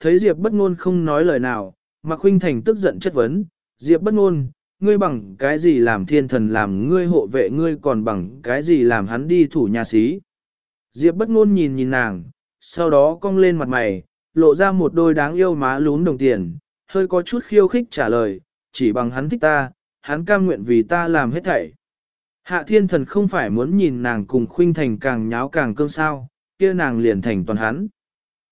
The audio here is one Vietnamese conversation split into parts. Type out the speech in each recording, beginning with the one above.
thấy Diệp bất ngôn không nói lời nào, Mạc Khuynh Thành tức giận chất vấn, Diệp bất ngôn, ngươi bằng cái gì làm thiên thần làm ngươi hộ vệ ngươi còn bằng cái gì làm hắn đi thủ nhà sĩ. Diệp bất ngôn nhìn nhìn nàng, sau đó cong lên mặt mày, lộ ra một đôi đáng yêu má lún đồng tiền, hơi có chút khiêu khích trả lời, chỉ bằng hắn thích ta, hắn cam nguyện vì ta làm hết thảy. Hạ thiên thần không phải muốn nhìn nàng cùng khuynh thành càng nháo càng cương sao, kia nàng liền thành toàn hắn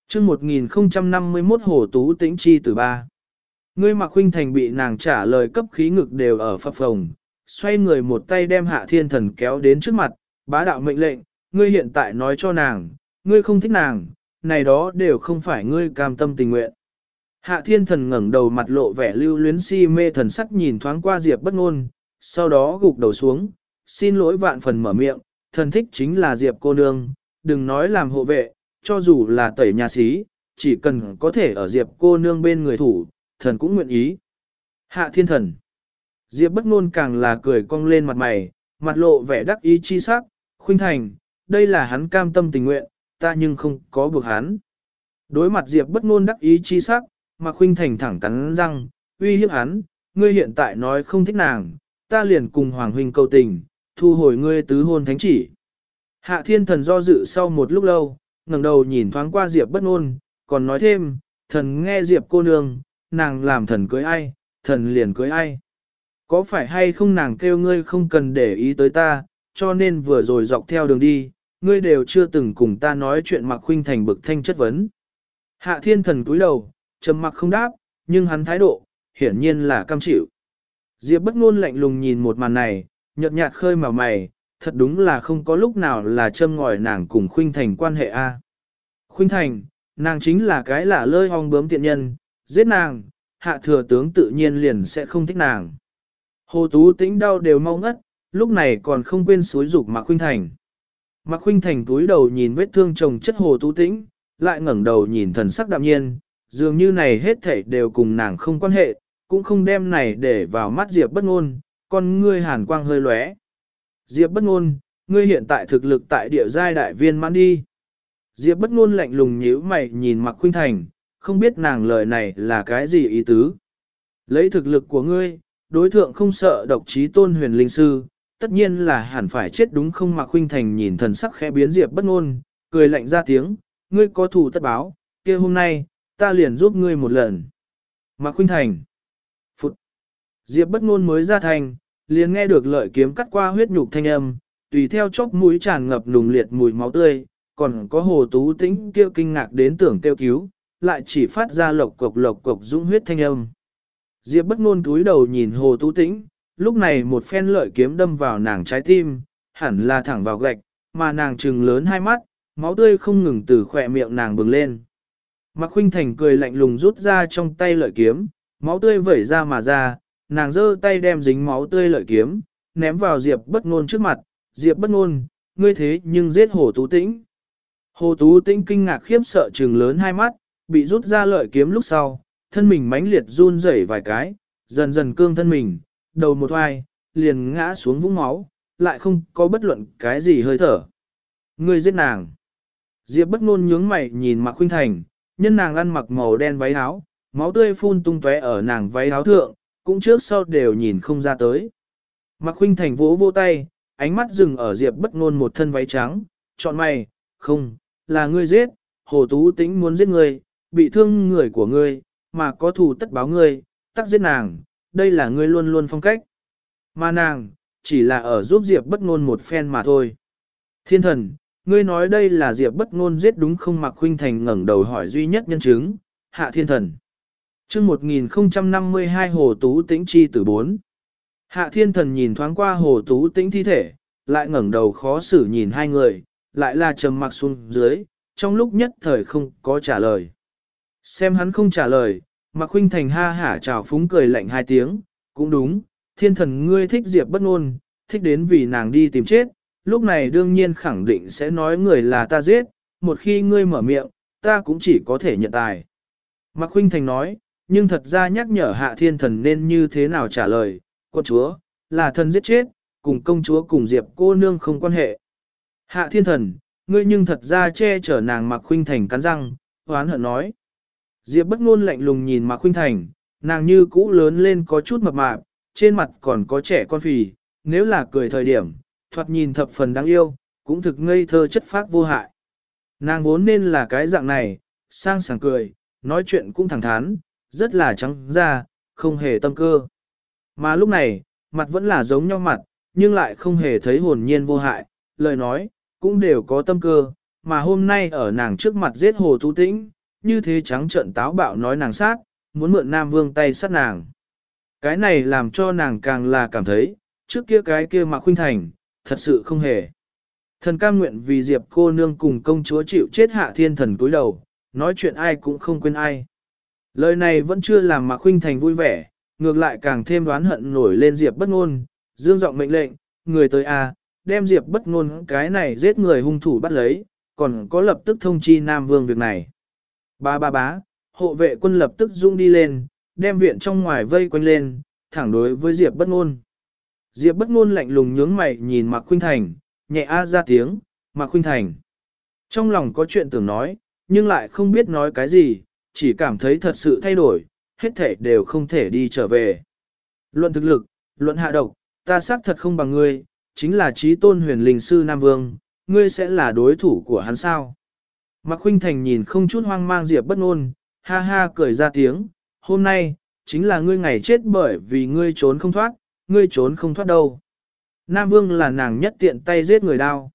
chương 1051 Hồ Tú Tĩnh Chi từ ba. Ngươi mặc huynh thành bị nàng trả lời cấp khí ngực đều ở phập phồng, xoay người một tay đem hạ thiên thần kéo đến trước mặt, bá đạo mệnh lệnh, ngươi hiện tại nói cho nàng, ngươi không thích nàng, này đó đều không phải ngươi cam tâm tình nguyện. Hạ thiên thần ngẩng đầu mặt lộ vẻ lưu luyến si mê thần sắc nhìn thoáng qua Diệp bất ngôn, sau đó gục đầu xuống, xin lỗi vạn phần mở miệng, thần thích chính là Diệp cô nương, đừng nói làm hộ vệ, cho dù là tẩy nhà xí, chỉ cần có thể ở Diệp cô nương bên người thủ, thần cũng nguyện ý. Hạ thiên thần. Diệp bất ngôn càng là cười cong lên mặt mày, mặt lộ vẻ đắc ý chi sắc, khuynh thành, đây là hắn cam tâm tình nguyện, ta nhưng không có buộc hắn. Đối mặt Diệp bất ngôn đắc ý chi sắc, mà khuynh thành thẳng cắn răng, uy hiếp hắn, ngươi hiện tại nói không thích nàng, ta liền cùng Hoàng huynh cầu tình, thu hồi ngươi tứ hôn thánh chỉ. Hạ thiên thần do dự sau một lúc lâu, ngẩng đầu nhìn thoáng qua Diệp bất ngôn, còn nói thêm, thần nghe Diệp cô nương, nàng làm thần cưới ai, thần liền cưới ai. Có phải hay không nàng kêu ngươi không cần để ý tới ta, cho nên vừa rồi dọc theo đường đi, ngươi đều chưa từng cùng ta nói chuyện mặc khuynh thành bực thanh chất vấn. Hạ thiên thần cúi đầu, trầm mặc không đáp, nhưng hắn thái độ, hiển nhiên là cam chịu. Diệp bất ngôn lạnh lùng nhìn một màn này, nhợt nhạt khơi màu mày, thật đúng là không có lúc nào là châm ngòi nàng cùng khuynh thành quan hệ a. Khuynh thành, nàng chính là cái lả lơi hong bướm tiện nhân, giết nàng, hạ thừa tướng tự nhiên liền sẽ không thích nàng. Hồ Tú tĩnh đau đều mau ngất, lúc này còn không quên suối dục Mạc Khuynh Thành. Mạc Khuynh Thành túi đầu nhìn vết thương chồng chất Hồ Tú tĩnh, lại ngẩng đầu nhìn thần sắc đạm nhiên, dường như này hết thảy đều cùng nàng không quan hệ, cũng không đem này để vào mắt Diệp bất ngôn, con ngươi hàn quang hơi lóe. Diệp bất ngôn, ngươi hiện tại thực lực tại địa giai đại viên mãn đi. Diệp bất ngôn lạnh lùng nhíu mày nhìn Mạc Khuynh Thành, không biết nàng lời này là cái gì ý tứ. Lấy thực lực của ngươi, đối thượng không sợ độc trí tôn huyền linh sư, tất nhiên là hẳn phải chết đúng không Mạc Khuynh Thành nhìn thần sắc khẽ biến Diệp bất ngôn, cười lạnh ra tiếng, ngươi có thù tất báo, kia hôm nay, ta liền giúp ngươi một lần. Mạc Khuynh Thành. Phụt. Diệp bất ngôn mới ra thành, liền nghe được lợi kiếm cắt qua huyết nhục thanh âm, tùy theo chốc mũi tràn ngập nùng liệt mùi máu tươi, còn có hồ tú tĩnh kêu kinh ngạc đến tưởng kêu cứu, lại chỉ phát ra lộc cộc lộc cộc dũng huyết thanh âm. Diệp bất ngôn cúi đầu nhìn hồ tú tĩnh, lúc này một phen lợi kiếm đâm vào nàng trái tim, hẳn là thẳng vào gạch, mà nàng trừng lớn hai mắt, máu tươi không ngừng từ khỏe miệng nàng bừng lên. Mạc Khuynh Thành cười lạnh lùng rút ra trong tay lợi kiếm, máu tươi vẩy ra mà ra, nàng giơ tay đem dính máu tươi lợi kiếm, ném vào Diệp bất ngôn trước mặt, Diệp bất ngôn, ngươi thế nhưng giết Hồ Tú Tĩnh. Hồ Tú Tĩnh kinh ngạc khiếp sợ trừng lớn hai mắt, bị rút ra lợi kiếm lúc sau, thân mình mãnh liệt run rẩy vài cái, dần dần cương thân mình, đầu một oai, liền ngã xuống vũng máu, lại không có bất luận cái gì hơi thở. Ngươi giết nàng. Diệp bất ngôn nhướng mày nhìn Mạc Khuynh Thành, nhân nàng ăn mặc màu đen váy áo, máu tươi phun tung tóe ở nàng váy áo thượng, cũng trước sau đều nhìn không ra tới. Mạc Khuynh Thành vỗ vỗ tay, ánh mắt dừng ở Diệp bất ngôn một thân váy trắng, chọn mày, không, là ngươi giết, Hồ Tú Tĩnh muốn giết ngươi, bị thương người của ngươi, mà có thù tất báo ngươi, tắc giết nàng, đây là ngươi luôn luôn phong cách. Mà nàng, chỉ là ở giúp Diệp bất ngôn một phen mà thôi. Thiên thần, ngươi nói đây là Diệp bất ngôn giết đúng không Mạc Khuynh Thành ngẩng đầu hỏi duy nhất nhân chứng, hạ thiên thần chương 1052 Hồ Tú Tĩnh Chi tử 4. Hạ thiên thần nhìn thoáng qua Hồ Tú Tĩnh thi thể, lại ngẩng đầu khó xử nhìn hai người, lại là trầm mặc xuống dưới, trong lúc nhất thời không có trả lời. Xem hắn không trả lời, Mạc Khuynh Thành ha hả chào phúng cười lạnh hai tiếng, cũng đúng, thiên thần ngươi thích Diệp bất ngôn, thích đến vì nàng đi tìm chết, lúc này đương nhiên khẳng định sẽ nói người là ta giết, một khi ngươi mở miệng, ta cũng chỉ có thể nhận tài. Mạc Khuynh Thành nói, nhưng thật ra nhắc nhở hạ thiên thần nên như thế nào trả lời, quân chúa, là thần giết chết, cùng công chúa cùng Diệp cô nương không quan hệ. Hạ thiên thần, ngươi nhưng thật ra che chở nàng Mạc Khuynh Thành cắn răng, hoán hận nói. Diệp bất ngôn lạnh lùng nhìn Mạc Khuynh Thành, nàng như cũ lớn lên có chút mập mạp, trên mặt còn có trẻ con phì, nếu là cười thời điểm, thoạt nhìn thập phần đáng yêu, cũng thực ngây thơ chất phác vô hại. Nàng vốn nên là cái dạng này, sang sảng cười, nói chuyện cũng thẳng thắn, rất là trắng ra, không hề tâm cơ. Mà lúc này, mặt vẫn là giống nhau mặt, nhưng lại không hề thấy hồn nhiên vô hại, lời nói, cũng đều có tâm cơ, mà hôm nay ở nàng trước mặt giết hồ tú tĩnh, như thế trắng trợn táo bạo nói nàng sát, muốn mượn Nam Vương tay sát nàng. Cái này làm cho nàng càng là cảm thấy, trước kia cái kia mà khuynh thành, thật sự không hề. Thần cam nguyện vì Diệp cô nương cùng công chúa chịu chết hạ thiên thần cúi đầu, nói chuyện ai cũng không quên ai. Lời này vẫn chưa làm Mạc Khuynh Thành vui vẻ, ngược lại càng thêm đoán hận nổi lên Diệp bất ngôn, dương giọng mệnh lệnh, người tới a, đem Diệp bất ngôn cái này giết người hung thủ bắt lấy, còn có lập tức thông chi Nam Vương việc này. Ba ba bá, hộ vệ quân lập tức dũng đi lên, đem viện trong ngoài vây quanh lên, thẳng đối với Diệp bất ngôn. Diệp bất ngôn lạnh lùng nhướng mày nhìn Mạc Khuynh Thành, nhẹ a ra tiếng, Mạc Khuynh Thành. Trong lòng có chuyện tưởng nói, nhưng lại không biết nói cái gì, chỉ cảm thấy thật sự thay đổi, hết thể đều không thể đi trở về. Luận thực lực, luận hạ độc, ta xác thật không bằng ngươi, chính là trí tôn huyền linh sư Nam Vương, ngươi sẽ là đối thủ của hắn sao. Mạc Khuynh Thành nhìn không chút hoang mang Diệp bất ngôn, ha ha cười ra tiếng, hôm nay, chính là ngươi ngày chết bởi vì ngươi trốn không thoát, ngươi trốn không thoát đâu. Nam Vương là nàng nhất tiện tay giết người đao.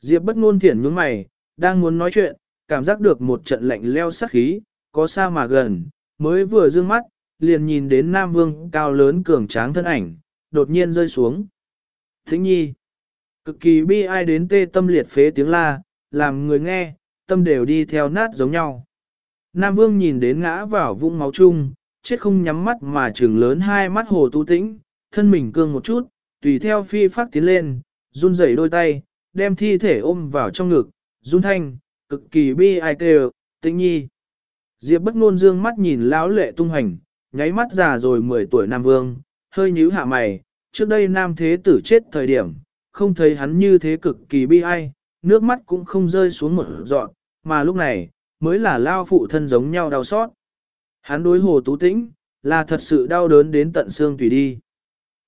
Diệp bất ngôn thiển nhướng mày, đang muốn nói chuyện, cảm giác được một trận lạnh leo sắc khí, có xa mà gần, mới vừa dương mắt, liền nhìn đến Nam Vương cao lớn cường tráng thân ảnh, đột nhiên rơi xuống. Thính nhi, cực kỳ bi ai đến tê tâm liệt phế tiếng la, làm người nghe, tâm đều đi theo nát giống nhau. Nam Vương nhìn đến ngã vào vũng máu chung, chết không nhắm mắt mà trừng lớn hai mắt hồ tu tĩnh, thân mình cương một chút, tùy theo phi phát tiến lên, run rẩy đôi tay, đem thi thể ôm vào trong ngực, run thanh, cực kỳ bi ai kêu, tĩnh nhi. Diệp bất ngôn dương mắt nhìn lão lệ tung hành, nháy mắt già rồi 10 tuổi Nam Vương, hơi nhíu hạ mày, trước đây Nam Thế tử chết thời điểm, không thấy hắn như thế cực kỳ bi ai, nước mắt cũng không rơi xuống một giọt, mà lúc này, mới là lao phụ thân giống nhau đau xót. Hắn đối hồ tú tĩnh, là thật sự đau đớn đến tận xương tùy đi.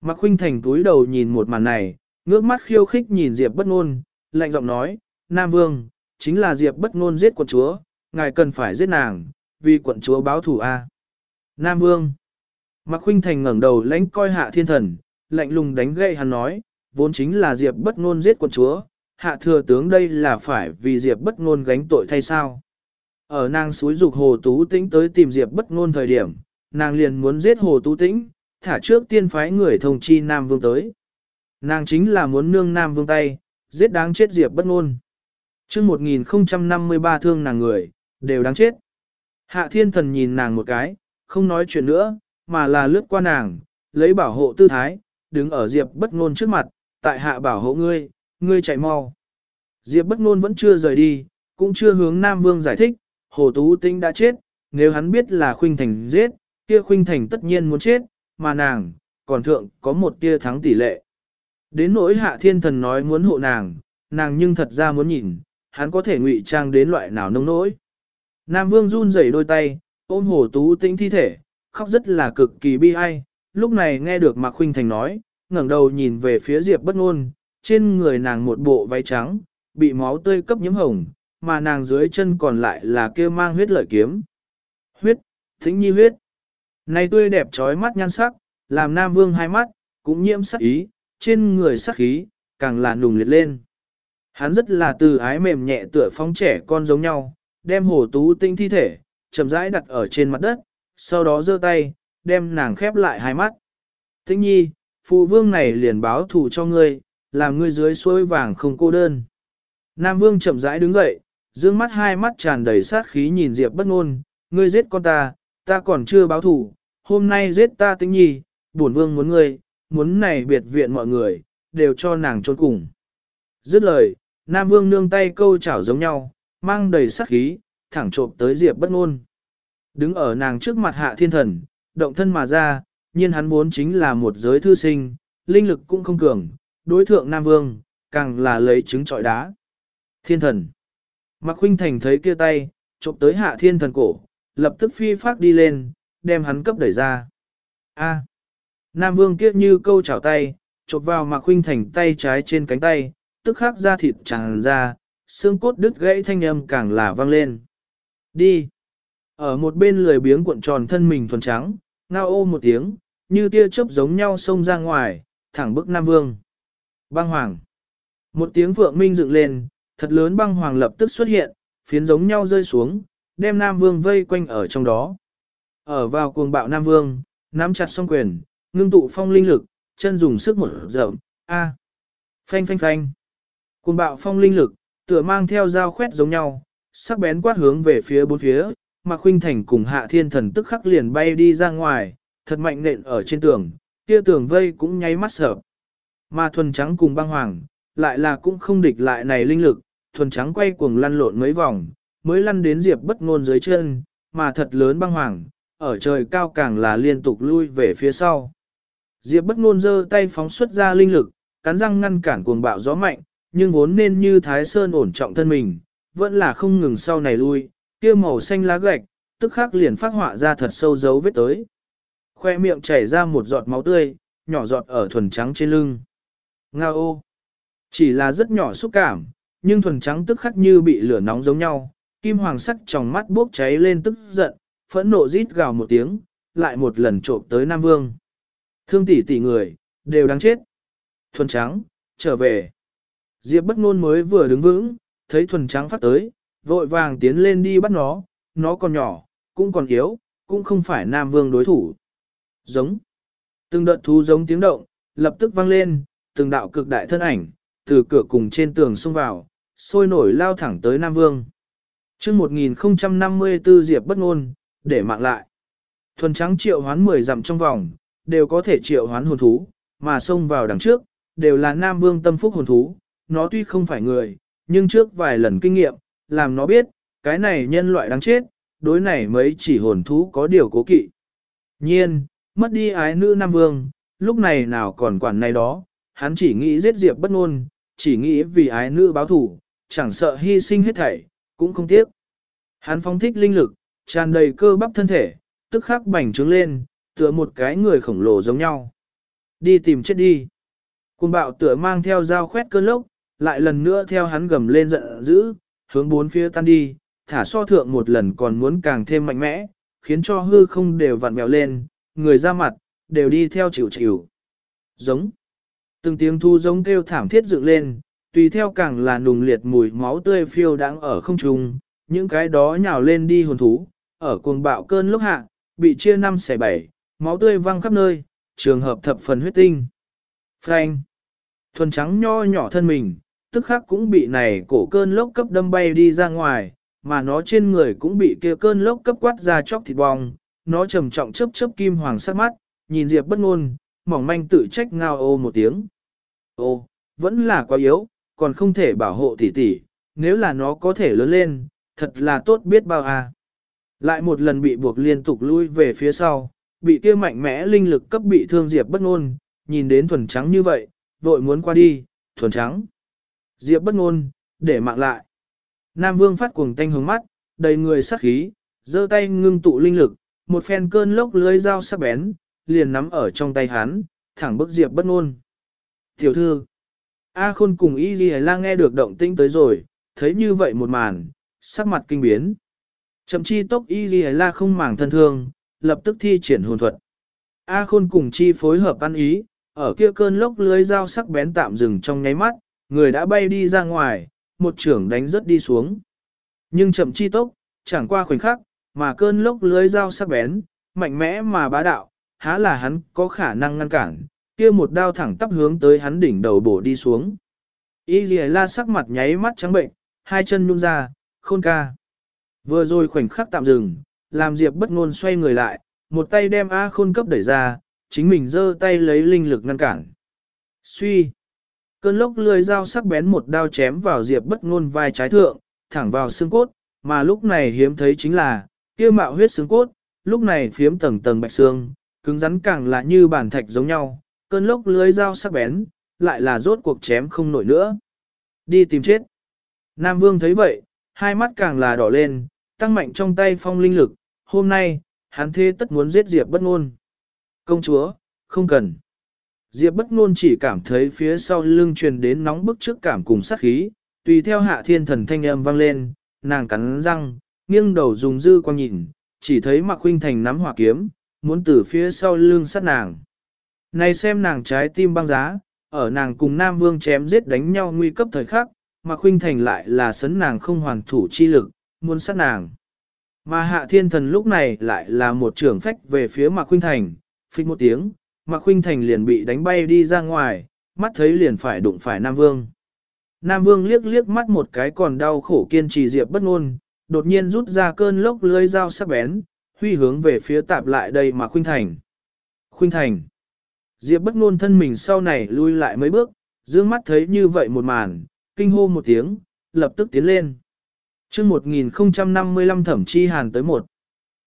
Mạc Khuynh Thành túi đầu nhìn một màn này, ngước mắt khiêu khích nhìn Diệp bất ngôn, lạnh giọng nói, Nam Vương, chính là Diệp bất ngôn giết quận chúa, ngài cần phải giết nàng, vì quận chúa báo thủ A. Nam Vương Mạc Khuynh Thành ngẩng đầu lãnh coi hạ thiên thần, lạnh lùng đánh gậy hắn nói, vốn chính là Diệp bất ngôn giết quận chúa, hạ thừa tướng đây là phải vì Diệp bất ngôn gánh tội thay sao. Ở nàng suối dục hồ tú tĩnh tới tìm Diệp bất ngôn thời điểm, nàng liền muốn giết hồ tú tĩnh, thả trước tiên phái người thông chi Nam Vương tới. Nàng chính là muốn nương Nam Vương tay, giết đáng chết Diệp bất ngôn. chương 1053 thương nàng người, đều đáng chết. Hạ thiên thần nhìn nàng một cái, không nói chuyện nữa, mà là lướt qua nàng, lấy bảo hộ tư thái, đứng ở Diệp bất ngôn trước mặt, tại hạ bảo hộ ngươi, ngươi chạy mau. Diệp bất ngôn vẫn chưa rời đi, cũng chưa hướng Nam Vương giải thích, Hồ Tú Tinh đã chết, nếu hắn biết là Khuynh Thành giết, kia Khuynh Thành tất nhiên muốn chết, mà nàng, còn thượng có một tia thắng tỷ lệ. Đến nỗi hạ thiên thần nói muốn hộ nàng, nàng nhưng thật ra muốn nhìn, hắn có thể ngụy trang đến loại nào nông nỗi. Nam Vương run rẩy đôi tay, ôm Hồ Tú Tinh thi thể, khóc rất là cực kỳ bi ai, lúc này nghe được Mạc Khuynh Thành nói, ngẩng đầu nhìn về phía Diệp bất ngôn, trên người nàng một bộ váy trắng, bị máu tươi cấp nhiễm hồng, mà nàng dưới chân còn lại là kia mang huyết lợi kiếm. Huyết, thính nhi huyết. Này tươi đẹp trói mắt nhan sắc, làm Nam Vương hai mắt, cũng nhiễm sắc ý, trên người sắc khí, càng là nùng liệt lên. Hắn rất là từ ái mềm nhẹ tựa phong trẻ con giống nhau, đem hồ tú tinh thi thể, chậm rãi đặt ở trên mặt đất, sau đó giơ tay, đem nàng khép lại hai mắt. Tĩnh nhi, phụ vương này liền báo thù cho ngươi, làm ngươi dưới suối vàng không cô đơn. Nam vương chậm rãi đứng dậy, dương mắt hai mắt tràn đầy sát khí nhìn Diệp bất ngôn, ngươi giết con ta, ta còn chưa báo thù, hôm nay giết ta tĩnh nhi, bổn vương muốn ngươi, muốn này biệt viện mọi người, đều cho nàng trốn cùng. Dứt lời, Nam vương nương tay câu chảo giống nhau, mang đầy sát khí, thẳng trộm tới Diệp bất ngôn. Đứng ở nàng trước mặt hạ thiên thần, động thân mà ra, nhiên hắn vốn chính là một giới thư sinh, linh lực cũng không cường, đối thượng Nam Vương, càng là lấy trứng trọi đá. Thiên thần. Mạc Khuynh Thành thấy kia tay, trộm tới hạ thiên thần cổ, lập tức phi phát đi lên, đem hắn cấp đẩy ra. A. Nam Vương kiết như câu chảo tay, chộp vào Mạc Khuynh Thành tay trái trên cánh tay, tức khắc da thịt tràn ra, xương cốt đứt gãy thanh âm càng là vang lên. Đi. Ở một bên lười biếng cuộn tròn thân mình thuần trắng, ngao ô một tiếng, như tia chớp giống nhau xông ra ngoài, thẳng bức Nam Vương. Băng Hoàng. Một tiếng vượng minh dựng lên, thật lớn băng hoàng lập tức xuất hiện, phiến giống nhau rơi xuống, đem Nam Vương vây quanh ở trong đó. Ở vào cuồng bạo Nam Vương, nắm chặt song quyền, ngưng tụ phong linh lực, chân dùng sức một rộng, a, phanh phanh phanh. Cuồng bạo phong linh lực, tựa mang theo dao khoét giống nhau, sắc bén quát hướng về phía bốn phía, mà khuynh thành cùng hạ thiên thần tức khắc liền bay đi ra ngoài, thật mạnh nện ở trên tường, kia tường vây cũng nháy mắt sợ. Mà thuần trắng cùng băng hoàng, lại là cũng không địch lại này linh lực, thuần trắng quay cuồng lăn lộn mấy vòng, mới lăn đến diệp bất ngôn dưới chân, mà thật lớn băng hoàng, ở trời cao càng là liên tục lui về phía sau. Diệp bất ngôn giơ tay phóng xuất ra linh lực, cắn răng ngăn cản cuồng bạo gió mạnh, nhưng vốn nên như Thái Sơn ổn trọng thân mình, vẫn là không ngừng sau này lui, kia màu xanh lá gạch, tức khắc liền phát họa ra thật sâu dấu vết tới. Khoe miệng chảy ra một giọt máu tươi, nhỏ giọt ở thuần trắng trên lưng. Nga ô! Chỉ là rất nhỏ xúc cảm, nhưng thuần trắng tức khắc như bị lửa nóng giống nhau, kim hoàng sắc trong mắt bốc cháy lên tức giận, phẫn nộ rít gào một tiếng, lại một lần trộm tới Nam Vương. Thương tỷ tỷ người, đều đáng chết. Thuần trắng, trở về. Diệp bất ngôn mới vừa đứng vững, thấy thuần trắng phát tới, vội vàng tiến lên đi bắt nó, nó còn nhỏ, cũng còn yếu, cũng không phải Nam Vương đối thủ. Giống. Từng đợt thú giống tiếng động, lập tức vang lên, từng đạo cực đại thân ảnh, từ cửa cùng trên tường xông vào, sôi nổi lao thẳng tới Nam Vương. chương 1054 Diệp bất ngôn, để mạng lại. Thuần trắng triệu hoán 10 dặm trong vòng, đều có thể triệu hoán hồn thú, mà xông vào đằng trước, đều là Nam Vương tâm phúc hồn thú. Nó tuy không phải người, nhưng trước vài lần kinh nghiệm, làm nó biết, cái này nhân loại đáng chết, đối này mấy chỉ hồn thú có điều cố kỵ. Nhiên, mất đi ái nữ Nam Vương, lúc này nào còn quản này đó, hắn chỉ nghĩ giết Diệp bất ngôn, chỉ nghĩ vì ái nữ báo thủ, chẳng sợ hy sinh hết thảy, cũng không tiếc. Hắn phóng thích linh lực, tràn đầy cơ bắp thân thể, tức khắc bành trướng lên, tựa một cái người khổng lồ giống nhau. Đi tìm chết đi. Cùng bạo tựa mang theo dao khoét cơn lốc, lại lần nữa theo hắn gầm lên giận dữ, hướng bốn phía tan đi, thả so thượng một lần còn muốn càng thêm mạnh mẽ, khiến cho hư không đều vặn mèo lên, người ra mặt, đều đi theo chịu chịu. Giống. Từng tiếng thu giống kêu thảm thiết dựng lên, tùy theo càng là nùng liệt mùi máu tươi phiêu đang ở không trung, những cái đó nhào lên đi hồn thú, ở cuồng bạo cơn lúc hạ, bị chia năm xẻ bảy, máu tươi văng khắp nơi, trường hợp thập phần huyết tinh. Frank, thuần trắng nho nhỏ thân mình, tức khắc cũng bị này cổ cơn lốc cấp đâm bay đi ra ngoài, mà nó trên người cũng bị kia cơn lốc cấp quát ra chóc thịt bong, nó trầm trọng chớp chớp kim hoàng sắc mắt, nhìn Diệp bất ngôn, mỏng manh tự trách ngao ô một tiếng. Ô, vẫn là quá yếu, còn không thể bảo hộ tỷ tỷ, nếu là nó có thể lớn lên, thật là tốt biết bao à. Lại một lần bị buộc liên tục lui về phía sau, bị kia mạnh mẽ linh lực cấp bị thương Diệp bất ngôn, nhìn đến thuần trắng như vậy, vội muốn qua đi, thuần trắng. Diệp bất ngôn, để mạng lại. Nam Vương phát cuồng tanh hướng mắt, đầy người sát khí, giơ tay ngưng tụ linh lực, một phen cơn lốc lưới dao sắc bén, liền nắm ở trong tay hắn, thẳng bức Diệp bất ngôn. Tiểu thư, A Khôn cùng Y Ghi La nghe được động tĩnh tới rồi, thấy như vậy một màn, sắc mặt kinh biến. Chậm chi tốc Y Ghi La không màng thân thương, lập tức thi triển hồn thuật. A Khôn cùng chi phối hợp ăn ý, ở kia cơn lốc lưới dao sắc bén tạm dừng trong nháy mắt, người đã bay đi ra ngoài, một trưởng đánh rất đi xuống. Nhưng chậm chi tốc, chẳng qua khoảnh khắc, mà cơn lốc lưới dao sắc bén, mạnh mẽ mà bá đạo, há là hắn có khả năng ngăn cản, kia một đao thẳng tắp hướng tới hắn đỉnh đầu bổ đi xuống. Y lìa la sắc mặt nháy mắt trắng bệnh, hai chân nhung ra, khôn ca. Vừa rồi khoảnh khắc tạm dừng, làm Diệp bất ngôn xoay người lại, một tay đem A khôn cấp đẩy ra, chính mình giơ tay lấy linh lực ngăn cản. Suy. Cơn lốc lười dao sắc bén một đao chém vào Diệp bất ngôn vai trái thượng, thẳng vào xương cốt, mà lúc này hiếm thấy chính là, kia mạo huyết xương cốt, lúc này phiếm tầng tầng bạch xương, cứng rắn càng là như bản thạch giống nhau, cơn lốc lưới dao sắc bén, lại là rốt cuộc chém không nổi nữa. Đi tìm chết. Nam Vương thấy vậy, hai mắt càng là đỏ lên, tăng mạnh trong tay phong linh lực, hôm nay, hắn thế tất muốn giết Diệp bất ngôn. Công chúa, không cần. Diệp bất ngôn chỉ cảm thấy phía sau lưng truyền đến nóng bức trước cảm cùng sát khí, tùy theo hạ thiên thần thanh âm vang lên, nàng cắn răng, nghiêng đầu dùng dư quang nhìn, chỉ thấy Mạc Khuynh Thành nắm hỏa kiếm, muốn từ phía sau lưng sát nàng. Này xem nàng trái tim băng giá, ở nàng cùng Nam Vương chém giết đánh nhau nguy cấp thời khắc, Mạc Khuynh Thành lại là sấn nàng không hoàn thủ chi lực, muốn sát nàng. Mà Hạ Thiên Thần lúc này lại là một trưởng phách về phía Mạc Khuynh Thành, phích một tiếng, Mạc Khuynh Thành liền bị đánh bay đi ra ngoài, mắt thấy liền phải đụng phải Nam Vương. Nam Vương liếc liếc mắt một cái còn đau khổ kiên trì Diệp bất ngôn, đột nhiên rút ra cơn lốc lưới dao sắc bén, huy hướng về phía tạp lại đây mà Khuynh Thành. Khuynh Thành. Diệp bất ngôn thân mình sau này lui lại mấy bước, dương mắt thấy như vậy một màn, kinh hô một tiếng, lập tức tiến lên. Chương 1055 thẩm chi hàn tới một.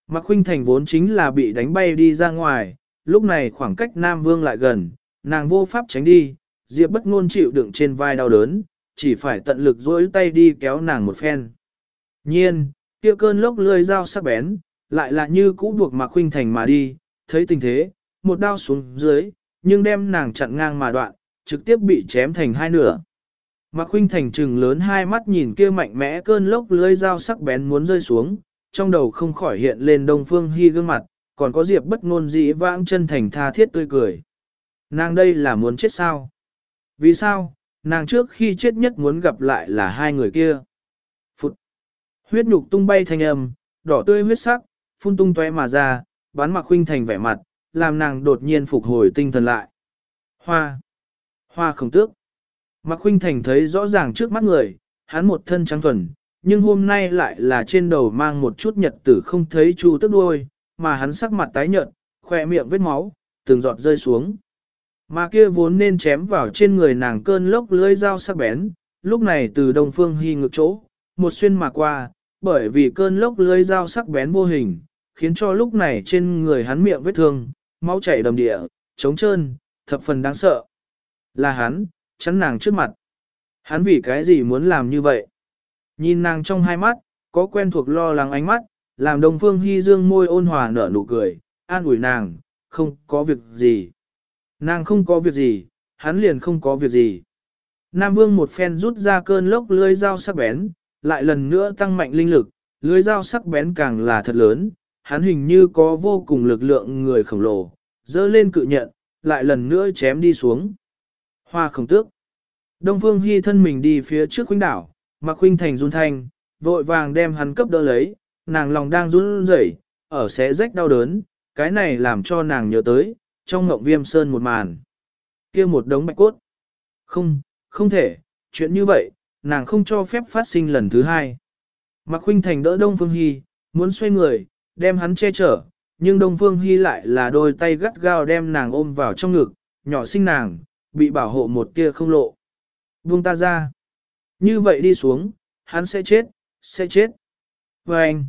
Mạc Khuynh Thành vốn chính là bị đánh bay đi ra ngoài, lúc này khoảng cách Nam Vương lại gần, nàng vô pháp tránh đi, Diệp bất ngôn chịu đựng trên vai đau đớn, chỉ phải tận lực duỗi tay đi kéo nàng một phen. Nhiên, kia cơn lốc lươi dao sắc bén, lại là như cũ buộc mà Khuynh Thành mà đi, thấy tình thế, một đao xuống dưới, nhưng đem nàng chặn ngang mà đoạn, trực tiếp bị chém thành hai nửa. Mạc Khuynh Thành trừng lớn hai mắt nhìn kia mạnh mẽ cơn lốc lưới dao sắc bén muốn rơi xuống, trong đầu không khỏi hiện lên Đông Phương Hi gương mặt, còn có Diệp bất ngôn dĩ vãng chân thành tha thiết tươi cười. Nàng đây là muốn chết sao? Vì sao? Nàng trước khi chết nhất muốn gặp lại là hai người kia. Phụt! Huyết nhục tung bay thanh âm, đỏ tươi huyết sắc, phun tung tóe mà ra, bán mặc huynh Thành vẻ mặt, làm nàng đột nhiên phục hồi tinh thần lại. Hoa! Hoa không tước! Mạc Khuynh Thành thấy rõ ràng trước mắt người, hắn một thân trắng thuần, nhưng hôm nay lại là trên đầu mang một chút nhật tử không thấy chu tức đuôi, mà hắn sắc mặt tái nhợt, khỏe miệng vết máu, từng giọt rơi xuống. Mà kia vốn nên chém vào trên người nàng cơn lốc lưỡi dao sắc bén, lúc này từ đông phương hy ngược chỗ, một xuyên mà qua, bởi vì cơn lốc lưỡi dao sắc bén vô hình, khiến cho lúc này trên người hắn miệng vết thương, máu chảy đầm địa, trống trơn, thập phần đáng sợ. Là hắn, chắn nàng trước mặt. Hắn vì cái gì muốn làm như vậy? Nhìn nàng trong hai mắt, có quen thuộc lo lắng ánh mắt, làm Đông phương hy dương môi ôn hòa nở nụ cười, an ủi nàng, không có việc gì. Nàng không có việc gì, hắn liền không có việc gì. Nam vương một phen rút ra cơn lốc lưới dao sắc bén, lại lần nữa tăng mạnh linh lực, lưới dao sắc bén càng là thật lớn, hắn hình như có vô cùng lực lượng người khổng lồ, dơ lên cự nhận, lại lần nữa chém đi xuống. Hoa khổng tước. Đông Phương Hy thân mình đi phía trước khuynh đảo, mà khuynh thành run thanh, vội vàng đem hắn cấp đỡ lấy, nàng lòng đang run rẩy, ở xé rách đau đớn, cái này làm cho nàng nhớ tới, trong ngộng viêm sơn một màn. kia một đống bạch cốt. Không, không thể, chuyện như vậy, nàng không cho phép phát sinh lần thứ hai. Mạc Khuynh Thành đỡ Đông Phương Hy, muốn xoay người, đem hắn che chở, nhưng Đông Phương Hy lại là đôi tay gắt gao đem nàng ôm vào trong ngực, nhỏ sinh nàng, bị bảo hộ một tia không lộ. Buông ta ra. Như vậy đi xuống, hắn sẽ chết, sẽ chết. Và anh,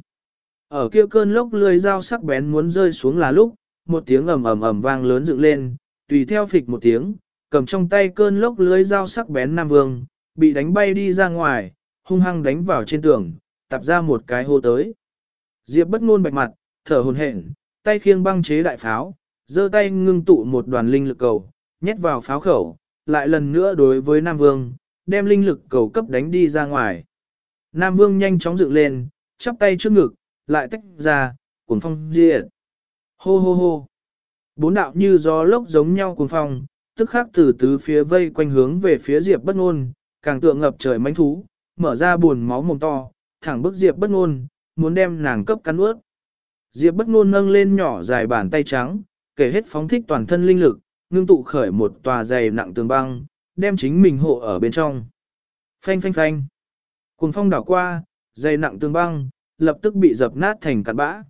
ở kia cơn lốc lưới dao sắc bén muốn rơi xuống là lúc, một tiếng ầm ầm ầm vang lớn dựng lên, tùy theo phịch một tiếng, cầm trong tay cơn lốc lưới dao sắc bén Nam Vương, bị đánh bay đi ra ngoài, hung hăng đánh vào trên tường, tập ra một cái hô tới. Diệp bất ngôn bạch mặt, thở hồn hển, tay khiêng băng chế đại pháo, giơ tay ngưng tụ một đoàn linh lực cầu, nhét vào pháo khẩu, lại lần nữa đối với Nam Vương, đem linh lực cầu cấp đánh đi ra ngoài. Nam Vương nhanh chóng dựng lên, chắp tay trước ngực, lại tách ra, cuốn phong diệt. Hô hô hô. Bốn đạo như gió lốc giống nhau cuốn phong, tức khắc từ tứ phía vây quanh hướng về phía Diệp bất Nôn, càng tượng ngập trời mãnh thú, mở ra buồn máu mồm to, thẳng bức Diệp bất Nôn, muốn đem nàng cấp cắn nuốt. Diệp bất Nôn nâng lên nhỏ dài bàn tay trắng, kể hết phóng thích toàn thân linh lực, ngưng tụ khởi một tòa dày nặng tường băng, đem chính mình hộ ở bên trong. Phanh phanh phanh. Cuồng phong đảo qua, dày nặng tường băng, lập tức bị dập nát thành cát bã.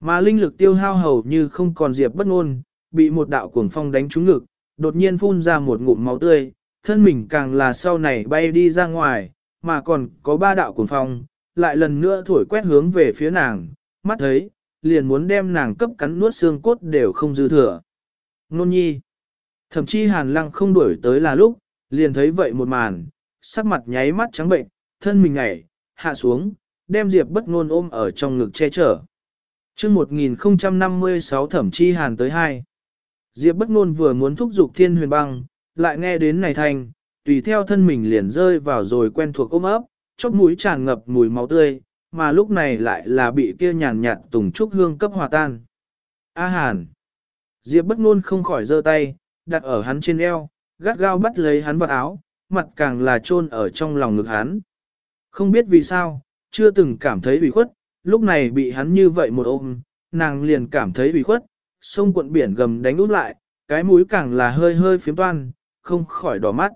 Mà linh lực tiêu hao hầu như không còn diệp bất ngôn, bị một đạo cuồng phong đánh trúng ngực, đột nhiên phun ra một ngụm máu tươi, thân mình càng là sau này bay đi ra ngoài, mà còn có ba đạo cuồng phong, lại lần nữa thổi quét hướng về phía nàng, mắt thấy, liền muốn đem nàng cấp cắn nuốt xương cốt đều không dư thừa. Nôn nhi. Thậm chí hàn lăng không đuổi tới là lúc, liền thấy vậy một màn, sắc mặt nháy mắt trắng bệnh, thân mình ngảy, hạ xuống, đem Diệp bất ngôn ôm ở trong ngực che chở. chương 1056 thẩm chi hàn tới hai. Diệp bất ngôn vừa muốn thúc giục thiên huyền băng, lại nghe đến này thành, tùy theo thân mình liền rơi vào rồi quen thuộc ôm ấp, chóp mũi tràn ngập mùi máu tươi, mà lúc này lại là bị kia nhàn nhạt tùng trúc hương cấp hòa tan. A hàn. Diệp bất ngôn không khỏi giơ tay, đặt ở hắn trên eo, gắt gao bắt lấy hắn vào áo, mặt càng là chôn ở trong lòng ngực hắn. Không biết vì sao, chưa từng cảm thấy ủy khuất, lúc này bị hắn như vậy một ôm, nàng liền cảm thấy ủy khuất, sông cuộn biển gầm đánh út lại, cái mũi càng là hơi hơi phiếm toan, không khỏi đỏ mắt.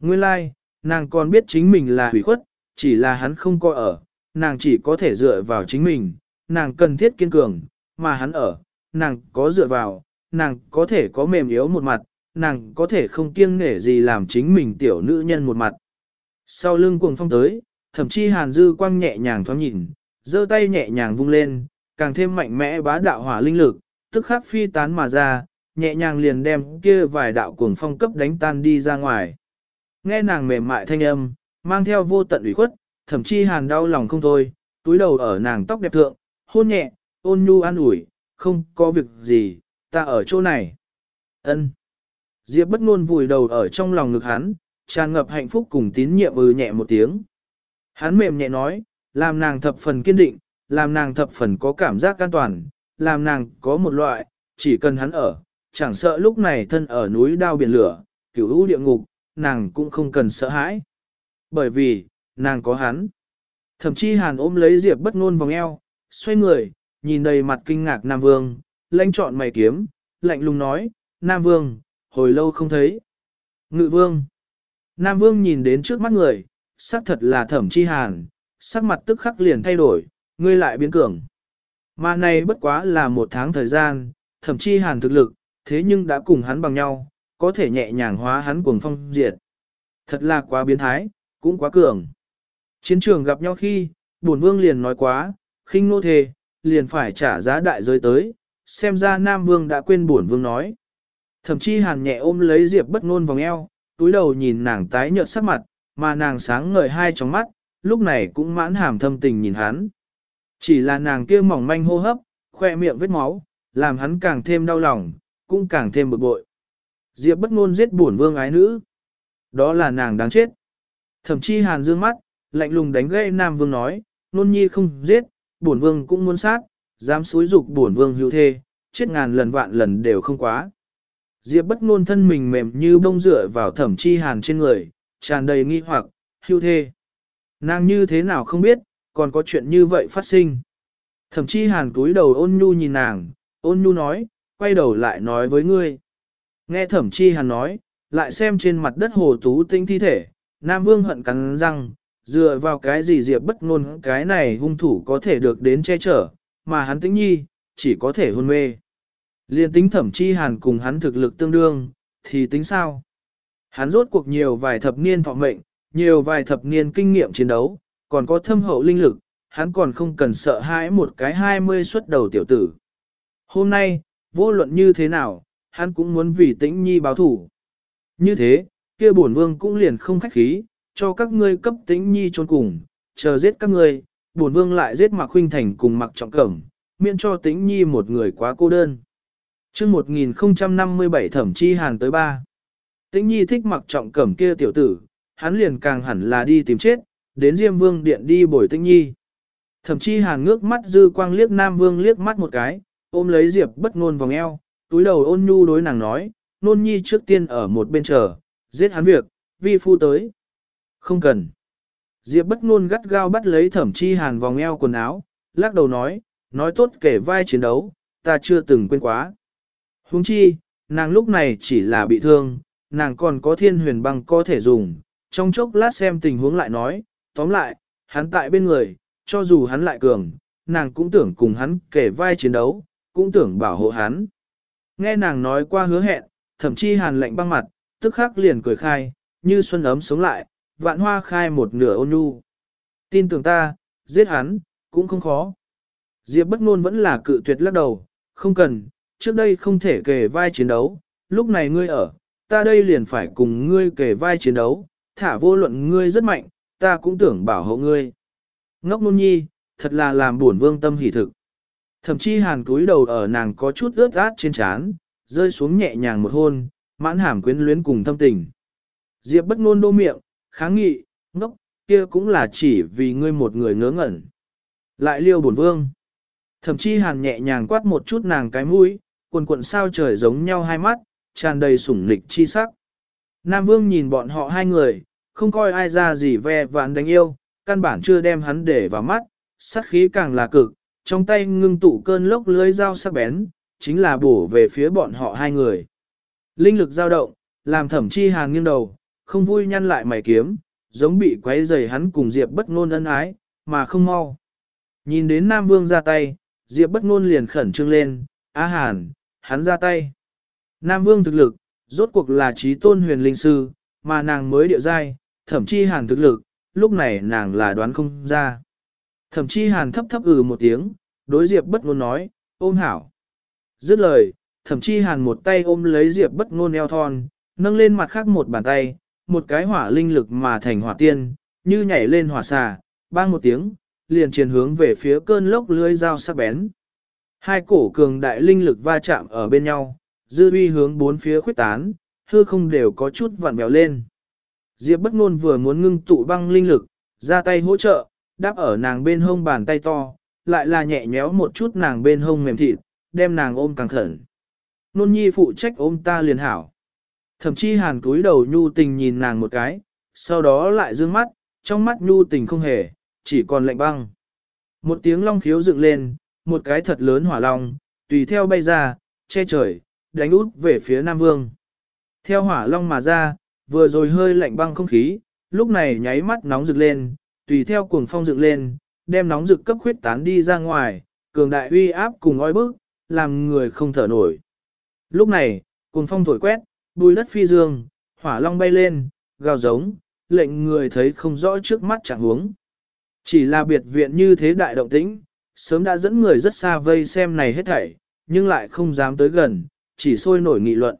Nguyên lai, like, nàng còn biết chính mình là ủy khuất, chỉ là hắn không coi ở, nàng chỉ có thể dựa vào chính mình, nàng cần thiết kiên cường, mà hắn ở, nàng có dựa vào, nàng có thể có mềm yếu một mặt, nàng có thể không kiêng nể gì làm chính mình tiểu nữ nhân một mặt. Sau lưng cuồng phong tới, thậm chí hàn dư quang nhẹ nhàng thoáng nhìn, giơ tay nhẹ nhàng vung lên, càng thêm mạnh mẽ bá đạo hỏa linh lực, tức khắc phi tán mà ra, nhẹ nhàng liền đem kia vài đạo cuồng phong cấp đánh tan đi ra ngoài. Nghe nàng mềm mại thanh âm, mang theo vô tận ủy khuất, thậm chí hàn đau lòng không thôi, túi đầu ở nàng tóc đẹp thượng, hôn nhẹ, ôn nhu an ủi, không có việc gì, ta ở chỗ này. Ân. Diệp bất ngôn vùi đầu ở trong lòng ngực hắn, tràn ngập hạnh phúc cùng tín nhiệm ư nhẹ một tiếng. Hắn mềm nhẹ nói, làm nàng thập phần kiên định, làm nàng thập phần có cảm giác an toàn, làm nàng có một loại, chỉ cần hắn ở, chẳng sợ lúc này thân ở núi đao biển lửa, cửu hữu địa ngục, nàng cũng không cần sợ hãi. Bởi vì, nàng có hắn. Thậm chí hàn ôm lấy Diệp bất ngôn vòng eo, xoay người, nhìn đầy mặt kinh ngạc Nam Vương, lãnh chọn mày kiếm, lạnh lùng nói, Nam Vương, hồi lâu không thấy. Ngự Vương. Nam Vương nhìn đến trước mắt người, sắc thật là thẩm chi hàn, sắc mặt tức khắc liền thay đổi, ngươi lại biến cường. Mà này bất quá là một tháng thời gian, thẩm chi hàn thực lực, thế nhưng đã cùng hắn bằng nhau, có thể nhẹ nhàng hóa hắn cuồng phong diệt. Thật là quá biến thái, cũng quá cường. Chiến trường gặp nhau khi, bổn vương liền nói quá, khinh nô thề, liền phải trả giá đại giới tới, xem ra Nam Vương đã quên bổn vương nói. Thậm chí hàn nhẹ ôm lấy Diệp bất ngôn vòng eo, túi đầu nhìn nàng tái nhợt sắc mặt, mà nàng sáng ngời hai trong mắt, lúc này cũng mãn hàm thâm tình nhìn hắn. Chỉ là nàng kia mỏng manh hô hấp, khoe miệng vết máu, làm hắn càng thêm đau lòng, cũng càng thêm bực bội. Diệp bất ngôn giết bổn vương ái nữ. Đó là nàng đáng chết. Thậm chí hàn dương mắt, lạnh lùng đánh gây Nam Vương nói, nôn nhi không giết, bổn vương cũng muốn sát, dám xúi dục bổn vương hữu thê, chết ngàn lần vạn lần đều không quá. Diệp bất ngôn thân mình mềm như bông rửa vào thẩm chi hàn trên người, tràn đầy nghi hoặc, hưu thê. Nàng như thế nào không biết, còn có chuyện như vậy phát sinh. Thẩm chi hàn cúi đầu ôn nhu nhìn nàng, ôn nhu nói, quay đầu lại nói với ngươi. Nghe thẩm chi hàn nói, lại xem trên mặt đất hồ tú tinh thi thể, Nam Vương hận cắn răng, dựa vào cái gì Diệp bất ngôn cái này hung thủ có thể được đến che chở, mà hắn tĩnh nhi, chỉ có thể hôn mê. Liên tính thẩm chi hàn cùng hắn thực lực tương đương, thì tính sao? Hắn rốt cuộc nhiều vài thập niên thọ mệnh, nhiều vài thập niên kinh nghiệm chiến đấu, còn có thâm hậu linh lực, hắn còn không cần sợ hãi một cái hai mươi xuất đầu tiểu tử. Hôm nay, vô luận như thế nào, hắn cũng muốn vì tĩnh nhi báo thủ. Như thế, kia bổn vương cũng liền không khách khí, cho các ngươi cấp tĩnh nhi trốn cùng, chờ giết các ngươi, bổn vương lại giết mặc huynh thành cùng mặc trọng cẩm, miễn cho tĩnh nhi một người quá cô đơn. chương 1057 thẩm chi hàn tới ba. Tĩnh nhi thích mặc trọng cẩm kia tiểu tử, hắn liền càng hẳn là đi tìm chết, đến Diêm Vương điện đi bồi Tĩnh nhi. Thẩm chi hàn ngước mắt dư quang liếc Nam Vương liếc mắt một cái, ôm lấy Diệp bất ngôn vòng eo, túi đầu ôn nhu đối nàng nói, nôn nhi trước tiên ở một bên chờ, giết hắn việc, vi phu tới. Không cần. Diệp bất ngôn gắt gao bắt lấy thẩm chi hàn vòng eo quần áo, lắc đầu nói, nói tốt kể vai chiến đấu, ta chưa từng quên quá. Huống chi, nàng lúc này chỉ là bị thương, nàng còn có thiên huyền băng có thể dùng, trong chốc lát xem tình huống lại nói, tóm lại, hắn tại bên người, cho dù hắn lại cường, nàng cũng tưởng cùng hắn kể vai chiến đấu, cũng tưởng bảo hộ hắn. Nghe nàng nói qua hứa hẹn, thậm chí hàn lạnh băng mặt, tức khắc liền cười khai, như xuân ấm sống lại, vạn hoa khai một nửa ôn nhu. Tin tưởng ta, giết hắn, cũng không khó. Diệp bất ngôn vẫn là cự tuyệt lắc đầu, không cần, trước đây không thể kề vai chiến đấu, lúc này ngươi ở, ta đây liền phải cùng ngươi kề vai chiến đấu, thả vô luận ngươi rất mạnh, ta cũng tưởng bảo hộ ngươi. Ngốc nôn nhi, thật là làm buồn vương tâm hỉ thực. Thậm chí hàn cúi đầu ở nàng có chút ướt át trên trán, rơi xuống nhẹ nhàng một hôn, mãn hàm quyến luyến cùng thâm tình. Diệp bất ngôn đô miệng, kháng nghị, ngốc, kia cũng là chỉ vì ngươi một người ngớ ngẩn. Lại liêu buồn vương. Thậm chí hàn nhẹ nhàng quát một chút nàng cái mũi, quần quần sao trời giống nhau hai mắt, tràn đầy sủng lịch chi sắc. Nam vương nhìn bọn họ hai người, không coi ai ra gì ve vạn đánh yêu, căn bản chưa đem hắn để vào mắt, sát khí càng là cực, trong tay ngưng tụ cơn lốc lưới dao sắc bén, chính là bổ về phía bọn họ hai người. Linh lực dao động, làm thẩm chi hàn nghiêng đầu, không vui nhăn lại mày kiếm, giống bị quấy rầy hắn cùng Diệp bất ngôn ân ái, mà không mau. Nhìn đến Nam Vương ra tay, Diệp bất ngôn liền khẩn trương lên, á hàn, hắn ra tay. Nam Vương thực lực, rốt cuộc là trí tôn huyền linh sư, mà nàng mới địa giai, thậm chi hàn thực lực, lúc này nàng là đoán không ra. Thậm chi hàn thấp thấp ừ một tiếng, đối Diệp bất ngôn nói, ôm hảo. Dứt lời, thậm chi hàn một tay ôm lấy Diệp bất ngôn eo thon, nâng lên mặt khác một bàn tay, một cái hỏa linh lực mà thành hỏa tiên, như nhảy lên hỏa xà, bang một tiếng, liền truyền hướng về phía cơn lốc lưới dao sắc bén. Hai cổ cường đại linh lực va chạm ở bên nhau, dư uy hướng bốn phía khuyết tán, hư không đều có chút vặn vẹo lên. Diệp bất ngôn vừa muốn ngưng tụ băng linh lực, ra tay hỗ trợ, đáp ở nàng bên hông bàn tay to, lại là nhẹ nhéo một chút nàng bên hông mềm thịt, đem nàng ôm càng khẩn. Nôn nhi phụ trách ôm ta liền hảo. Thậm chí hàn cúi đầu nhu tình nhìn nàng một cái, sau đó lại dương mắt, trong mắt nhu tình không hề, chỉ còn lạnh băng. Một tiếng long khiếu dựng lên, một cái thật lớn hỏa long, tùy theo bay ra, che trời, đánh út về phía Nam Vương. Theo hỏa long mà ra, vừa rồi hơi lạnh băng không khí, lúc này nháy mắt nóng rực lên, tùy theo cuồng phong dựng lên, đem nóng rực cấp khuyết tán đi ra ngoài, cường đại uy áp cùng oi bức, làm người không thở nổi. Lúc này, cuồng phong thổi quét, bùi đất phi dương, hỏa long bay lên, gào giống, lệnh người thấy không rõ trước mắt chẳng huống. Chỉ là biệt viện như thế đại động tĩnh, sớm đã dẫn người rất xa vây xem này hết thảy, nhưng lại không dám tới gần, chỉ sôi nổi nghị luận.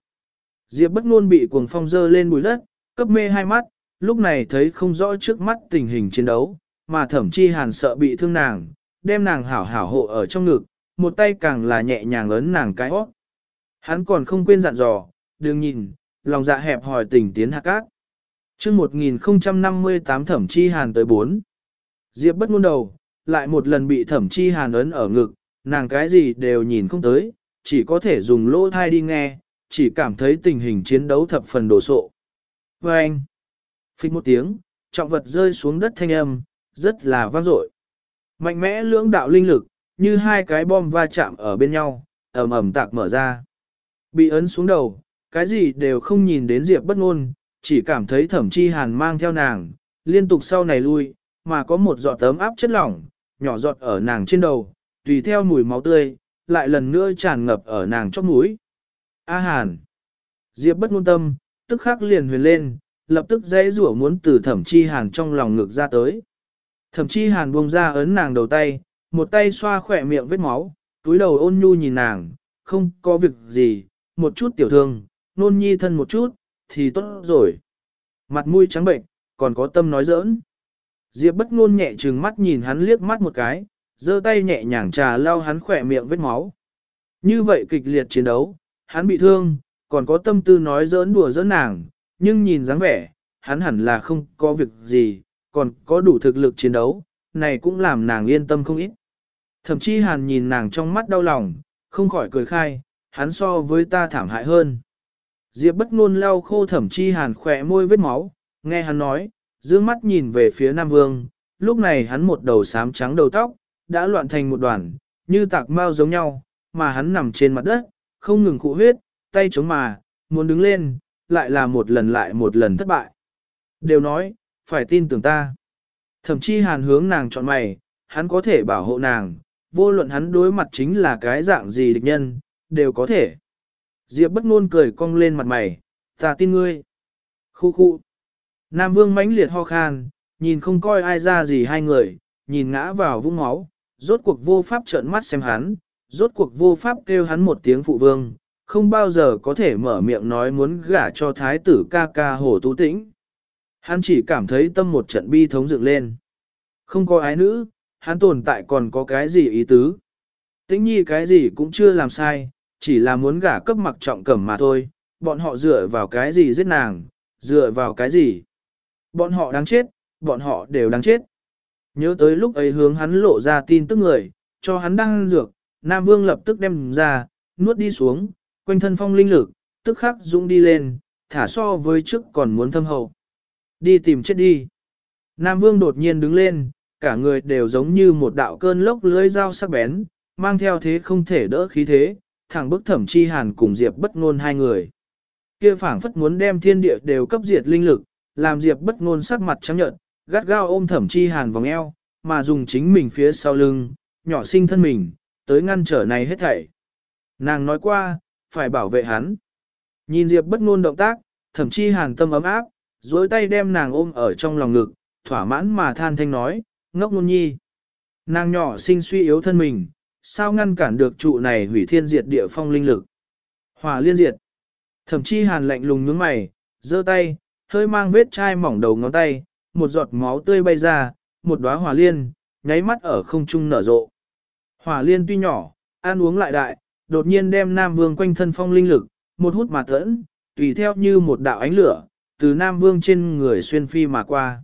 Diệp bất ngôn bị cuồng phong dơ lên bùi đất, cấp mê hai mắt, lúc này thấy không rõ trước mắt tình hình chiến đấu, mà thẩm chi hàn sợ bị thương nàng, đem nàng hảo hảo hộ ở trong ngực, một tay càng là nhẹ nhàng ấn nàng cái hót. Hắn còn không quên dặn dò, đừng nhìn, lòng dạ hẹp hỏi tình tiến hạ cát. Trước 1058 thẩm chi hàn tới 4. Diệp bất ngôn đầu, lại một lần bị thẩm chi hàn ấn ở ngực, nàng cái gì đều nhìn không tới, chỉ có thể dùng lỗ thai đi nghe, chỉ cảm thấy tình hình chiến đấu thập phần đổ sộ. Và anh, phích một tiếng, trọng vật rơi xuống đất thanh âm, rất là vang dội. Mạnh mẽ lưỡng đạo linh lực, như hai cái bom va chạm ở bên nhau, ầm ầm tạc mở ra. Bị ấn xuống đầu, cái gì đều không nhìn đến Diệp bất ngôn, chỉ cảm thấy thẩm chi hàn mang theo nàng, liên tục sau này lui, mà có một giọt tấm áp chất lỏng, nhỏ giọt ở nàng trên đầu, tùy theo mùi máu tươi, lại lần nữa tràn ngập ở nàng chóp mũi. A hàn. Diệp bất ngôn tâm, tức khắc liền huyền lên, lập tức dãy rủa muốn từ thẩm chi hàn trong lòng ngực ra tới. Thẩm chi hàn buông ra ấn nàng đầu tay, một tay xoa khỏe miệng vết máu, túi đầu ôn nhu nhìn nàng, không có việc gì, một chút tiểu thương, nôn nhi thân một chút, thì tốt rồi. Mặt mũi trắng bệnh, còn có tâm nói giỡn. Diệp bất ngôn nhẹ trừng mắt nhìn hắn liếc mắt một cái, giơ tay nhẹ nhàng trà lau hắn khỏe miệng vết máu. Như vậy kịch liệt chiến đấu, hắn bị thương, còn có tâm tư nói giỡn đùa giỡn nàng, nhưng nhìn dáng vẻ, hắn hẳn là không có việc gì, còn có đủ thực lực chiến đấu, này cũng làm nàng yên tâm không ít. Thậm chí hàn nhìn nàng trong mắt đau lòng, không khỏi cười khai, hắn so với ta thảm hại hơn. Diệp bất ngôn lau khô thẩm chi hàn khỏe môi vết máu, nghe hắn nói, dương mắt nhìn về phía Nam Vương, lúc này hắn một đầu xám trắng đầu tóc, đã loạn thành một đoàn, như tạc mau giống nhau, mà hắn nằm trên mặt đất, không ngừng khụ huyết, tay chống mà, muốn đứng lên, lại là một lần lại một lần thất bại. Đều nói, phải tin tưởng ta. Thậm chí hàn hướng nàng chọn mày, hắn có thể bảo hộ nàng, vô luận hắn đối mặt chính là cái dạng gì địch nhân, đều có thể. Diệp bất ngôn cười cong lên mặt mày, ta tin ngươi. Khu khu. Nam vương mãnh liệt ho khan, nhìn không coi ai ra gì hai người, nhìn ngã vào vũng máu, rốt cuộc vô pháp trợn mắt xem hắn, rốt cuộc vô pháp kêu hắn một tiếng phụ vương, không bao giờ có thể mở miệng nói muốn gả cho thái tử ca ca hồ tú tĩnh. Hắn chỉ cảm thấy tâm một trận bi thống dựng lên. Không có ái nữ, hắn tồn tại còn có cái gì ý tứ. Tĩnh nhi cái gì cũng chưa làm sai, chỉ là muốn gả cấp mặc trọng cẩm mà thôi, bọn họ dựa vào cái gì giết nàng, dựa vào cái gì. Bọn họ đáng chết, bọn họ đều đáng chết. Nhớ tới lúc ấy hướng hắn lộ ra tin tức người, cho hắn đang dược, Nam Vương lập tức đem ra, nuốt đi xuống, quanh thân phong linh lực, tức khắc dũng đi lên, thả so với trước còn muốn thâm hậu. Đi tìm chết đi. Nam Vương đột nhiên đứng lên, cả người đều giống như một đạo cơn lốc lưới dao sắc bén, mang theo thế không thể đỡ khí thế, thẳng bức thẩm chi hàn cùng Diệp bất ngôn hai người. Kia phảng phất muốn đem thiên địa đều cấp diệt linh lực, làm Diệp bất ngôn sắc mặt trắng nhợt, gắt gao ôm thẩm chi hàn vòng eo, mà dùng chính mình phía sau lưng, nhỏ sinh thân mình, tới ngăn trở này hết thảy. Nàng nói qua, phải bảo vệ hắn. Nhìn Diệp bất ngôn động tác, thẩm chi hàn tâm ấm áp, dối tay đem nàng ôm ở trong lòng ngực, thỏa mãn mà than thanh nói, ngốc ngôn nhi. Nàng nhỏ sinh suy yếu thân mình, sao ngăn cản được trụ này hủy thiên diệt địa phong linh lực. Hỏa liên diệt. Thẩm chi hàn lạnh lùng nhướng mày, giơ tay, hơi mang vết chai mỏng đầu ngón tay, một giọt máu tươi bay ra, một đóa hỏa liên, nháy mắt ở không trung nở rộ. Hỏa liên tuy nhỏ, ăn uống lại đại, đột nhiên đem Nam Vương quanh thân phong linh lực, một hút mà tẫn, tùy theo như một đạo ánh lửa, từ Nam Vương trên người xuyên phi mà qua.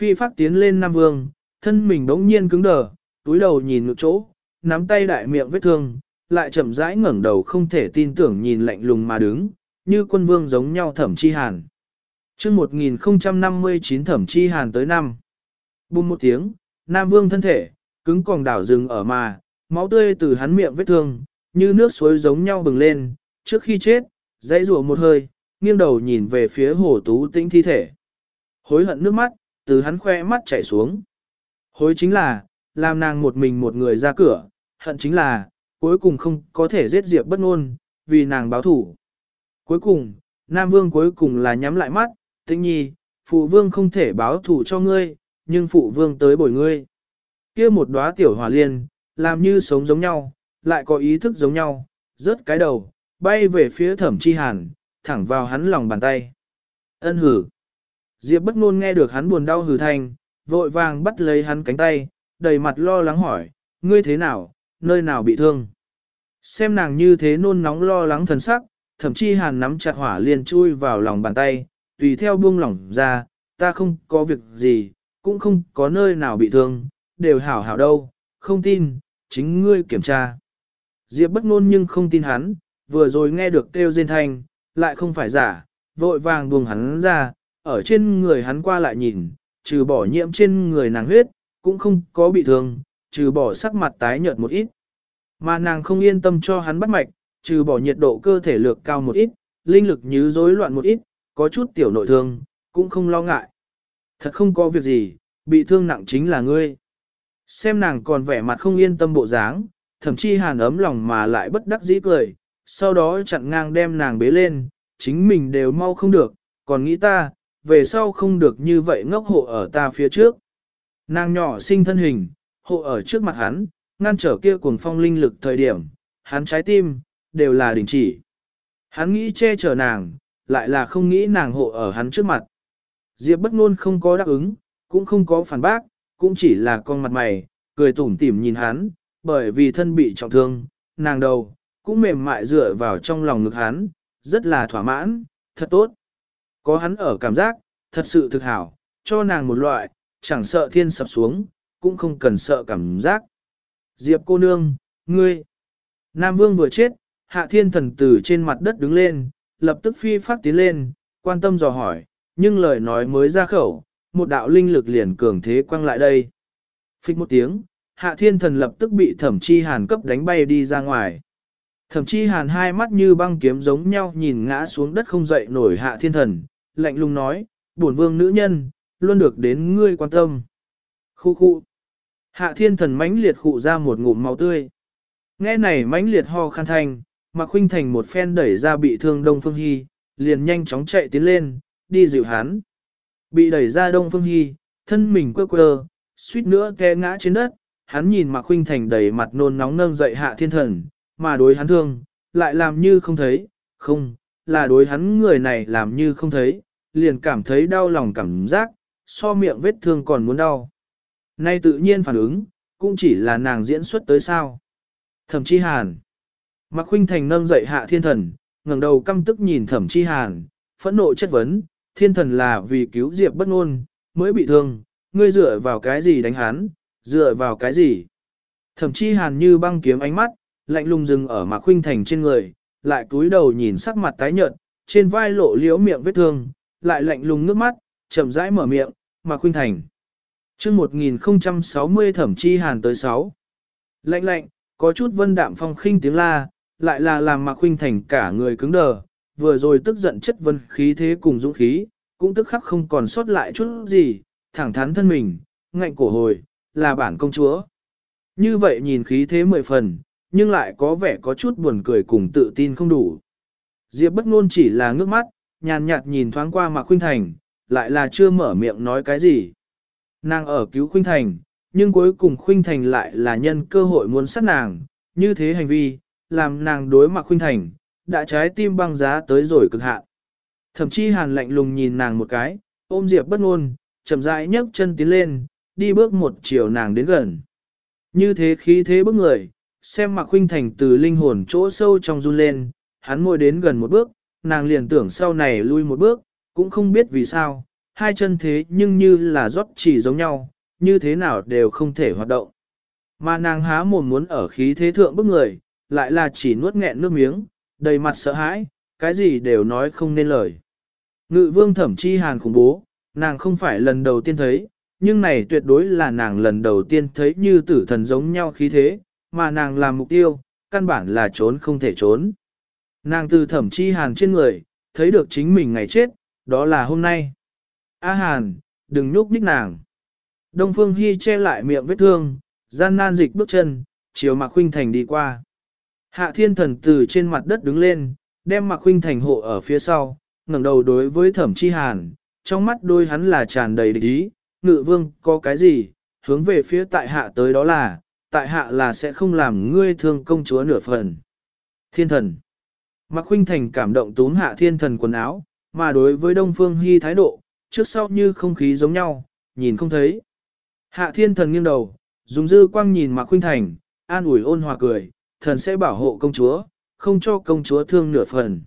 Phi phát tiến lên Nam Vương, thân mình đống nhiên cứng đờ, túi đầu nhìn ngược chỗ, nắm tay đại miệng vết thương, lại chậm rãi ngẩng đầu không thể tin tưởng nhìn lạnh lùng mà đứng, như quân vương giống nhau thẩm chi hàn chương 1059 thẩm chi hàn tới năm. Bùm một tiếng, Nam Vương thân thể, cứng còng đảo rừng ở mà, máu tươi từ hắn miệng vết thương, như nước suối giống nhau bừng lên, trước khi chết, dãy rủa một hơi, nghiêng đầu nhìn về phía hồ tú tĩnh thi thể. Hối hận nước mắt, từ hắn khoe mắt chảy xuống. Hối chính là, làm nàng một mình một người ra cửa, hận chính là, cuối cùng không có thể giết Diệp bất ngôn, vì nàng báo thủ. Cuối cùng, Nam Vương cuối cùng là nhắm lại mắt, tĩnh nhi, phụ vương không thể báo thủ cho ngươi, nhưng phụ vương tới bồi ngươi. kia một đóa tiểu hỏa liên, làm như sống giống nhau, lại có ý thức giống nhau, rớt cái đầu, bay về phía thẩm chi hàn, thẳng vào hắn lòng bàn tay. Ân hử. Diệp bất ngôn nghe được hắn buồn đau hử thành, vội vàng bắt lấy hắn cánh tay, đầy mặt lo lắng hỏi, ngươi thế nào, nơi nào bị thương. Xem nàng như thế nôn nóng lo lắng thần sắc, thậm chí hàn nắm chặt hỏa liền chui vào lòng bàn tay, tùy theo buông lỏng ra, ta không có việc gì, cũng không có nơi nào bị thương, đều hảo hảo đâu, không tin, chính ngươi kiểm tra. Diệp bất ngôn nhưng không tin hắn, vừa rồi nghe được kêu rên thanh, lại không phải giả, vội vàng buông hắn ra, ở trên người hắn qua lại nhìn, trừ bỏ nhiễm trên người nàng huyết, cũng không có bị thương, trừ bỏ sắc mặt tái nhợt một ít. Mà nàng không yên tâm cho hắn bắt mạch, trừ bỏ nhiệt độ cơ thể lược cao một ít, linh lực như rối loạn một ít, có chút tiểu nội thương, cũng không lo ngại. Thật không có việc gì, bị thương nặng chính là ngươi. Xem nàng còn vẻ mặt không yên tâm bộ dáng, thậm chí hàn ấm lòng mà lại bất đắc dĩ cười, sau đó chặn ngang đem nàng bế lên, chính mình đều mau không được, còn nghĩ ta, về sau không được như vậy ngốc hộ ở ta phía trước. Nàng nhỏ sinh thân hình, hộ ở trước mặt hắn, ngăn trở kia cuồng phong linh lực thời điểm, hắn trái tim, đều là đình chỉ. Hắn nghĩ che chở nàng, lại là không nghĩ nàng hộ ở hắn trước mặt. Diệp bất ngôn không có đáp ứng, cũng không có phản bác, cũng chỉ là con mặt mày, cười tủm tỉm nhìn hắn, bởi vì thân bị trọng thương, nàng đầu, cũng mềm mại dựa vào trong lòng ngực hắn, rất là thỏa mãn, thật tốt. Có hắn ở cảm giác, thật sự thực hảo, cho nàng một loại, chẳng sợ thiên sập xuống, cũng không cần sợ cảm giác. Diệp cô nương, ngươi. Nam vương vừa chết, hạ thiên thần tử trên mặt đất đứng lên, lập tức phi phát tiến lên, quan tâm dò hỏi, nhưng lời nói mới ra khẩu, một đạo linh lực liền cường thế quăng lại đây. Phích một tiếng, hạ thiên thần lập tức bị thẩm chi hàn cấp đánh bay đi ra ngoài. Thẩm chi hàn hai mắt như băng kiếm giống nhau nhìn ngã xuống đất không dậy nổi hạ thiên thần, lạnh lùng nói, bổn vương nữ nhân, luôn được đến ngươi quan tâm. Khu khu. Hạ thiên thần mãnh liệt khụ ra một ngụm máu tươi. Nghe này mãnh liệt ho khăn thanh, mà khuynh thành một phen đẩy ra bị thương Đông Phương Hy, liền nhanh chóng chạy tiến lên, đi dịu hắn. Bị đẩy ra Đông Phương Hy, thân mình quơ quơ, suýt nữa té ngã trên đất, hắn nhìn Mạc Khuynh Thành đầy mặt nôn nóng nâng dậy hạ thiên thần, mà đối hắn thương, lại làm như không thấy, không, là đối hắn người này làm như không thấy, liền cảm thấy đau lòng cảm giác, so miệng vết thương còn muốn đau. Nay tự nhiên phản ứng, cũng chỉ là nàng diễn xuất tới sao. Thẩm chi hàn. Mạc Khuynh Thành nâng dậy hạ thiên thần, ngẩng đầu căm tức nhìn thẩm chi hàn, phẫn nộ chất vấn, thiên thần là vì cứu Diệp bất ngôn, mới bị thương, ngươi dựa vào cái gì đánh hắn, dựa vào cái gì. Thẩm chi hàn như băng kiếm ánh mắt, lạnh lùng dừng ở Mạc Khuynh Thành trên người, lại cúi đầu nhìn sắc mặt tái nhợt, trên vai lộ liễu miệng vết thương, lại lạnh lùng nước mắt, chậm rãi mở miệng, Mạc Khuynh Thành. Chương 1060 Thẩm Chi Hàn tới 6. Lạnh lạnh, có chút vân đạm phong khinh tiếng la, lại là làm Mạc Khuynh Thành cả người cứng đờ, vừa rồi tức giận chất vân khí thế cùng dũng khí, cũng tức khắc không còn sót lại chút gì, thẳng thắn thân mình, ngạnh cổ hồi, là bản công chúa. Như vậy nhìn khí thế mười phần, nhưng lại có vẻ có chút buồn cười cùng tự tin không đủ. Diệp bất ngôn chỉ là ngước mắt, nhàn nhạt nhìn thoáng qua Mạc Khuynh Thành, lại là chưa mở miệng nói cái gì. Nàng ở cứu Khuynh Thành, nhưng cuối cùng Khuynh Thành lại là nhân cơ hội muốn sát nàng, như thế hành vi, làm nàng đối mặt Khuynh Thành, đã trái tim băng giá tới rồi cực hạn. Thậm chí hàn lạnh lùng nhìn nàng một cái, ôm Diệp bất ngôn, chậm rãi nhấc chân tiến lên, đi bước một chiều nàng đến gần. Như thế khí thế bước người, xem Mạc Khuynh Thành từ linh hồn chỗ sâu trong run lên, hắn môi đến gần một bước, nàng liền tưởng sau này lui một bước, cũng không biết vì sao, hai chân thế nhưng như là rót chỉ giống nhau, như thế nào đều không thể hoạt động. Mà nàng há mồm muốn ở khí thế thượng bức người, lại là chỉ nuốt nghẹn nước miếng, đầy mặt sợ hãi, cái gì đều nói không nên lời. Ngự vương thẩm chi hàn khủng bố, nàng không phải lần đầu tiên thấy, nhưng này tuyệt đối là nàng lần đầu tiên thấy như tử thần giống nhau khí thế, mà nàng làm mục tiêu, căn bản là trốn không thể trốn. Nàng từ thẩm chi hàn trên người, thấy được chính mình ngày chết, đó là hôm nay. A hàn, đừng nhúc nhích nàng. Đông Phương Hy che lại miệng vết thương, gian nan dịch bước chân, chiều Mạc Khuynh Thành đi qua. Hạ thiên thần từ trên mặt đất đứng lên, đem mặc huynh Thành hộ ở phía sau, ngẩng đầu đối với thẩm chi hàn, trong mắt đôi hắn là tràn đầy địch ý, ngự vương có cái gì, hướng về phía tại hạ tới đó là, tại hạ là sẽ không làm ngươi thương công chúa nửa phần. Thiên thần Mạc Khuynh Thành cảm động túm hạ thiên thần quần áo, mà đối với Đông Phương Hy thái độ, trước sau như không khí giống nhau, nhìn không thấy. Hạ thiên thần nghiêng đầu, dùng dư quang nhìn Mạc Khuynh Thành, an ủi ôn hòa cười, thần sẽ bảo hộ công chúa, không cho công chúa thương nửa phần.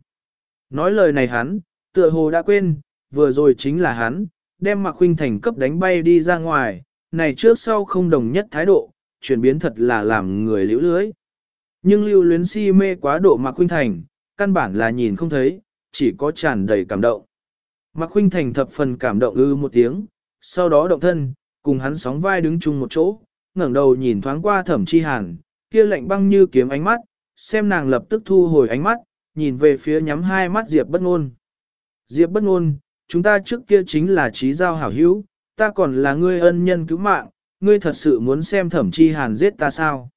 Nói lời này hắn, tựa hồ đã quên, vừa rồi chính là hắn, đem Mạc Huynh Thành cấp đánh bay đi ra ngoài, này trước sau không đồng nhất thái độ, chuyển biến thật là làm người liễu lưới. Nhưng lưu luyến si mê quá độ Mạc Huynh Thành, căn bản là nhìn không thấy, chỉ có tràn đầy cảm động. Mạc Huynh Thành thập phần cảm động ư một tiếng, sau đó động thân, cùng hắn sóng vai đứng chung một chỗ, ngẩng đầu nhìn thoáng qua thẩm chi hàn, kia lạnh băng như kiếm ánh mắt, xem nàng lập tức thu hồi ánh mắt, nhìn về phía nhắm hai mắt Diệp bất ngôn. Diệp bất ngôn, chúng ta trước kia chính là trí giao hảo hữu, ta còn là ngươi ân nhân cứu mạng, ngươi thật sự muốn xem thẩm chi hàn giết ta sao?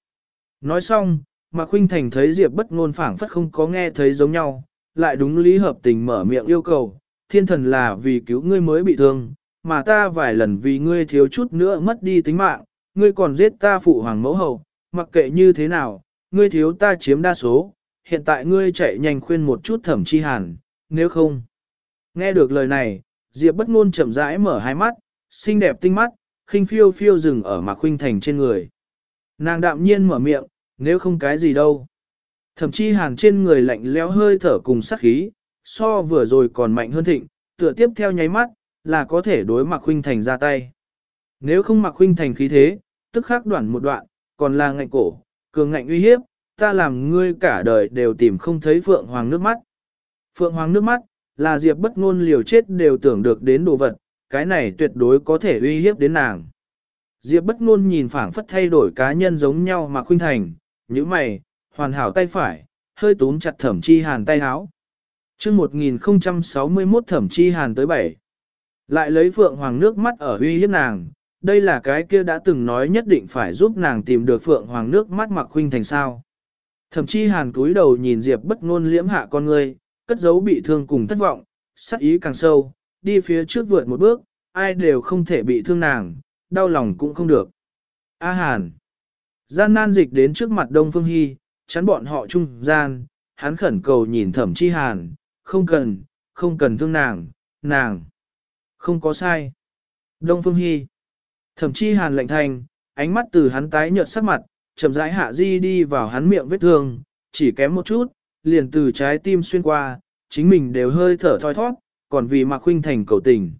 Nói xong, Mạc Khuynh Thành thấy Diệp bất ngôn phảng phất không có nghe thấy giống nhau, lại đúng lý hợp tình mở miệng yêu cầu, thiên thần là vì cứu ngươi mới bị thương, mà ta vài lần vì ngươi thiếu chút nữa mất đi tính mạng, ngươi còn giết ta phụ hoàng mẫu hậu, mặc kệ như thế nào, ngươi thiếu ta chiếm đa số, hiện tại ngươi chạy nhanh khuyên một chút thẩm chi hàn, nếu không. Nghe được lời này, Diệp bất ngôn chậm rãi mở hai mắt, xinh đẹp tinh mắt, khinh phiêu phiêu dừng ở Mạc Khuynh Thành trên người. Nàng đạm nhiên mở miệng, nếu không cái gì đâu. Thậm chí hàn trên người lạnh lẽo hơi thở cùng sát khí, so vừa rồi còn mạnh hơn thịnh, tựa tiếp theo nháy mắt, là có thể đối Mạc Khuynh Thành ra tay. Nếu không Mạc Khuynh Thành khí thế, tức khắc đoạn một đoạn, còn là ngạnh cổ, cường ngạnh uy hiếp, ta làm ngươi cả đời đều tìm không thấy Phượng Hoàng nước mắt. Phượng Hoàng nước mắt, là Diệp bất ngôn liều chết đều tưởng được đến đồ vật, cái này tuyệt đối có thể uy hiếp đến nàng. Diệp bất ngôn nhìn phảng phất thay đổi cá nhân giống nhau mà khuynh thành, như mày, hoàn hảo tay phải, hơi túm chặt thẩm chi hàn tay háo. Trước 1061 thẩm chi hàn tới 7. Lại lấy phượng hoàng nước mắt ở uy hiếp nàng, đây là cái kia đã từng nói nhất định phải giúp nàng tìm được phượng hoàng nước mắt mặc huynh thành sao. Thẩm chi hàn cúi đầu nhìn Diệp bất ngôn liễm hạ con người, cất giấu bị thương cùng thất vọng, sắc ý càng sâu, đi phía trước vượt một bước, ai đều không thể bị thương nàng, đau lòng cũng không được. A Hàn. Gian nan dịch đến trước mặt Đông Phương Hy, chắn bọn họ trung gian, hắn khẩn cầu nhìn thẩm chi Hàn, không cần, không cần thương nàng, nàng. Không có sai. Đông Phương Hy. Thậm chí Hàn lạnh thành, ánh mắt từ hắn tái nhợt sắc mặt, chậm rãi hạ di đi vào hắn miệng vết thương, chỉ kém một chút, liền từ trái tim xuyên qua, chính mình đều hơi thở thoi thoát, còn vì Mạc Khuynh Thành cầu tình.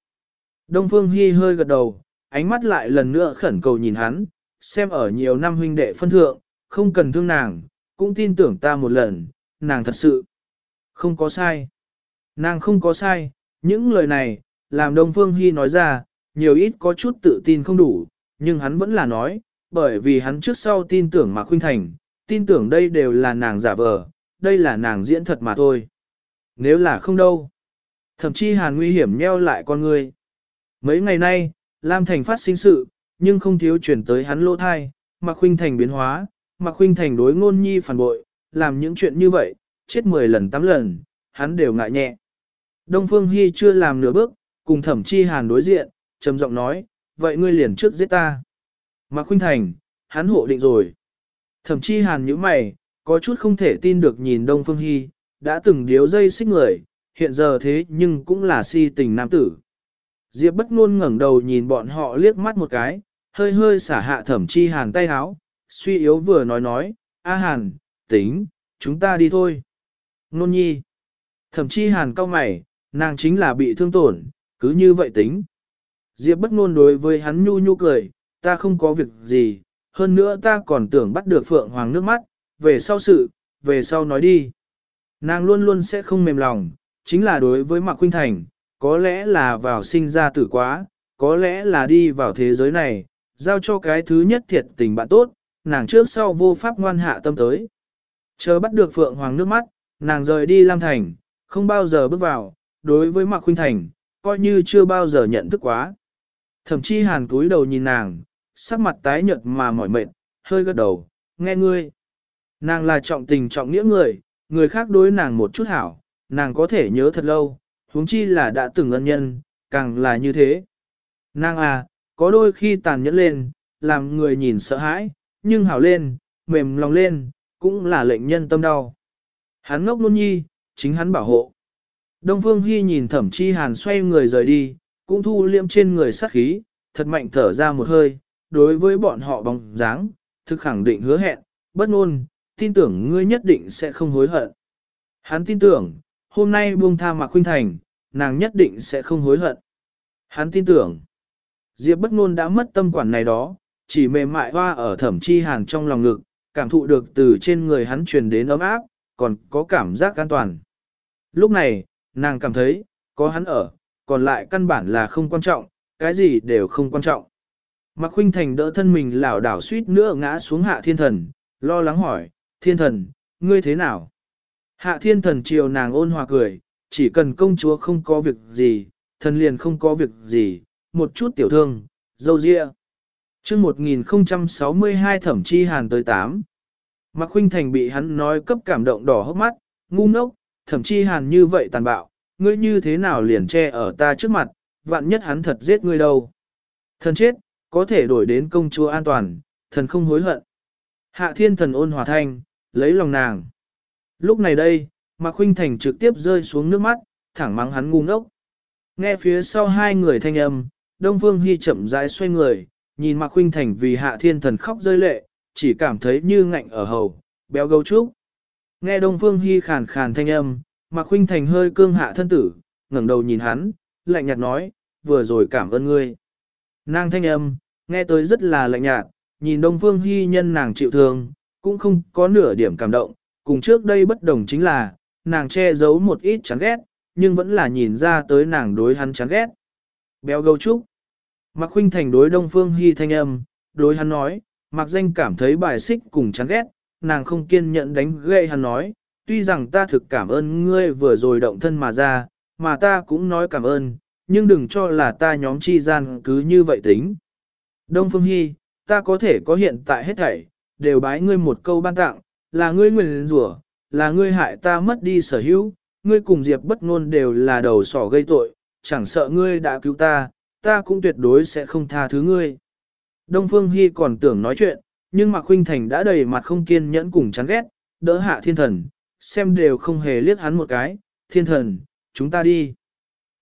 Đông Phương Hi hơi gật đầu, ánh mắt lại lần nữa khẩn cầu nhìn hắn, xem ở nhiều năm huynh đệ phân thượng, không cần thương nàng, cũng tin tưởng ta một lần, nàng thật sự không có sai. Nàng không có sai, những lời này, làm Đông Phương Hi nói ra, nhiều ít có chút tự tin không đủ, nhưng hắn vẫn là nói, bởi vì hắn trước sau tin tưởng Mạc Khuynh Thành, tin tưởng đây đều là nàng giả vờ, đây là nàng diễn thật mà thôi. Nếu là không đâu. Thậm chí hàn nguy hiểm nheo lại con người. Mấy ngày nay, Lam Thành phát sinh sự, nhưng không thiếu chuyển tới hắn lỗ thai, Mạc Khuynh Thành biến hóa, Mạc Khuynh Thành đối ngôn nhi phản bội, làm những chuyện như vậy, chết 10 lần 8 lần, hắn đều ngại nhẹ. Đông Phương Hy chưa làm nửa bước, cùng thẩm chi hàn đối diện, trầm giọng nói, vậy ngươi liền trước giết ta. Mạc Khuynh Thành, hắn hộ định rồi. Thẩm chi hàn nhíu mày, có chút không thể tin được nhìn Đông Phương Hy, đã từng điếu dây xích người, hiện giờ thế nhưng cũng là si tình nam tử. Diệp bất ngôn ngẩng đầu nhìn bọn họ liếc mắt một cái, hơi hơi xả hạ thẩm chi hàn tay háo, suy yếu vừa nói nói, A hàn, tính, chúng ta đi thôi. Nôn nhi. Thẩm chi hàn cau mày, nàng chính là bị thương tổn, cứ như vậy tính. Diệp bất ngôn đối với hắn nhu nhu cười, ta không có việc gì, hơn nữa ta còn tưởng bắt được Phượng Hoàng nước mắt, về sau sự, về sau nói đi. Nàng luôn luôn sẽ không mềm lòng, chính là đối với Mạc Khuynh Thành, có lẽ là vào sinh ra tử quá, có lẽ là đi vào thế giới này, giao cho cái thứ nhất thiệt tình bạn tốt, nàng trước sau vô pháp ngoan hạ tâm tới. Chờ bắt được Phượng Hoàng nước mắt, nàng rời đi Lam Thành, không bao giờ bước vào, đối với Mạc Khuynh Thành, coi như chưa bao giờ nhận thức quá. Thẩm Chi hàn cúi đầu nhìn nàng, sắc mặt tái nhợt mà mỏi mệt, hơi gật đầu, nghe ngươi. Nàng là trọng tình trọng nghĩa người, người khác đối nàng một chút hảo, nàng có thể nhớ thật lâu, huống chi là đã từng ân nhân, càng là như thế. Nàng à, có đôi khi tàn nhẫn lên, làm người nhìn sợ hãi, nhưng hảo lên, mềm lòng lên, cũng là lệnh nhân tâm đau. Hắn ngốc nôn nhi, chính hắn bảo hộ. Đông Phương Hy nhìn thẩm chi hàn xoay người rời đi, cũng thu liêm trên người sát khí, thật mạnh thở ra một hơi, đối với bọn họ bóng dáng, thực khẳng định hứa hẹn, bất ngôn, tin tưởng ngươi nhất định sẽ không hối hận. Hắn tin tưởng, hôm nay buông tha Mạc Khuynh Thành, nàng nhất định sẽ không hối hận. Hắn tin tưởng, Diệp bất ngôn đã mất tâm quản này đó, chỉ mềm mại hoa ở thẩm chi hàn trong lòng ngực, cảm thụ được từ trên người hắn truyền đến ấm áp, còn có cảm giác an toàn. Lúc này, nàng cảm thấy, có hắn ở, còn lại căn bản là không quan trọng, cái gì đều không quan trọng. Mạc Khuynh Thành đỡ thân mình lảo đảo suýt nữa ngã xuống hạ thiên thần, lo lắng hỏi, thiên thần, ngươi thế nào? Hạ thiên thần chiều nàng ôn hòa cười, chỉ cần công chúa không có việc gì, thần liền không có việc gì, một chút tiểu thương, dâu dịa. chương 1062 thẩm chi hàn tới 8. Mạc Khuynh Thành bị hắn nói cấp cảm động đỏ hốc mắt, ngu ngốc, thẩm chi hàn như vậy tàn bạo, ngươi như thế nào liền che ở ta trước mặt, vạn nhất hắn thật giết ngươi đâu. Thần chết, có thể đổi đến công chúa an toàn, thần không hối hận. Hạ thiên thần ôn hòa thanh, lấy lòng nàng. Lúc này đây, Mạc Khuynh Thành trực tiếp rơi xuống nước mắt, thẳng mắng hắn ngu ngốc. Nghe phía sau hai người thanh âm, Đông Phương Hy chậm rãi xoay người, nhìn Mạc Khuynh Thành vì hạ thiên thần khóc rơi lệ, chỉ cảm thấy như ngạnh ở hầu, béo gấu trúc. Nghe Đông Phương Hy khàn khàn thanh âm, Mạc Khuynh Thành hơi cương hạ thân tử, ngẩng đầu nhìn hắn, lạnh nhạt nói, vừa rồi cảm ơn ngươi. Nàng thanh âm, nghe tới rất là lạnh nhạt, nhìn Đông Phương Hy nhân nàng chịu thương, cũng không có nửa điểm cảm động, cùng trước đây bất đồng chính là, nàng che giấu một ít chán ghét, nhưng vẫn là nhìn ra tới nàng đối hắn chán ghét. Béo gấu trúc. Mạc Khuynh Thành đối Đông Phương Hy thanh âm, đối hắn nói, Mạc Danh cảm thấy bài xích cùng chán ghét, nàng không kiên nhẫn đánh gậy hắn nói, tuy rằng ta thực cảm ơn ngươi vừa rồi động thân mà ra, mà ta cũng nói cảm ơn, nhưng đừng cho là ta nhóm chi gian cứ như vậy tính. Đông Phương Hy, ta có thể có hiện tại hết thảy, đều bái ngươi một câu ban tặng, là ngươi nguyền rủa, là ngươi hại ta mất đi sở hữu, ngươi cùng Diệp bất ngôn đều là đầu sỏ gây tội, chẳng sợ ngươi đã cứu ta, ta cũng tuyệt đối sẽ không tha thứ ngươi. Đông Phương Hy còn tưởng nói chuyện, nhưng Mạc Khuynh Thành đã đầy mặt không kiên nhẫn cùng chán ghét, đỡ hạ thiên thần, xem đều không hề liếc hắn một cái, thiên thần, chúng ta đi.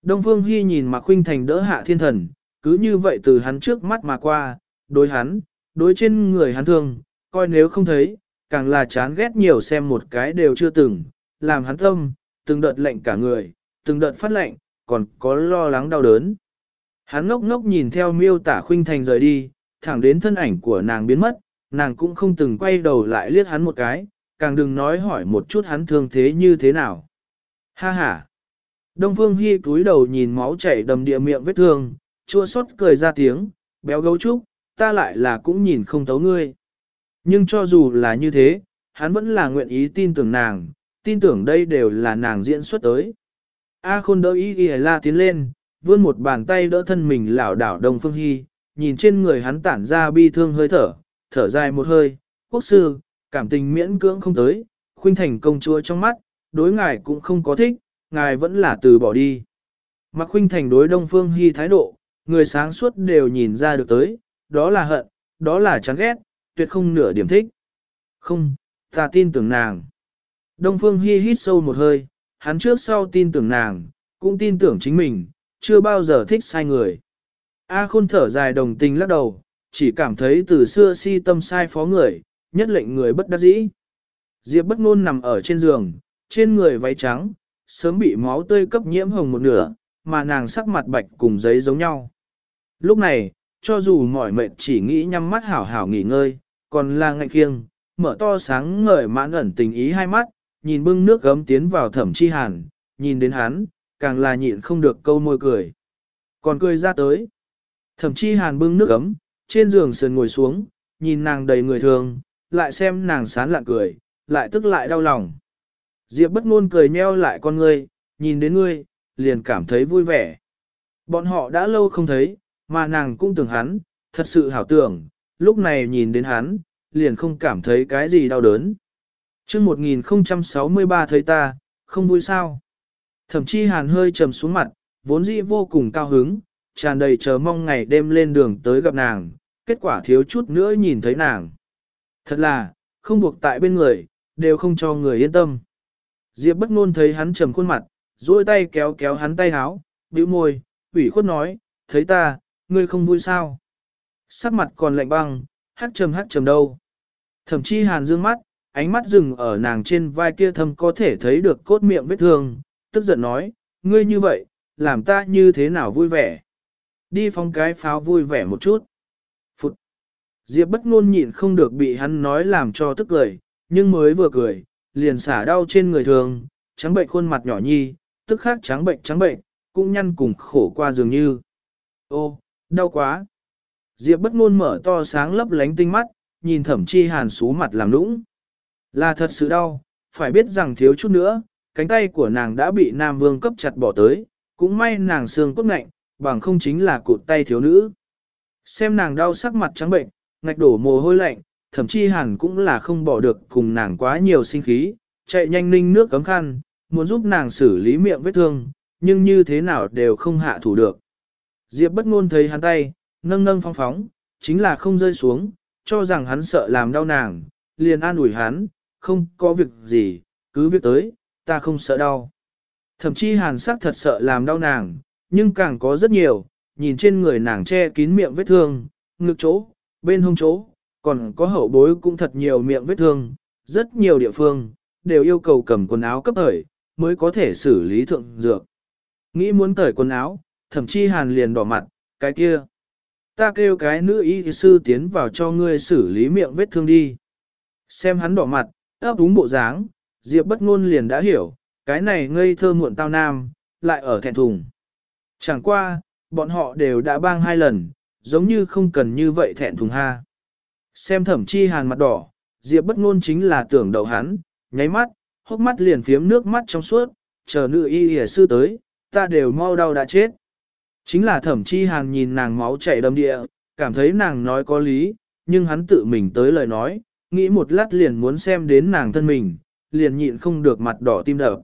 Đông Phương Hy nhìn Mạc Khuynh Thành đỡ hạ thiên thần, cứ như vậy từ hắn trước mắt mà qua, đối hắn, đối trên người hắn thương, coi nếu không thấy, càng là chán ghét nhiều xem một cái đều chưa từng, làm hắn tâm, từng đợt lệnh cả người, từng đợt phát lệnh, còn có lo lắng đau đớn. Hắn ngốc ngốc nhìn theo miêu tả khuynh thành rời đi, thẳng đến thân ảnh của nàng biến mất, nàng cũng không từng quay đầu lại liếc hắn một cái, càng đừng nói hỏi một chút hắn thương thế như thế nào. Ha ha! Đông Phương Hi cúi đầu nhìn máu chảy đầm địa miệng vết thương, chua xót cười ra tiếng, béo gấu trúc, ta lại là cũng nhìn không thấu ngươi. Nhưng cho dù là như thế, hắn vẫn là nguyện ý tin tưởng nàng, tin tưởng đây đều là nàng diễn xuất tới. A khôn đỡ ý ghi la tiến lên, vươn một bàn tay đỡ thân mình lảo đảo Đông Phương Hi, nhìn trên người hắn tản ra bi thương hơi thở, thở dài một hơi, quốc sư, cảm tình miễn cưỡng không tới, khuynh thành công chúa trong mắt, đối ngài cũng không có thích, ngài vẫn là từ bỏ đi. Mạc khuynh thành đối Đông Phương Hi thái độ, người sáng suốt đều nhìn ra được tới, đó là hận, đó là chán ghét, tuyệt không nửa điểm thích. Không, ta tin tưởng nàng. Đông Phương Hi hít sâu một hơi, hắn trước sau tin tưởng nàng, cũng tin tưởng chính mình, chưa bao giờ thích sai người. A khôn thở dài đồng tình lắc đầu, chỉ cảm thấy từ xưa si tâm sai phó người, nhất lệnh người bất đắc dĩ. Diệp bất ngôn nằm ở trên giường, trên người váy trắng, sớm bị máu tươi cấp nhiễm hồng một nửa, mà nàng sắc mặt bạch cùng giấy giống nhau. Lúc này, cho dù mỏi mệt chỉ nghĩ nhắm mắt hảo hảo nghỉ ngơi, còn là ngạnh khiêng, mở to sáng ngời mãn ẩn tình ý hai mắt, nhìn bưng nước gấm tiến vào thẩm chi hàn, nhìn đến hắn, càng là nhịn không được câu môi cười. Còn cười ra tới. Thẩm chi hàn bưng nước gấm, trên giường sườn ngồi xuống, nhìn nàng đầy người thường, lại xem nàng sán lạ cười, lại tức lại đau lòng. Diệp bất ngôn cười nheo lại con ngươi, nhìn đến ngươi, liền cảm thấy vui vẻ. Bọn họ đã lâu không thấy, mà nàng cũng tưởng hắn, thật sự hảo tưởng, lúc này nhìn đến hắn, liền không cảm thấy cái gì đau đớn. Trước 1063 thấy ta, không vui sao. Thậm chí hàn hơi trầm xuống mặt, vốn dĩ vô cùng cao hứng, tràn đầy chờ mong ngày đêm lên đường tới gặp nàng, kết quả thiếu chút nữa nhìn thấy nàng. Thật là, không buộc tại bên người, đều không cho người yên tâm. Diệp bất ngôn thấy hắn trầm khuôn mặt, duỗi tay kéo kéo hắn tay háo, bĩu môi, ủy khuất nói, thấy ta, ngươi không vui sao? Sắc mặt còn lạnh băng, hát trầm hát trầm đâu. Thậm chí hàn dương mắt, ánh mắt dừng ở nàng trên vai kia thâm có thể thấy được cốt miệng vết thương, tức giận nói, ngươi như vậy, làm ta như thế nào vui vẻ. Đi phong cái pháo vui vẻ một chút. Diệp bất ngôn nhịn không được bị hắn nói làm cho tức cười, nhưng mới vừa cười, liền xả đau trên người thường, trắng bệnh khuôn mặt nhỏ nhi, tức khắc trắng bệnh trắng bệnh, cũng nhăn cùng khổ qua dường như. Ô, đau quá. Diệp bất ngôn mở to sáng lấp lánh tinh mắt, nhìn thẩm chi hàn sú mặt làm nũng. Là thật sự đau, phải biết rằng thiếu chút nữa, cánh tay của nàng đã bị Nam Vương cấp chặt bỏ tới, cũng may nàng xương cốt ngạnh, bằng không chính là cụt tay thiếu nữ. Xem nàng đau sắc mặt trắng bệnh, ngạch đổ mồ hôi lạnh, thậm chí hẳn cũng là không bỏ được cùng nàng quá nhiều sinh khí, chạy nhanh ninh nước cấm khăn, muốn giúp nàng xử lý miệng vết thương, nhưng như thế nào đều không hạ thủ được. Diệp bất ngôn thấy hắn tay, nâng nâng phong phóng, chính là không rơi xuống, cho rằng hắn sợ làm đau nàng, liền an ủi hắn, không có việc gì, cứ việc tới, ta không sợ đau. Thậm chí hàn sắc thật sợ làm đau nàng, nhưng càng có rất nhiều, nhìn trên người nàng che kín miệng vết thương, ngực chỗ, bên hông chỗ, còn có hậu bối cũng thật nhiều miệng vết thương, rất nhiều địa phương, đều yêu cầu cầm quần áo cấp thời, mới có thể xử lý thượng dược. Nghĩ muốn cởi quần áo, thậm chí hàn liền đỏ mặt, cái kia. Ta kêu cái nữ y sư tiến vào cho ngươi xử lý miệng vết thương đi. Xem hắn đỏ mặt, ấp úng bộ dáng, Diệp bất ngôn liền đã hiểu, cái này ngây thơ muộn tao nam, lại ở thẹn thùng. Chẳng qua, bọn họ đều đã bang hai lần, giống như không cần như vậy thẹn thùng ha. Xem thẩm chi hàn mặt đỏ, Diệp bất ngôn chính là tưởng đầu hắn, nháy mắt, hốc mắt liền phiếm nước mắt trong suốt, chờ nữ y y sư tới, ta đều mau đau đã chết. Chính là thẩm chi hàn nhìn nàng máu chảy đầm địa, cảm thấy nàng nói có lý, nhưng hắn tự mình tới lời nói, nghĩ một lát liền muốn xem đến nàng thân mình, liền nhịn không được mặt đỏ tim đập.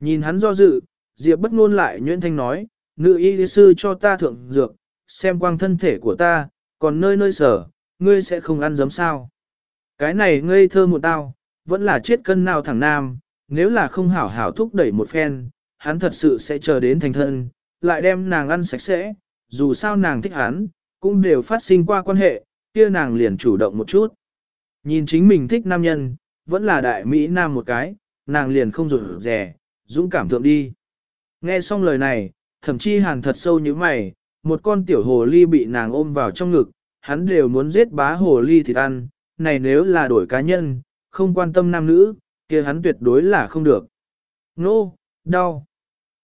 Nhìn hắn do dự, Diệp bất ngôn lại nhuyễn thanh nói, nữ y sư cho ta thượng dược, xem quang thân thể của ta, còn nơi nơi sở, ngươi sẽ không ăn giấm sao. Cái này ngây thơ một tao, vẫn là chết cân nào thẳng nam, nếu là không hảo hảo thúc đẩy một phen, hắn thật sự sẽ chờ đến thành thân, lại đem nàng ăn sạch sẽ, dù sao nàng thích hắn, cũng đều phát sinh qua quan hệ, kia nàng liền chủ động một chút. Nhìn chính mình thích nam nhân, vẫn là đại Mỹ nam một cái, nàng liền không rụt rẻ, dũng cảm thượng đi. Nghe xong lời này, thậm chí hàn thật sâu như mày, một con tiểu hồ ly bị nàng ôm vào trong ngực, hắn đều muốn giết bá hồ ly thịt ăn, này nếu là đổi cá nhân, không quan tâm nam nữ, kia hắn tuyệt đối là không được. Nô, đau.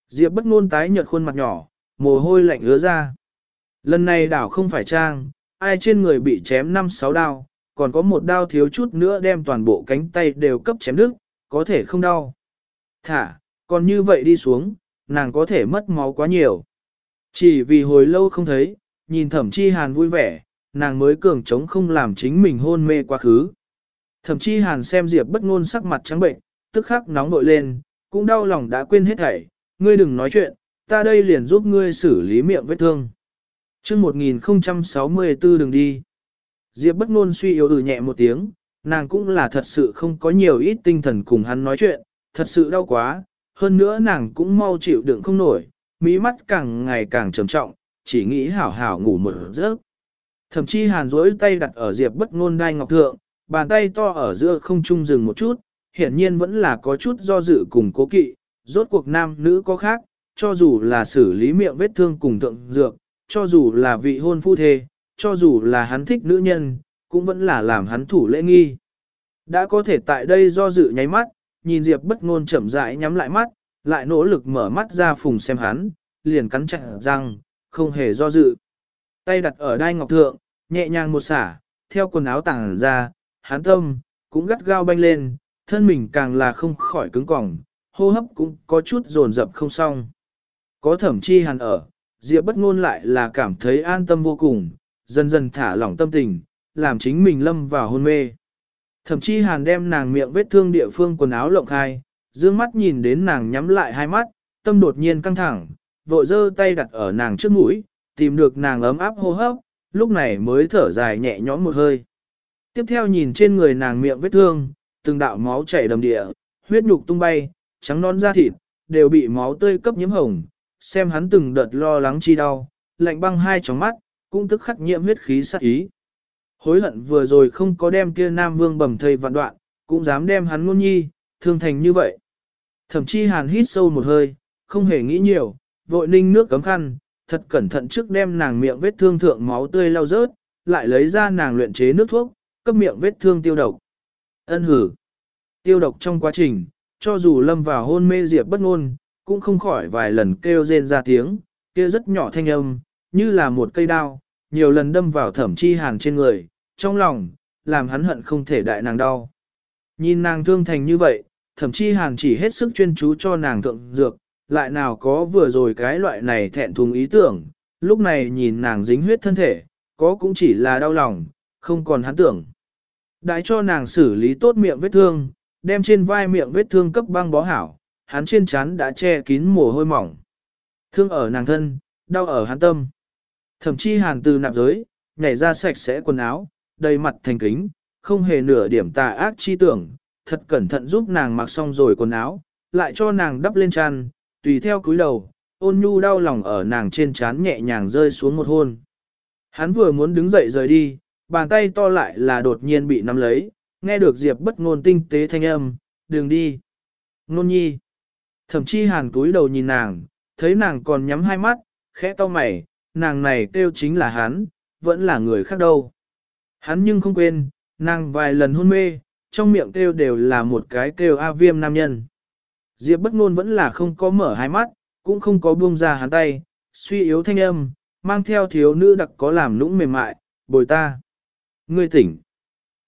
Diệp bất ngôn tái nhợt khuôn mặt nhỏ, mồ hôi lạnh ứa ra. Lần này đảo không phải trang, ai trên người bị chém 5-6 đao, còn có một đao thiếu chút nữa đem toàn bộ cánh tay đều cấp chém đứt, có thể không đau. Thả, còn như vậy đi xuống, nàng có thể mất máu quá nhiều. Chỉ vì hồi lâu không thấy, nhìn thẩm chi hàn vui vẻ, nàng mới cường chống không làm chính mình hôn mê quá khứ. Thẩm chi hàn xem Diệp bất ngôn sắc mặt trắng bệnh, tức khắc nóng nổi lên, cũng đau lòng đã quên hết thảy, ngươi đừng nói chuyện, ta đây liền giúp ngươi xử lý miệng vết thương. Trước 1064 đừng đi. Diệp bất ngôn suy yếu ừ nhẹ một tiếng, nàng cũng là thật sự không có nhiều ít tinh thần cùng hắn nói chuyện, thật sự đau quá, hơn nữa nàng cũng mau chịu đựng không nổi, mí mắt càng ngày càng trầm trọng, chỉ nghĩ hảo hảo ngủ một giấc. Thậm chí hàn rỗi tay đặt ở Diệp bất ngôn đai ngọc thượng, bàn tay to ở giữa không trung dừng một chút, hiển nhiên vẫn là có chút do dự cùng cố kỵ, rốt cuộc nam nữ có khác, cho dù là xử lý miệng vết thương cùng thượng dược, cho dù là vị hôn phu thê, cho dù là hắn thích nữ nhân, cũng vẫn là làm hắn thủ lễ nghi. Đã có thể tại đây do dự nháy mắt, nhìn Diệp bất ngôn chậm rãi nhắm lại mắt, lại nỗ lực mở mắt ra phùng xem hắn, liền cắn chặt răng, không hề do dự. Tay đặt ở đai ngọc thượng, nhẹ nhàng một xả, theo quần áo tàng ra, hắn tâm, cũng gắt gao banh lên, thân mình càng là không khỏi cứng cỏng, hô hấp cũng có chút dồn dập không xong. Có thẩm chi hàn ở, Diệp bất ngôn lại là cảm thấy an tâm vô cùng, dần dần thả lỏng tâm tình, làm chính mình lâm vào hôn mê. Thẩm chi hàn đem nàng miệng vết thương địa phương quần áo lộng khai, dương mắt nhìn đến nàng nhắm lại hai mắt, tâm đột nhiên căng thẳng, vội giơ tay đặt ở nàng trước mũi, tìm được nàng ấm áp hô hấp, lúc này mới thở dài nhẹ nhõm một hơi. Tiếp theo nhìn trên người nàng miệng vết thương, từng đạo máu chảy đầm địa, huyết nhục tung bay, trắng non da thịt, đều bị máu tươi cấp nhiễm hồng, xem hắn từng đợt lo lắng chi đau, lạnh băng hai tròng mắt, cũng tức khắc nhiễm huyết khí sát ý. Hối hận vừa rồi không có đem kia Nam Vương bầm thây vạn đoạn, cũng dám đem hắn ngôn nhi, thương thành như vậy. Thậm chí hàn hít sâu một hơi, không hề nghĩ nhiều, vội ninh nước cấm khăn, thật cẩn thận trước đem nàng miệng vết thương thượng máu tươi lau rớt, lại lấy ra nàng luyện chế nước thuốc, cấp miệng vết thương tiêu độc. Ân hử. Tiêu độc trong quá trình, cho dù lâm vào hôn mê diệp bất ngôn, cũng không khỏi vài lần kêu rên ra tiếng, kia rất nhỏ thanh âm, như là một cây đao, nhiều lần đâm vào thẩm chi hàn trên người, trong lòng, làm hắn hận không thể đại nàng đau. Nhìn nàng thương thành như vậy, thậm chí hàn chỉ hết sức chuyên chú cho nàng thượng dược, lại nào có vừa rồi cái loại này thẹn thùng ý tưởng, lúc này nhìn nàng dính huyết thân thể, có cũng chỉ là đau lòng, không còn hắn tưởng. Đãi cho nàng xử lý tốt miệng vết thương, đem trên vai miệng vết thương cấp băng bó hảo, hắn trên chán đã che kín mồ hôi mỏng. Thương ở nàng thân, đau ở hắn tâm. Thậm chí hàn từ nạp giới, nhảy ra sạch sẽ quần áo, đầy mặt thành kính, không hề nửa điểm tà ác chi tưởng, thật cẩn thận giúp nàng mặc xong rồi quần áo, lại cho nàng đắp lên chăn, tùy theo cúi đầu, ôn nhu đau lòng ở nàng trên trán nhẹ nhàng rơi xuống một hôn. Hắn vừa muốn đứng dậy rời đi, bàn tay to lại là đột nhiên bị nắm lấy, nghe được Diệp bất ngôn tinh tế thanh âm, đừng đi. Nôn nhi. Thậm chí hàn cúi đầu nhìn nàng, thấy nàng còn nhắm hai mắt, khẽ to mày, nàng này kêu chính là hắn, vẫn là người khác đâu. Hắn nhưng không quên, nàng vài lần hôn mê, trong miệng kêu đều là một cái kêu A viêm nam nhân. Diệp bất ngôn vẫn là không có mở hai mắt, cũng không có buông ra hắn tay, suy yếu thanh âm, mang theo thiếu nữ đặc có làm nũng mềm mại, bồi ta. Ngươi tỉnh.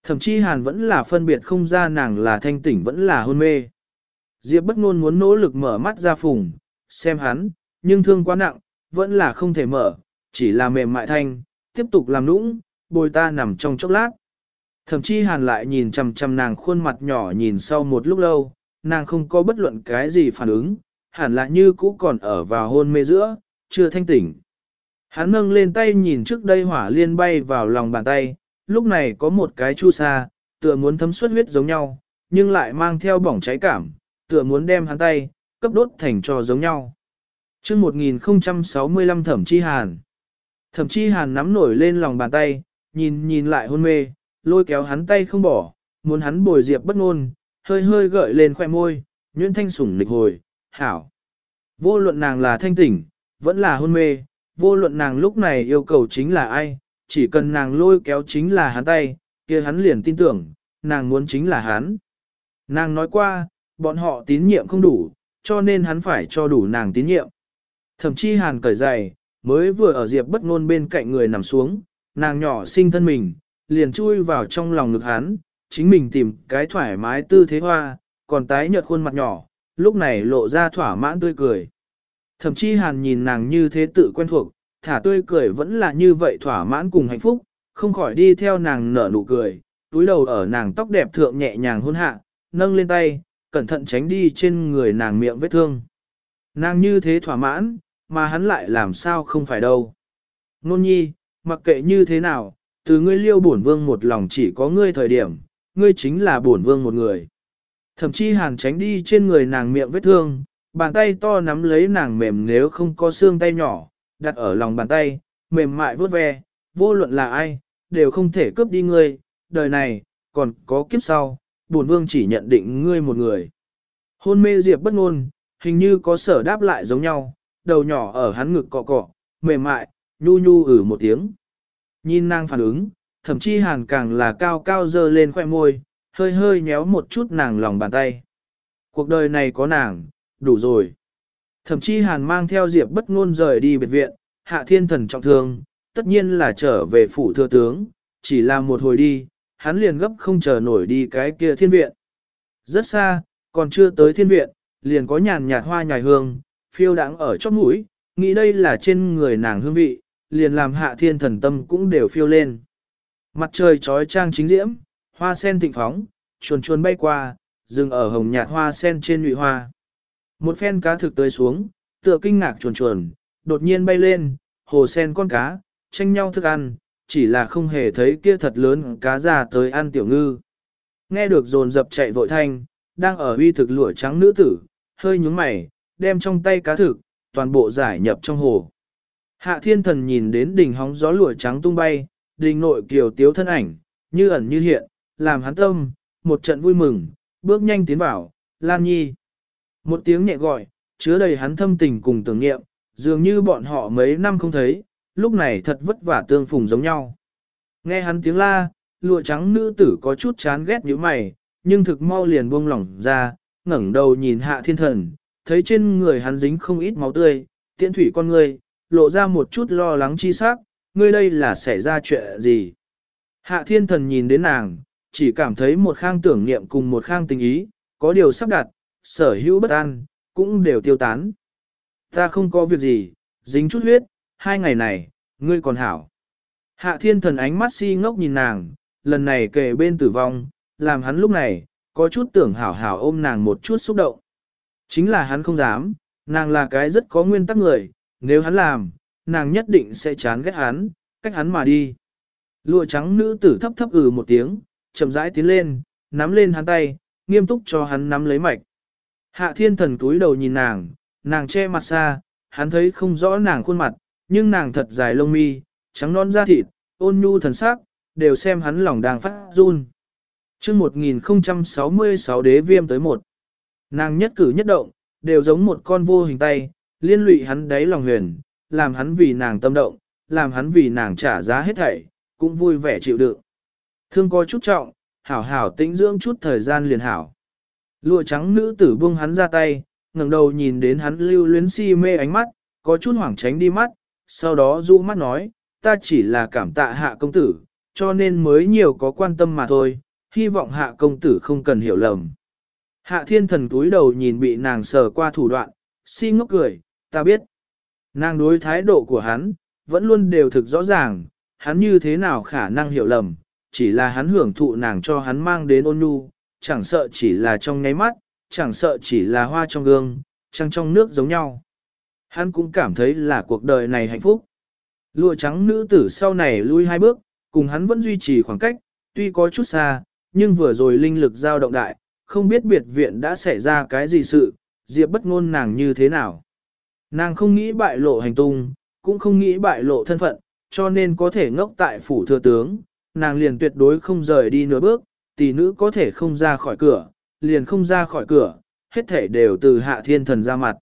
Thậm chí hàn vẫn là phân biệt không ra nàng là thanh tỉnh vẫn là hôn mê. Diệp bất ngôn muốn nỗ lực mở mắt ra phùng, xem hắn, nhưng thương quá nặng, vẫn là không thể mở, chỉ là mềm mại thanh, tiếp tục làm nũng, bồi ta nằm trong chốc lát. Thậm chí hàn lại nhìn chằm chằm nàng khuôn mặt nhỏ nhìn sau một lúc lâu, nàng không có bất luận cái gì phản ứng, hẳn là như cũ còn ở vào hôn mê giữa, chưa thanh tỉnh. Hắn nâng lên tay nhìn trước đây hỏa liên bay vào lòng bàn tay, lúc này có một cái chu sa, tựa muốn thấm xuất huyết giống nhau, nhưng lại mang theo bỏng cháy cảm, tựa muốn đem hắn tay, cấp đốt thành trò giống nhau. chương 1065 thẩm chi hàn. Thẩm chi hàn nắm nổi lên lòng bàn tay, nhìn nhìn lại hôn mê, lôi kéo hắn tay không bỏ, muốn hắn bồi diệp bất ngôn, hơi hơi gợi lên khoe môi, nhuyễn thanh sủng nịch hồi, hảo. Vô luận nàng là thanh tỉnh, vẫn là hôn mê, vô luận nàng lúc này yêu cầu chính là ai, chỉ cần nàng lôi kéo chính là hắn tay, kia hắn liền tin tưởng, nàng muốn chính là hắn. Nàng nói qua, bọn họ tín nhiệm không đủ, cho nên hắn phải cho đủ nàng tín nhiệm. Thậm chí hàn cởi giày, mới vừa ở diệp bất ngôn bên cạnh người nằm xuống, nàng nhỏ sinh thân mình, liền chui vào trong lòng ngực hắn, chính mình tìm cái thoải mái tư thế hoa, còn tái nhợt khuôn mặt nhỏ, lúc này lộ ra thỏa mãn tươi cười. Thậm chí hàn nhìn nàng như thế tự quen thuộc, thả tươi cười vẫn là như vậy thỏa mãn cùng hạnh phúc, không khỏi đi theo nàng nở nụ cười, túi đầu ở nàng tóc đẹp thượng nhẹ nhàng hôn hạ, nâng lên tay, cẩn thận tránh đi trên người nàng miệng vết thương. Nàng như thế thỏa mãn, mà hắn lại làm sao không phải đâu. Nôn nhi, mặc kệ như thế nào, từ ngươi liêu bổn vương một lòng chỉ có ngươi thời điểm, ngươi chính là bổn vương một người. Thậm chí hàn tránh đi trên người nàng miệng vết thương, bàn tay to nắm lấy nàng mềm nếu không có xương tay nhỏ, đặt ở lòng bàn tay, mềm mại vuốt ve, vô luận là ai, đều không thể cướp đi ngươi, đời này, còn có kiếp sau, bổn vương chỉ nhận định ngươi một người. Hôn mê diệp bất ngôn, hình như có sở đáp lại giống nhau, đầu nhỏ ở hắn ngực cọ cọ, mềm mại, nhu nhu ử một tiếng. Nhìn nàng phản ứng, thậm chí hàn càng là cao cao dơ lên khoẻ môi, hơi hơi nhéo một chút nàng lòng bàn tay. Cuộc đời này có nàng, đủ rồi. Thậm chí hàn mang theo diệp bất ngôn rời đi biệt viện, hạ thiên thần trọng thương, tất nhiên là trở về phủ thừa tướng, chỉ là một hồi đi, hắn liền gấp không chờ nổi đi cái kia thiên viện. Rất xa, còn chưa tới thiên viện, liền có nhàn nhạt hoa nhài hương, phiêu đáng ở chót mũi, nghĩ đây là trên người nàng hương vị, liền làm hạ thiên thần tâm cũng đều phiêu lên. Mặt trời trói trang chính diễm, hoa sen thịnh phóng, chuồn chuồn bay qua, dừng ở hồng nhạt hoa sen trên nhụy hoa. Một phen cá thực tới xuống, tựa kinh ngạc chuồn chuồn, đột nhiên bay lên, hồ sen con cá, tranh nhau thức ăn, chỉ là không hề thấy kia thật lớn cá già tới ăn tiểu ngư. Nghe được dồn dập chạy vội thanh, đang ở uy thực lụa trắng nữ tử, hơi nhúng mày, đem trong tay cá thực, toàn bộ giải nhập trong hồ. Hạ thiên thần nhìn đến đỉnh hóng gió lụa trắng tung bay, đình nội kiều tiếu thân ảnh, như ẩn như hiện, làm hắn tâm, một trận vui mừng, bước nhanh tiến vào, Lan Nhi. Một tiếng nhẹ gọi, chứa đầy hắn thâm tình cùng tưởng niệm, dường như bọn họ mấy năm không thấy, lúc này thật vất vả tương phùng giống nhau. Nghe hắn tiếng la, lụa trắng nữ tử có chút chán ghét như mày, nhưng thực mau liền buông lỏng ra, ngẩng đầu nhìn hạ thiên thần, thấy trên người hắn dính không ít máu tươi, tiễn thủy con người, lộ ra một chút lo lắng chi sắc, ngươi đây là xảy ra chuyện gì? Hạ thiên thần nhìn đến nàng, chỉ cảm thấy một khang tưởng niệm cùng một khang tình ý, có điều sắp đặt, sở hữu bất an, cũng đều tiêu tán. Ta không có việc gì, dính chút huyết, hai ngày này, ngươi còn hảo. Hạ thiên thần ánh mắt si ngốc nhìn nàng, lần này kề bên tử vong, làm hắn lúc này, có chút tưởng hảo hảo ôm nàng một chút xúc động. Chính là hắn không dám, nàng là cái rất có nguyên tắc người, nếu hắn làm, nàng nhất định sẽ chán ghét hắn, cách hắn mà đi. Lụa trắng nữ tử thấp thấp ừ một tiếng, chậm rãi tiến lên, nắm lên hắn tay, nghiêm túc cho hắn nắm lấy mạch. Hạ thiên thần túi đầu nhìn nàng, nàng che mặt xa, hắn thấy không rõ nàng khuôn mặt, nhưng nàng thật dài lông mi, trắng non da thịt, ôn nhu thần sắc, đều xem hắn lòng đang phát run. chương 1066 đế viêm tới một. Nàng nhất cử nhất động, đều giống một con vô hình tay, liên lụy hắn đáy lòng huyền, làm hắn vì nàng tâm động, làm hắn vì nàng trả giá hết thảy, cũng vui vẻ chịu đựng. Thương có chút trọng, hảo hảo tĩnh dưỡng chút thời gian liền hảo. Lụa trắng nữ tử buông hắn ra tay, ngẩng đầu nhìn đến hắn lưu luyến si mê ánh mắt, có chút hoảng tránh đi mắt, sau đó du mắt nói, ta chỉ là cảm tạ hạ công tử, cho nên mới nhiều có quan tâm mà thôi, hy vọng hạ công tử không cần hiểu lầm. Hạ thiên thần túi đầu nhìn bị nàng sờ qua thủ đoạn, si ngốc cười, ta biết. Nàng đối thái độ của hắn, vẫn luôn đều thực rõ ràng, hắn như thế nào khả năng hiểu lầm, chỉ là hắn hưởng thụ nàng cho hắn mang đến ôn nhu, chẳng sợ chỉ là trong nháy mắt, chẳng sợ chỉ là hoa trong gương, trăng trong nước giống nhau. Hắn cũng cảm thấy là cuộc đời này hạnh phúc. Lụa trắng nữ tử sau này lui hai bước, cùng hắn vẫn duy trì khoảng cách, tuy có chút xa, nhưng vừa rồi linh lực giao động đại, không biết biệt viện đã xảy ra cái gì sự, Diệp bất ngôn nàng như thế nào. Nàng không nghĩ bại lộ hành tung, cũng không nghĩ bại lộ thân phận, cho nên có thể ngốc tại phủ thừa tướng, nàng liền tuyệt đối không rời đi nửa bước, tỷ nữ có thể không ra khỏi cửa, liền không ra khỏi cửa, hết thể đều từ hạ thiên thần ra mặt.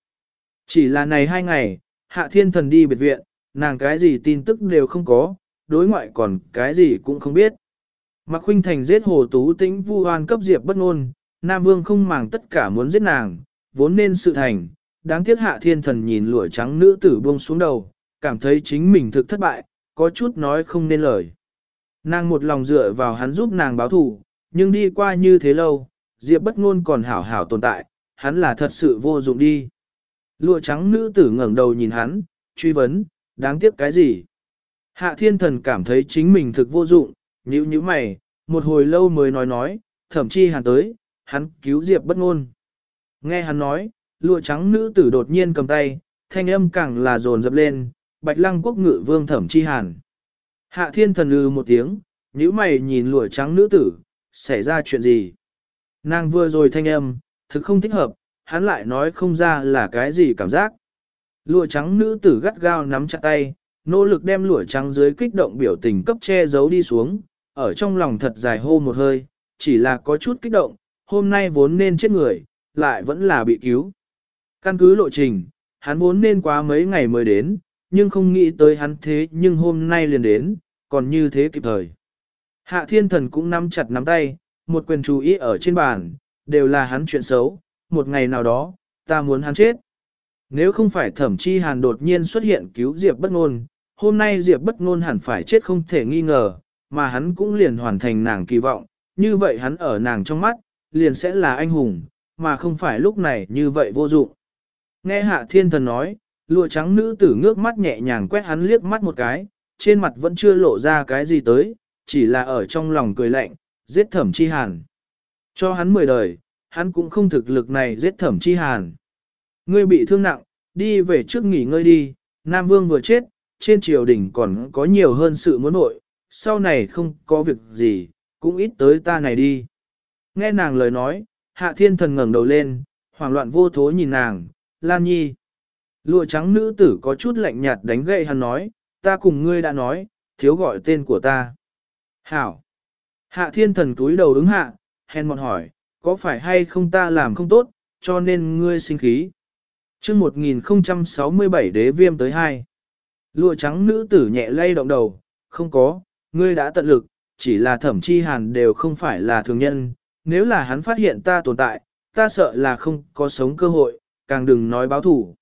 Chỉ là này hai ngày, hạ thiên thần đi biệt viện, nàng cái gì tin tức đều không có, đối ngoại còn cái gì cũng không biết. Mạc Khuynh Thành giết Hồ Tú Tĩnh vu oan cấp diệp bất ngôn, Nam Vương không màng tất cả muốn giết nàng, vốn nên sự thành, đáng tiếc hạ thiên thần nhìn lụa trắng nữ tử buông xuống đầu, cảm thấy chính mình thực thất bại, có chút nói không nên lời. Nàng một lòng dựa vào hắn giúp nàng báo thù, nhưng đi qua như thế lâu, Diệp bất ngôn còn hảo hảo tồn tại, hắn là thật sự vô dụng đi. Lụa trắng nữ tử ngẩng đầu nhìn hắn, truy vấn, đáng tiếc cái gì? Hạ thiên thần cảm thấy chính mình thực vô dụng, nhíu nhíu mày, một hồi lâu mới nói nói, thậm chí hắn tới, hắn cứu Diệp bất ngôn. Nghe hắn nói, lụa trắng nữ tử đột nhiên cầm tay, thanh âm càng là dồn dập lên, bạch lăng quốc ngự vương thẩm chi hàn. Hạ thiên thần lư một tiếng, nhíu mày nhìn lụa trắng nữ tử, xảy ra chuyện gì? Nàng vừa rồi thanh âm, thực không thích hợp, hắn lại nói không ra là cái gì cảm giác. Lụa trắng nữ tử gắt gao nắm chặt tay, nỗ lực đem lụa trắng dưới kích động biểu tình cấp che giấu đi xuống, ở trong lòng thật dài hô một hơi, chỉ là có chút kích động, hôm nay vốn nên chết người, lại vẫn là bị cứu. Căn cứ lộ trình, hắn vốn nên quá mấy ngày mới đến, nhưng không nghĩ tới hắn thế nhưng hôm nay liền đến, còn như thế kịp thời. Hạ thiên thần cũng nắm chặt nắm tay, một quyền chú ý ở trên bàn, đều là hắn chuyện xấu, một ngày nào đó, ta muốn hắn chết. Nếu không phải thẩm chi hàn đột nhiên xuất hiện cứu Diệp bất ngôn, hôm nay Diệp bất ngôn hẳn phải chết không thể nghi ngờ, mà hắn cũng liền hoàn thành nàng kỳ vọng, như vậy hắn ở nàng trong mắt, liền sẽ là anh hùng, mà không phải lúc này như vậy vô dụng. Nghe hạ thiên thần nói, lụa trắng nữ tử ngước mắt nhẹ nhàng quét hắn liếc mắt một cái, trên mặt vẫn chưa lộ ra cái gì tới, chỉ là ở trong lòng cười lạnh, giết thẩm chi hàn. Cho hắn mười đời, hắn cũng không thực lực này giết thẩm chi hàn. Ngươi bị thương nặng, đi về trước nghỉ ngơi đi, Nam Vương vừa chết, trên triều đình còn có nhiều hơn sự muốn nội, sau này không có việc gì, cũng ít tới ta này đi. Nghe nàng lời nói, hạ thiên thần ngẩng đầu lên, hoảng loạn vô thố nhìn nàng, Lan Nhi. Lụa trắng nữ tử có chút lạnh nhạt đánh gậy hắn nói, ta cùng ngươi đã nói, thiếu gọi tên của ta. Hảo. Hạ thiên thần túi đầu ứng hạ, hèn mọn hỏi, có phải hay không ta làm không tốt, cho nên ngươi sinh khí. chương 1067 đế viêm tới hai. Lụa trắng nữ tử nhẹ lay động đầu, không có, ngươi đã tận lực, chỉ là thẩm chi hàn đều không phải là thường nhân, nếu là hắn phát hiện ta tồn tại, ta sợ là không có sống cơ hội, càng đừng nói báo thủ.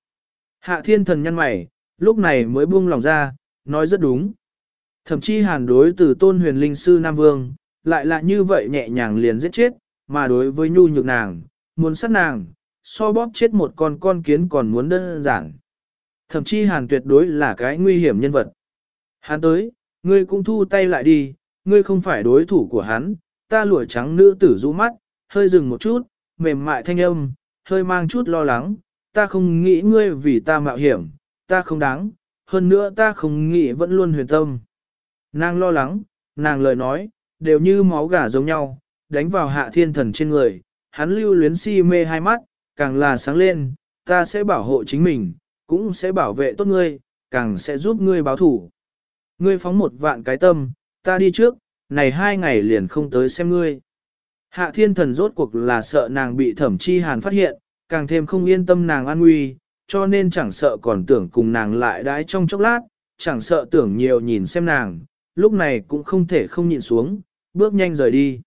Hạ thiên thần nhăn mày, lúc này mới buông lòng ra, nói rất đúng. Thậm chí hàn đối từ tôn huyền linh sư Nam Vương, lại là như vậy nhẹ nhàng liền giết chết, mà đối với nhu nhược nàng, muốn sát nàng, so bóp chết một con con kiến còn muốn đơn giản. Thậm chí hàn tuyệt đối là cái nguy hiểm nhân vật. Hắn tới, ngươi cũng thu tay lại đi, ngươi không phải đối thủ của hắn, ta lụa trắng nữ tử rũ mắt, hơi dừng một chút, mềm mại thanh âm, hơi mang chút lo lắng, ta không nghĩ ngươi vì ta mạo hiểm, ta không đáng, hơn nữa ta không nghĩ vẫn luôn huyền tâm. Nàng lo lắng, nàng lời nói, đều như máu gà giống nhau, đánh vào hạ thiên thần trên người, hắn lưu luyến si mê hai mắt, càng là sáng lên, ta sẽ bảo hộ chính mình, cũng sẽ bảo vệ tốt ngươi, càng sẽ giúp ngươi báo thủ. Ngươi phóng một vạn cái tâm, ta đi trước, này hai ngày liền không tới xem ngươi. Hạ thiên thần rốt cuộc là sợ nàng bị thẩm chi hàn phát hiện, càng thêm không yên tâm nàng an nguy, cho nên chẳng sợ còn tưởng cùng nàng lại đãi trong chốc lát, chẳng sợ tưởng nhiều nhìn xem nàng, lúc này cũng không thể không nhìn xuống, bước nhanh rời đi.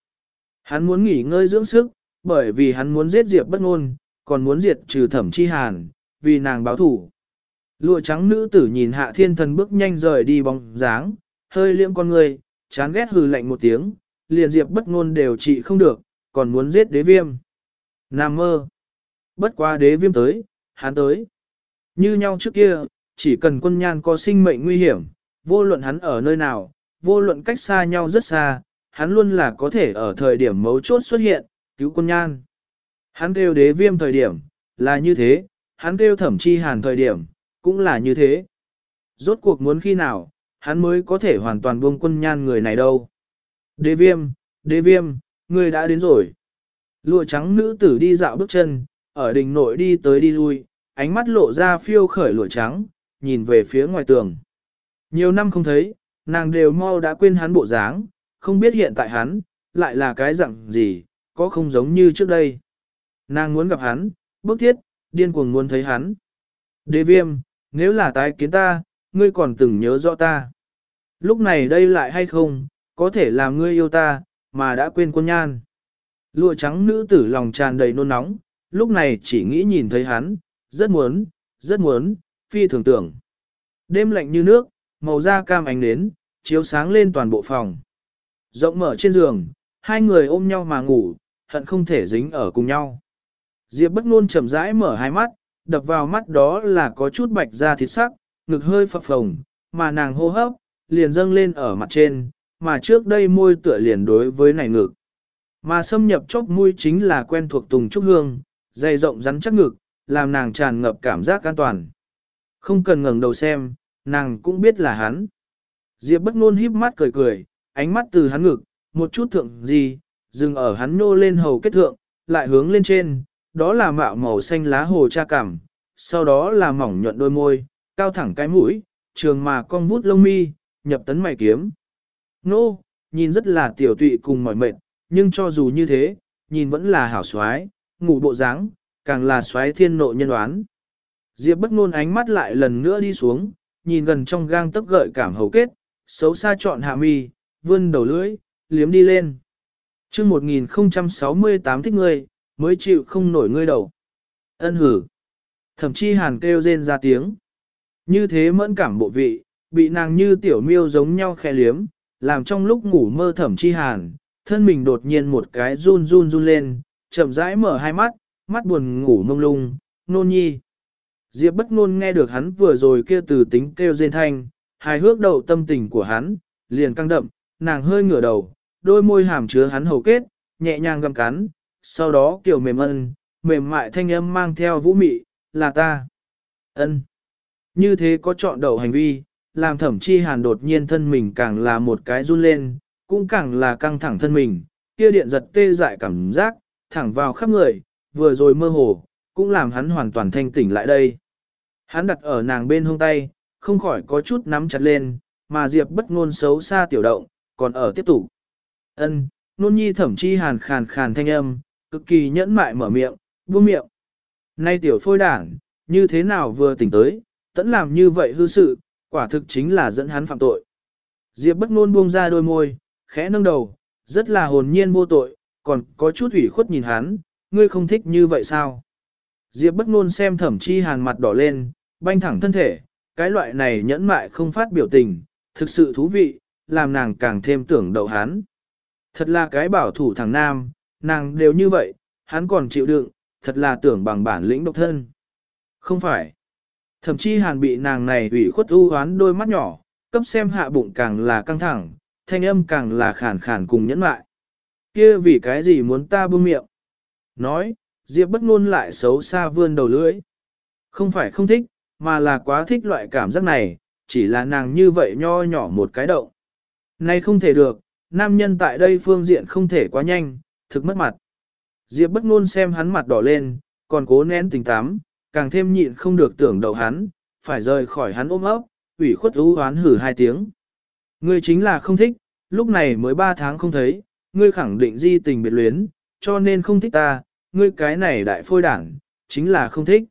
Hắn muốn nghỉ ngơi dưỡng sức, bởi vì hắn muốn giết Diệp bất ngôn, còn muốn diệt trừ thẩm chi hàn, vì nàng báo thủ. Lụa trắng nữ tử nhìn hạ thiên thần bước nhanh rời đi bóng dáng, hơi liễm con người, chán ghét hừ lạnh một tiếng, liền Diệp bất ngôn đều trị không được, còn muốn giết đế viêm. Nam mơ. Bất quá đế viêm tới, hắn tới. Như nhau trước kia, chỉ cần quân nhan có sinh mệnh nguy hiểm, vô luận hắn ở nơi nào, vô luận cách xa nhau rất xa, hắn luôn là có thể ở thời điểm mấu chốt xuất hiện, cứu quân nhan. Hắn kêu đế viêm thời điểm, là như thế, hắn kêu thẩm chi hàn thời điểm, cũng là như thế. Rốt cuộc muốn khi nào, hắn mới có thể hoàn toàn buông quân nhan người này đâu. Đế viêm, đế viêm, người đã đến rồi. Lụa trắng nữ tử đi dạo bước chân, ở đình nội đi tới đi lui, ánh mắt lộ ra phiêu khởi lụa trắng, nhìn về phía ngoài tường. Nhiều năm không thấy, nàng đều mau đã quên hắn bộ dáng, không biết hiện tại hắn, lại là cái dạng gì, có không giống như trước đây. Nàng muốn gặp hắn, bức thiết, điên cuồng muốn thấy hắn. Đế viêm, nếu là tái kiến ta, ngươi còn từng nhớ rõ ta. Lúc này đây lại hay không, có thể làm ngươi yêu ta, mà đã quên quân nhan. Lụa trắng nữ tử lòng tràn đầy nôn nóng, lúc này chỉ nghĩ nhìn thấy hắn, rất muốn, rất muốn, phi thường tưởng. Đêm lạnh như nước, màu da cam ánh nến, chiếu sáng lên toàn bộ phòng. Rộng mở trên giường, hai người ôm nhau mà ngủ, hận không thể dính ở cùng nhau. Diệp bất ngôn chậm rãi mở hai mắt, đập vào mắt đó là có chút bạch da thịt sắc, ngực hơi phập phồng, mà nàng hô hấp, liền dâng lên ở mặt trên, mà trước đây môi tựa liền đối với này ngực. Mà xâm nhập chóp mũi chính là quen thuộc tùng trúc hương, dày rộng rắn chắc ngực, làm nàng tràn ngập cảm giác an toàn. Không cần ngẩng đầu xem, nàng cũng biết là hắn. Diệp bất ngôn híp mắt cười cười, ánh mắt từ hắn ngực, một chút thượng gì, dừng ở hắn nô lên hầu kết thượng, lại hướng lên trên, đó là mạo màu xanh lá hồ cha cảm, sau đó là mỏng nhuận đôi môi, cao thẳng cái mũi, trường mà cong vút lông mi, nhập tấn mày kiếm. Nô, nhìn rất là tiểu tụy cùng mỏi mệt, nhưng cho dù như thế, nhìn vẫn là hảo xoái, ngủ bộ dáng, càng là xoái thiên nộ nhân đoán. Diệp bất ngôn ánh mắt lại lần nữa đi xuống, nhìn gần trong gang tấc gợi cảm hầu kết, xấu xa chọn hạ mi, vươn đầu lưỡi, liếm đi lên. Chương 1068 thích ngươi, mới chịu không nổi ngươi đầu. Ân hử. Thậm chí hàn kêu rên ra tiếng. Như thế mẫn cảm bộ vị, bị nàng như tiểu miêu giống nhau khe liếm, làm trong lúc ngủ mơ thẩm chi hàn, thân mình đột nhiên một cái run run run lên, chậm rãi mở hai mắt, mắt buồn ngủ mông lung, nôn nhi. Diệp bất ngôn nghe được hắn vừa rồi kia từ tính kêu rên thanh, hài hước đầu tâm tình của hắn, liền căng đậm, nàng hơi ngửa đầu, đôi môi hàm chứa hắn hầu kết, nhẹ nhàng găm cắn, sau đó kiểu mềm ân, mềm mại thanh âm mang theo vũ mị, là ta. ân. Như thế có chọn đầu hành vi, làm thẩm chi hàn đột nhiên thân mình càng là một cái run lên, cũng càng là căng thẳng thân mình, kia điện giật tê dại cảm giác, thẳng vào khắp người, vừa rồi mơ hồ, cũng làm hắn hoàn toàn thanh tỉnh lại đây. Hắn đặt ở nàng bên hông tay, không khỏi có chút nắm chặt lên, mà Diệp bất ngôn xấu xa tiểu động, còn ở tiếp tục. Ân, nôn nhi thẩm chi hàn khàn khàn thanh âm, cực kỳ nhẫn mại mở miệng, buông miệng. Nay tiểu phôi đảng, như thế nào vừa tỉnh tới, tẫn làm như vậy hư sự, quả thực chính là dẫn hắn phạm tội. Diệp bất ngôn buông ra đôi môi, khẽ nâng đầu, rất là hồn nhiên vô tội, còn có chút ủy khuất nhìn hắn, ngươi không thích như vậy sao? Diệp bất ngôn xem thẩm chi hàn mặt đỏ lên, banh thẳng thân thể, cái loại này nhẫn mại không phát biểu tình, thực sự thú vị, làm nàng càng thêm tưởng đậu hắn. Thật là cái bảo thủ thằng nam, nàng đều như vậy, hắn còn chịu đựng, thật là tưởng bằng bản lĩnh độc thân. Không phải. Thậm chí hàn bị nàng này ủy khuất u hoán đôi mắt nhỏ, cấp xem hạ bụng càng là căng thẳng, thanh âm càng là khản khàn cùng nhẫn lại. Kia vì cái gì muốn ta buông miệng? Nói, Diệp bất ngôn lại xấu xa vươn đầu lưỡi. Không phải không thích, mà là quá thích loại cảm giác này, chỉ là nàng như vậy nho nhỏ một cái động. Nay không thể được, nam nhân tại đây phương diện không thể quá nhanh, thực mất mặt. Diệp bất ngôn xem hắn mặt đỏ lên, còn cố nén tình tám càng thêm nhịn không được tưởng đầu hắn, phải rời khỏi hắn ôm ấp, ủy khuất ú hoán hử hai tiếng. Ngươi chính là không thích, lúc này mới ba tháng không thấy, ngươi khẳng định di tình biệt luyến, cho nên không thích ta, ngươi cái này đại phôi đảng, chính là không thích.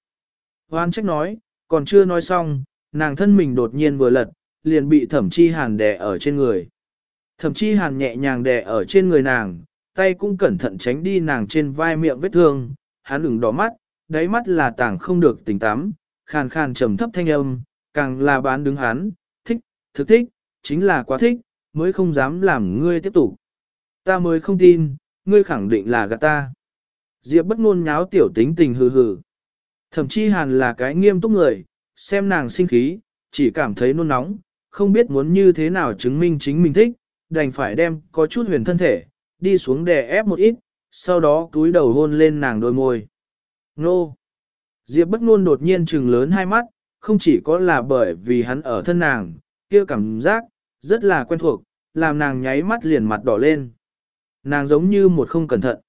Hoan trách nói, còn chưa nói xong, nàng thân mình đột nhiên vừa lật, liền bị thẩm chi hàn đè ở trên người. Thẩm chi hàn nhẹ nhàng đè ở trên người nàng, tay cũng cẩn thận tránh đi nàng trên vai miệng vết thương, hắn ửng đỏ mắt, đáy mắt là tảng không được tỉnh tắm, khàn khàn trầm thấp thanh âm, càng là bán đứng hắn, thích, thực thích, chính là quá thích, mới không dám làm ngươi tiếp tục. Ta mới không tin, ngươi khẳng định là gạt ta. Diệp bất ngôn nháo tiểu tính tình hừ hừ. Thậm chí hàn là cái nghiêm túc người, xem nàng sinh khí, chỉ cảm thấy nôn nóng, không biết muốn như thế nào chứng minh chính mình thích, đành phải đem có chút huyền thân thể, đi xuống đè ép một ít, sau đó túi đầu hôn lên nàng đôi môi. Nô! Diệp bất ngôn đột nhiên trừng lớn hai mắt, không chỉ có là bởi vì hắn ở thân nàng, kia cảm giác, rất là quen thuộc, làm nàng nháy mắt liền mặt đỏ lên. Nàng giống như một không cẩn thận.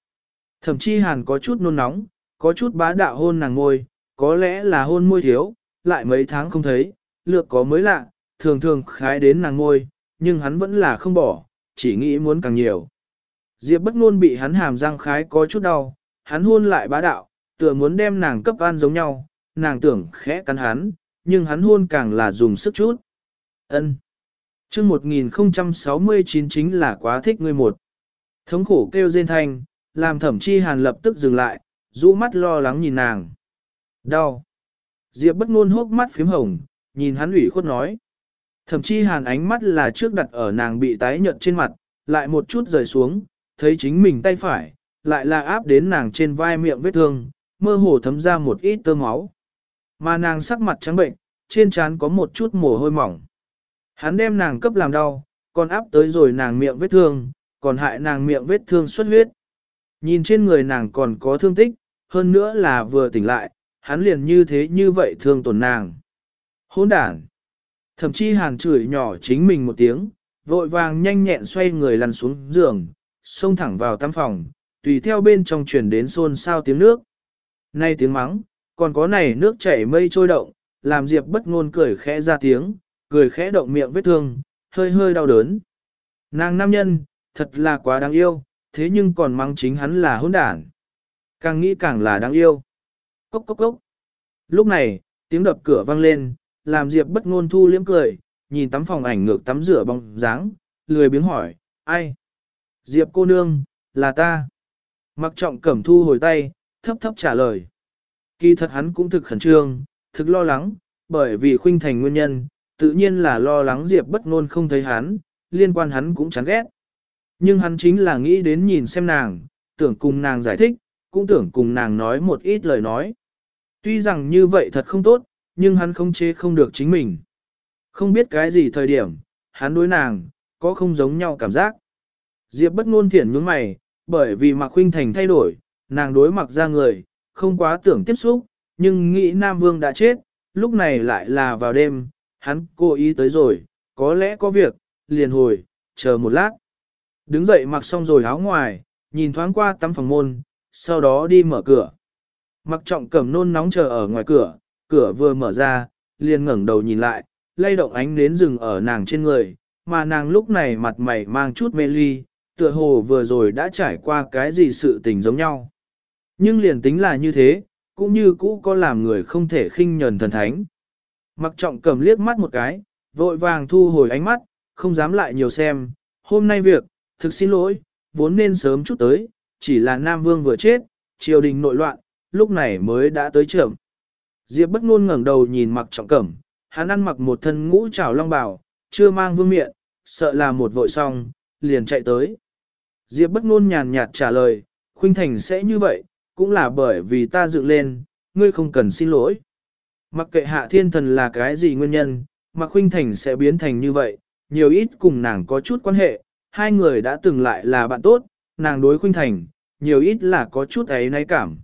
Thậm chí hàn có chút nôn nóng, có chút bá đạo hôn nàng môi, có lẽ là hôn môi thiếu, lại mấy tháng không thấy, lược có mới lạ, thường thường khái đến nàng môi, nhưng hắn vẫn là không bỏ, chỉ nghĩ muốn càng nhiều. Diệp bất ngôn bị hắn hàm răng khái có chút đau, hắn hôn lại bá đạo, tựa muốn đem nàng cấp an giống nhau, nàng tưởng khẽ cắn hắn, nhưng hắn hôn càng là dùng sức chút. Ân. Chương 1069 chính là quá thích ngươi một. Thống khổ kêu rên thanh, làm thẩm chi hàn lập tức dừng lại, rũ mắt lo lắng nhìn nàng. Đau. Diệp bất ngôn hốc mắt phím hồng, nhìn hắn ủy khuất nói. Thẩm chi hàn ánh mắt là trước đặt ở nàng bị tái nhợt trên mặt, lại một chút rời xuống, thấy chính mình tay phải, lại là áp đến nàng trên vai miệng vết thương, mơ hồ thấm ra một ít tơ máu. Mà nàng sắc mặt trắng bệnh, trên trán có một chút mồ hôi mỏng. Hắn đem nàng cấp làm đau, còn áp tới rồi nàng miệng vết thương, còn hại nàng miệng vết thương xuất huyết. Nhìn trên người nàng còn có thương tích, hơn nữa là vừa tỉnh lại, hắn liền như thế như vậy thương tổn nàng. hỗn đản! Thậm chí hàn chửi nhỏ chính mình một tiếng, vội vàng nhanh nhẹn xoay người lăn xuống giường, xông thẳng vào tắm phòng, tùy theo bên trong truyền đến xôn xao tiếng nước. Nay tiếng mắng, còn có này nước chảy mây trôi động, làm Diệp bất ngôn cười khẽ ra tiếng, cười khẽ động miệng vết thương, hơi hơi đau đớn. Nàng nam nhân, thật là quá đáng yêu, thế nhưng còn mắng chính hắn là hỗn đản. Càng nghĩ càng là đáng yêu. Cốc cốc cốc. Lúc này, tiếng đập cửa vang lên, làm Diệp bất ngôn thu liếm cười, nhìn tắm phòng ảnh ngược tắm rửa bóng dáng, lười biếng hỏi, ai? Diệp cô nương, là ta. Mặc trọng cẩm thu hồi tay, thấp thấp trả lời. Kỳ thật hắn cũng thực khẩn trương, thực lo lắng, bởi vì khuynh thành nguyên nhân, tự nhiên là lo lắng Diệp bất ngôn không thấy hắn, liên quan hắn cũng chán ghét. Nhưng hắn chính là nghĩ đến nhìn xem nàng, tưởng cùng nàng giải thích, cũng tưởng cùng nàng nói một ít lời nói. Tuy rằng như vậy thật không tốt, nhưng hắn không chế không được chính mình. Không biết cái gì thời điểm, hắn đối nàng, có không giống nhau cảm giác. Diệp bất ngôn thiển nhướng mày, bởi vì Mạc Khuynh Thành thay đổi, nàng đối mặt ra người, không quá tưởng tiếp xúc, nhưng nghĩ Nam Vương đã chết, lúc này lại là vào đêm, hắn cố ý tới rồi, có lẽ có việc, liền hồi, chờ một lát. Đứng dậy mặc xong rồi áo ngoài, nhìn thoáng qua tắm phòng môn, sau đó đi mở cửa. Mặc trọng cẩm nôn nóng chờ ở ngoài cửa, cửa vừa mở ra, liền ngẩng đầu nhìn lại, lay động ánh nến rừng ở nàng trên người, mà nàng lúc này mặt mày mang chút mê ly, tựa hồ vừa rồi đã trải qua cái gì sự tình giống nhau. Nhưng liền tính là như thế, cũng như cũ có làm người không thể khinh nhờn thần thánh. Mặc trọng cầm liếc mắt một cái, vội vàng thu hồi ánh mắt, không dám lại nhiều xem, hôm nay việc, thực xin lỗi, vốn nên sớm chút tới, chỉ là Nam Vương vừa chết, triều đình nội loạn, lúc này mới đã tới trưởng. Diệp bất ngôn ngẩng đầu nhìn mặc trọng cẩm, hắn ăn mặc một thân ngũ trảo long bào, chưa mang vương miện, sợ là một vội xong, liền chạy tới. Diệp bất ngôn nhàn nhạt trả lời, Khuynh Thành sẽ như vậy, cũng là bởi vì ta dựng lên, ngươi không cần xin lỗi. Mặc kệ hạ thiên thần là cái gì nguyên nhân, mà Khuynh Thành sẽ biến thành như vậy, nhiều ít cùng nàng có chút quan hệ, hai người đã từng lại là bạn tốt, nàng đối Khuynh Thành, nhiều ít là có chút ấy náy cảm.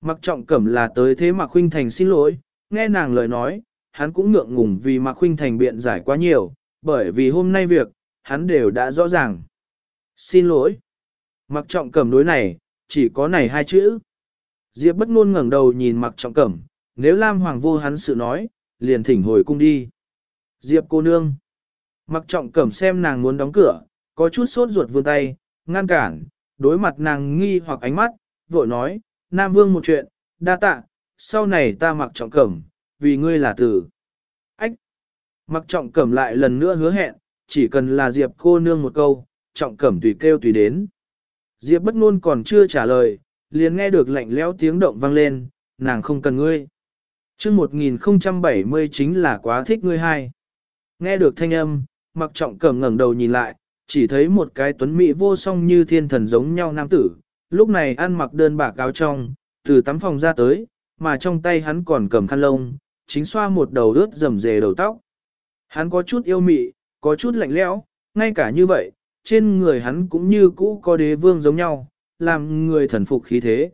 Mặc trọng cẩm là tới thế mà Khuynh Thành xin lỗi, nghe nàng lời nói, hắn cũng ngượng ngùng vì mà Khuynh Thành biện giải quá nhiều, bởi vì hôm nay việc, hắn đều đã rõ ràng. Xin lỗi. Mặc trọng cẩm đối này, chỉ có này hai chữ. Diệp bất ngôn ngẩng đầu nhìn mặc trọng cẩm, nếu Lam Hoàng vô hắn sự nói, liền thỉnh hồi cung đi. Diệp cô nương. Mặc trọng cẩm xem nàng muốn đóng cửa, có chút sốt ruột vươn tay, ngăn cản, đối mặt nàng nghi hoặc ánh mắt, vội nói, Nam Vương một chuyện, đa tạ, sau này ta mặc trọng cẩm, vì ngươi là tử. Ách! Mặc trọng cẩm lại lần nữa hứa hẹn, chỉ cần là Diệp cô nương một câu, trọng cẩm tùy kêu tùy đến. Diệp bất ngôn còn chưa trả lời, liền nghe được lạnh lẽo tiếng động vang lên, nàng không cần ngươi. Chương 1070 chính là quá thích ngươi hai. Nghe được thanh âm, mặc trọng cẩm ngẩng đầu nhìn lại, chỉ thấy một cái tuấn mỹ vô song như thiên thần giống nhau nam tử, lúc này ăn mặc đơn bạc áo trong, từ tắm phòng ra tới, mà trong tay hắn còn cầm khăn lông, chính xoa một đầu rớt rầm rề đầu tóc. Hắn có chút yêu mị, có chút lạnh lẽo, ngay cả như vậy, trên người hắn cũng như cũ có đế vương giống nhau, làm người thần phục khí thế.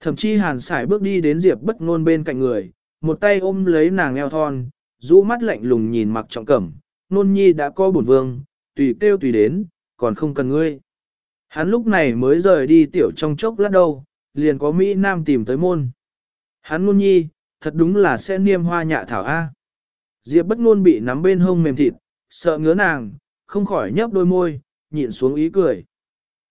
Thậm chí hàn sải bước đi đến Diệp bất ngôn bên cạnh người, một tay ôm lấy nàng eo thon, rũ mắt lạnh lùng nhìn mặc trọng cẩm, nôn nhi đã có bổn vương, tùy kêu tùy đến, còn không cần ngươi. Hắn lúc này mới rời đi tiểu trong chốc lát đâu, liền có Mỹ Nam tìm tới môn. Hắn nôn nhi, thật đúng là sẽ niêm hoa nhạ thảo A. Diệp bất ngôn bị nắm bên hông mềm thịt, sợ ngứa nàng, không khỏi nhấp đôi môi, nhịn xuống ý cười.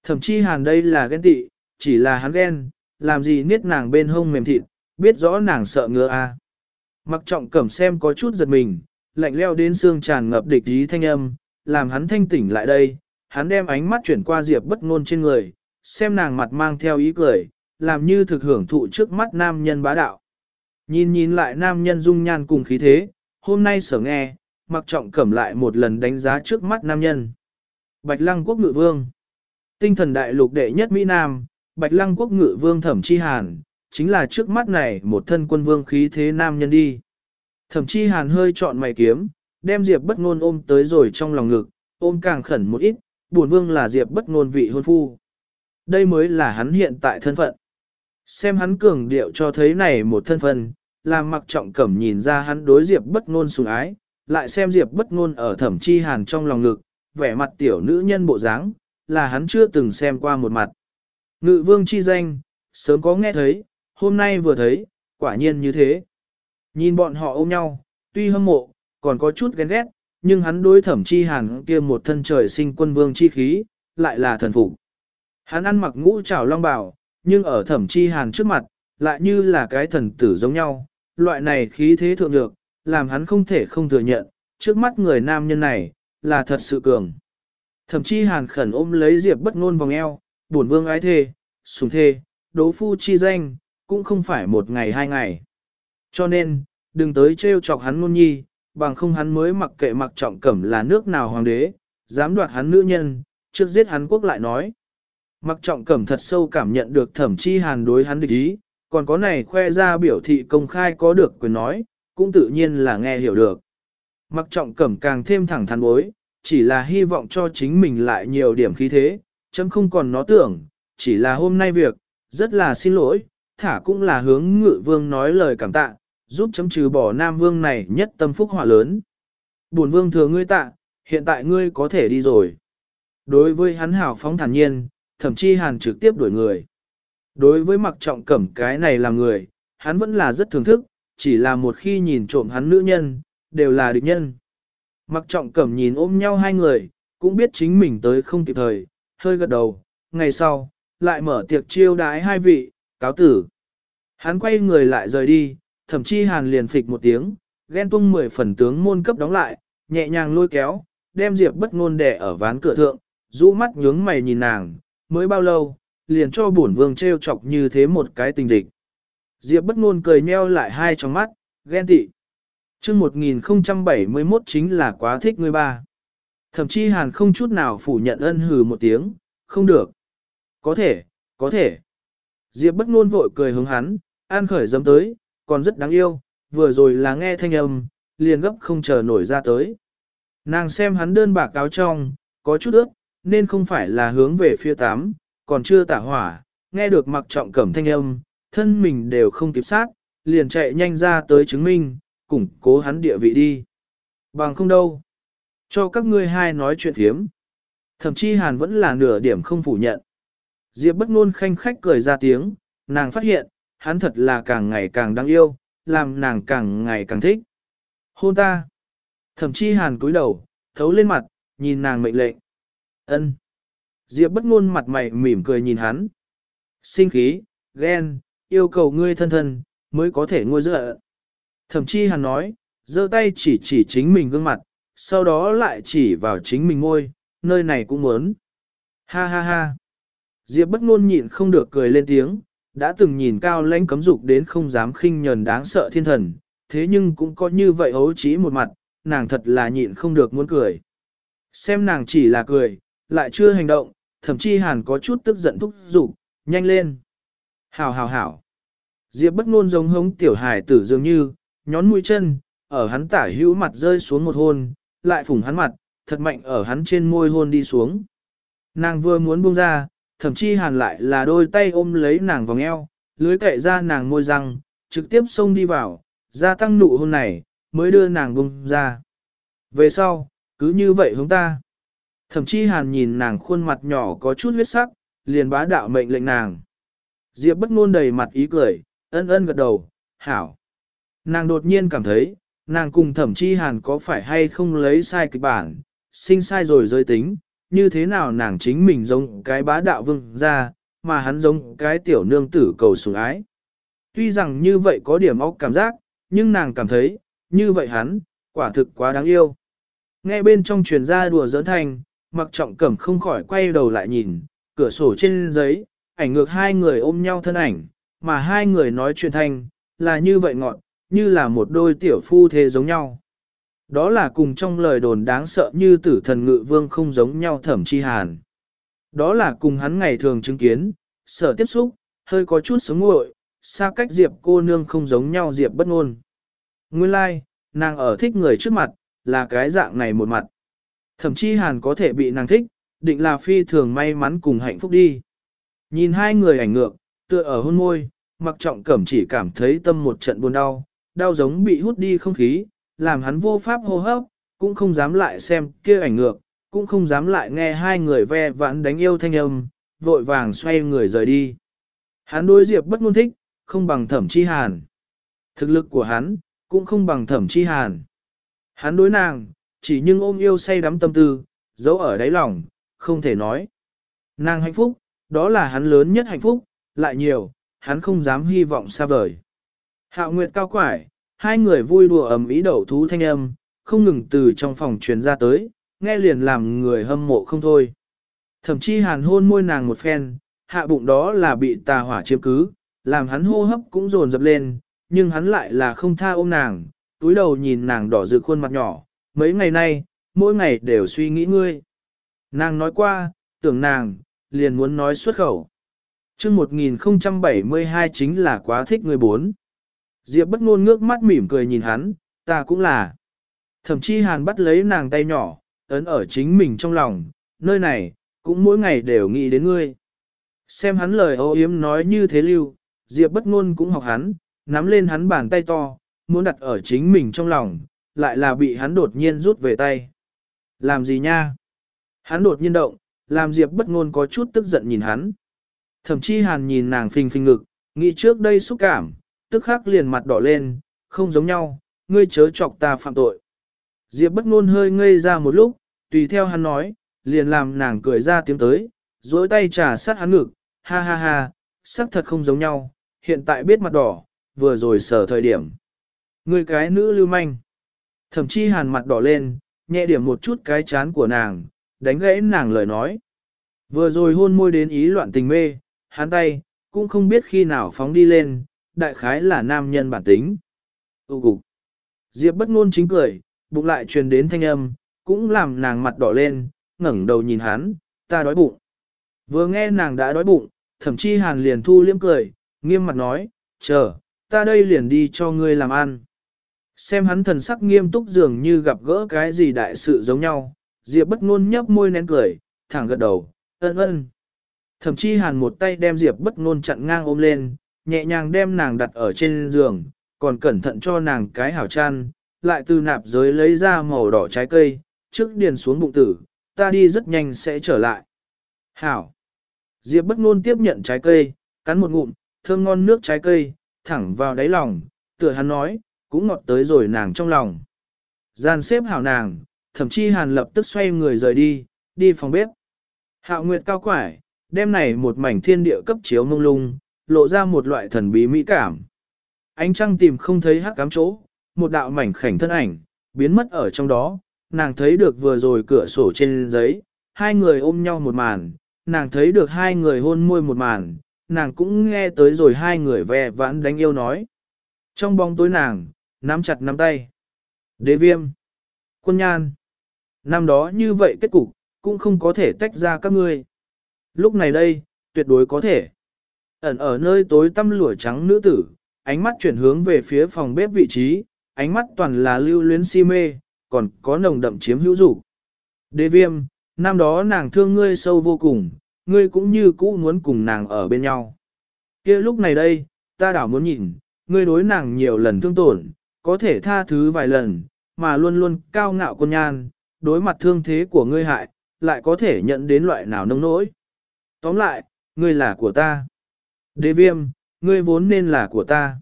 Thậm chí hàn đây là ghen tị, chỉ là hắn ghen, làm gì niết nàng bên hông mềm thịt, biết rõ nàng sợ ngứa a. À. Mặc trọng cẩm xem có chút giật mình, lạnh leo đến xương tràn ngập địch ý thanh âm, làm hắn thanh tỉnh lại đây, hắn đem ánh mắt chuyển qua Diệp bất ngôn trên người, xem nàng mặt mang theo ý cười, làm như thực hưởng thụ trước mắt nam nhân bá đạo. Nhìn nhìn lại nam nhân dung nhan cùng khí thế, hôm nay sở nghe, mặc trọng cẩm lại một lần đánh giá trước mắt nam nhân. Bạch lăng quốc ngự vương. Tinh thần đại lục đệ nhất Mỹ Nam, Bạch lăng quốc ngự vương thẩm chi hàn, chính là trước mắt này một thân quân vương khí thế nam nhân đi. Thẩm chi hàn hơi chọn mày kiếm, đem Diệp bất ngôn ôm tới rồi trong lòng ngực, ôm càng khẩn một ít, buồn vương là Diệp bất ngôn vị hôn phu. Đây mới là hắn hiện tại thân phận. Xem hắn cường điệu cho thấy này một thân phận, làm mặc trọng cẩm nhìn ra hắn đối Diệp bất ngôn sủng ái, lại xem Diệp bất ngôn ở thẩm chi hàn trong lòng ngực, vẻ mặt tiểu nữ nhân bộ dáng, là hắn chưa từng xem qua một mặt. Ngự vương chi danh, sớm có nghe thấy, hôm nay vừa thấy, quả nhiên như thế. Nhìn bọn họ ôm nhau, tuy hâm mộ, còn có chút ghen ghét, nhưng hắn đối thẩm chi hàn kia một thân trời sinh quân vương chi khí, lại là thần phục. Hắn ăn mặc ngũ trảo long bào, nhưng ở thẩm chi hàn trước mặt, lại như là cái thần tử giống nhau, loại này khí thế thượng được, làm hắn không thể không thừa nhận, trước mắt người nam nhân này, là thật sự cường. thậm chí hàn khẩn ôm lấy diệp bất ngôn vòng eo, buồn vương ái thê, sùng thê, đố phu chi danh, cũng không phải một ngày hai ngày. Cho nên, đừng tới trêu chọc hắn ngôn nhi, bằng không hắn mới mặc kệ mặc trọng cẩm là nước nào hoàng đế, dám đoạt hắn nữ nhân, trước giết hắn quốc lại nói. Mặc trọng cẩm thật sâu cảm nhận được thẩm chi hàn đối hắn địch ý, còn có này khoe ra biểu thị công khai có được quyền nói, cũng tự nhiên là nghe hiểu được. Mặc trọng cẩm càng thêm thẳng thắn bối, chỉ là hy vọng cho chính mình lại nhiều điểm khí thế, chấm không còn nó tưởng, chỉ là hôm nay việc, rất là xin lỗi, thả cũng là hướng ngự vương nói lời cảm tạ, giúp chấm trừ bỏ nam vương này nhất tâm phúc hỏa lớn. Bổn vương thừa ngươi tạ, hiện tại ngươi có thể đi rồi. Đối với hắn hảo phóng thản nhiên, thậm chí hàn trực tiếp đuổi người. Đối với mặc trọng cẩm cái này làm người, hắn vẫn là rất thưởng thức, chỉ là một khi nhìn trộm hắn nữ nhân, đều là địch nhân. Mặc trọng cẩm nhìn ôm nhau hai người, cũng biết chính mình tới không kịp thời, hơi gật đầu, ngày sau, lại mở tiệc chiêu đái hai vị, cáo tử. Hắn quay người lại rời đi, thậm chí hàn liền phịch một tiếng, ghen tung mười phần tướng môn cấp đóng lại, nhẹ nhàng lôi kéo, đem Diệp bất ngôn đẻ ở ván cửa thượng, rũ mắt nhướng mày nhìn nàng, mới bao lâu, liền cho bổn vương treo chọc như thế một cái tình địch. Diệp bất ngôn cười nheo lại hai trong mắt, ghen tị. Chương 1071 chính là quá thích người ba. Thậm chí hàn không chút nào phủ nhận ân hừ một tiếng, không được. Có thể, có thể. Diệp bất ngôn vội cười hướng hắn, an khởi dấm tới, còn rất đáng yêu, vừa rồi là nghe thanh âm, liền gấp không chờ nổi ra tới. Nàng xem hắn đơn bạc áo trong, có chút ướt, nên không phải là hướng về phía tám, còn chưa tả hỏa, nghe được mặc trọng cẩm thanh âm, thân mình đều không kịp sát, liền chạy nhanh ra tới chứng minh, củng cố hắn địa vị đi. Bằng không đâu. Cho các ngươi hai nói chuyện thiếm. Thậm chí Hàn vẫn là nửa điểm không phủ nhận. Diệp bất ngôn khanh khách cười ra tiếng, nàng phát hiện, hắn thật là càng ngày càng đáng yêu, làm nàng càng ngày càng thích. Hôn ta. Thậm chí Hàn cúi đầu, thấu lên mặt, nhìn nàng mệnh lệnh. Ân. Diệp bất ngôn mặt mày mỉm cười nhìn hắn. Sinh khí, ghen, yêu cầu ngươi thân thân, mới có thể ngôi dựa. Thậm chí hắn nói, giơ tay chỉ chỉ chính mình gương mặt, sau đó lại chỉ vào chính mình ngôi, nơi này cũng muốn. Ha ha ha. Diệp bất ngôn nhịn không được cười lên tiếng, đã từng nhìn cao lãnh cấm dục đến không dám khinh nhờn đáng sợ thiên thần, thế nhưng cũng có như vậy hấu trí một mặt, nàng thật là nhịn không được muốn cười. Xem nàng chỉ là cười, lại chưa hành động, thậm chí hàn có chút tức giận thúc giục, nhanh lên. Hảo hảo hảo. Diệp bất ngôn giống hống tiểu hài tử dường như, nhón mũi chân, ở hắn tả hữu mặt rơi xuống một hôn, lại phủng hắn mặt, thật mạnh ở hắn trên môi hôn đi xuống. Nàng vừa muốn buông ra, thậm chí hàn lại là đôi tay ôm lấy nàng vòng eo, lưới cậy ra nàng môi răng, trực tiếp xông đi vào, gia tăng nụ hôn này, mới đưa nàng buông ra. Về sau, cứ như vậy hướng ta. Thậm chí hàn nhìn nàng khuôn mặt nhỏ có chút huyết sắc, liền bá đạo mệnh lệnh nàng. Diệp bất ngôn đầy mặt ý cười, ân ân gật đầu, hảo. Nàng đột nhiên cảm thấy, nàng cùng thẩm chi hàn có phải hay không lấy sai kịch bản, sinh sai rồi rơi tính, như thế nào nàng chính mình giống cái bá đạo vương ra, mà hắn giống cái tiểu nương tử cầu sủng ái. Tuy rằng như vậy có điểm óc cảm giác, nhưng nàng cảm thấy, như vậy hắn, quả thực quá đáng yêu. Nghe bên trong truyền ra đùa giỡn thành, mặc trọng cẩm không khỏi quay đầu lại nhìn, cửa sổ trên giấy, ảnh ngược hai người ôm nhau thân ảnh, mà hai người nói chuyện thành là như vậy ngọn, như là một đôi tiểu phu thế giống nhau. Đó là cùng trong lời đồn đáng sợ như tử thần ngự vương không giống nhau thẩm chi hàn. Đó là cùng hắn ngày thường chứng kiến, sợ tiếp xúc, hơi có chút sống nguội, xa cách Diệp cô nương không giống nhau Diệp bất ngôn. Nguyên lai, like, nàng ở thích người trước mặt, là cái dạng này một mặt. Thậm chí hàn có thể bị nàng thích, định là phi thường may mắn cùng hạnh phúc đi. Nhìn hai người ảnh ngược, tựa ở hôn môi, mặc trọng cẩm chỉ cảm thấy tâm một trận buồn đau, đau giống bị hút đi không khí, làm hắn vô pháp hô hấp, cũng không dám lại xem kia ảnh ngược, cũng không dám lại nghe hai người ve vãn đánh yêu thanh âm, vội vàng xoay người rời đi. Hắn đối diệp bất ngôn thích, không bằng thẩm chi hàn. Thực lực của hắn, cũng không bằng thẩm chi hàn. Hắn đối nàng, chỉ nhưng ôm yêu say đắm tâm tư, giấu ở đáy lòng, không thể nói. Nàng hạnh phúc, đó là hắn lớn nhất hạnh phúc, lại nhiều, hắn không dám hy vọng xa vời. Hạo Nguyệt cao quải, hai người vui đùa ầm ý đậu thú thanh âm, không ngừng từ trong phòng truyền ra tới, nghe liền làm người hâm mộ không thôi. Thậm chí hàn hôn môi nàng một phen, hạ bụng đó là bị tà hỏa chiếm cứ, làm hắn hô hấp cũng dồn dập lên, nhưng hắn lại là không tha ôm nàng, túi đầu nhìn nàng đỏ rực khuôn mặt nhỏ, mấy ngày nay, mỗi ngày đều suy nghĩ ngươi. Nàng nói qua, tưởng nàng, liền muốn nói xuất khẩu. chương 1072 chính là quá thích người bốn. Diệp bất ngôn ngước mắt mỉm cười nhìn hắn, ta cũng là. Thậm chí hàn bắt lấy nàng tay nhỏ, ấn ở chính mình trong lòng, nơi này, cũng mỗi ngày đều nghĩ đến ngươi. Xem hắn lời ô yếm nói như thế lưu, Diệp bất ngôn cũng học hắn, nắm lên hắn bàn tay to, muốn đặt ở chính mình trong lòng, lại là bị hắn đột nhiên rút về tay. Làm gì nha? Hắn đột nhiên động, làm Diệp bất ngôn có chút tức giận nhìn hắn. Thậm chí hàn nhìn nàng phình phình ngực, nghĩ trước đây xúc cảm, tức khắc liền mặt đỏ lên, không giống nhau, ngươi chớ chọc ta phạm tội. Diệp bất ngôn hơi ngây ra một lúc, tùy theo hắn nói, liền làm nàng cười ra tiếng tới, dối tay trà sát hắn ngực, ha ha ha, sắc thật không giống nhau, hiện tại biết mặt đỏ, vừa rồi sở thời điểm. Ngươi cái nữ lưu manh. Thậm chí hàn mặt đỏ lên, nhẹ điểm một chút cái chán của nàng, đánh gãy nàng lời nói. Vừa rồi hôn môi đến ý loạn tình mê, hắn tay, cũng không biết khi nào phóng đi lên, đại khái là nam nhân bản tính. Ú cục. Diệp bất ngôn chính cười, bụng lại truyền đến thanh âm, cũng làm nàng mặt đỏ lên, ngẩng đầu nhìn hắn, ta đói bụng. Vừa nghe nàng đã đói bụng, thậm chí hàn liền thu liếm cười, nghiêm mặt nói, chờ, ta đây liền đi cho ngươi làm ăn. Xem hắn thần sắc nghiêm túc dường như gặp gỡ cái gì đại sự giống nhau, Diệp bất ngôn nhấp môi nén cười, thẳng gật đầu, ân ân. Thậm chí hàn một tay đem Diệp bất ngôn chặn ngang ôm lên, nhẹ nhàng đem nàng đặt ở trên giường, còn cẩn thận cho nàng cái hảo chăn, lại từ nạp giới lấy ra màu đỏ trái cây, trước điền xuống bụng tử, ta đi rất nhanh sẽ trở lại. Hảo. Diệp bất ngôn tiếp nhận trái cây, cắn một ngụm, thơm ngon nước trái cây, thẳng vào đáy lòng, tựa hắn nói, cũng ngọt tới rồi nàng trong lòng. Gian xếp hảo nàng, thậm chí hàn lập tức xoay người rời đi, đi phòng bếp. Hạo Nguyệt cao quải, đêm này một mảnh thiên địa cấp chiếu mông lung, lộ ra một loại thần bí mỹ cảm. Ánh trăng tìm không thấy hắc cám chỗ, một đạo mảnh khảnh thân ảnh, biến mất ở trong đó, nàng thấy được vừa rồi cửa sổ trên giấy, hai người ôm nhau một màn, nàng thấy được hai người hôn môi một màn, nàng cũng nghe tới rồi hai người ve vãn đánh yêu nói. Trong bóng tối nàng, nắm chặt nắm tay. Đế viêm. Quân nhan. Năm đó như vậy kết cục, cũng không có thể tách ra các ngươi. Lúc này đây, tuyệt đối có thể. Ẩn ở nơi tối tăm lụa trắng nữ tử, ánh mắt chuyển hướng về phía phòng bếp vị trí, ánh mắt toàn là lưu luyến si mê, còn có nồng đậm chiếm hữu dục. Đế viêm, năm đó nàng thương ngươi sâu vô cùng, ngươi cũng như cũ muốn cùng nàng ở bên nhau. kia lúc này đây, ta đảo muốn nhìn, ngươi đối nàng nhiều lần thương tổn, có thể tha thứ vài lần, mà luôn luôn cao ngạo con nhan, đối mặt thương thế của ngươi hại, lại có thể nhận đến loại nào nông nỗi. Tóm lại, ngươi là của ta. Đế viêm, ngươi vốn nên là của ta.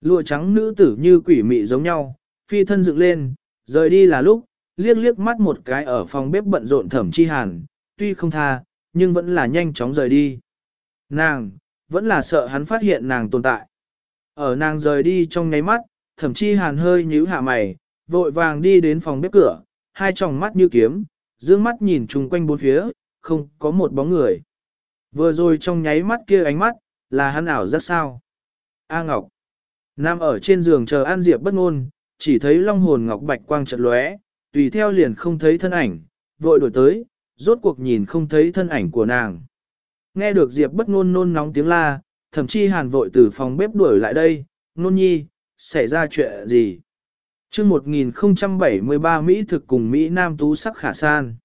Lụa trắng nữ tử như quỷ mị giống nhau, phi thân dựng lên, rời đi là lúc, liếc liếc mắt một cái ở phòng bếp bận rộn thẩm chi hàn, tuy không tha, nhưng vẫn là nhanh chóng rời đi. Nàng, vẫn là sợ hắn phát hiện nàng tồn tại. Ở nàng rời đi trong nháy mắt, thẩm chi hàn hơi nhíu hạ mày, vội vàng đi đến phòng bếp cửa, hai tròng mắt như kiếm, dương mắt nhìn chung quanh bốn phía, không có một bóng người. Vừa rồi trong nháy mắt kia ánh mắt, là hắn ảo rất sao. A Ngọc, Nam ở trên giường chờ An Diệp bất ngôn, chỉ thấy long hồn ngọc bạch quang chợt lóe, tùy theo liền không thấy thân ảnh, vội đổi tới, rốt cuộc nhìn không thấy thân ảnh của nàng. Nghe được Diệp bất ngôn nôn nóng tiếng la, thậm chí hàn vội từ phòng bếp đuổi lại đây, nôn nhi, xảy ra chuyện gì? chương 1073 Mỹ thực cùng Mỹ Nam tú sắc khả san.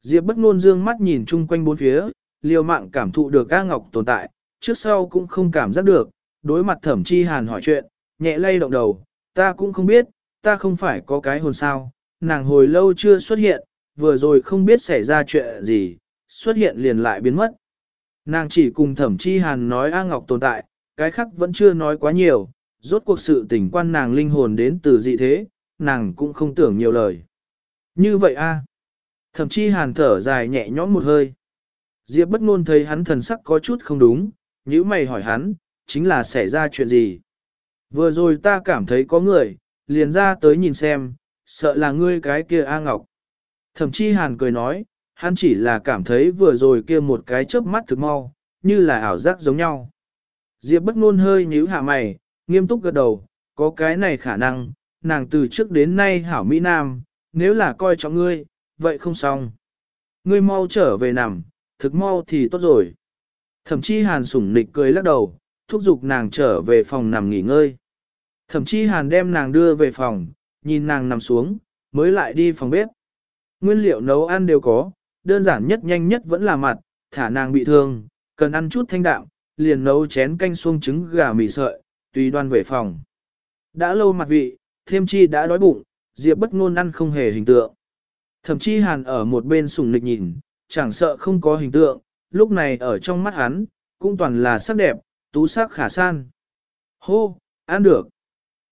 Diệp bất ngôn dương mắt nhìn chung quanh bốn phía, liều mạng cảm thụ được A Ngọc tồn tại, trước sau cũng không cảm giác được, đối mặt thẩm chi hàn hỏi chuyện, nhẹ lay động đầu, ta cũng không biết, ta không phải có cái hồn sao, nàng hồi lâu chưa xuất hiện, vừa rồi không biết xảy ra chuyện gì, xuất hiện liền lại biến mất. Nàng chỉ cùng thẩm chi hàn nói A Ngọc tồn tại, cái khác vẫn chưa nói quá nhiều, rốt cuộc sự tình quan nàng linh hồn đến từ dị thế, nàng cũng không tưởng nhiều lời. Như vậy a Thẩm chi hàn thở dài nhẹ nhõm một hơi. Diệp bất ngôn thấy hắn thần sắc có chút không đúng, nhữ mày hỏi hắn, chính là xảy ra chuyện gì? Vừa rồi ta cảm thấy có người, liền ra tới nhìn xem, sợ là ngươi cái kia A Ngọc. Thẩm chi hàn cười nói, hắn chỉ là cảm thấy vừa rồi kia một cái chớp mắt thực mau, như là ảo giác giống nhau. Diệp bất ngôn hơi nhíu hạ mày, nghiêm túc gật đầu, có cái này khả năng, nàng từ trước đến nay hảo Mỹ Nam, nếu là coi trọng ngươi, vậy không xong. Ngươi mau trở về nằm, thực mau thì tốt rồi. Thẩm chi hàn sủng nịch cười lắc đầu, thúc giục nàng trở về phòng nằm nghỉ ngơi. Thẩm chi hàn đem nàng đưa về phòng, nhìn nàng nằm xuống, mới lại đi phòng bếp. Nguyên liệu nấu ăn đều có, đơn giản nhất nhanh nhất vẫn là mặt, thả nàng bị thương, cần ăn chút thanh đạm, liền nấu chén canh xuông trứng gà mì sợi, tùy đoan về phòng. Đã lâu mặt vị, thêm chi đã đói bụng, Diệp bất ngôn ăn không hề hình tượng. Thậm chí hàn ở một bên sùng nịch nhìn, chẳng sợ không có hình tượng, lúc này ở trong mắt hắn, cũng toàn là sắc đẹp, tú sắc khả san. Hô, ăn được.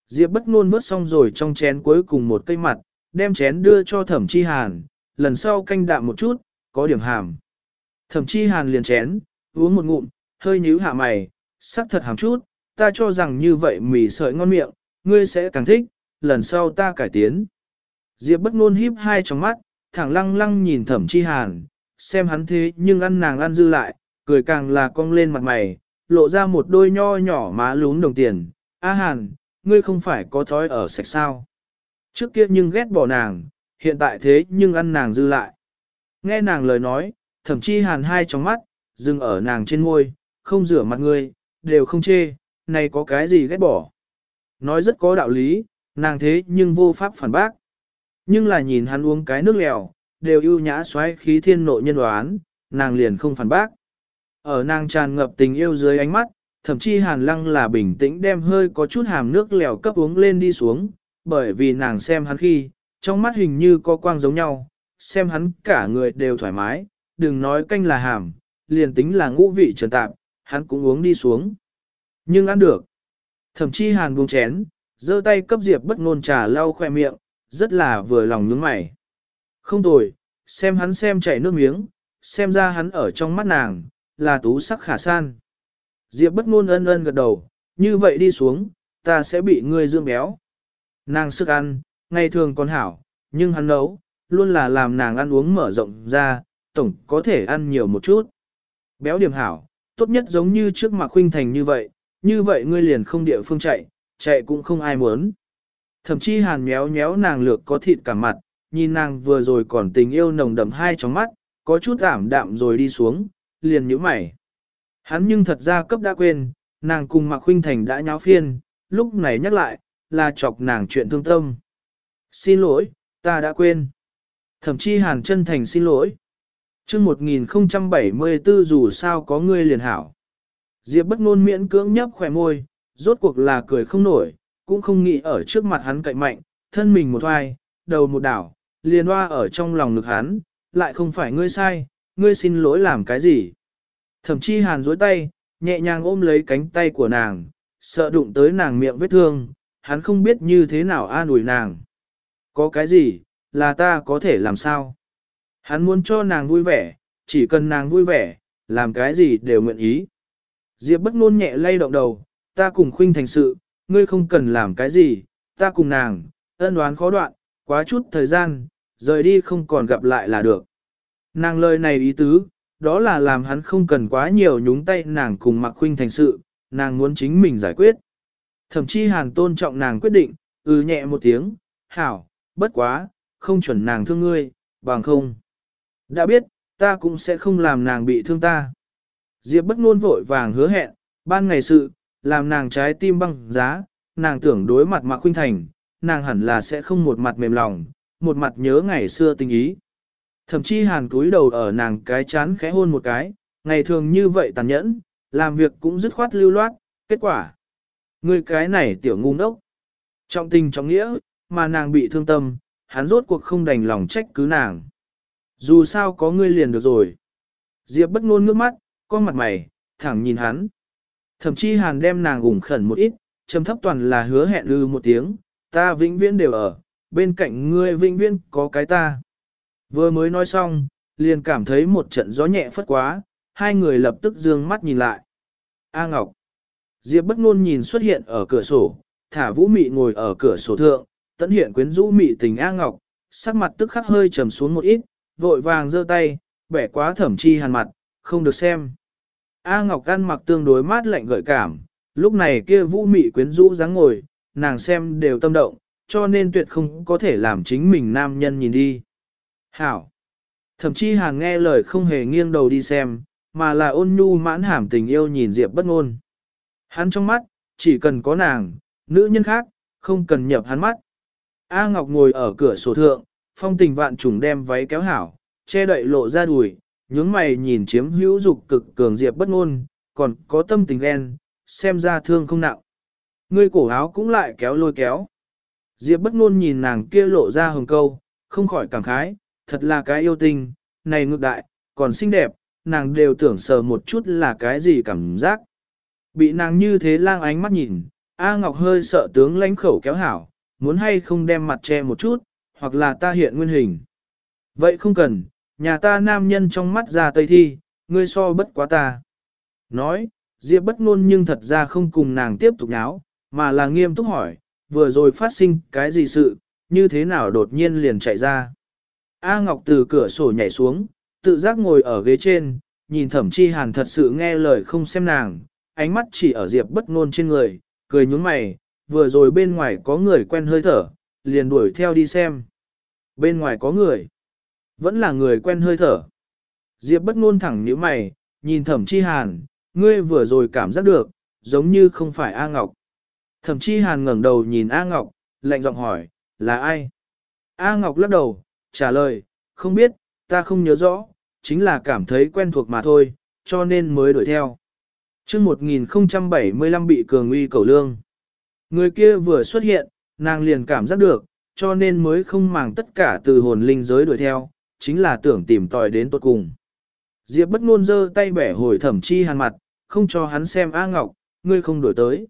Diệp bất ngôn vớt xong rồi trong chén cuối cùng một cây mặt, đem chén đưa cho thẩm chi hàn, lần sau canh đạm một chút, có điểm hàm. Thẩm chi hàn liền chén, uống một ngụm, hơi nhíu hạ mày, sắc thật hàm chút, ta cho rằng như vậy mì sợi ngon miệng, ngươi sẽ càng thích, lần sau ta cải tiến. Diệp bất ngôn híp hai tròng mắt, thẳng lăng lăng nhìn thẩm chi hàn, xem hắn thế nhưng ăn nàng ăn dư lại, cười càng là cong lên mặt mày, lộ ra một đôi nho nhỏ má lún đồng tiền. A hàn, ngươi không phải có thói ở sạch sao. Trước kia nhưng ghét bỏ nàng, hiện tại thế nhưng ăn nàng dư lại. Nghe nàng lời nói, thậm chí hàn hai tròng mắt, dừng ở nàng trên môi, không rửa mặt ngươi, đều không chê, này có cái gì ghét bỏ. Nói rất có đạo lý, nàng thế nhưng vô pháp phản bác. Nhưng là nhìn hắn uống cái nước lèo, đều ưu nhã xoáy khí thiên nội nhân đoán, nàng liền không phản bác. Ở nàng tràn ngập tình yêu dưới ánh mắt, thậm chí hàn lăng là bình tĩnh đem hơi có chút hàm nước lèo cấp uống lên đi xuống, bởi vì nàng xem hắn khi, trong mắt hình như có quang giống nhau, xem hắn cả người đều thoải mái, đừng nói canh là hàm, liền tính là ngũ vị trần tạp, hắn cũng uống đi xuống. Nhưng ăn được. Thậm chí hàn buông chén, giơ tay cấp Diệp bất ngôn trà lau khoe miệng, rất là vừa lòng nhướng mày. Không tồi, xem hắn xem chảy nước miếng, xem ra hắn ở trong mắt nàng, là tú sắc khả san. Diệp bất ngôn ân ân gật đầu, như vậy đi xuống, ta sẽ bị ngươi dương béo. Nàng sức ăn, ngày thường còn hảo, nhưng hắn nấu, luôn là làm nàng ăn uống mở rộng ra, tổng có thể ăn nhiều một chút. Béo điểm hảo, tốt nhất giống như trước mặt khuynh thành như vậy, như vậy ngươi liền không địa phương chạy, chạy cũng không ai muốn. Thậm chí hàn méo méo nàng lược có thịt cả mặt, nhìn nàng vừa rồi còn tình yêu nồng đậm hai trong mắt, có chút ảm đạm rồi đi xuống, liền nhíu mày. Hắn nhưng thật ra cấp đã quên, nàng cùng Mạc Huynh Thành đã nháo phiên, lúc này nhắc lại, là chọc nàng chuyện thương tâm. Xin lỗi, ta đã quên. Thậm chí hàn chân thành xin lỗi. chương 1074 dù sao có ngươi liền hảo. Diệp bất ngôn miễn cưỡng nhấp khỏe môi, rốt cuộc là cười không nổi, cũng không nghĩ ở trước mặt hắn cậy mạnh, thân mình một hoài, đầu một đảo, liền hoa ở trong lòng ngực hắn, lại không phải ngươi sai, ngươi xin lỗi làm cái gì. Thậm chí hàn dối tay, nhẹ nhàng ôm lấy cánh tay của nàng, sợ đụng tới nàng miệng vết thương, hắn không biết như thế nào an ủi nàng. Có cái gì, là ta có thể làm sao? Hắn muốn cho nàng vui vẻ, chỉ cần nàng vui vẻ, làm cái gì đều nguyện ý. Diệp bất ngôn nhẹ lay động đầu, ta cùng khuynh thành sự, ngươi không cần làm cái gì, ta cùng nàng, ân đoán khó đoạn, quá chút thời gian, rời đi không còn gặp lại là được. Nàng lời này ý tứ, đó là làm hắn không cần quá nhiều nhúng tay nàng cùng Mạc Khuynh thành sự, nàng muốn chính mình giải quyết. Thậm chí hàn tôn trọng nàng quyết định, ừ nhẹ một tiếng, hảo, bất quá, không chuẩn nàng thương ngươi, bằng không. Đã biết, ta cũng sẽ không làm nàng bị thương ta. Diệp bất ngôn vội vàng hứa hẹn, ban ngày sự, làm nàng trái tim băng giá, nàng tưởng đối mặt Mạc Khuynh Thành, nàng hẳn là sẽ không một mặt mềm lòng, một mặt nhớ ngày xưa tình ý. Thậm chí hàn cúi đầu ở nàng cái chán khẽ hôn một cái, ngày thường như vậy tàn nhẫn, làm việc cũng dứt khoát lưu loát, kết quả. Người cái này tiểu ngu ngốc. Trọng tình trọng nghĩa, mà nàng bị thương tâm, hắn rốt cuộc không đành lòng trách cứ nàng. Dù sao có ngươi liền được rồi. Diệp bất ngôn ngước mắt, con mặt mày, thẳng nhìn hắn. Thậm chí hàn đem nàng gủng khẩn một ít, trầm thấp toàn là hứa hẹn lư một tiếng, ta vĩnh viễn đều ở, bên cạnh ngươi vĩnh viên có cái ta. Vừa mới nói xong, liền cảm thấy một trận gió nhẹ phất quá, hai người lập tức dương mắt nhìn lại. A Ngọc. Diệp bất ngôn nhìn xuất hiện ở cửa sổ, thả vũ mị ngồi ở cửa sổ thượng, tận hiện quyến rũ mị tình A Ngọc, sắc mặt tức khắc hơi trầm xuống một ít, vội vàng giơ tay, bẻ quá thẩm chi hàn mặt, không được xem. A Ngọc ăn mặc tương đối mát lạnh gợi cảm, lúc này kia vũ mị quyến rũ dáng ngồi, nàng xem đều tâm động, cho nên tuyệt không có thể làm chính mình nam nhân nhìn đi. Hảo! Thậm chí hàn nghe lời không hề nghiêng đầu đi xem, mà là ôn nhu mãn hàm tình yêu nhìn Diệp bất ngôn. Hắn trong mắt, chỉ cần có nàng, nữ nhân khác, không cần nhập hắn mắt. A Ngọc ngồi ở cửa sổ thượng, phong tình vạn trùng đem váy kéo hảo, che đậy lộ ra đùi, nhướng mày nhìn chiếm hữu dục cực cường Diệp bất ngôn, còn có tâm tình ghen, xem ra thương không nặng. Ngươi cổ áo cũng lại kéo lôi kéo. Diệp bất ngôn nhìn nàng kia lộ ra hồng câu, không khỏi cảm khái, thật là cái yêu tinh, này ngược đại, còn xinh đẹp, nàng đều tưởng sờ một chút là cái gì cảm giác. Bị nàng như thế lang ánh mắt nhìn, A Ngọc hơi sợ tướng lãnh khẩu kéo hảo, muốn hay không đem mặt che một chút, hoặc là ta hiện nguyên hình. Vậy không cần, nhà ta nam nhân trong mắt ra tây thi, ngươi so bất quá ta. Nói, Diệp bất ngôn nhưng thật ra không cùng nàng tiếp tục nháo, mà là nghiêm túc hỏi, vừa rồi phát sinh cái gì sự, như thế nào đột nhiên liền chạy ra. A Ngọc từ cửa sổ nhảy xuống, tự giác ngồi ở ghế trên, nhìn thẩm chi hàn thật sự nghe lời không xem nàng, ánh mắt chỉ ở Diệp bất ngôn trên người, cười nhúng mày, vừa rồi bên ngoài có người quen hơi thở, liền đuổi theo đi xem. Bên ngoài có người, vẫn là người quen hơi thở. Diệp bất ngôn thẳng nhíu mày, nhìn thẩm chi hàn, ngươi vừa rồi cảm giác được, giống như không phải A Ngọc. Thẩm chi hàn ngẩng đầu nhìn A Ngọc, lạnh giọng hỏi, là ai? A Ngọc lắc đầu, trả lời, không biết, ta không nhớ rõ, chính là cảm thấy quen thuộc mà thôi, cho nên mới đuổi theo. chương 1075 bị cường uy cầu lương. Người kia vừa xuất hiện, nàng liền cảm giác được, cho nên mới không màng tất cả từ hồn linh giới đuổi theo, chính là tưởng tìm tòi đến tốt cùng. Diệp bất ngôn giơ tay bẻ hồi thẩm chi hàn mặt, không cho hắn xem A Ngọc, ngươi không đuổi tới.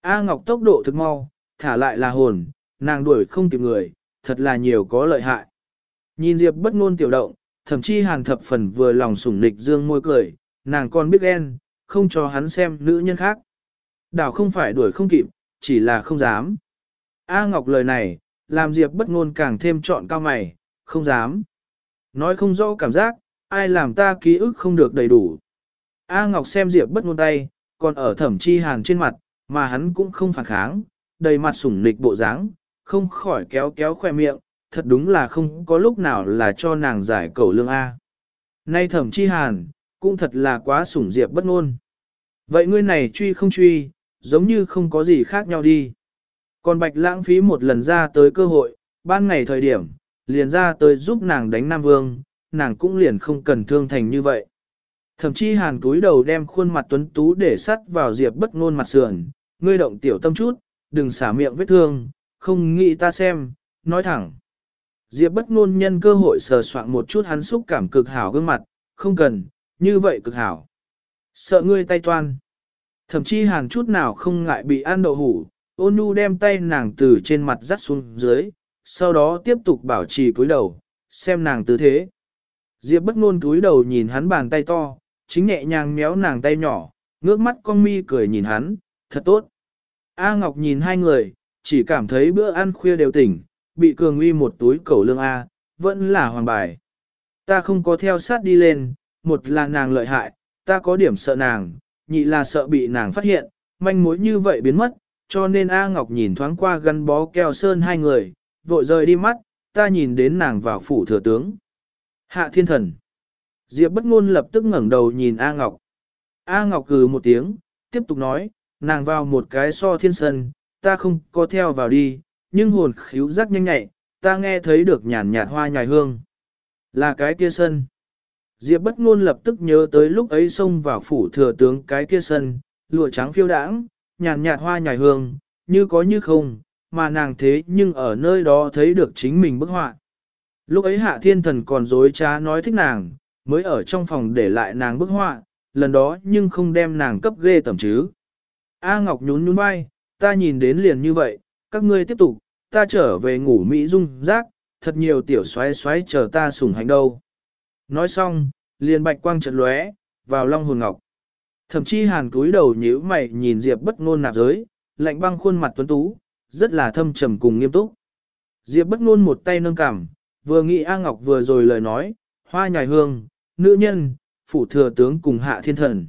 A Ngọc tốc độ thực mau, thả lại là hồn, nàng đuổi không kịp người, thật là nhiều có lợi hại. Nhìn Diệp bất ngôn tiểu động, thậm chí hàn thập phần vừa lòng sủng nịch dương môi cười, nàng còn biết ghen, không cho hắn xem nữ nhân khác. Đảo không phải đuổi không kịp, chỉ là không dám. A Ngọc lời này, làm Diệp bất ngôn càng thêm trọn cao mày, không dám. Nói không rõ cảm giác, ai làm ta ký ức không được đầy đủ. A Ngọc xem Diệp bất ngôn tay, còn ở thẩm chi hàn trên mặt, mà hắn cũng không phản kháng, đầy mặt sủng nịch bộ dáng, không khỏi kéo kéo khoe miệng, thật đúng là không có lúc nào là cho nàng giải cầu lương A. Nay thẩm chi hàn, cũng thật là quá sủng diệp bất ngôn. Vậy ngươi này truy không truy, giống như không có gì khác nhau đi. Còn bạch lãng phí một lần ra tới cơ hội, ban ngày thời điểm, liền ra tới giúp nàng đánh Nam Vương, nàng cũng liền không cần thương thành như vậy. Thậm chí hàn cúi đầu đem khuôn mặt tuấn tú để sắt vào diệp bất ngôn mặt sườn, ngươi động tiểu tâm chút, đừng xả miệng vết thương, không nghĩ ta xem, nói thẳng. Diệp bất ngôn nhân cơ hội sờ soạn một chút hắn xúc cảm cực hảo gương mặt, không cần, như vậy cực hảo. Sợ ngươi tay toan. Thậm chí hàn chút nào không ngại bị ăn đậu hủ, ôn nhu đem tay nàng từ trên mặt dắt xuống dưới, sau đó tiếp tục bảo trì cúi đầu, xem nàng tư thế. Diệp bất ngôn cúi đầu nhìn hắn bàn tay to, chính nhẹ nhàng méo nàng tay nhỏ, ngước mắt con mi cười nhìn hắn, thật tốt. A Ngọc nhìn hai người, chỉ cảm thấy bữa ăn khuya đều tỉnh, bị cường uy một túi cẩu lương A, vẫn là hoàng bài. Ta không có theo sát đi lên, một là nàng lợi hại, ta có điểm sợ nàng, nhị là sợ bị nàng phát hiện, manh mối như vậy biến mất, cho nên A Ngọc nhìn thoáng qua gắn bó keo sơn hai người, vội rời đi mắt, ta nhìn đến nàng vào phủ thừa tướng. Hạ thiên thần. Diệp bất ngôn lập tức ngẩng đầu nhìn A Ngọc. A Ngọc cừ một tiếng, tiếp tục nói, nàng vào một cái so thiên sân, ta không có theo vào đi, nhưng hồn khíu giác nhanh nhạy, ta nghe thấy được nhàn nhạt hoa nhài hương. Là cái kia sân. Diệp bất ngôn lập tức nhớ tới lúc ấy xông vào phủ thừa tướng cái kia sân, lụa trắng phiêu đãng, nhàn nhạt hoa nhài hương, như có như không, mà nàng thế nhưng ở nơi đó thấy được chính mình bức họa. Lúc ấy hạ thiên thần còn dối trá nói thích nàng, mới ở trong phòng để lại nàng bức họa, lần đó nhưng không đem nàng cấp ghê tầm chứ. A Ngọc nhún nhún vai, ta nhìn đến liền như vậy, các ngươi tiếp tục, ta trở về ngủ Mỹ dung rác, thật nhiều tiểu xoáy xoáy chờ ta sủng hành đâu. Nói xong, liền bạch quang trận lóe, vào long hồn ngọc. Thậm chí hàn cúi đầu nhíu mày nhìn Diệp bất ngôn nạp giới, lạnh băng khuôn mặt tuấn tú, rất là thâm trầm cùng nghiêm túc. Diệp bất ngôn một tay nâng cằm, vừa nghĩ A Ngọc vừa rồi lời nói, hoa nhài hương, nữ nhân, phủ thừa tướng cùng hạ thiên thần.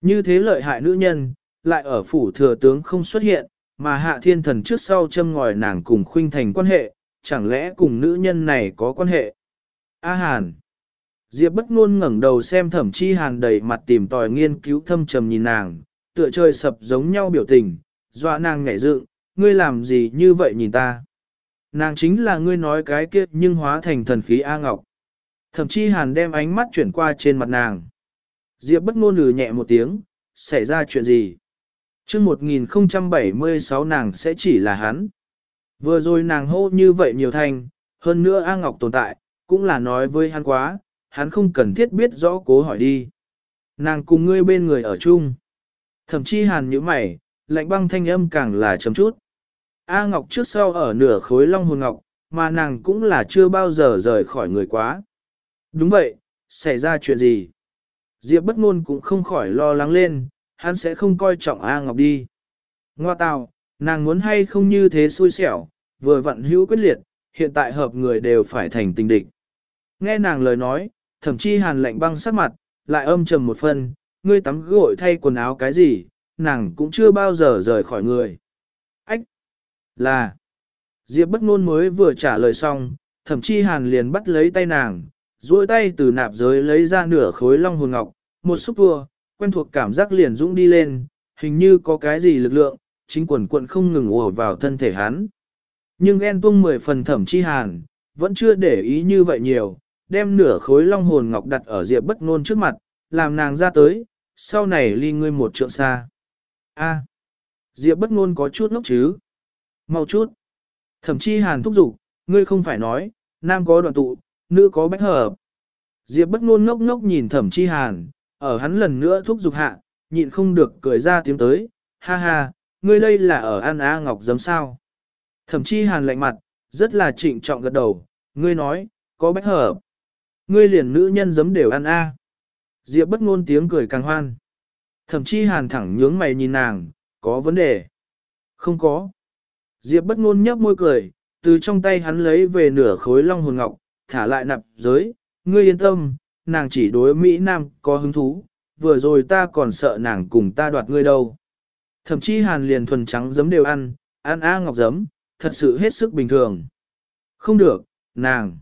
Như thế lợi hại nữ nhân, lại ở phủ thừa tướng không xuất hiện, mà hạ thiên thần trước sau châm ngòi nàng cùng khuynh thành quan hệ, chẳng lẽ cùng nữ nhân này có quan hệ? A Hàn Diệp bất ngôn ngẩng đầu xem thẩm chi hàn đầy mặt tìm tòi nghiên cứu thâm trầm nhìn nàng, tựa trời sập giống nhau biểu tình, dọa nàng nhảy dựng, ngươi làm gì như vậy nhìn ta? Nàng chính là ngươi nói cái kia nhưng hóa thành thần khí A Ngọc. Thẩm chi hàn đem ánh mắt chuyển qua trên mặt nàng. Diệp bất ngôn lừ nhẹ một tiếng, xảy ra chuyện gì? Trước 1076 nàng sẽ chỉ là hắn. Vừa rồi nàng hô như vậy nhiều thành, hơn nữa A Ngọc tồn tại, cũng là nói với hắn quá, hắn không cần thiết biết rõ cố hỏi đi. Nàng cùng ngươi bên người ở chung. Thậm chí hàn như mày, lạnh băng thanh âm càng là chấm chút. A Ngọc trước sau ở nửa khối long hồn ngọc, mà nàng cũng là chưa bao giờ rời khỏi người quá. Đúng vậy, xảy ra chuyện gì? Diệp bất ngôn cũng không khỏi lo lắng lên, hắn sẽ không coi trọng A Ngọc đi. Ngoa tào, nàng muốn hay không như thế xui xẻo, vừa vặn hữu quyết liệt, hiện tại hợp người đều phải thành tình địch. Nghe nàng lời nói, thậm chí hàn lạnh băng sắc mặt, lại âm trầm một phần, ngươi tắm gội thay quần áo cái gì, nàng cũng chưa bao giờ rời khỏi người. Ách! Là! Diệp bất ngôn mới vừa trả lời xong, thậm chí hàn liền bắt lấy tay nàng, duỗi tay từ nạp giới lấy ra nửa khối long hồn ngọc, một xúc tua, quen thuộc cảm giác liền dũng đi lên, hình như có cái gì lực lượng, chính quần quận không ngừng ùa vào thân thể hắn. Nhưng ghen tuông mười phần thẩm chi hàn, vẫn chưa để ý như vậy nhiều, đem nửa khối long hồn ngọc đặt ở diệp bất ngôn trước mặt, làm nàng ra tới, sau này ly ngươi một trượng xa. A, diệp bất ngôn có chút ngốc chứ? Mau chút. Thẩm chi hàn thúc giục, ngươi không phải nói, nam có đoạn tụ, nữ có bách hợp. Diệp bất ngôn ngốc ngốc nhìn thẩm chi hàn, ở hắn lần nữa thúc giục hạ, nhịn không được cười ra tiếng tới, ha ha, ngươi đây là ở an A Ngọc giấm sao. Thẩm chi hàn lạnh mặt, rất là trịnh trọng gật đầu, ngươi nói, có bách hợp. Ngươi liền nữ nhân giấm đều ăn A. Diệp bất ngôn tiếng cười càng hoan. Thẩm chi hàn thẳng nhướng mày nhìn nàng, có vấn đề. Không có. Diệp bất ngôn nhấp môi cười, từ trong tay hắn lấy về nửa khối long hồn ngọc, thả lại nạp giới, ngươi yên tâm, nàng chỉ đối Mỹ Nam có hứng thú, vừa rồi ta còn sợ nàng cùng ta đoạt ngươi đâu. Thậm chí hàn liền thuần trắng giấm đều ăn, ăn A ngọc giấm, thật sự hết sức bình thường. Không được, nàng.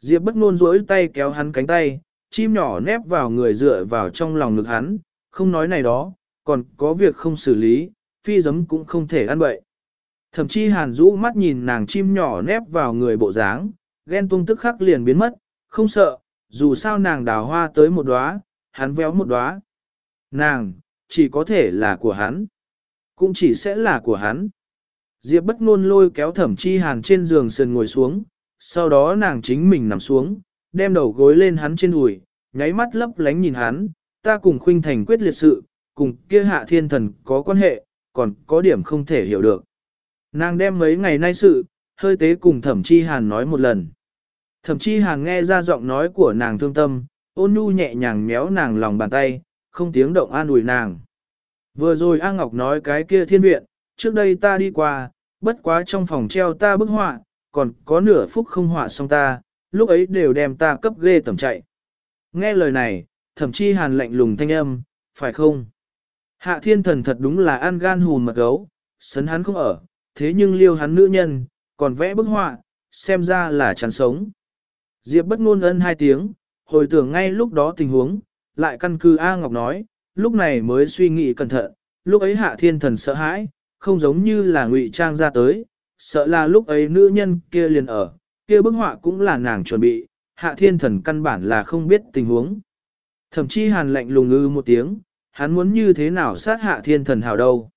Diệp bất ngôn rỗi tay kéo hắn cánh tay, chim nhỏ nép vào người dựa vào trong lòng ngực hắn, không nói này đó, còn có việc không xử lý, phi giấm cũng không thể ăn bậy. Thậm chí hàn rũ mắt nhìn nàng chim nhỏ nép vào người bộ dáng, ghen tung tức khắc liền biến mất, không sợ, dù sao nàng đào hoa tới một đóa, hắn véo một đóa. Nàng, chỉ có thể là của hắn, cũng chỉ sẽ là của hắn. Diệp bất ngôn lôi kéo thẩm chi hàn trên giường sườn ngồi xuống, sau đó nàng chính mình nằm xuống, đem đầu gối lên hắn trên đùi, nháy mắt lấp lánh nhìn hắn, ta cùng khuynh thành quyết liệt sự, cùng kia hạ thiên thần có quan hệ, còn có điểm không thể hiểu được. Nàng đem mấy ngày nay sự, hơi tế cùng thẩm chi hàn nói một lần. Thậm chí hàn nghe ra giọng nói của nàng thương tâm, ôn nhu nhẹ nhàng méo nàng lòng bàn tay, không tiếng động an ủi nàng. Vừa rồi A Ngọc nói cái kia thiên viện, trước đây ta đi qua, bất quá trong phòng treo ta bức họa, còn có nửa phút không họa xong ta, lúc ấy đều đem ta cấp ghê tầm chạy. Nghe lời này, thậm chí hàn lạnh lùng thanh âm, phải không? Hạ thiên thần thật đúng là ăn gan hùn mật gấu, sấn hắn không ở, thế nhưng liêu hắn nữ nhân, còn vẽ bức họa, xem ra là chán sống. Diệp bất ngôn ân hai tiếng, hồi tưởng ngay lúc đó tình huống, lại căn cứ A Ngọc nói, lúc này mới suy nghĩ cẩn thận, lúc ấy hạ thiên thần sợ hãi, không giống như là ngụy trang ra tới, sợ là lúc ấy nữ nhân kia liền ở, kia bức họa cũng là nàng chuẩn bị, hạ thiên thần căn bản là không biết tình huống. Thậm chí hàn lạnh lùng ngư một tiếng, hắn muốn như thế nào sát hạ thiên thần hào đâu.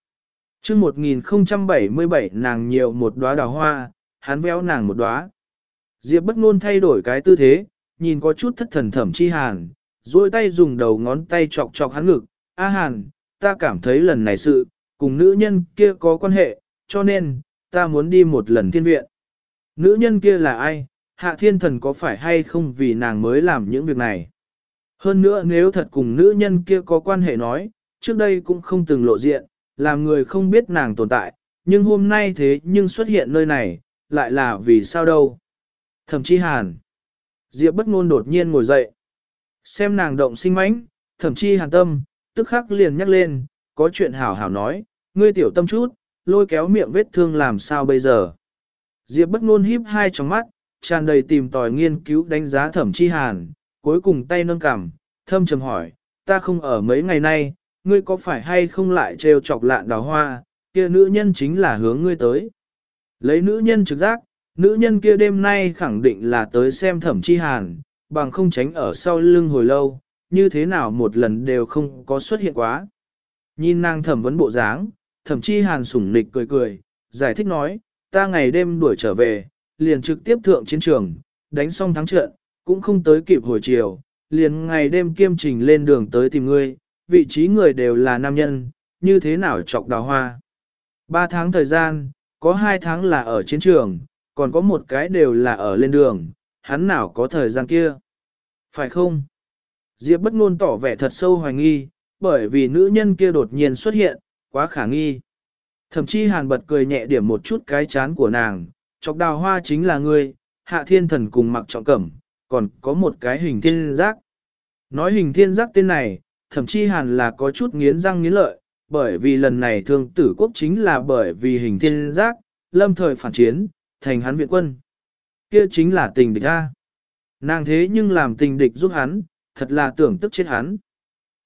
chương 1077 nàng nhiều một đóa đào hoa, hắn véo nàng một đóa. Diệp bất ngôn thay đổi cái tư thế, nhìn có chút thất thần thẩm chi hàn, duỗi tay dùng đầu ngón tay chọc chọc hắn ngực. A hàn, ta cảm thấy lần này sự, cùng nữ nhân kia có quan hệ, cho nên, ta muốn đi một lần thiên viện. Nữ nhân kia là ai? Hạ thiên thần có phải hay không vì nàng mới làm những việc này? Hơn nữa nếu thật cùng nữ nhân kia có quan hệ nói, trước đây cũng không từng lộ diện, làm người không biết nàng tồn tại, nhưng hôm nay thế nhưng xuất hiện nơi này, lại là vì sao đâu? Thậm chí hàn. Diệp bất ngôn đột nhiên ngồi dậy. Xem nàng động sinh mãnh, thậm chí hàn tâm, tức khắc liền nhắc lên, có chuyện hảo hảo nói, ngươi tiểu tâm chút, lôi kéo miệng vết thương làm sao bây giờ. Diệp bất ngôn híp hai tròng mắt, tràn đầy tìm tòi nghiên cứu đánh giá thẩm chi hàn, cuối cùng tay nâng cằm, thâm trầm hỏi, ta không ở mấy ngày nay, ngươi có phải hay không lại trêu chọc lạn đào hoa, kia nữ nhân chính là hướng ngươi tới. Lấy nữ nhân trực giác, nữ nhân kia đêm nay khẳng định là tới xem thẩm chi hàn, bằng không tránh ở sau lưng hồi lâu, như thế nào một lần đều không có xuất hiện quá. Nhìn nàng thẩm vấn bộ dáng, thẩm chi hàn sủng nịch cười cười, giải thích nói, ta ngày đêm đuổi trở về, liền trực tiếp thượng chiến trường, đánh xong thắng trận, cũng không tới kịp hồi chiều, liền ngày đêm kiêm trình lên đường tới tìm ngươi, vị trí người đều là nam nhân, như thế nào chọc đào hoa. Ba tháng thời gian, có hai tháng là ở chiến trường, còn có một cái đều là ở lên đường, hắn nào có thời gian kia. Phải không? Diệp bất ngôn tỏ vẻ thật sâu hoài nghi, bởi vì nữ nhân kia đột nhiên xuất hiện, quá khả nghi. Thậm chí hàn bật cười nhẹ điểm một chút cái chán của nàng, chọc đào hoa chính là ngươi, hạ thiên thần cùng mặc trọng cẩm, còn có một cái hình thiên giác. Nói hình thiên giác tên này, thậm chí hàn là có chút nghiến răng nghiến lợi, bởi vì lần này thương tử quốc chính là bởi vì hình thiên giác, lâm thời phản chiến, thành hắn viện quân. Kia chính là tình địch a. Nàng thế nhưng làm tình địch giúp hắn, thật là tưởng tức chết hắn.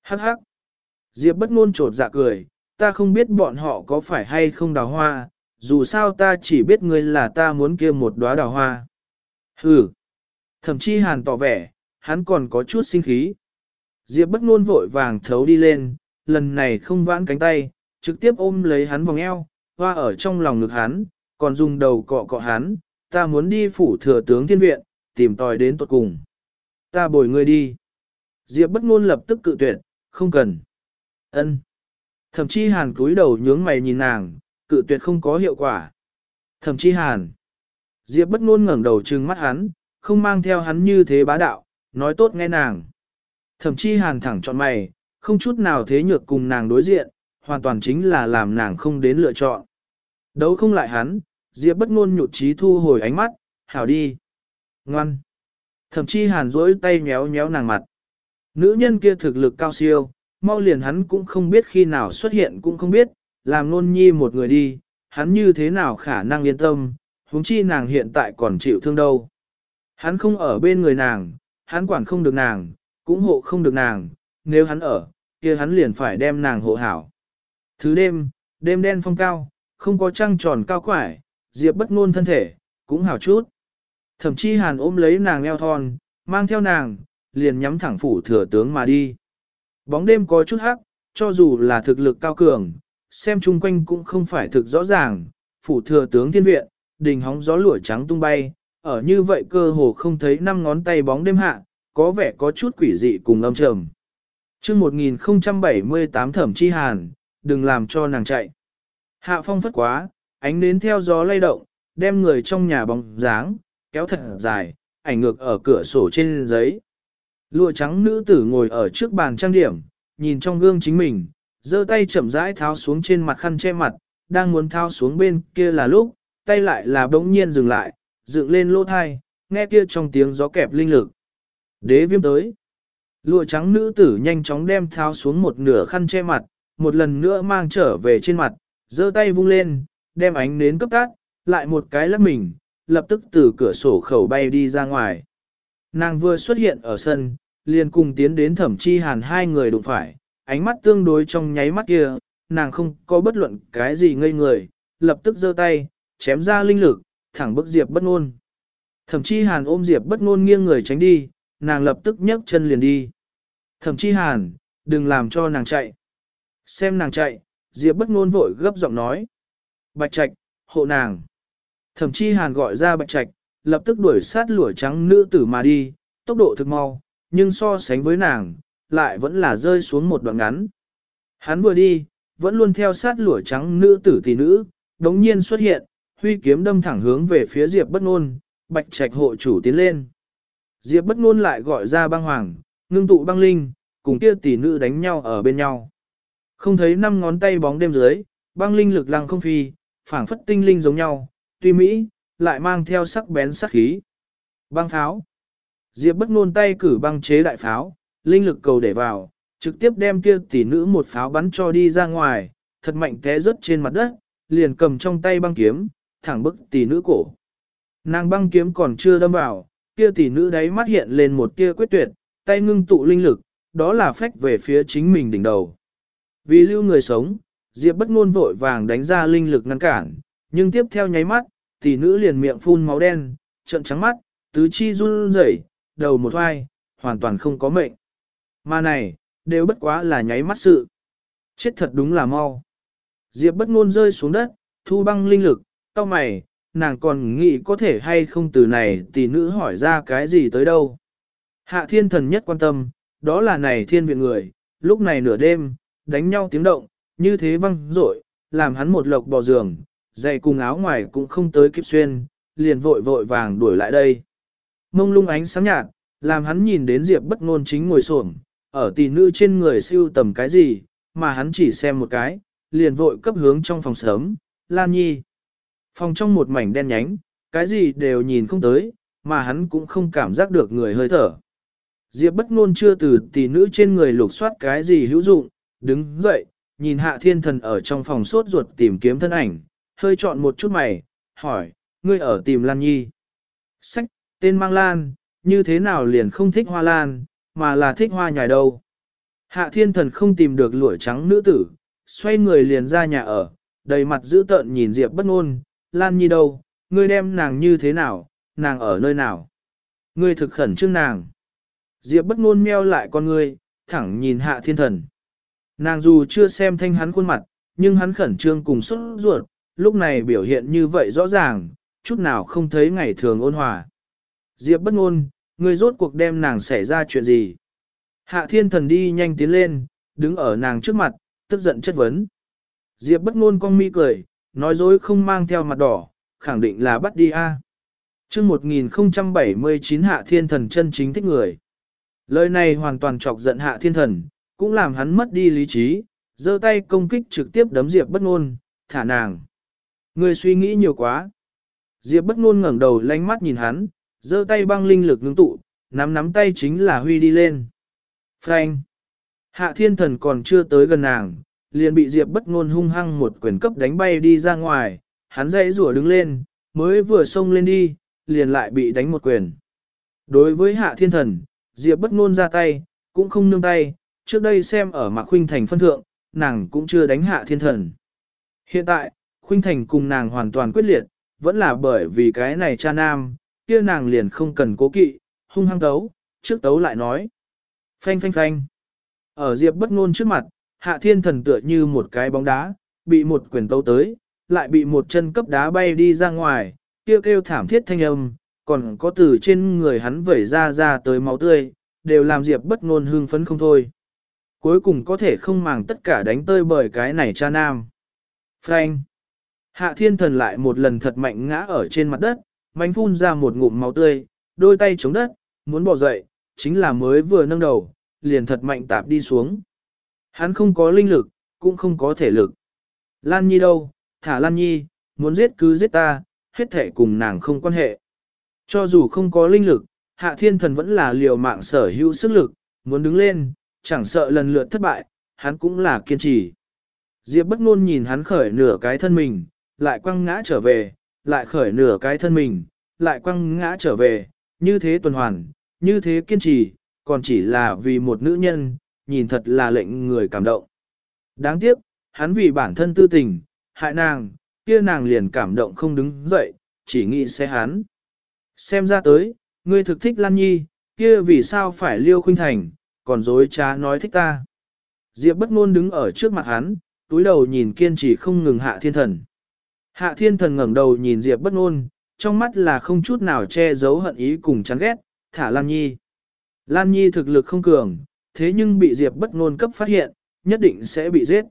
Hắc hắc. Diệp bất ngôn trột dạ cười, ta không biết bọn họ có phải hay không đào hoa, dù sao ta chỉ biết ngươi là ta muốn kia một đóa đào hoa. Hừ. Thậm chí hàn tỏ vẻ, hắn còn có chút sinh khí. Diệp bất ngôn vội vàng thấu đi lên, lần này không vãn cánh tay, trực tiếp ôm lấy hắn vòng eo, hoa ở trong lòng ngực hắn, còn dùng đầu cọ cọ hắn, ta muốn đi phủ thừa tướng thiên viện, tìm tòi đến tuột cùng. Ta bồi ngươi đi. Diệp bất ngôn lập tức cự tuyệt, không cần. Ân. Thẩm chi hàn cúi đầu nhướng mày nhìn nàng, cự tuyệt không có hiệu quả. Thẩm chi hàn. Diệp bất ngôn ngẩng đầu trừng mắt hắn, không mang theo hắn như thế bá đạo, nói tốt nghe nàng. Thẩm chi hàn thẳng chọn mày, không chút nào thế nhược cùng nàng đối diện, hoàn toàn chính là làm nàng không đến lựa chọn. Đấu không lại hắn, Diệp bất ngôn nhụt chí thu hồi ánh mắt, hảo đi. Ngoan. Thậm chí hàn rỗi tay nhéo nhéo nàng mặt. Nữ nhân kia thực lực cao siêu, mau liền hắn cũng không biết khi nào xuất hiện cũng không biết, làm nôn nhi một người đi, hắn như thế nào khả năng yên tâm, huống chi nàng hiện tại còn chịu thương đâu. Hắn không ở bên người nàng, hắn quản không được nàng, cũng hộ không được nàng, nếu hắn ở, kia hắn liền phải đem nàng hộ hảo. Thứ đêm, đêm đen phong cao, không có trăng tròn cao quải, Diệp bất ngôn thân thể, cũng hảo chút. Thậm chí hàn ôm lấy nàng eo thon, mang theo nàng, liền nhắm thẳng phủ thừa tướng mà đi. Bóng đêm có chút hắc, cho dù là thực lực cao cường, xem chung quanh cũng không phải thực rõ ràng, phủ thừa tướng thiên viện, đình hóng gió lụa trắng tung bay, ở như vậy cơ hồ không thấy năm ngón tay bóng đêm hạ, có vẻ có chút quỷ dị cùng âm trầm. Trước 1078 thẩm chi hàn, đừng làm cho nàng chạy. Hạ phong phất quá, ánh đến theo gió lay động, đem người trong nhà bóng dáng, kéo thật dài, ảnh ngược ở cửa sổ trên giấy. Lụa trắng nữ tử ngồi ở trước bàn trang điểm, nhìn trong gương chính mình, giơ tay chậm rãi tháo xuống trên mặt khăn che mặt, đang muốn tháo xuống bên kia là lúc, tay lại là bỗng nhiên dừng lại, dựng lên lỗ thai, nghe kia trong tiếng gió kẹp linh lực. Đế viêm tới. Lụa trắng nữ tử nhanh chóng đem tháo xuống một nửa khăn che mặt, một lần nữa mang trở về trên mặt, giơ tay vung lên, đem ánh nến cấp tát, lại một cái lắc mình, lập tức từ cửa sổ khẩu bay đi ra ngoài. Nàng vừa xuất hiện ở sân, liền cùng tiến đến thẩm chi hàn hai người đụng phải, ánh mắt tương đối trong nháy mắt kia, nàng không có bất luận cái gì ngây người, lập tức giơ tay, chém ra linh lực, thẳng bức Diệp bất ngôn. Thẩm chi hàn ôm Diệp bất ngôn nghiêng người tránh đi, nàng lập tức nhấc chân liền đi. Thẩm chi hàn, đừng làm cho nàng chạy. Xem nàng chạy, Diệp bất ngôn vội gấp giọng nói. Bạch trạch, hộ nàng. Thẩm chi hàn gọi ra bạch trạch, lập tức đuổi sát lũa trắng nữ tử mà đi, tốc độ thực mau, nhưng so sánh với nàng, lại vẫn là rơi xuống một đoạn ngắn. Hắn vừa đi, vẫn luôn theo sát lũa trắng nữ tử tỷ nữ, đống nhiên xuất hiện, huy kiếm đâm thẳng hướng về phía Diệp bất Nôn, bạch trạch hộ chủ tiến lên. Diệp bất Nôn lại gọi ra băng hoàng, ngưng tụ băng linh, cùng kia tỷ nữ đánh nhau ở bên nhau. Không thấy năm ngón tay bóng đêm dưới, băng linh lực lăng không phi, phảng phất tinh linh giống nhau, tuy mỹ, lại mang theo sắc bén sắc khí. Băng pháo. Diệp bất ngôn tay cử băng chế đại pháo, linh lực cầu để vào, trực tiếp đem kia tỷ nữ một pháo bắn cho đi ra ngoài, thật mạnh té rớt trên mặt đất, liền cầm trong tay băng kiếm, thẳng bức tỷ nữ cổ. Nàng băng kiếm còn chưa đâm vào, kia tỷ nữ đáy mắt hiện lên một tia quyết tuyệt, tay ngưng tụ linh lực, đó là phách về phía chính mình đỉnh đầu. Vì lưu người sống, Diệp bất ngôn vội vàng đánh ra linh lực ngăn cản, nhưng tiếp theo nháy mắt, tỷ nữ liền miệng phun máu đen, trợn trắng mắt, tứ chi run rẩy, đầu một hoai, hoàn toàn không có mệnh. Mà này, đều bất quá là nháy mắt sự. Chết thật đúng là mau. Diệp bất ngôn rơi xuống đất, thu băng linh lực, cau mày, nàng còn nghĩ có thể hay không từ này tỷ nữ hỏi ra cái gì tới đâu. Hạ thiên thần nhất quan tâm, đó là này thiên viện người, lúc này nửa đêm, đánh nhau tiếng động, như thế văng rội, làm hắn một lộc bò giường, dày cùng áo ngoài cũng không tới kịp xuyên, liền vội vội vàng đuổi lại đây. Mông lung ánh sáng nhạt, làm hắn nhìn đến Diệp bất ngôn chính ngồi xổm ở tỷ nữ trên người siêu tầm cái gì, mà hắn chỉ xem một cái, liền vội cấp hướng trong phòng sớm, Lan Nhi. Phòng trong một mảnh đen nhánh, cái gì đều nhìn không tới, mà hắn cũng không cảm giác được người hơi thở. Diệp bất ngôn chưa từ tỷ nữ trên người lục soát cái gì hữu dụng, đứng dậy, nhìn hạ thiên thần ở trong phòng sốt ruột tìm kiếm thân ảnh, hơi chọn một chút mày, hỏi, ngươi ở tìm Lan Nhi. Sách, tên mang Lan, như thế nào liền không thích hoa lan, mà là thích hoa nhài đâu. Hạ thiên thần không tìm được lũa trắng nữ tử, xoay người liền ra nhà ở, đầy mặt dữ tợn nhìn Diệp bất ngôn, Lan Nhi đâu, ngươi đem nàng như thế nào, nàng ở nơi nào. Ngươi thực khẩn trương nàng. Diệp bất ngôn meo lại con ngươi, thẳng nhìn hạ thiên thần. Nàng dù chưa xem thanh hắn khuôn mặt, nhưng hắn khẩn trương cùng sốt ruột, lúc này biểu hiện như vậy rõ ràng, chút nào không thấy ngày thường ôn hòa. Diệp bất ngôn, người rốt cuộc đem nàng xảy ra chuyện gì? Hạ thiên thần đi nhanh tiến lên, đứng ở nàng trước mặt, tức giận chất vấn. Diệp bất ngôn cong mi cười, nói dối không mang theo mặt đỏ, khẳng định là bắt đi a. À. Chương 1079 Hạ Thiên Thần chân chính thích người. Lời này hoàn toàn chọc giận Hạ Thiên Thần, cũng làm hắn mất đi lý trí, giơ tay công kích trực tiếp đấm Diệp bất ngôn, thả nàng. Người suy nghĩ nhiều quá. Diệp bất ngôn ngẩng đầu lánh mắt nhìn hắn, giơ tay băng linh lực ngưng tụ, nắm nắm tay chính là huy đi lên. Phanh. Hạ thiên thần còn chưa tới gần nàng, liền bị Diệp bất ngôn hung hăng một quyền cấp đánh bay đi ra ngoài, hắn dãy rủa đứng lên, mới vừa xông lên đi, liền lại bị đánh một quyền. Đối với hạ thiên thần, Diệp bất ngôn ra tay, cũng không nương tay, trước đây xem ở Mạc Khuynh Thành phân thượng, nàng cũng chưa đánh hạ thiên thần. Hiện tại, Khuynh Thành cùng nàng hoàn toàn quyết liệt, vẫn là bởi vì cái này cha nam, kia nàng liền không cần cố kỵ, hung hăng tấu, trước tấu lại nói. Phanh phanh phanh. Ở Diệp bất ngôn trước mặt, hạ thiên thần tựa như một cái bóng đá, bị một quyền tấu tới, lại bị một chân cấp đá bay đi ra ngoài, kêu kêu thảm thiết thanh âm, còn có từ trên người hắn vẩy ra ra tới máu tươi, đều làm Diệp bất ngôn hưng phấn không thôi. Cuối cùng có thể không màng tất cả đánh tơi bởi cái này cha nam. Frank. Hạ thiên thần lại một lần thật mạnh ngã ở trên mặt đất, mánh phun ra một ngụm máu tươi, đôi tay chống đất, muốn bỏ dậy, chính là mới vừa nâng đầu, liền thật mạnh tạp đi xuống. Hắn không có linh lực, cũng không có thể lực. Lan Nhi đâu, thả Lan Nhi, muốn giết cứ giết ta, hết thể cùng nàng không quan hệ. Cho dù không có linh lực, hạ thiên thần vẫn là liều mạng sở hữu sức lực, muốn đứng lên, chẳng sợ lần lượt thất bại, hắn cũng là kiên trì. Diệp bất ngôn nhìn hắn khởi nửa cái thân mình, lại quăng ngã trở về, lại khởi nửa cái thân mình, lại quăng ngã trở về, như thế tuần hoàn, như thế kiên trì, còn chỉ là vì một nữ nhân, nhìn thật là lệnh người cảm động. Đáng tiếc, hắn vì bản thân tư tình, hại nàng, kia nàng liền cảm động không đứng dậy, chỉ nghĩ sẽ hắn. Xem ra tới, ngươi thực thích Lan Nhi, kia vì sao phải liêu khuynh thành, còn dối trá nói thích ta. Diệp bất ngôn đứng ở trước mặt hắn, túi đầu nhìn kiên trì không ngừng hạ thiên thần. Hạ thiên thần ngẩng đầu nhìn Diệp bất ngôn, trong mắt là không chút nào che giấu hận ý cùng chán ghét, thả Lan Nhi. Lan Nhi thực lực không cường, thế nhưng bị Diệp bất ngôn cấp phát hiện, nhất định sẽ bị giết.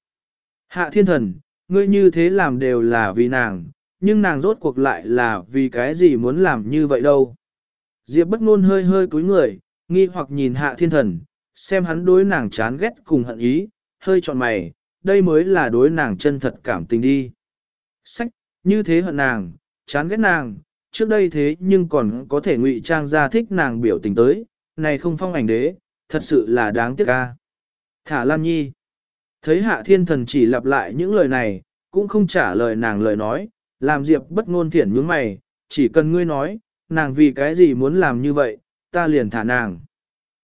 Hạ thiên thần, ngươi như thế làm đều là vì nàng, nhưng nàng rốt cuộc lại là vì cái gì muốn làm như vậy đâu. Diệp bất ngôn hơi hơi cúi người, nghi hoặc nhìn hạ thiên thần, xem hắn đối nàng chán ghét cùng hận ý, hơi trọn mày, đây mới là đối nàng chân thật cảm tình đi. Sách, như thế hận nàng, chán ghét nàng, trước đây thế nhưng còn có thể ngụy trang ra thích nàng biểu tình tới, này không phong ảnh đế, thật sự là đáng tiếc ca. Thả Lan Nhi. Thấy hạ thiên thần chỉ lặp lại những lời này, cũng không trả lời nàng lời nói, làm Diệp bất ngôn thiển nhướng mày, chỉ cần ngươi nói, nàng vì cái gì muốn làm như vậy, ta liền thả nàng.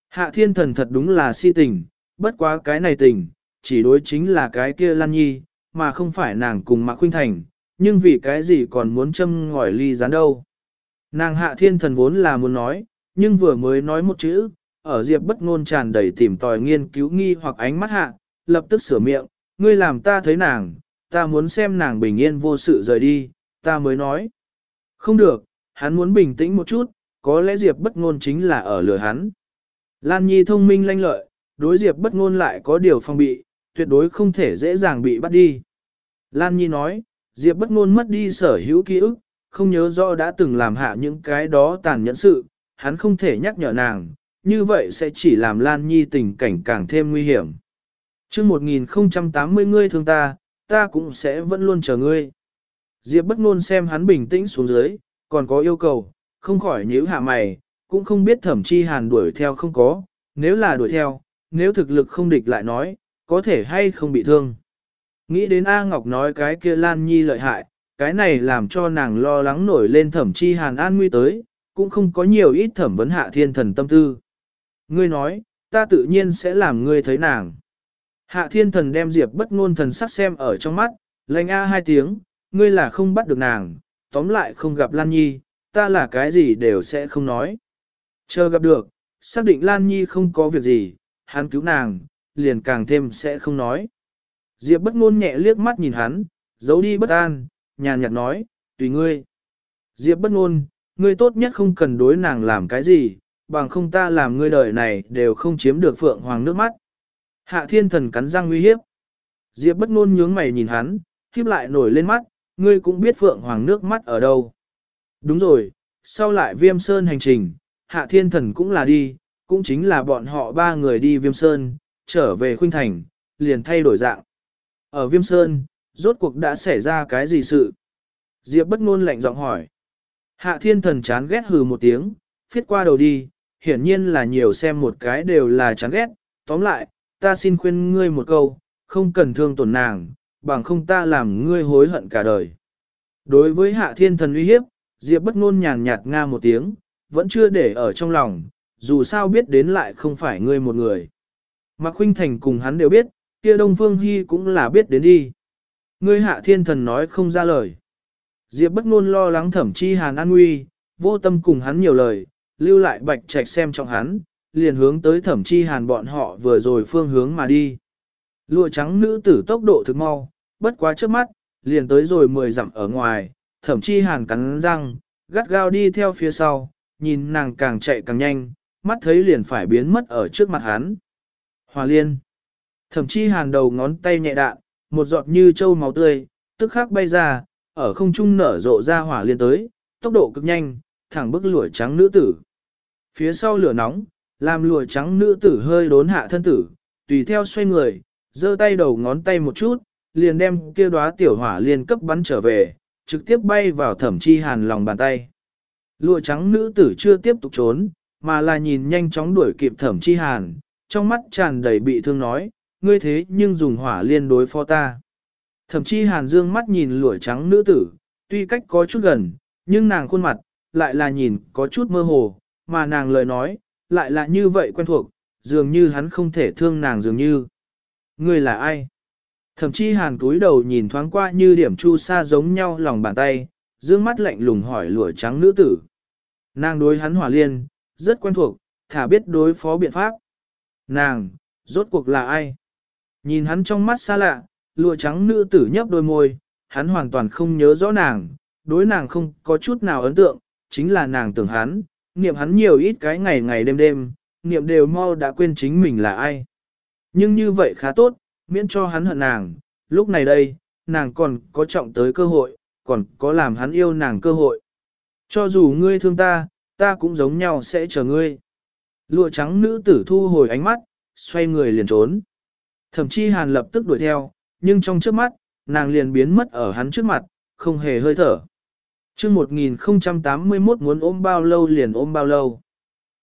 Hạ thiên thần thật đúng là si tình, bất quá cái này tình, chỉ đối chính là cái kia Lan Nhi, mà không phải nàng cùng Mạc Khuynh Thành, nhưng vì cái gì còn muốn châm ngòi ly gián đâu. Nàng hạ thiên thần vốn là muốn nói, nhưng vừa mới nói một chữ, ở Diệp bất ngôn tràn đầy tìm tòi nghiên cứu nghi hoặc ánh mắt hạ, lập tức sửa miệng, ngươi làm ta thấy nàng, ta muốn xem nàng bình yên vô sự rời đi, ta mới nói. Không được, hắn muốn bình tĩnh một chút, có lẽ Diệp bất ngôn chính là ở lừa hắn. Lan Nhi thông minh lanh lợi, đối Diệp bất ngôn lại có điều phòng bị, tuyệt đối không thể dễ dàng bị bắt đi. Lan Nhi nói, Diệp bất ngôn mất đi sở hữu ký ức, không nhớ rõ đã từng làm hạ những cái đó tàn nhẫn sự, hắn không thể nhắc nhở nàng, như vậy sẽ chỉ làm Lan Nhi tình cảnh càng thêm nguy hiểm. Trước 1080 ngươi thương ta, ta cũng sẽ vẫn luôn chờ ngươi. Diệp bất ngôn xem hắn bình tĩnh xuống dưới, còn có yêu cầu, không khỏi nhíu hạ mày, cũng không biết thẩm chi hàn đuổi theo không có, nếu là đuổi theo, nếu thực lực không địch lại nói, có thể hay không bị thương. Nghĩ đến A Ngọc nói cái kia Lan Nhi lợi hại, cái này làm cho nàng lo lắng nổi lên thẩm chi hàn an nguy tới, cũng không có nhiều ít thẩm vấn hạ thiên thần tâm tư. Ngươi nói, ta tự nhiên sẽ làm ngươi thấy nàng. Hạ thiên thần đem diệp bất ngôn thần sắc xem ở trong mắt, lệnh A hai tiếng, ngươi là không bắt được nàng, tóm lại không gặp Lan Nhi, ta là cái gì đều sẽ không nói. Chờ gặp được, xác định Lan Nhi không có việc gì, hắn cứu nàng, liền càng thêm sẽ không nói. Diệp bất ngôn nhẹ liếc mắt nhìn hắn, giấu đi bất an, nhàn nhạt nói, tùy ngươi. Diệp bất ngôn, ngươi tốt nhất không cần đối nàng làm cái gì, bằng không ta làm ngươi đời này đều không chiếm được phượng hoàng nước mắt. Hạ thiên thần cắn răng uy hiếp. Diệp bất ngôn nhướng mày nhìn hắn, khiếp lại nổi lên mắt, ngươi cũng biết phượng hoàng nước mắt ở đâu. Đúng rồi, sau lại viêm sơn hành trình, hạ thiên thần cũng là đi, cũng chính là bọn họ ba người đi viêm sơn, trở về khuynh thành, liền thay đổi dạng. Ở viêm sơn, rốt cuộc đã xảy ra cái gì sự? Diệp bất ngôn lạnh giọng hỏi. Hạ thiên thần chán ghét hừ một tiếng, phiết qua đầu đi, hiển nhiên là nhiều xem một cái đều là chán ghét, tóm lại, ta xin khuyên ngươi một câu, không cần thương tổn nàng, bằng không ta làm ngươi hối hận cả đời. Đối với hạ thiên thần uy hiếp, Diệp bất ngôn nhàn nhạt nga một tiếng, vẫn chưa để ở trong lòng, dù sao biết đến lại không phải ngươi một người. Mạc Khuynh Thành cùng hắn đều biết, kia Đông Phương Hy cũng là biết đến đi. Ngươi hạ thiên thần nói không ra lời. Diệp bất ngôn lo lắng thẩm chi hàn an nguy, vô tâm cùng hắn nhiều lời, lưu lại bạch trạch xem trong hắn, liền hướng tới thẩm chi hàn bọn họ vừa rồi phương hướng mà đi. Lụa trắng nữ tử tốc độ thực mau, bất quá trước mắt, liền tới rồi mười dặm ở ngoài, thẩm chi hàn cắn răng, gắt gao đi theo phía sau, nhìn nàng càng chạy càng nhanh, mắt thấy liền phải biến mất ở trước mặt hắn. Hòa liên. Thẩm chi hàn đầu ngón tay nhẹ đạn, một giọt như trâu máu tươi, tức khắc bay ra, ở không trung nở rộ ra hỏa liên tới, tốc độ cực nhanh, thẳng bức lụa trắng nữ tử. Phía sau lửa nóng, làm lụa trắng nữ tử hơi đốn hạ thân tử, tùy theo xoay người, giơ tay đầu ngón tay một chút, liền đem kia đóa tiểu hỏa liên cấp bắn trở về, trực tiếp bay vào thẩm chi hàn lòng bàn tay. Lụa trắng nữ tử chưa tiếp tục trốn, mà là nhìn nhanh chóng đuổi kịp thẩm chi hàn, trong mắt tràn đầy bị thương nói, ngươi thế nhưng dùng hỏa liên đối phó ta. Thẩm chi hàn dương mắt nhìn lụa trắng nữ tử, tuy cách có chút gần, nhưng nàng khuôn mặt, lại là nhìn có chút mơ hồ, mà nàng lời nói, lại là như vậy quen thuộc, dường như hắn không thể thương nàng dường như. Ngươi là ai? Thậm chí hàn cúi đầu nhìn thoáng qua như điểm chu sa giống nhau lòng bàn tay, dương mắt lạnh lùng hỏi lụa trắng nữ tử. Nàng đối hắn hỏa liên, rất quen thuộc, thả biết đối phó biện pháp. Nàng, rốt cuộc là ai? Nhìn hắn trong mắt xa lạ, lụa trắng nữ tử nhấp đôi môi, hắn hoàn toàn không nhớ rõ nàng, đối nàng không có chút nào ấn tượng, chính là nàng tưởng hắn, niệm hắn nhiều ít cái ngày ngày đêm đêm, niệm đều mau đã quên chính mình là ai. Nhưng như vậy khá tốt, miễn cho hắn hận nàng, lúc này đây, nàng còn có trọng tới cơ hội, còn có làm hắn yêu nàng cơ hội. Cho dù ngươi thương ta, ta cũng giống nhau sẽ chờ ngươi. Lụa trắng nữ tử thu hồi ánh mắt, xoay người liền trốn. Thẩm Chi hàn lập tức đuổi theo, nhưng trong trước mắt, nàng liền biến mất ở hắn trước mặt, không hề hơi thở. chương 1081 muốn ôm bao lâu liền ôm bao lâu.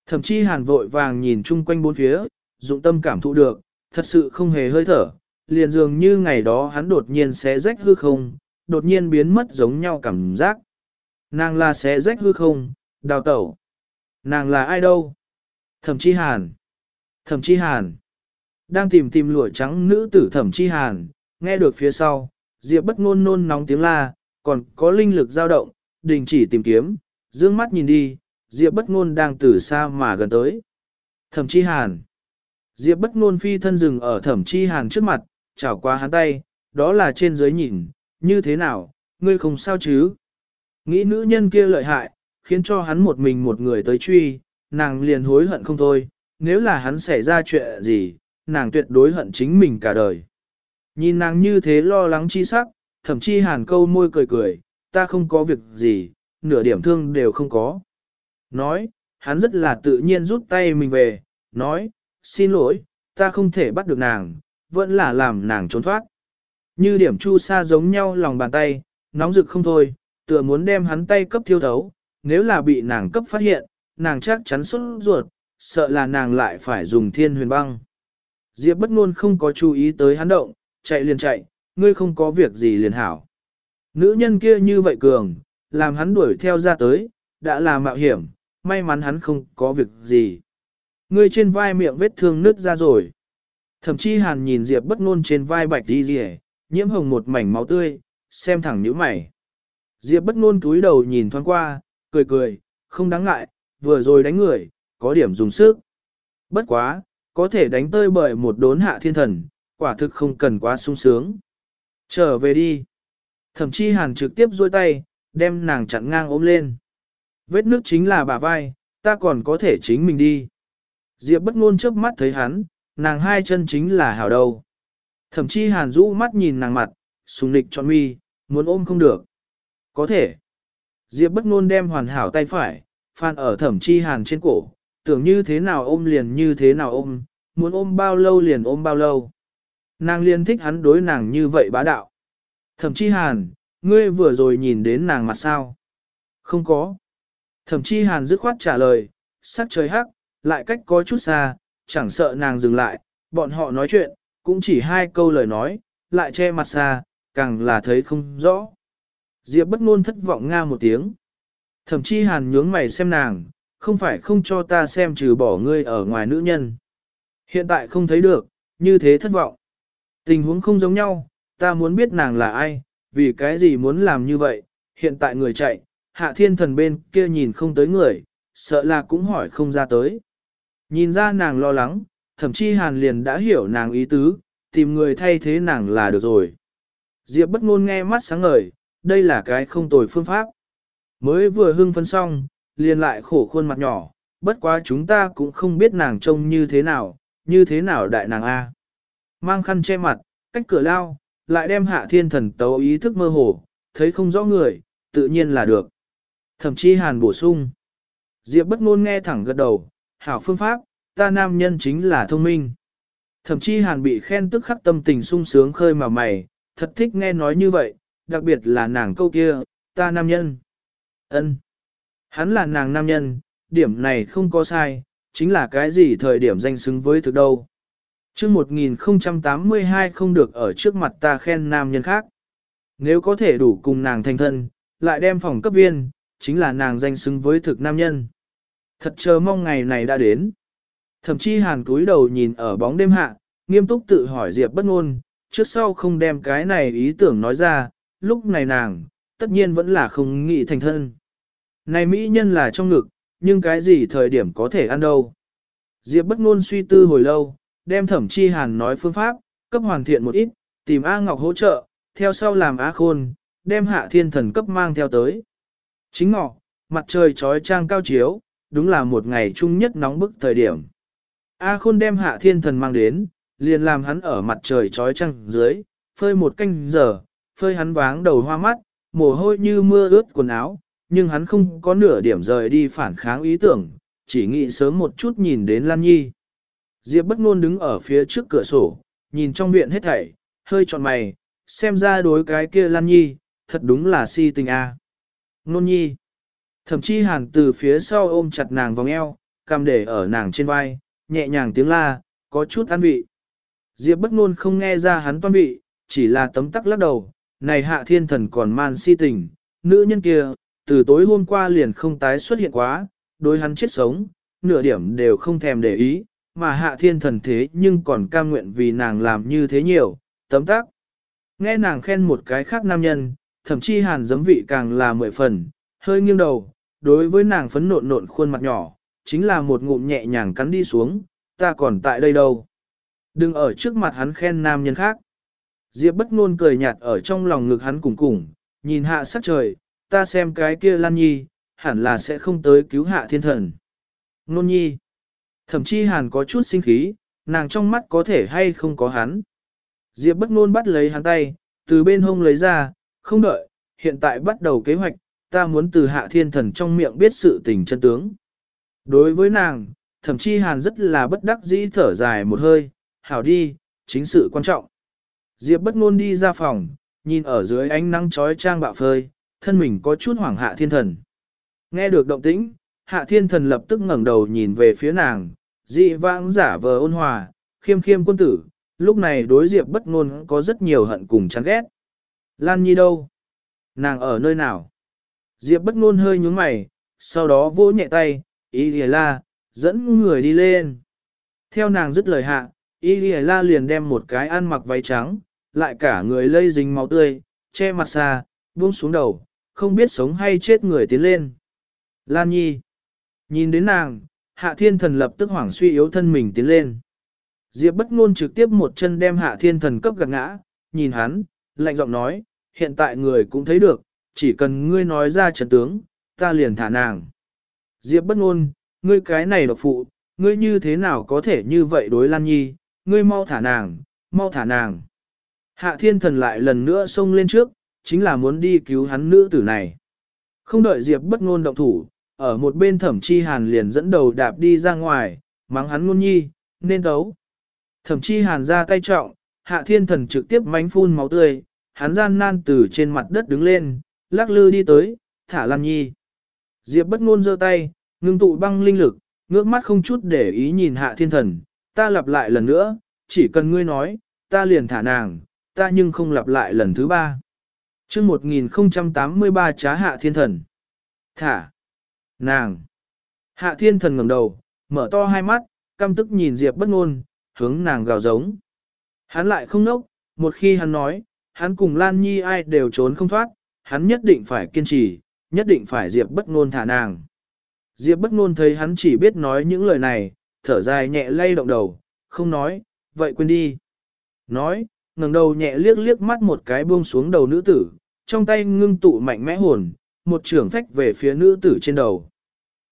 Thẩm Chi hàn vội vàng nhìn chung quanh bốn phía, dụng tâm cảm thụ được, thật sự không hề hơi thở, liền dường như ngày đó hắn đột nhiên sẽ rách hư không, đột nhiên biến mất giống nhau cảm giác. Nàng là sẽ rách hư không, đào tẩu. Nàng là ai đâu? Thẩm chi hàn. Thẩm chi hàn. Đang tìm tìm lụa trắng nữ tử thẩm chi hàn, nghe được phía sau, Diệp bất ngôn nôn nóng tiếng la, còn có linh lực dao động, đình chỉ tìm kiếm, dương mắt nhìn đi, Diệp bất ngôn đang từ xa mà gần tới. Thẩm chi hàn. Diệp bất ngôn phi thân dừng ở thẩm chi hàn trước mặt, chảo qua hắn tay, đó là trên dưới nhìn, như thế nào, ngươi không sao chứ? Nghĩ nữ nhân kia lợi hại, khiến cho hắn một mình một người tới truy, nàng liền hối hận không thôi, nếu là hắn xảy ra chuyện gì, nàng tuyệt đối hận chính mình cả đời. Nhìn nàng như thế lo lắng chi sắc, thậm chí hàn câu môi cười cười, ta không có việc gì, nửa điểm thương đều không có. Nói, hắn rất là tự nhiên rút tay mình về, nói, xin lỗi, ta không thể bắt được nàng, vẫn là làm nàng trốn thoát. Như điểm chu sa giống nhau lòng bàn tay, nóng rực không thôi, tựa muốn đem hắn tay cấp thiêu thấu, nếu là bị nàng cấp phát hiện, nàng chắc chắn xuất ruột, sợ là nàng lại phải dùng thiên huyền băng. Diệp bất ngôn không có chú ý tới hắn động, chạy liền chạy, ngươi không có việc gì liền hảo. Nữ nhân kia như vậy cường, làm hắn đuổi theo ra tới, đã là mạo hiểm, may mắn hắn không có việc gì. Ngươi trên vai miệng vết thương nứt ra rồi. Thậm chí hàn nhìn Diệp bất ngôn trên vai bạch đi rỉ, nhiễm hồng một mảnh máu tươi, xem thẳng nhíu mày. Diệp bất ngôn túi đầu nhìn thoáng qua, cười cười, không đáng ngại, vừa rồi đánh người, có điểm dùng sức. Bất quá, có thể đánh tơi bởi một đốn hạ thiên thần, quả thực không cần quá sung sướng. Trở về đi. Thẩm Chi hàn trực tiếp duỗi tay, đem nàng chặn ngang ôm lên. Vết nước chính là bà vai, ta còn có thể chính mình đi. Diệp bất ngôn chớp mắt thấy hắn, nàng hai chân chính là hảo đầu. Thẩm Chi hàn rũ mắt nhìn nàng mặt, sùng nịch trọn mi, muốn ôm không được. Có thể. Diệp bất ngôn đem hoàn hảo tay phải, phan ở thẩm chi hàn trên cổ, tưởng như thế nào ôm liền như thế nào ôm, muốn ôm bao lâu liền ôm bao lâu. Nàng liền thích hắn đối nàng như vậy bá đạo. Thẩm chi hàn, ngươi vừa rồi nhìn đến nàng mặt sao? Không có. Thẩm chi hàn dứt khoát trả lời, sắc trời hắc, lại cách có chút xa, chẳng sợ nàng dừng lại, bọn họ nói chuyện, cũng chỉ hai câu lời nói, lại che mặt xa, càng là thấy không rõ. Diệp bất ngôn thất vọng nga một tiếng. Thẩm chi hàn nhướng mày xem nàng, không phải không cho ta xem trừ bỏ ngươi ở ngoài nữ nhân. Hiện tại không thấy được, như thế thất vọng. Tình huống không giống nhau, ta muốn biết nàng là ai, vì cái gì muốn làm như vậy, hiện tại người chạy, hạ thiên thần bên kia nhìn không tới người, sợ là cũng hỏi không ra tới. Nhìn ra nàng lo lắng, thậm chí hàn liền đã hiểu nàng ý tứ, tìm người thay thế nàng là được rồi. Diệp bất ngôn nghe mắt sáng ngời, đây là cái không tồi phương pháp. Mới vừa hưng phấn xong, liền lại khổ khuôn mặt nhỏ, bất quá chúng ta cũng không biết nàng trông như thế nào, như thế nào đại nàng A. Mang khăn che mặt, cách cửa lao, lại đem hạ thiên thần tấu ý thức mơ hồ, thấy không rõ người, tự nhiên là được. Thậm chí hàn bổ sung. Diệp bất ngôn nghe thẳng gật đầu, hảo phương pháp, ta nam nhân chính là thông minh. Thậm chí hàn bị khen tức khắc tâm tình sung sướng khơi mà mày, thật thích nghe nói như vậy, đặc biệt là nàng câu kia, ta nam nhân. ân Hắn là nàng nam nhân, điểm này không có sai, chính là cái gì thời điểm danh xứng với thực đâu. trước 1082 không được ở trước mặt ta khen nam nhân khác. Nếu có thể đủ cùng nàng thành thân, lại đem phòng cấp viên, chính là nàng danh xứng với thực nam nhân. Thật chờ mong ngày này đã đến. Thậm chí hàn cúi đầu nhìn ở bóng đêm hạ, nghiêm túc tự hỏi Diệp bất ngôn, trước sau không đem cái này ý tưởng nói ra, lúc này nàng, tất nhiên vẫn là không nghĩ thành thân. Này mỹ nhân là trong ngực, nhưng cái gì thời điểm có thể ăn đâu. Diệp bất ngôn suy tư hồi lâu, đem thẩm chi hàn nói phương pháp, cấp hoàn thiện một ít, tìm A Ngọc hỗ trợ, theo sau làm A Khôn, đem hạ thiên thần cấp mang theo tới. Chính ngọ, mặt trời trói trang cao chiếu, đúng là một ngày chung nhất nóng bức thời điểm. A Khôn đem hạ thiên thần mang đến, liền làm hắn ở mặt trời trói trang dưới, phơi một canh giờ, phơi hắn váng đầu hoa mắt, mồ hôi như mưa ướt quần áo, nhưng hắn không có nửa điểm rời đi phản kháng ý tưởng, chỉ nghĩ sớm một chút nhìn đến Lan Nhi. Diệp bất ngôn đứng ở phía trước cửa sổ, nhìn trong viện hết thảy, hơi trọn mày, xem ra đối cái kia Lan Nhi, thật đúng là si tình a. À. Nôn Nhi. Thậm chí hàn từ phía sau ôm chặt nàng vòng eo, cầm để ở nàng trên vai, nhẹ nhàng tiếng la, có chút an vị. Diệp bất ngôn không nghe ra hắn toan vị, chỉ là tấm tắc lắc đầu, này hạ thiên thần còn man si tình, nữ nhân kia, từ tối hôm qua liền không tái xuất hiện quá, đối hắn chết sống, nửa điểm đều không thèm để ý, mà hạ thiên thần thế nhưng còn cam nguyện vì nàng làm như thế nhiều, tấm tắc. Nghe nàng khen một cái khác nam nhân, thậm chí hàn giấm vị càng là mười phần, hơi nghiêng đầu, đối với nàng phấn nộn nộn khuôn mặt nhỏ, chính là một ngụm nhẹ nhàng cắn đi xuống, ta còn tại đây đâu. Đừng ở trước mặt hắn khen nam nhân khác. Diệp bất ngôn cười nhạt ở trong lòng ngực hắn cùng cùng, nhìn hạ sắc trời, ta xem cái kia Lan Nhi, hẳn là sẽ không tới cứu hạ thiên thần. Nôn Nhi. Thậm chí hàn có chút sinh khí, nàng trong mắt có thể hay không có hắn. Diệp bất ngôn bắt lấy hắn tay, từ bên hông lấy ra, không đợi, hiện tại bắt đầu kế hoạch, ta muốn từ hạ thiên thần trong miệng biết sự tình chân tướng. Đối với nàng, thậm chí hàn rất là bất đắc dĩ thở dài một hơi, hảo đi, chính sự quan trọng. Diệp bất ngôn đi ra phòng, nhìn ở dưới ánh nắng chói trang bạo phơi, thân mình có chút hoảng hạ thiên thần. Nghe được động tĩnh, hạ thiên thần lập tức ngẩng đầu nhìn về phía nàng, dị vãng giả vờ ôn hòa, khiêm khiêm quân tử, lúc này đối diệp bất ngôn có rất nhiều hận cùng chán ghét. Lan Nhi đâu? Nàng ở nơi nào? Diệp bất ngôn hơi nhướng mày, sau đó vỗ nhẹ tay, ý lìa la, dẫn người đi lên. Theo nàng dứt lời hạ, Y lìa la liền đem một cái ăn mặc váy trắng, lại cả người lây dính máu tươi, che mặt xa, buông xuống đầu, không biết sống hay chết người tiến lên. Lan Nhi. Nhìn đến nàng, Hạ Thiên Thần lập tức hoảng suy yếu thân mình tiến lên. Diệp bất ngôn trực tiếp một chân đem Hạ Thiên Thần cấp gạt ngã, nhìn hắn, lạnh giọng nói, hiện tại người cũng thấy được, chỉ cần ngươi nói ra trận tướng, ta liền thả nàng. Diệp bất ngôn, ngươi cái này độc phụ, ngươi như thế nào có thể như vậy đối Lan Nhi, ngươi mau thả nàng, mau thả nàng. Hạ Thiên Thần lại lần nữa xông lên trước, chính là muốn đi cứu hắn nữ tử này. Không đợi Diệp bất ngôn động thủ, ở một bên thẩm chi hàn liền dẫn đầu đạp đi ra ngoài, mắng hắn ngôn nhi, nên đấu. Thẩm chi hàn ra tay trọng, hạ thiên thần trực tiếp mánh phun máu tươi, hắn gian nan từ trên mặt đất đứng lên, lắc lư đi tới, thả Lan Nhi. Diệp bất ngôn giơ tay, ngưng tụ băng linh lực, ngước mắt không chút để ý nhìn hạ thiên thần, ta lặp lại lần nữa, chỉ cần ngươi nói, ta liền thả nàng, ta nhưng không lặp lại lần thứ ba chương 1083 trá hạ thiên thần. Thả. Nàng. Hạ thiên thần ngẩng đầu, mở to hai mắt, căm tức nhìn Diệp bất ngôn, hướng nàng gào giống. Hắn lại không nốc, một khi hắn nói, hắn cùng Lan Nhi ai đều trốn không thoát, hắn nhất định phải kiên trì, nhất định phải Diệp bất ngôn thả nàng. Diệp bất ngôn thấy hắn chỉ biết nói những lời này, thở dài nhẹ lay động đầu, không nói, vậy quên đi. Nói, ngẩng đầu nhẹ liếc liếc mắt một cái buông xuống đầu nữ tử, trong tay ngưng tụ mạnh mẽ hồn, một trường phách về phía nữ tử trên đầu.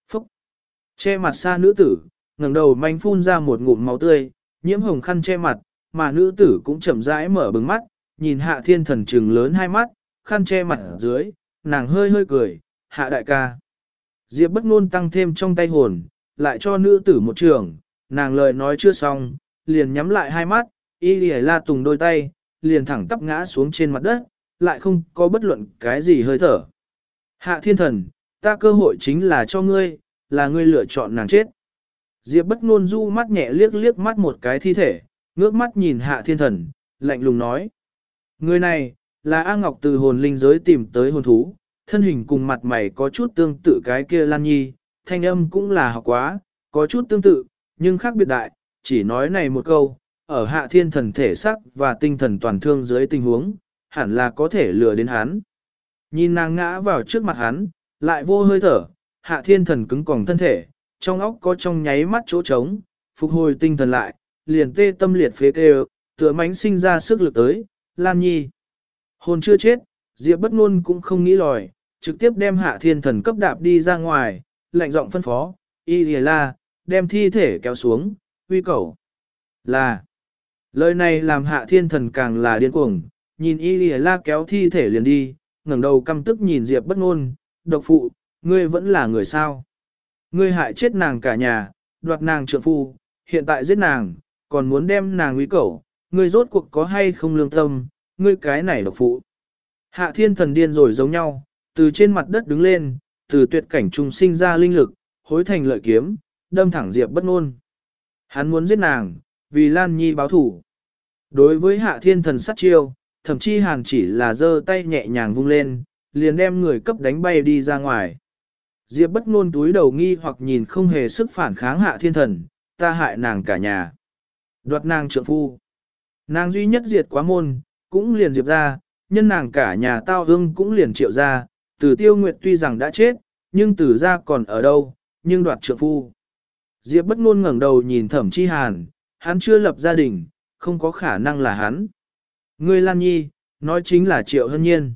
Phúc! Che mặt xa nữ tử, ngẩng đầu manh phun ra một ngụm máu tươi, nhiễm hồng khăn che mặt, mà nữ tử cũng chậm rãi mở bừng mắt, nhìn hạ thiên thần trừng lớn hai mắt, khăn che mặt ở dưới, nàng hơi hơi cười, hạ đại ca. Diệp bất ngôn tăng thêm trong tay hồn, lại cho nữ tử một trường, nàng lời nói chưa xong, liền nhắm lại hai mắt, y lìa la tùng đôi tay, liền thẳng tắp ngã xuống trên mặt đất, lại không có bất luận cái gì hơi thở. Hạ thiên thần, ta cơ hội chính là cho ngươi, là ngươi lựa chọn nàng chết. Diệp bất ngôn du mắt nhẹ liếc liếc mắt một cái thi thể, ngước mắt nhìn hạ thiên thần, lạnh lùng nói. Người này, là A Ngọc từ hồn linh giới tìm tới hồn thú, thân hình cùng mặt mày có chút tương tự cái kia Lan Nhi, thanh âm cũng là học quá, có chút tương tự, nhưng khác biệt đại, chỉ nói này một câu, ở hạ thiên thần thể sắc và tinh thần toàn thương dưới tình huống, hẳn là có thể lừa đến hắn. Nhìn nàng ngã vào trước mặt hắn, lại vô hơi thở, hạ thiên thần cứng còng thân thể, trong óc có trong nháy mắt chỗ trống, phục hồi tinh thần lại, liền tê tâm liệt phế kêu, tựa mánh sinh ra sức lực tới, Lan Nhi. Hồn chưa chết, Diệp bất ngôn cũng không nghĩ lòi, trực tiếp đem hạ thiên thần cấp đạp đi ra ngoài, lạnh giọng phân phó, y lìa la, đem thi thể kéo xuống, uy cầu. Là, lời này làm hạ thiên thần càng là điên cuồng, nhìn y lìa la kéo thi thể liền đi, ngẩng đầu căm tức nhìn Diệp bất ngôn, độc phụ, ngươi vẫn là người sao. Ngươi hại chết nàng cả nhà, đoạt nàng trượng phu, hiện tại giết nàng, còn muốn đem nàng uy cầu, ngươi rốt cuộc có hay không lương tâm, ngươi cái này độc phụ. Hạ thiên thần điên rồi giống nhau, từ trên mặt đất đứng lên, từ tuyệt cảnh trùng sinh ra linh lực, hối thành lợi kiếm, đâm thẳng Diệp bất ngôn. Hắn muốn giết nàng, vì Lan Nhi báo thủ. Đối với hạ thiên thần sát chiêu, thậm chí hàn chỉ là giơ tay nhẹ nhàng vung lên, liền đem người cấp đánh bay đi ra ngoài. Diệp bất ngôn túi đầu nghi hoặc nhìn không hề sức phản kháng hạ thiên thần, ta hại nàng cả nhà. Đoạt nàng trượng phu. Nàng duy nhất diệt quá môn, cũng liền diệp ra, nhân nàng cả nhà tao hương cũng liền triệu ra, từ tiêu nguyệt tuy rằng đã chết, nhưng từ ra còn ở đâu, nhưng đoạt trượng phu. Diệp bất ngôn ngẩng đầu nhìn thẩm chi hàn, hắn chưa lập gia đình, không có khả năng là hắn. Ngươi Lan Nhi, nói chính là triệu hân nhiên.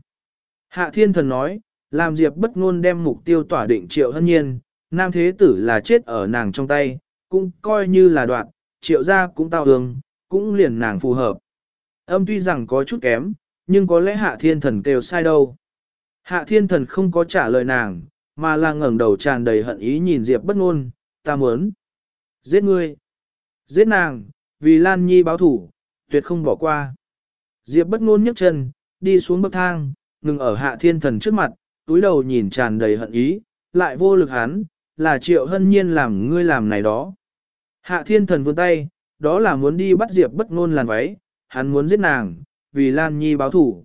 Hạ thiên thần nói, làm Diệp bất ngôn đem mục tiêu tỏa định triệu hân nhiên, nam thế tử là chết ở nàng trong tay, cũng coi như là đoạn, triệu gia cũng tao hương, cũng liền nàng phù hợp. Âm tuy rằng có chút kém, nhưng có lẽ hạ thiên thần kêu sai đâu. Hạ thiên thần không có trả lời nàng, mà là ngẩng đầu tràn đầy hận ý nhìn Diệp bất ngôn, ta muốn giết ngươi, giết nàng, vì Lan Nhi báo thủ, tuyệt không bỏ qua. Diệp bất ngôn nhấc chân, đi xuống bậc thang, ngừng ở hạ thiên thần trước mặt, túi đầu nhìn tràn đầy hận ý, lại vô lực hắn, là triệu hân nhiên làm ngươi làm này đó. Hạ thiên thần vươn tay, đó là muốn đi bắt Diệp bất ngôn làn váy, hắn muốn giết nàng, vì Lan Nhi báo thủ.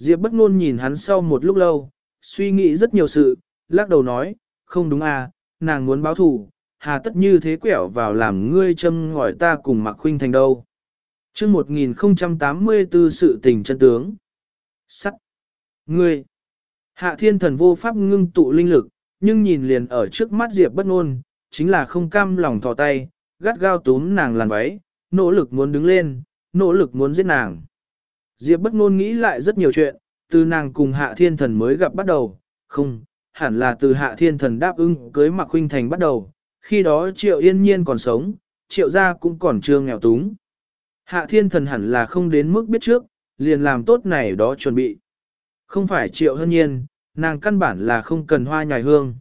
Diệp bất ngôn nhìn hắn sau một lúc lâu, suy nghĩ rất nhiều sự, lắc đầu nói, không đúng à, nàng muốn báo thủ, hà tất như thế quẹo vào làm ngươi châm ngòi ta cùng mặc khuynh thành đâu. chương 1084 sự tình chân tướng. Sắt. Ngươi. Hạ thiên thần vô pháp ngưng tụ linh lực, nhưng nhìn liền ở trước mắt Diệp bất ngôn, chính là không cam lòng thò tay, gắt gao túm nàng làn váy, nỗ lực muốn đứng lên, nỗ lực muốn giết nàng. Diệp bất ngôn nghĩ lại rất nhiều chuyện, từ nàng cùng hạ thiên thần mới gặp bắt đầu, không, hẳn là từ hạ thiên thần đáp ứng cưới mặc huynh thành bắt đầu, khi đó triệu yên nhiên còn sống, triệu gia cũng còn chưa nghèo túng. Hạ thiên thần hẳn là không đến mức biết trước, liền làm tốt này đó chuẩn bị. Không phải triệu hân nhiên, nàng căn bản là không cần hoa nhài hương.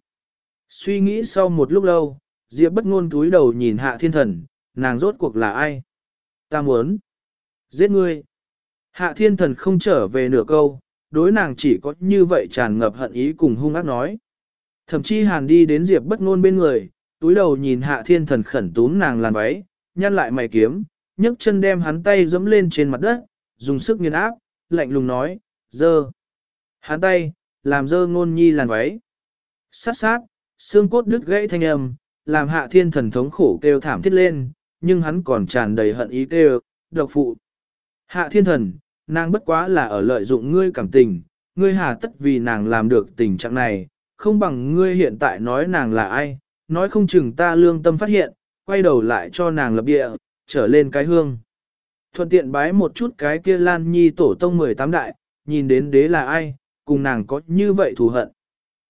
Suy nghĩ sau một lúc lâu, Diệp bất ngôn túi đầu nhìn hạ thiên thần, nàng rốt cuộc là ai? Ta muốn giết ngươi. Hạ thiên thần không trở về nửa câu, đối nàng chỉ có như vậy tràn ngập hận ý cùng hung ác nói. Thậm chí hàn đi đến Diệp bất ngôn bên người, túi đầu nhìn hạ thiên thần khẩn túm nàng làn váy, nhăn lại mày kiếm, nhấc chân đem hắn tay dẫm lên trên mặt đất, dùng sức nghiền áp, lạnh lùng nói, dơ. Hắn tay, làm dơ ngôn nhi làn váy. Sát sát, xương cốt đứt gãy thanh âm, làm hạ thiên thần thống khổ kêu thảm thiết lên, nhưng hắn còn tràn đầy hận ý kêu, độc phụ. Hạ thiên thần, nàng bất quá là ở lợi dụng ngươi cảm tình, ngươi hà tất vì nàng làm được tình trạng này, không bằng ngươi hiện tại nói nàng là ai, nói không chừng ta lương tâm phát hiện, quay đầu lại cho nàng lập địa, trở lên cái hương. Thuận tiện bái một chút cái kia Lan Nhi tổ tông 18 đại, nhìn đến đế là ai, cùng nàng có như vậy thù hận.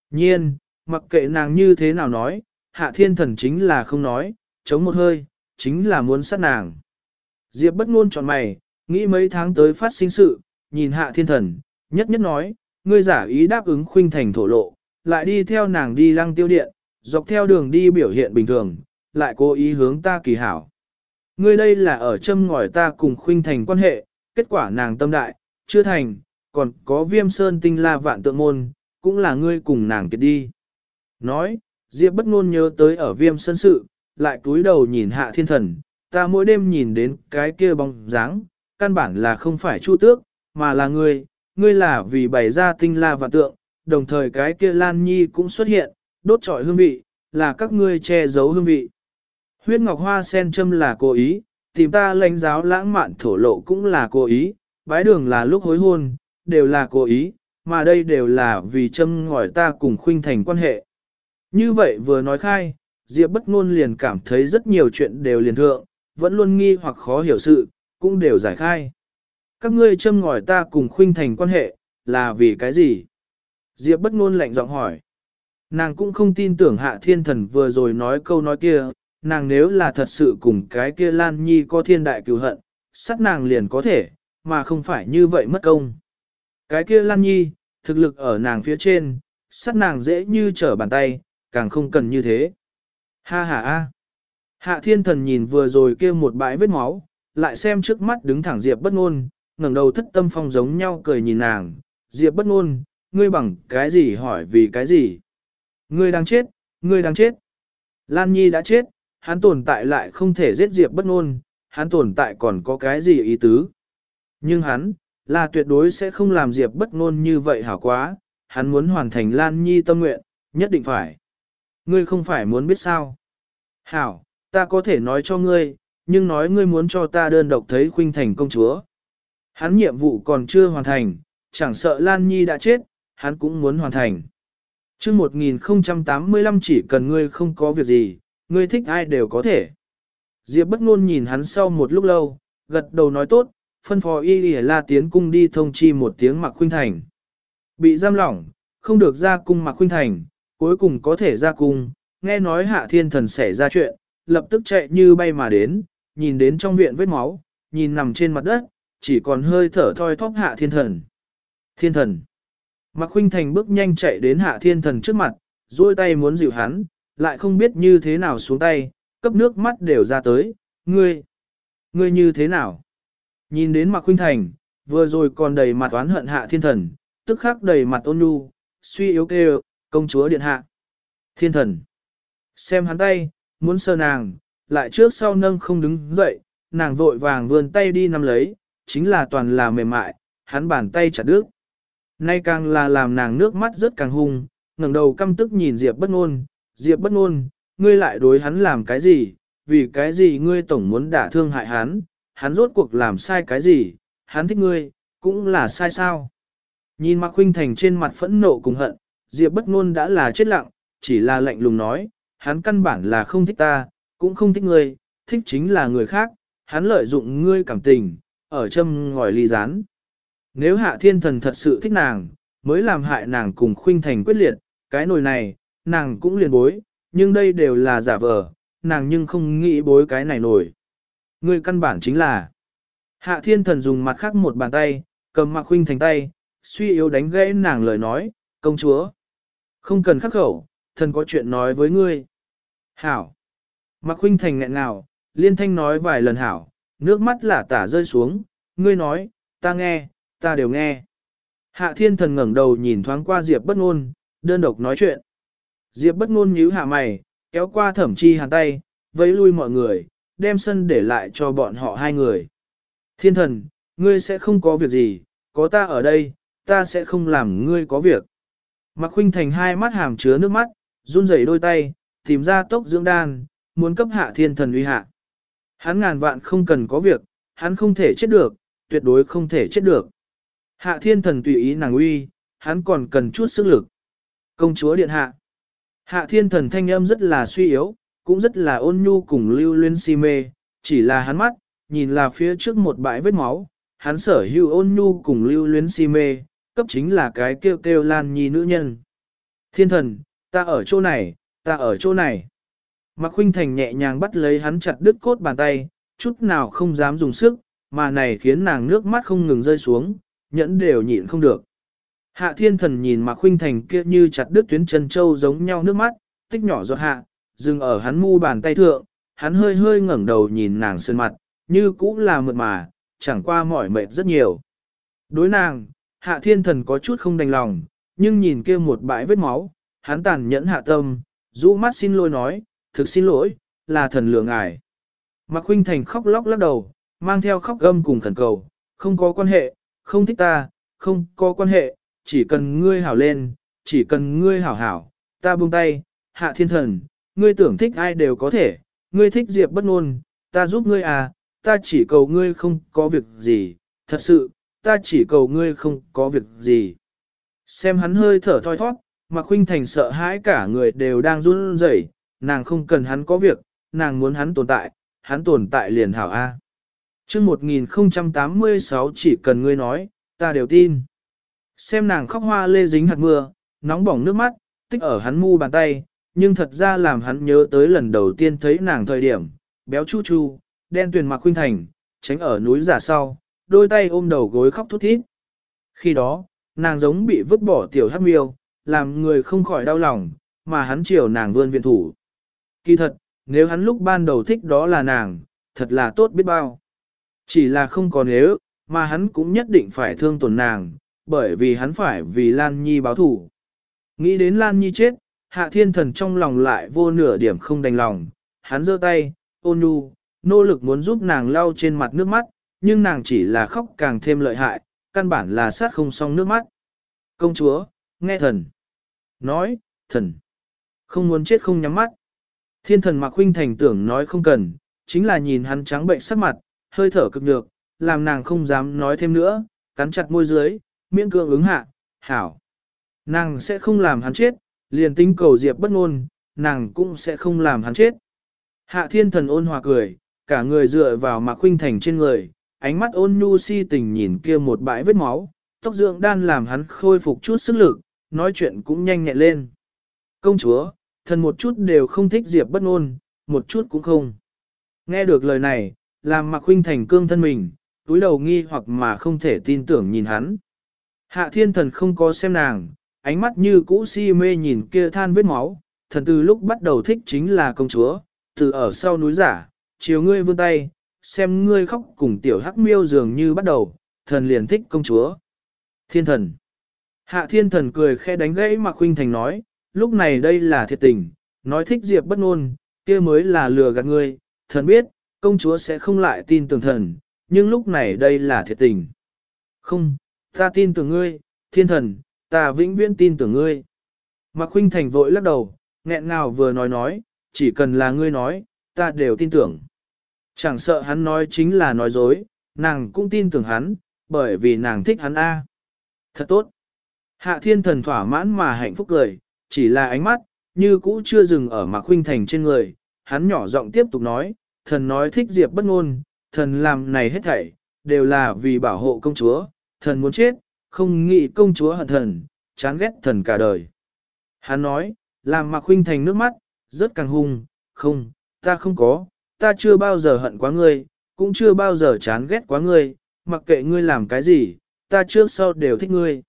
Nhiên, mặc kệ nàng như thế nào nói, hạ thiên thần chính là không nói, chống một hơi, chính là muốn sát nàng. Diệp bất ngôn chọn mày, nghĩ mấy tháng tới phát sinh sự, nhìn hạ thiên thần, nhất nhất nói, ngươi giả ý đáp ứng khuynh thành thổ lộ, lại đi theo nàng đi lăng tiêu điện, dọc theo đường đi biểu hiện bình thường, lại cố ý hướng ta kỳ hảo. Ngươi đây là ở châm ngòi ta cùng khuynh thành quan hệ, kết quả nàng tâm đại, chưa thành, còn có viêm sơn tinh la vạn tượng môn, cũng là ngươi cùng nàng kiệt đi. Nói, Diệp bất ngôn nhớ tới ở viêm sơn sự, lại cúi đầu nhìn hạ thiên thần, ta mỗi đêm nhìn đến cái kia bóng dáng, căn bản là không phải chu tước, mà là ngươi, ngươi là vì bày ra tinh la và tượng, đồng thời cái kia Lan Nhi cũng xuất hiện, đốt trọi hương vị, là các ngươi che giấu hương vị. Huyết ngọc hoa sen châm là cố ý, tìm ta lãnh giáo lãng mạn thổ lộ cũng là cố ý, bái đường là lúc hối hôn, đều là cố ý, mà đây đều là vì châm ngòi ta cùng khuynh thành quan hệ. Như vậy vừa nói khai, Diệp bất ngôn liền cảm thấy rất nhiều chuyện đều liền thượng, vẫn luôn nghi hoặc khó hiểu sự, cũng đều giải khai. Các ngươi châm ngòi ta cùng khuynh thành quan hệ, là vì cái gì? Diệp bất ngôn lạnh giọng hỏi. Nàng cũng không tin tưởng hạ thiên thần vừa rồi nói câu nói kia, nàng nếu là thật sự cùng cái kia Lan Nhi có thiên đại cứu hận, sát nàng liền có thể, mà không phải như vậy mất công. Cái kia Lan Nhi, thực lực ở nàng phía trên, sát nàng dễ như trở bàn tay, càng không cần như thế. Ha ha ha. Hạ thiên thần nhìn vừa rồi kia một bãi vết máu, lại xem trước mắt đứng thẳng Diệp bất ngôn, ngẩng đầu thất tâm phong giống nhau cười nhìn nàng, Diệp bất ngôn, ngươi bằng cái gì hỏi vì cái gì? Ngươi đang chết, ngươi đang chết. Lan Nhi đã chết, hắn tồn tại lại không thể giết Diệp bất ngôn, hắn tồn tại còn có cái gì ý tứ. Nhưng hắn, là tuyệt đối sẽ không làm Diệp bất ngôn như vậy hảo quá, hắn muốn hoàn thành Lan Nhi tâm nguyện, nhất định phải. Ngươi không phải muốn biết sao. Hảo, ta có thể nói cho ngươi, nhưng nói ngươi muốn cho ta đơn độc thấy khuynh thành công chúa. Hắn nhiệm vụ còn chưa hoàn thành, chẳng sợ Lan Nhi đã chết, hắn cũng muốn hoàn thành. Trước 1085 chỉ cần ngươi không có việc gì, ngươi thích ai đều có thể. Diệp bất ngôn nhìn hắn sau một lúc lâu, gật đầu nói tốt, phân phó y lìa la tiến cung đi thông chi một tiếng mặc khuynh thành. Bị giam lỏng, không được ra cung mặc khuynh thành, cuối cùng có thể ra cung, nghe nói hạ thiên thần xảy ra chuyện, lập tức chạy như bay mà đến, nhìn đến trong viện vết máu, nhìn nằm trên mặt đất, chỉ còn hơi thở thoi thóp hạ thiên thần. Thiên thần. Mạc Khuynh Thành bước nhanh chạy đến hạ thiên thần trước mặt, duỗi tay muốn dịu hắn, lại không biết như thế nào xuống tay, cấp nước mắt đều ra tới, ngươi, ngươi như thế nào? Nhìn đến Mạc Khuynh Thành, vừa rồi còn đầy mặt oán hận hạ thiên thần, tức khắc đầy mặt ôn nhu, suy yếu kêu, công chúa điện hạ. Thiên thần. Xem hắn tay, muốn sơ nàng, lại trước sau nâng không đứng dậy, nàng vội vàng vươn tay đi nắm lấy, chính là toàn là mềm mại, hắn bàn tay chặt đứt. Nay càng là làm nàng nước mắt rất càng hung, ngẩng đầu căm tức nhìn Diệp bất ngôn, Diệp bất ngôn, ngươi lại đối hắn làm cái gì, vì cái gì ngươi tổng muốn đả thương hại hắn, hắn rốt cuộc làm sai cái gì, hắn thích ngươi, cũng là sai sao. Nhìn Mạc Khuynh Thành trên mặt phẫn nộ cùng hận, Diệp bất ngôn đã là chết lặng, chỉ là lạnh lùng nói, hắn căn bản là không thích ta, cũng không thích ngươi, thích chính là người khác, hắn lợi dụng ngươi cảm tình, ở châm ngòi ly rán. Nếu hạ thiên thần thật sự thích nàng, mới làm hại nàng cùng khuynh thành quyết liệt, cái nồi này, nàng cũng liền bối, nhưng đây đều là giả vờ, nàng nhưng không nghĩ bối cái này nổi. Ngươi căn bản chính là Hạ thiên thần dùng mặt khác một bàn tay, cầm mặc khuynh thành tay, suy yếu đánh gãy nàng lời nói, công chúa. Không cần khắc khẩu, thần có chuyện nói với ngươi. Hảo. Mạc Khuynh Thành nghẹn nào, liên thanh nói vài lần hảo, nước mắt lả tả rơi xuống, ngươi nói, ta nghe, ta đều nghe. Hạ thiên thần ngẩng đầu nhìn thoáng qua Diệp bất ngôn, đơn độc nói chuyện. Diệp bất ngôn nhíu hạ mày, kéo qua thẩm chi hàn tay, vẫy lui mọi người, đem sân để lại cho bọn họ hai người. Thiên thần, ngươi sẽ không có việc gì, có ta ở đây, ta sẽ không làm ngươi có việc. Mạc Khuynh Thành hai mắt hàm chứa nước mắt, run rẩy đôi tay, tìm ra tốc dưỡng đan, muốn cấp hạ thiên thần uy hạ. Hắn ngàn vạn không cần có việc, hắn không thể chết được, tuyệt đối không thể chết được. Hạ thiên thần tùy ý nàng uy, hắn còn cần chút sức lực. Công chúa điện hạ. Hạ thiên thần thanh âm rất là suy yếu, cũng rất là ôn nhu cùng lưu luyến si mê, chỉ là hắn mắt, nhìn là phía trước một bãi vết máu, hắn sở hữu ôn nhu cùng lưu luyến si mê, cấp chính là cái kêu kêu lan nhi nữ nhân. Thiên thần, ta ở chỗ này, ta ở chỗ này. Mạc Khuynh Thành nhẹ nhàng bắt lấy hắn chặt đứt cốt bàn tay, chút nào không dám dùng sức, mà này khiến nàng nước mắt không ngừng rơi xuống, nhẫn đều nhịn không được. Hạ thiên thần nhìn Mạc Khuynh Thành kia như chặt đứt tuyến chân châu giống nhau nước mắt, tích nhỏ giọt hạ, dừng ở hắn mu bàn tay thượng, hắn hơi hơi ngẩng đầu nhìn nàng sơn mặt, như cũ là mượt mà, chẳng qua mỏi mệt rất nhiều. Đối nàng, hạ thiên thần có chút không đành lòng, nhưng nhìn kia một bãi vết máu, hắn tàn nhẫn hạ tâm, rũ mắt xin lỗi nói, thực xin lỗi, là thần lừa ngài. Mạc Khuynh Thành khóc lóc lắc đầu, mang theo khóc gâm cùng khẩn cầu, không có quan hệ, không thích ta, không có quan hệ, chỉ cần ngươi hảo lên, chỉ cần ngươi hảo hảo, ta buông tay, hạ thiên thần, ngươi tưởng thích ai đều có thể, ngươi thích diệp bất ngôn, ta giúp ngươi à, ta chỉ cầu ngươi không có việc gì, thật sự, ta chỉ cầu ngươi không có việc gì. Xem hắn hơi thở thoi thoát, mà khuynh thành sợ hãi cả người đều đang run rẩy, nàng không cần hắn có việc, nàng muốn hắn tồn tại, hắn tồn tại liền hảo A. chương 1086 chỉ cần ngươi nói, ta đều tin. Xem nàng khóc hoa lê dính hạt mưa, nóng bỏng nước mắt, tích ở hắn mu bàn tay, nhưng thật ra làm hắn nhớ tới lần đầu tiên thấy nàng thời điểm, béo chu chu, đen tuyền mặc khuynh thành, tránh ở núi giả sau, đôi tay ôm đầu gối khóc thút thít. Khi đó, nàng giống bị vứt bỏ tiểu hắc miêu, làm người không khỏi đau lòng, mà hắn chiều nàng vươn viện thủ. Kỳ thật, nếu hắn lúc ban đầu thích đó là nàng, thật là tốt biết bao. Chỉ là không có nếu, mà hắn cũng nhất định phải thương tổn nàng, bởi vì hắn phải vì Lan Nhi báo thủ. Nghĩ đến Lan Nhi chết, hạ thiên thần trong lòng lại vô nửa điểm không đành lòng, hắn giơ tay, ôn nhu, nỗ lực muốn giúp nàng lau trên mặt nước mắt, nhưng nàng chỉ là khóc càng thêm lợi hại, căn bản là sát không xong nước mắt. Công chúa, nghe thần. Nói, thần. Không muốn chết không nhắm mắt. Thiên thần mặc huynh thành tưởng nói không cần, chính là nhìn hắn trắng bệnh sắc mặt, hơi thở cực nhược, làm nàng không dám nói thêm nữa, cắn chặt môi dưới, miễn cưỡng ứng hạ, hảo. Nàng sẽ không làm hắn chết, liền tính cầu diệp bất ngôn, nàng cũng sẽ không làm hắn chết. Hạ thiên thần ôn hòa cười, cả người dựa vào mạc huynh thành trên người, ánh mắt ôn nhu si tình nhìn kia một bãi vết máu, tóc dưỡng đan làm hắn khôi phục chút sức lực, nói chuyện cũng nhanh nhẹn lên. Công chúa, thần một chút đều không thích Diệp bất ngôn, một chút cũng không. Nghe được lời này, làm Mạc Khuynh Thành cương thân mình, túi đầu nghi hoặc mà không thể tin tưởng nhìn hắn. Hạ thiên thần không có xem nàng, ánh mắt như cũ si mê nhìn kia than vết máu, thần từ lúc bắt đầu thích chính là công chúa, từ ở sau núi giả, chiều ngươi vươn tay, xem ngươi khóc cùng tiểu hắc miêu dường như bắt đầu, thần liền thích công chúa. Thiên thần. Hạ thiên thần cười khẽ đánh gãy Mạc Khuynh Thành nói, lúc này đây là thiệt tình, nói thích Diệp bất ngôn, kia mới là lừa gạt ngươi, thần biết, công chúa sẽ không lại tin tưởng thần, nhưng lúc này đây là thiệt tình. Không, ta tin tưởng ngươi, thiên thần, ta vĩnh viễn tin tưởng ngươi. Mạc Khuynh Thành vội lắc đầu, nghẹn ngào vừa nói nói, chỉ cần là ngươi nói, ta đều tin tưởng. Chẳng sợ hắn nói chính là nói dối, nàng cũng tin tưởng hắn, bởi vì nàng thích hắn A. Thật tốt. Hạ thiên thần thỏa mãn mà hạnh phúc cười, chỉ là ánh mắt, như cũ chưa dừng ở Mạc Khuynh Thành trên người, hắn nhỏ giọng tiếp tục nói, thần nói thích Diệp bất ngôn, thần làm này hết thảy, đều là vì bảo hộ công chúa, thần muốn chết, không nghĩ công chúa hận thần, chán ghét thần cả đời. Hắn nói, làm Mạc Khuynh Thành nước mắt, rất càng hung, không, ta không có, ta chưa bao giờ hận quá ngươi, cũng chưa bao giờ chán ghét quá ngươi, mặc kệ ngươi làm cái gì, ta trước sau đều thích ngươi.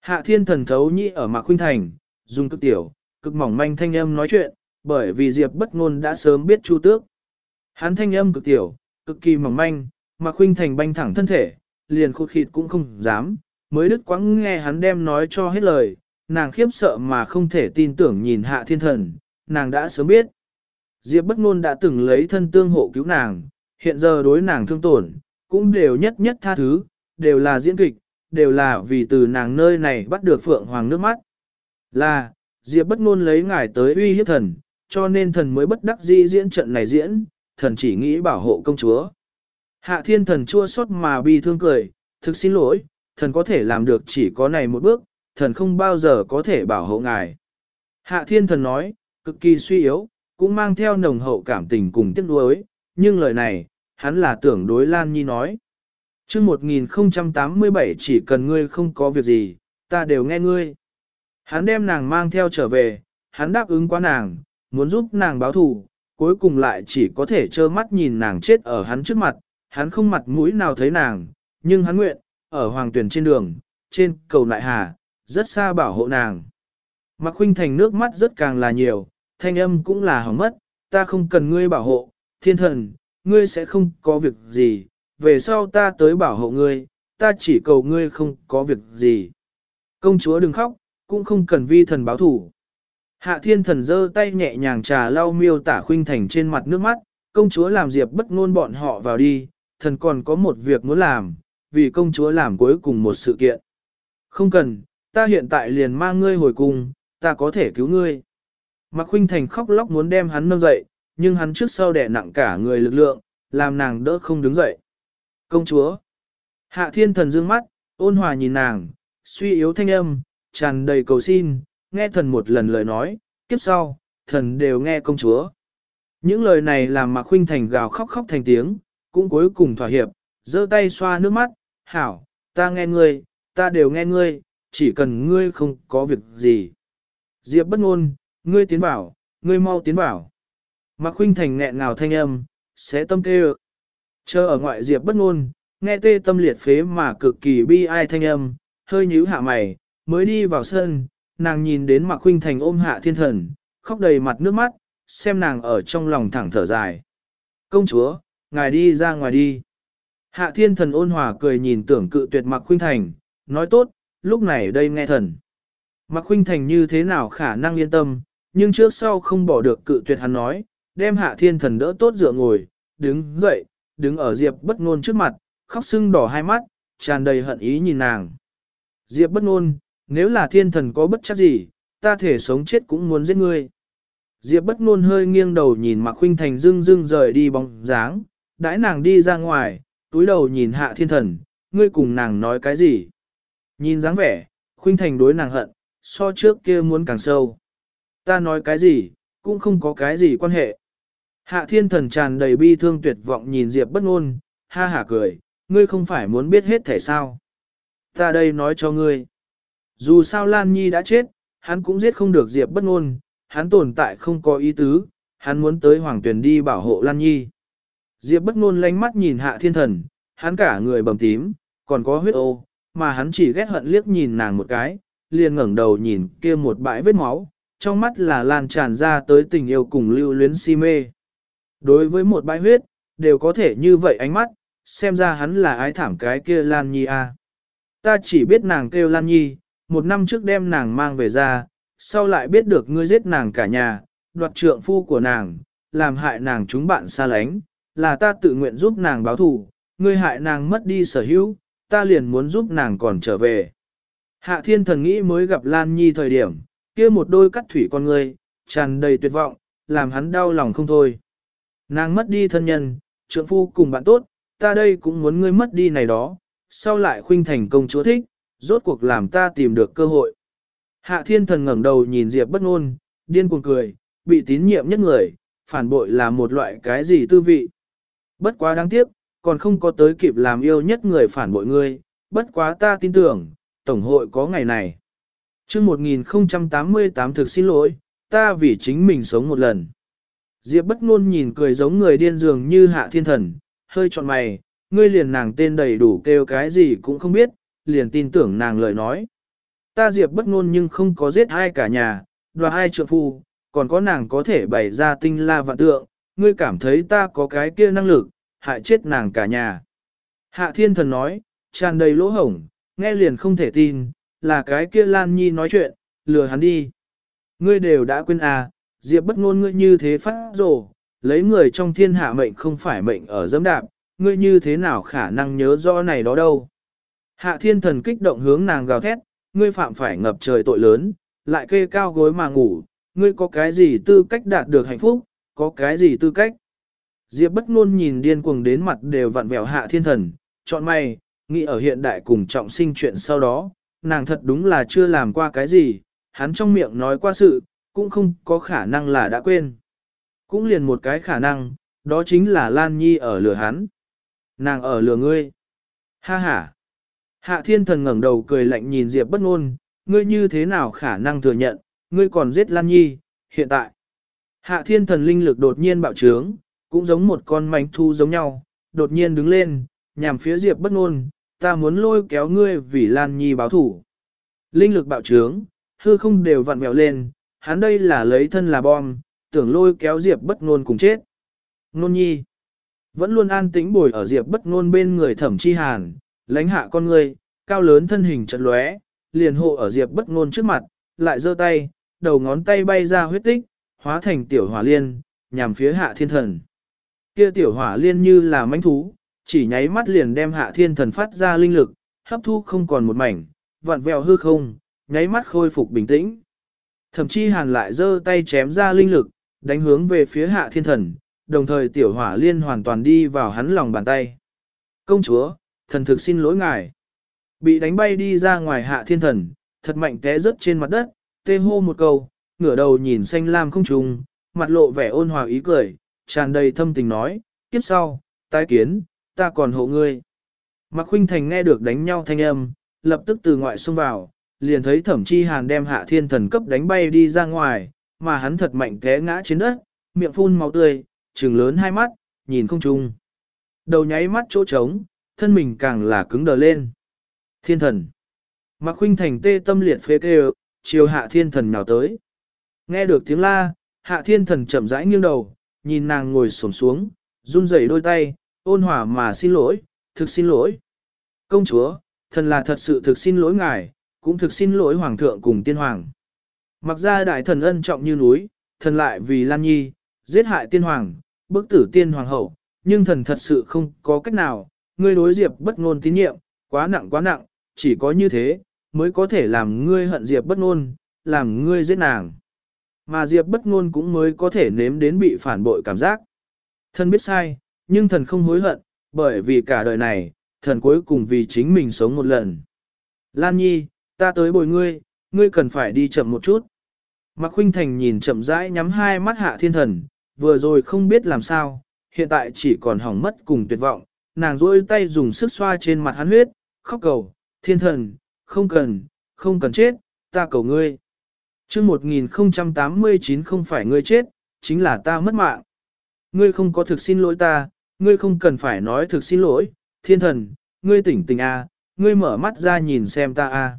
Hạ thiên thần thấu nhĩ ở Mạc Khuynh Thành, dùng cực tiểu, cực mỏng manh thanh âm nói chuyện, bởi vì Diệp bất ngôn đã sớm biết Chu Tước. Hắn thanh âm cực tiểu, cực kỳ mỏng manh, mà Khuynh Thành banh thẳng thân thể, liền khụt khịt cũng không dám, mới đứt quãng nghe hắn đem nói cho hết lời, nàng khiếp sợ mà không thể tin tưởng nhìn Hạ Thiên Thần, nàng đã sớm biết. Diệp bất ngôn đã từng lấy thân tương hộ cứu nàng, hiện giờ đối nàng thương tổn, cũng đều nhất nhất tha thứ, đều là diễn kịch, đều là vì từ nàng nơi này bắt được Phượng Hoàng nước mắt. Là, Diệp bất ngôn lấy ngài tới uy hiếp thần, cho nên thần mới bất đắc dĩ diễn trận này diễn, thần chỉ nghĩ bảo hộ công chúa. Hạ thiên thần chua xót mà bi thương cười, thực xin lỗi, thần có thể làm được chỉ có này một bước, thần không bao giờ có thể bảo hộ ngài. Hạ thiên thần nói, cực kỳ suy yếu, cũng mang theo nồng hậu cảm tình cùng tiếc nuối, nhưng lời này, hắn là tưởng đối Lan Nhi nói. chương 1087 chỉ cần ngươi không có việc gì, ta đều nghe ngươi. Hắn đem nàng mang theo trở về, hắn đáp ứng qua nàng, muốn giúp nàng báo thù, cuối cùng lại chỉ có thể trơ mắt nhìn nàng chết ở hắn trước mặt, hắn không mặt mũi nào thấy nàng, nhưng hắn nguyện, ở hoàng tuyển trên đường, trên cầu lại hà, rất xa bảo hộ nàng. Mạc Khuynh Thành nước mắt rất càng là nhiều, thanh âm cũng là hỏng mất, ta không cần ngươi bảo hộ, thiên thần, ngươi sẽ không có việc gì, về sau ta tới bảo hộ ngươi, ta chỉ cầu ngươi không có việc gì. Công chúa đừng khóc, cũng không cần vi thần báo thủ. Hạ thiên thần giơ tay nhẹ nhàng trà lau miêu tả khuynh thành trên mặt nước mắt, công chúa làm diệp bất ngôn bọn họ vào đi, thần còn có một việc muốn làm, vì công chúa làm cuối cùng một sự kiện. Không cần, ta hiện tại liền mang ngươi hồi cung, ta có thể cứu ngươi. Mạc Khuynh Thành khóc lóc muốn đem hắn nâng dậy, nhưng hắn trước sau đè nặng cả người lực lượng, làm nàng đỡ không đứng dậy. Công chúa. Hạ thiên thần dương mắt, ôn hòa nhìn nàng, suy yếu thanh âm, tràn đầy cầu xin, nghe thần một lần lời nói, kiếp sau, thần đều nghe công chúa. Những lời này làm Mạc Khuynh Thành gào khóc khóc thành tiếng, cũng cuối cùng thỏa hiệp, giơ tay xoa nước mắt, hảo, ta nghe ngươi, ta đều nghe ngươi, chỉ cần ngươi không có việc gì. Diệp bất ngôn, ngươi tiến bảo, ngươi mau tiến bảo. Mạc Khuynh Thành nghẹn ngào thanh âm, sẽ tâm kêu. Chờ ở ngoại Diệp bất ngôn, nghe tê tâm liệt phế mà cực kỳ bi ai thanh âm, hơi nhíu hạ mày, mới đi vào sân, nàng nhìn đến Mạc Khuynh Thành ôm hạ thiên thần, khóc đầy mặt nước mắt, xem nàng ở trong lòng thẳng thở dài. Công chúa, ngài đi ra ngoài đi. Hạ thiên thần ôn hòa cười nhìn tưởng cự tuyệt Mạc Khuynh Thành, nói tốt, lúc này đây nghe thần. Mạc Khuynh Thành như thế nào khả năng yên tâm, nhưng trước sau không bỏ được cự tuyệt hắn nói, đem hạ thiên thần đỡ tốt dựa ngồi, đứng dậy, đứng ở Diệp bất ngôn trước mặt, khóc sưng đỏ hai mắt, tràn đầy hận ý nhìn nàng. Diệp bất ngôn, nếu là thiên thần có bất chắc gì, ta thể sống chết cũng muốn giết ngươi. Diệp bất ngôn hơi nghiêng đầu nhìn Mạc Khuynh Thành dưng dưng rời đi bóng dáng, đãi nàng đi ra ngoài, túi đầu nhìn hạ thiên thần, ngươi cùng nàng nói cái gì? Nhìn dáng vẻ, Khuynh Thành đối nàng hận, so trước kia muốn càng sâu. Ta nói cái gì, cũng không có cái gì quan hệ. Hạ thiên thần tràn đầy bi thương tuyệt vọng nhìn Diệp bất ngôn, ha hả cười, ngươi không phải muốn biết hết thể sao. Ta đây nói cho ngươi. Dù sao Lan Nhi đã chết, hắn cũng giết không được Diệp bất ngôn, hắn tồn tại không có ý tứ, hắn muốn tới Hoàng Tuyền đi bảo hộ Lan Nhi. Diệp bất ngôn lánh mắt nhìn hạ thiên thần, hắn cả người bầm tím, còn có huyết ô, mà hắn chỉ ghét hận liếc nhìn nàng một cái, liền ngẩng đầu nhìn kia một bãi vết máu, trong mắt là lan tràn ra tới tình yêu cùng lưu luyến si mê. Đối với một bãi huyết, đều có thể như vậy ánh mắt, xem ra hắn là ái thảm cái kia Lan Nhi a. À. Ta chỉ biết nàng kêu Lan Nhi, một năm trước đem nàng mang về ra, sau lại biết được ngươi giết nàng cả nhà, đoạt trượng phu của nàng, làm hại nàng chúng bạn xa lánh, là ta tự nguyện giúp nàng báo thù, ngươi hại nàng mất đi sở hữu, ta liền muốn giúp nàng còn trở về. Hạ thiên thần nghĩ mới gặp Lan Nhi thời điểm, kia một đôi cắt thủy con ngươi, tràn đầy tuyệt vọng, làm hắn đau lòng không thôi. Nàng mất đi thân nhân, trượng phu cùng bạn tốt, ta đây cũng muốn ngươi mất đi này đó, sau lại khuynh thành công chúa thích, rốt cuộc làm ta tìm được cơ hội. Hạ thiên thần ngẩng đầu nhìn Diệp bất ngôn, điên cuồng cười, bị tín nhiệm nhất người, phản bội là một loại cái gì tư vị. Bất quá đáng tiếc, còn không có tới kịp làm yêu nhất người phản bội ngươi, bất quá ta tin tưởng, Tổng hội có ngày này. Trước 1088 thực xin lỗi, ta vì chính mình sống một lần. Diệp bất ngôn nhìn cười giống người điên dường như hạ thiên thần, hơi trọn mày, ngươi liền nàng tên đầy đủ kêu cái gì cũng không biết, liền tin tưởng nàng lời nói. Ta Diệp bất ngôn nhưng không có giết hai cả nhà, đoạt hai trượng phu, còn có nàng có thể bày ra tinh la vạn tượng, ngươi cảm thấy ta có cái kia năng lực, hại chết nàng cả nhà. Hạ thiên thần nói, tràn đầy lỗ hổng, nghe liền không thể tin, là cái kia Lan Nhi nói chuyện, lừa hắn đi. Ngươi đều đã quên à, Diệp bất ngôn ngươi như thế phát rồ, lấy người trong thiên hạ mệnh không phải mệnh ở dẫm đạp, ngươi như thế nào khả năng nhớ rõ này đó đâu. Hạ thiên thần kích động hướng nàng gào thét, ngươi phạm phải ngập trời tội lớn, lại kê cao gối mà ngủ, ngươi có cái gì tư cách đạt được hạnh phúc, có cái gì tư cách. Diệp bất ngôn nhìn điên cuồng đến mặt đều vặn vẹo hạ thiên thần, chọn may, nghĩ ở hiện đại cùng trọng sinh chuyện sau đó, nàng thật đúng là chưa làm qua cái gì, hắn trong miệng nói qua sự, cũng không có khả năng là đã quên. Cũng liền một cái khả năng, đó chính là Lan Nhi ở lừa hắn. Nàng ở lừa ngươi. Ha ha. Hạ thiên thần ngẩng đầu cười lạnh nhìn Diệp bất ngôn, ngươi như thế nào khả năng thừa nhận, ngươi còn giết Lan Nhi, hiện tại. Hạ thiên thần linh lực đột nhiên bạo trướng, cũng giống một con mánh thu giống nhau, đột nhiên đứng lên, nhằm phía Diệp bất ngôn, ta muốn lôi kéo ngươi vì Lan Nhi báo thủ. Linh lực bạo trướng, hư không đều vặn vẹo lên, hắn đây là lấy thân là bom, tưởng lôi kéo Diệp bất ngôn cùng chết. Nôn nhi, vẫn luôn an tĩnh bồi ở Diệp bất ngôn bên người thẩm chi hàn, lánh hạ con người, cao lớn thân hình trận lóe, liền hộ ở Diệp bất ngôn trước mặt, lại giơ tay, đầu ngón tay bay ra huyết tích, hóa thành tiểu hỏa liên, nhằm phía hạ thiên thần. Kia tiểu hỏa liên như là mãnh thú, chỉ nháy mắt liền đem hạ thiên thần phát ra linh lực, hấp thu không còn một mảnh, vặn vẹo hư không, nháy mắt khôi phục bình tĩnh. Thậm chí hàn lại giơ tay chém ra linh lực, đánh hướng về phía hạ thiên thần, đồng thời tiểu hỏa liên hoàn toàn đi vào hắn lòng bàn tay. Công chúa, thần thực xin lỗi ngài. Bị đánh bay đi ra ngoài hạ thiên thần, thật mạnh té rớt trên mặt đất, tê hô một câu, ngửa đầu nhìn xanh lam không trùng, mặt lộ vẻ ôn hòa ý cười, tràn đầy thâm tình nói, kiếp sau, tái kiến, ta còn hộ ngươi. Mạc Khuynh Thành nghe được đánh nhau thanh âm, lập tức từ ngoại xông vào, liền thấy thẩm chi hàn đem hạ thiên thần cấp đánh bay đi ra ngoài, mà hắn thật mạnh té ngã trên đất, miệng phun máu tươi, trừng lớn hai mắt, nhìn không trung Đầu nháy mắt chỗ trống, thân mình càng là cứng đờ lên. Thiên thần. Mạc Khuynh Thành tê tâm liệt phế kêu, chiều hạ thiên thần nào tới. Nghe được tiếng la, hạ thiên thần chậm rãi nghiêng đầu, nhìn nàng ngồi xổm xuống, run rẩy đôi tay, ôn hòa mà xin lỗi, thực xin lỗi. Công chúa, thần là thật sự thực xin lỗi ngài, cũng thực xin lỗi hoàng thượng cùng tiên hoàng. Mặc ra đại thần ân trọng như núi, thần lại vì Lan Nhi, giết hại tiên hoàng, bức tử tiên hoàng hậu, nhưng thần thật sự không có cách nào, ngươi đối diệp bất ngôn tín nhiệm, quá nặng quá nặng, chỉ có như thế, mới có thể làm ngươi hận diệp bất ngôn, làm ngươi giết nàng. Mà diệp bất ngôn cũng mới có thể nếm đến bị phản bội cảm giác. Thần biết sai, nhưng thần không hối hận, bởi vì cả đời này, thần cuối cùng vì chính mình sống một lần. Lan Nhi, ta tới bồi ngươi, ngươi cần phải đi chậm một chút. Mạc Khuynh Thành nhìn chậm rãi nhắm hai mắt hạ thiên thần, vừa rồi không biết làm sao, hiện tại chỉ còn hỏng mất cùng tuyệt vọng, nàng rôi tay dùng sức xoa trên mặt hắn huyết, khóc cầu, thiên thần, không cần, không cần chết, ta cầu ngươi. chương 1089 không phải ngươi chết, chính là ta mất mạng. Ngươi không có thực xin lỗi ta, ngươi không cần phải nói thực xin lỗi, thiên thần, ngươi tỉnh tỉnh a, à, ngươi mở mắt ra nhìn xem ta a. À.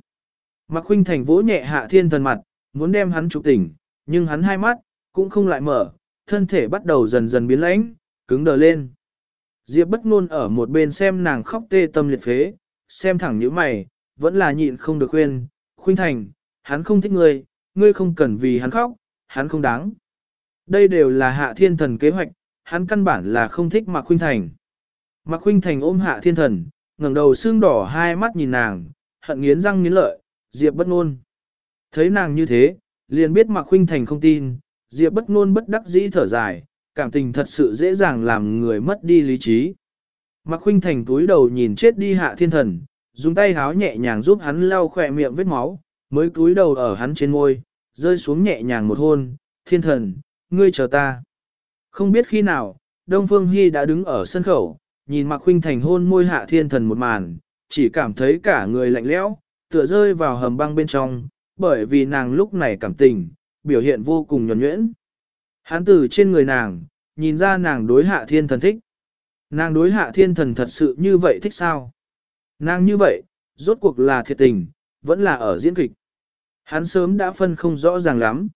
Mạc Khuynh Thành vỗ nhẹ hạ thiên thần mặt, muốn đem hắn trục tỉnh, nhưng hắn hai mắt, cũng không lại mở, thân thể bắt đầu dần dần biến lãnh, cứng đờ lên. Diệp bất ngôn ở một bên xem nàng khóc tê tâm liệt phế, xem thẳng như mày, vẫn là nhịn không được khuyên, Khuynh Thành, hắn không thích ngươi, ngươi không cần vì hắn khóc, hắn không đáng. Đây đều là hạ thiên thần kế hoạch, hắn căn bản là không thích Mạc Khuynh Thành. Mạc Khuynh Thành ôm hạ thiên thần, ngẩng đầu xương đỏ hai mắt nhìn nàng, hận nghiến răng nghiến lợi, Diệp bất ngôn. Thấy nàng như thế, liền biết Mạc Khuynh Thành không tin, Diệp bất ngôn bất đắc dĩ thở dài, cảm tình thật sự dễ dàng làm người mất đi lý trí. Mạc Khuynh Thành túi đầu nhìn chết đi hạ thiên thần, dùng tay háo nhẹ nhàng giúp hắn lau khỏe miệng vết máu, mới túi đầu ở hắn trên môi, rơi xuống nhẹ nhàng một hôn, thiên thần, ngươi chờ ta. Không biết khi nào, Đông Phương Hy đã đứng ở sân khẩu, nhìn Mạc Khuynh Thành hôn môi hạ thiên thần một màn, chỉ cảm thấy cả người lạnh lẽo, tựa rơi vào hầm băng bên trong, bởi vì nàng lúc này cảm tình, biểu hiện vô cùng nhuẩn nhuyễn. Hắn từ trên người nàng, nhìn ra nàng đối hạ thiên thần thích. Nàng đối hạ thiên thần thật sự như vậy thích sao? Nàng như vậy, rốt cuộc là thiệt tình, vẫn là ở diễn kịch. Hắn sớm đã phân không rõ ràng lắm.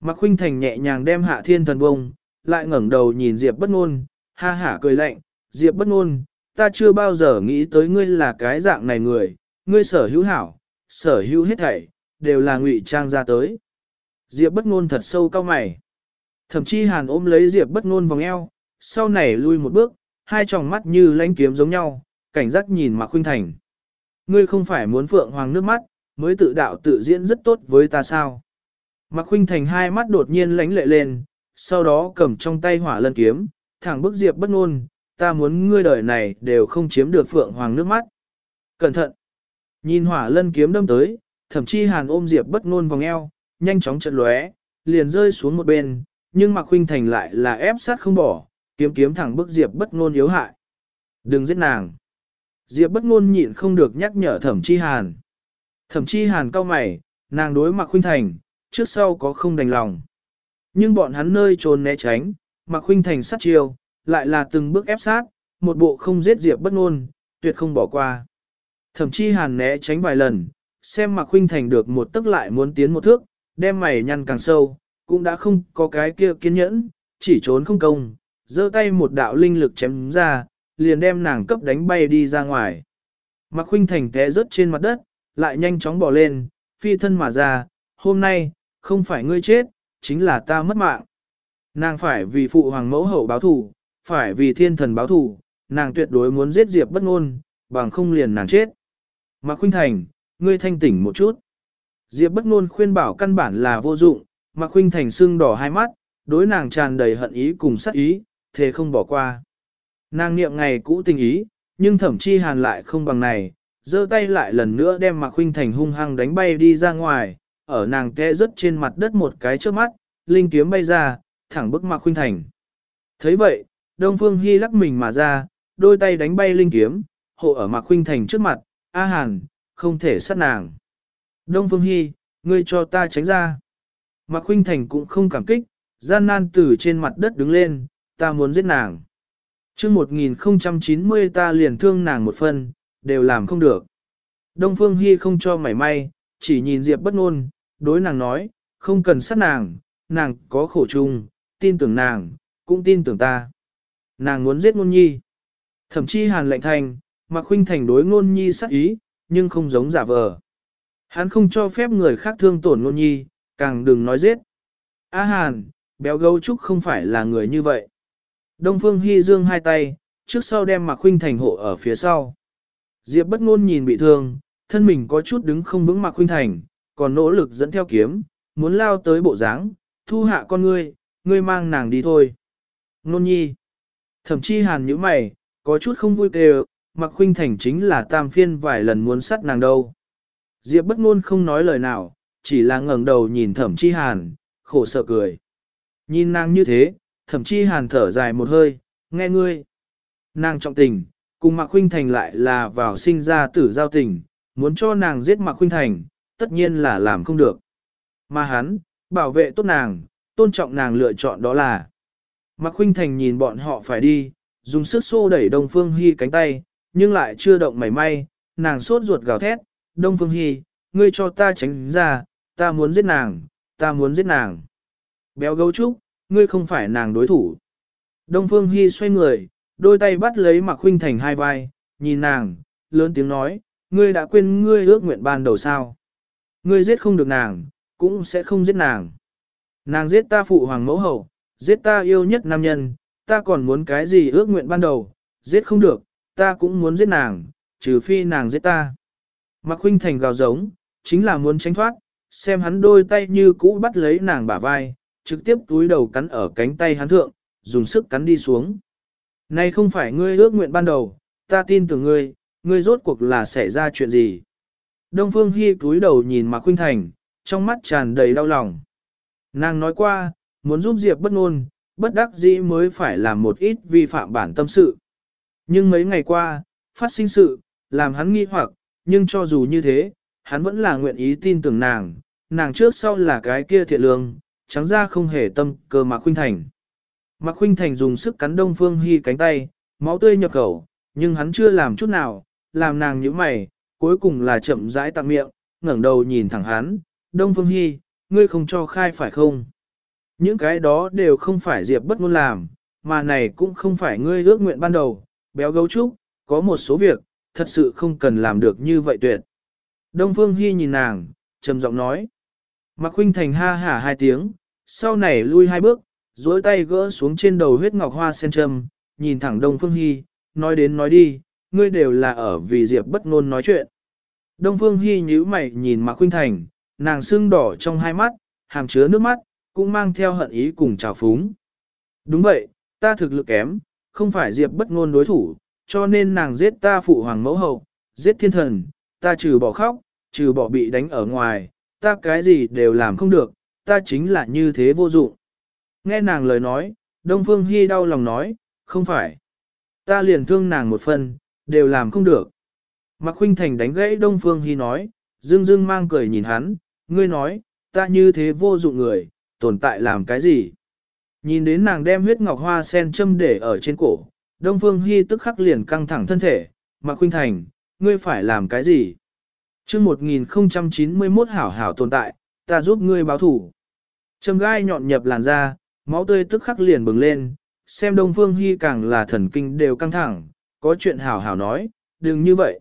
Mạc Khuynh Thành nhẹ nhàng đem hạ thiên thần bông, lại ngẩng đầu nhìn Diệp bất ngôn, ha hả cười lạnh, Diệp bất ngôn, ta chưa bao giờ nghĩ tới ngươi là cái dạng này người, ngươi sở hữu hảo, sở hữu hết thảy, đều là ngụy trang ra tới. Diệp bất ngôn thật sâu cao mày. Thậm chí hàn ôm lấy Diệp bất ngôn vòng eo, sau này lui một bước, hai tròng mắt như lánh kiếm giống nhau, cảnh giác nhìn Mạc Khuynh Thành. Ngươi không phải muốn phượng hoàng nước mắt, mới tự đạo tự diễn rất tốt với ta sao? Mạc Khuynh Thành hai mắt đột nhiên lánh lệ lên, sau đó cầm trong tay hỏa lân kiếm, thẳng bức Diệp bất ngôn, ta muốn ngươi đời này đều không chiếm được phượng hoàng nước mắt. Cẩn thận! Nhìn hỏa lân kiếm đâm tới, thậm chí hàn ôm Diệp bất ngôn vòng eo, nhanh chóng trận lóe, liền rơi xuống một bên, nhưng Mạc Khuynh Thành lại là ép sát không bỏ, kiếm kiếm thẳng bức Diệp bất ngôn yếu hại. Đừng giết nàng. Diệp bất ngôn nhịn không được nhắc nhở thẩm chi hàn. Thẩm chi hàn cau mày, nàng đối Mạc Khuynh Thành, trước sau có không đành lòng. Nhưng bọn hắn nơi trốn né tránh, Mạc Khuynh Thành sát chiêu, lại là từng bước ép sát, một bộ không giết Diệp bất ngôn, tuyệt không bỏ qua. Thẩm chi hàn né tránh vài lần, xem Mạc Khuynh Thành được một tức lại muốn tiến một thước, đem mày nhăn càng sâu, cũng đã không có cái kia kiên nhẫn, chỉ trốn không công, giơ tay một đạo linh lực chém ra, liền đem nàng cấp đánh bay đi ra ngoài. Mạc Khuynh Thành té rớt trên mặt đất, lại nhanh chóng bỏ lên, phi thân mà ra, hôm nay, không phải ngươi chết, chính là ta mất mạng. Nàng phải vì phụ hoàng mẫu hậu báo thù, phải vì thiên thần báo thù, nàng tuyệt đối muốn giết Diệp bất ngôn, bằng không liền nàng chết. Mạc Khuynh Thành, ngươi thanh tỉnh một chút. Diệp bất ngôn khuyên bảo căn bản là vô dụng, Mạc Khuynh Thành sưng đỏ hai mắt, đối nàng tràn đầy hận ý cùng sát ý, thề không bỏ qua. Nàng niệm ngày cũ tình ý, nhưng thẩm chi hàn lại không bằng này, giơ tay lại lần nữa đem Mạc Khuynh Thành hung hăng đánh bay đi ra ngoài, ở nàng té rớt trên mặt đất một cái trước mắt, linh kiếm bay ra, thẳng bức Mạc Khuynh Thành. thấy vậy, Đông Phương Hy lắc mình mà ra, đôi tay đánh bay linh kiếm, hộ ở Mạc Khuynh Thành trước mặt, A Hàn, không thể sát nàng. Đông Phương Hy, ngươi cho ta tránh ra. Mạc Khuynh Thành cũng không cảm kích, gian nan từ trên mặt đất đứng lên, ta muốn giết nàng. Trước 1090 ta liền thương nàng một phần, đều làm không được. Đông Phương Hy không cho mảy may, chỉ nhìn Diệp bất ngôn, đối nàng nói, không cần sát nàng, nàng có khổ chung, tin tưởng nàng, cũng tin tưởng ta. Nàng muốn giết ngôn nhi. Thậm chí hàn lệnh thành, mà khuynh thành đối ngôn nhi sát ý, nhưng không giống giả vờ. Hắn không cho phép người khác thương tổn ngôn nhi, càng đừng nói giết. A hàn, béo gấu trúc không phải là người như vậy. Đông Phương Hy dương hai tay, trước sau đem Mạc Khuynh Thành hộ ở phía sau. Diệp bất ngôn nhìn bị thương, thân mình có chút đứng không vững Mạc Khuynh Thành, còn nỗ lực dẫn theo kiếm, muốn lao tới bộ dáng, thu hạ con ngươi, ngươi mang nàng đi thôi. Nôn nhi. Thậm chí hàn nhíu mày, có chút không vui kêu, Mạc Khuynh Thành chính là tam phiên vài lần muốn sát nàng đâu. Diệp bất ngôn không nói lời nào, chỉ là ngẩng đầu nhìn thẩm chi hàn, khổ sở cười. Nhìn nàng như thế, thẩm chi hàn thở dài một hơi, nghe ngươi. Nàng trọng tình, cùng Mạc Khuynh Thành lại là vào sinh ra tử giao tình, muốn cho nàng giết Mạc Khuynh Thành, tất nhiên là làm không được. Mà hắn, bảo vệ tốt nàng, tôn trọng nàng lựa chọn đó là. Mạc Khuynh Thành nhìn bọn họ phải đi, dùng sức xô đẩy Đông Phương Hy cánh tay, nhưng lại chưa động mảy may, nàng sốt ruột gào thét, Đông Phương Hy, ngươi cho ta tránh ra, ta muốn giết nàng, ta muốn giết nàng. Béo gấu trúc, ngươi không phải nàng đối thủ. Đông Phương Hy xoay người, đôi tay bắt lấy Mạc Khuynh Thành hai vai, nhìn nàng, lớn tiếng nói, ngươi đã quên ngươi ước nguyện ban đầu sao. Ngươi giết không được nàng, cũng sẽ không giết nàng. Nàng giết ta phụ hoàng mẫu hậu, giết ta yêu nhất nam nhân, ta còn muốn cái gì ước nguyện ban đầu, giết không được, ta cũng muốn giết nàng, trừ phi nàng giết ta. Mạc Khuynh Thành gào giống, chính là muốn tránh thoát, xem hắn đôi tay như cũ bắt lấy nàng bả vai, trực tiếp túi đầu cắn ở cánh tay hắn thượng, dùng sức cắn đi xuống. Này không phải ngươi ước nguyện ban đầu, ta tin tưởng ngươi, ngươi rốt cuộc là xảy ra chuyện gì. Đông Phương Hi cúi đầu nhìn Mạc Khuynh Thành, trong mắt tràn đầy đau lòng. Nàng nói qua, muốn giúp Diệp bất ngôn, bất đắc dĩ mới phải làm một ít vi phạm bản tâm sự. Nhưng mấy ngày qua, phát sinh sự, làm hắn nghi hoặc, nhưng cho dù như thế, hắn vẫn là nguyện ý tin tưởng nàng, nàng trước sau là cái kia thiện lương, trắng ra không hề tâm cơ Mạc Khuynh Thành. Mạc Khuynh Thành dùng sức cắn Đông Phương Hi cánh tay, máu tươi nhập khẩu, nhưng hắn chưa làm chút nào, làm nàng nhíu mày, cuối cùng là chậm rãi tạm miệng, ngẩng đầu nhìn thẳng hắn, Đông Phương Hi, ngươi không cho khai phải không? Những cái đó đều không phải Diệp bất ngôn làm, mà này cũng không phải ngươi ước nguyện ban đầu, béo gấu trúc, có một số việc, thật sự không cần làm được như vậy tuyệt. Đông Phương Hi nhìn nàng, trầm giọng nói. Mạc Khuynh Thành ha hả hai tiếng, sau này lui hai bước, duỗi tay gỡ xuống trên đầu huyết ngọc hoa sen trâm, nhìn thẳng Đông Phương Hi, nói đến nói đi, ngươi đều là ở vì Diệp bất ngôn nói chuyện. Đông Phương Hi nhíu mày nhìn Mạc Khuynh Thành, nàng sưng đỏ trong hai mắt, hàm chứa nước mắt, cũng mang theo hận ý cùng trào phúng. Đúng vậy, ta thực lực kém, không phải Diệp bất ngôn đối thủ, cho nên nàng giết ta phụ hoàng mẫu hậu, giết thiên thần, ta trừ bỏ khóc, trừ bỏ bị đánh ở ngoài, ta cái gì đều làm không được, ta chính là như thế vô dụng. Nghe nàng lời nói, Đông Phương Hy đau lòng nói, không phải. Ta liền thương nàng một phần, đều làm không được. Mạc Khuynh Thành đánh gãy Đông Phương Hy nói, dương dương mang cười nhìn hắn, ngươi nói, ta như thế vô dụng người, tồn tại làm cái gì? Nhìn đến nàng đem huyết ngọc hoa sen châm để ở trên cổ, Đông Phương Hy tức khắc liền căng thẳng thân thể, Mạc Khuynh Thành, ngươi phải làm cái gì? chương 1091 hảo hảo tồn tại, ta giúp ngươi báo thủ. Trầm gai nhọn nhập làn da, máu tươi tức khắc liền bừng lên, xem Đông Phương Hy càng là thần kinh đều căng thẳng, có chuyện hảo hảo nói, đừng như vậy.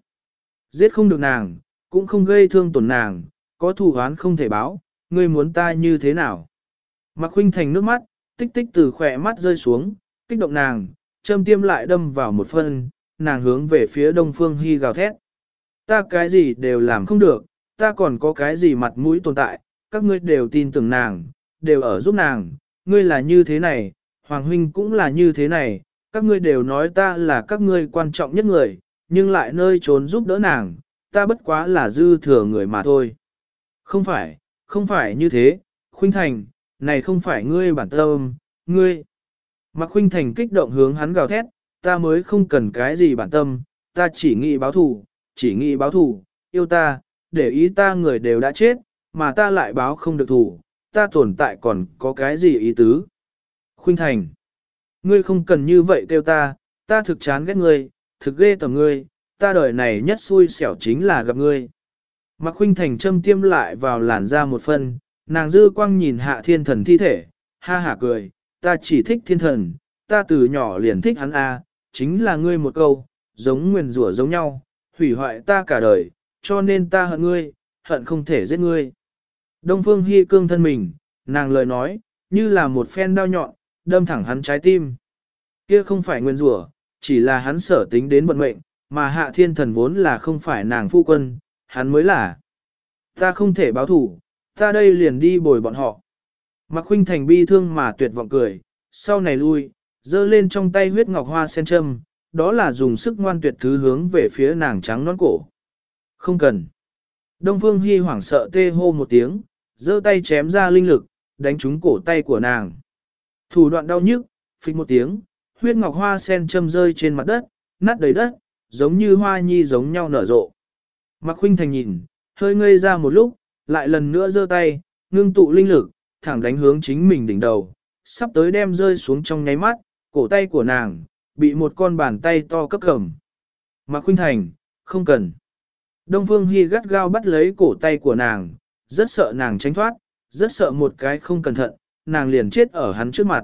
Giết không được nàng, cũng không gây thương tổn nàng, có thù oán không thể báo, ngươi muốn ta như thế nào. Mặc Huynh Thành nước mắt, tích tích từ khỏe mắt rơi xuống, kích động nàng, châm tiêm lại đâm vào một phân, nàng hướng về phía Đông Phương Hy gào thét. Ta cái gì đều làm không được, ta còn có cái gì mặt mũi tồn tại, các ngươi đều tin tưởng nàng, đều ở giúp nàng, ngươi là như thế này, Hoàng Huynh cũng là như thế này, các ngươi đều nói ta là các ngươi quan trọng nhất người, nhưng lại nơi trốn giúp đỡ nàng, ta bất quá là dư thừa người mà thôi. Không phải, không phải như thế, Khuynh Thành, này không phải ngươi bản tâm, ngươi. Mạc Khuynh Thành kích động hướng hắn gào thét, ta mới không cần cái gì bản tâm, ta chỉ nghĩ báo thù, chỉ nghĩ báo thù, yêu ta, để ý ta người đều đã chết, mà ta lại báo không được thù, ta tồn tại còn có cái gì ý tứ. Khuynh Thành, ngươi không cần như vậy kêu ta, ta thực chán ghét ngươi, thực ghê tởm ngươi, ta đời này nhất xui xẻo chính là gặp ngươi. Mạc Khuynh Thành châm tiêm lại vào làn da một phân, nàng dư quang nhìn hạ thiên thần thi thể, ha hả cười, ta chỉ thích thiên thần, ta từ nhỏ liền thích hắn a, chính là ngươi một câu, giống nguyền rủa giống nhau, hủy hoại ta cả đời, cho nên ta hận ngươi, hận không thể giết ngươi. Đông Phương Hy cương thân mình, nàng lời nói, như là một phen đao nhọn, đâm thẳng hắn trái tim. Kia không phải nguyên rủa, chỉ là hắn sở tính đến vận mệnh, mà hạ thiên thần vốn là không phải nàng phu quân, hắn mới là. Ta không thể báo thủ, ta đây liền đi bồi bọn họ. Mạc Khuynh Thành bi thương mà tuyệt vọng cười, sau này lui, giơ lên trong tay huyết ngọc hoa sen châm, đó là dùng sức ngoan tuyệt thứ hướng về phía nàng trắng nón cổ. Không cần. Đông Phương Hi hoảng sợ tê hô một tiếng, giơ tay chém ra linh lực, đánh trúng cổ tay của nàng. Thủ đoạn đau nhức, phịch một tiếng, huyết ngọc hoa sen châm rơi trên mặt đất, nát đầy đất, giống như hoa nhi giống nhau nở rộ. Mạc Khuynh Thành nhìn, hơi ngây ra một lúc, lại lần nữa giơ tay, ngưng tụ linh lực, thẳng đánh hướng chính mình đỉnh đầu, sắp tới đem rơi xuống trong nháy mắt, cổ tay của nàng, bị một con bàn tay to cấp cầm. Mạc Khuynh Thành, không cần. Đông Phương Hi gắt gao bắt lấy cổ tay của nàng, rất sợ nàng tránh thoát, rất sợ một cái không cẩn thận, nàng liền chết ở hắn trước mặt.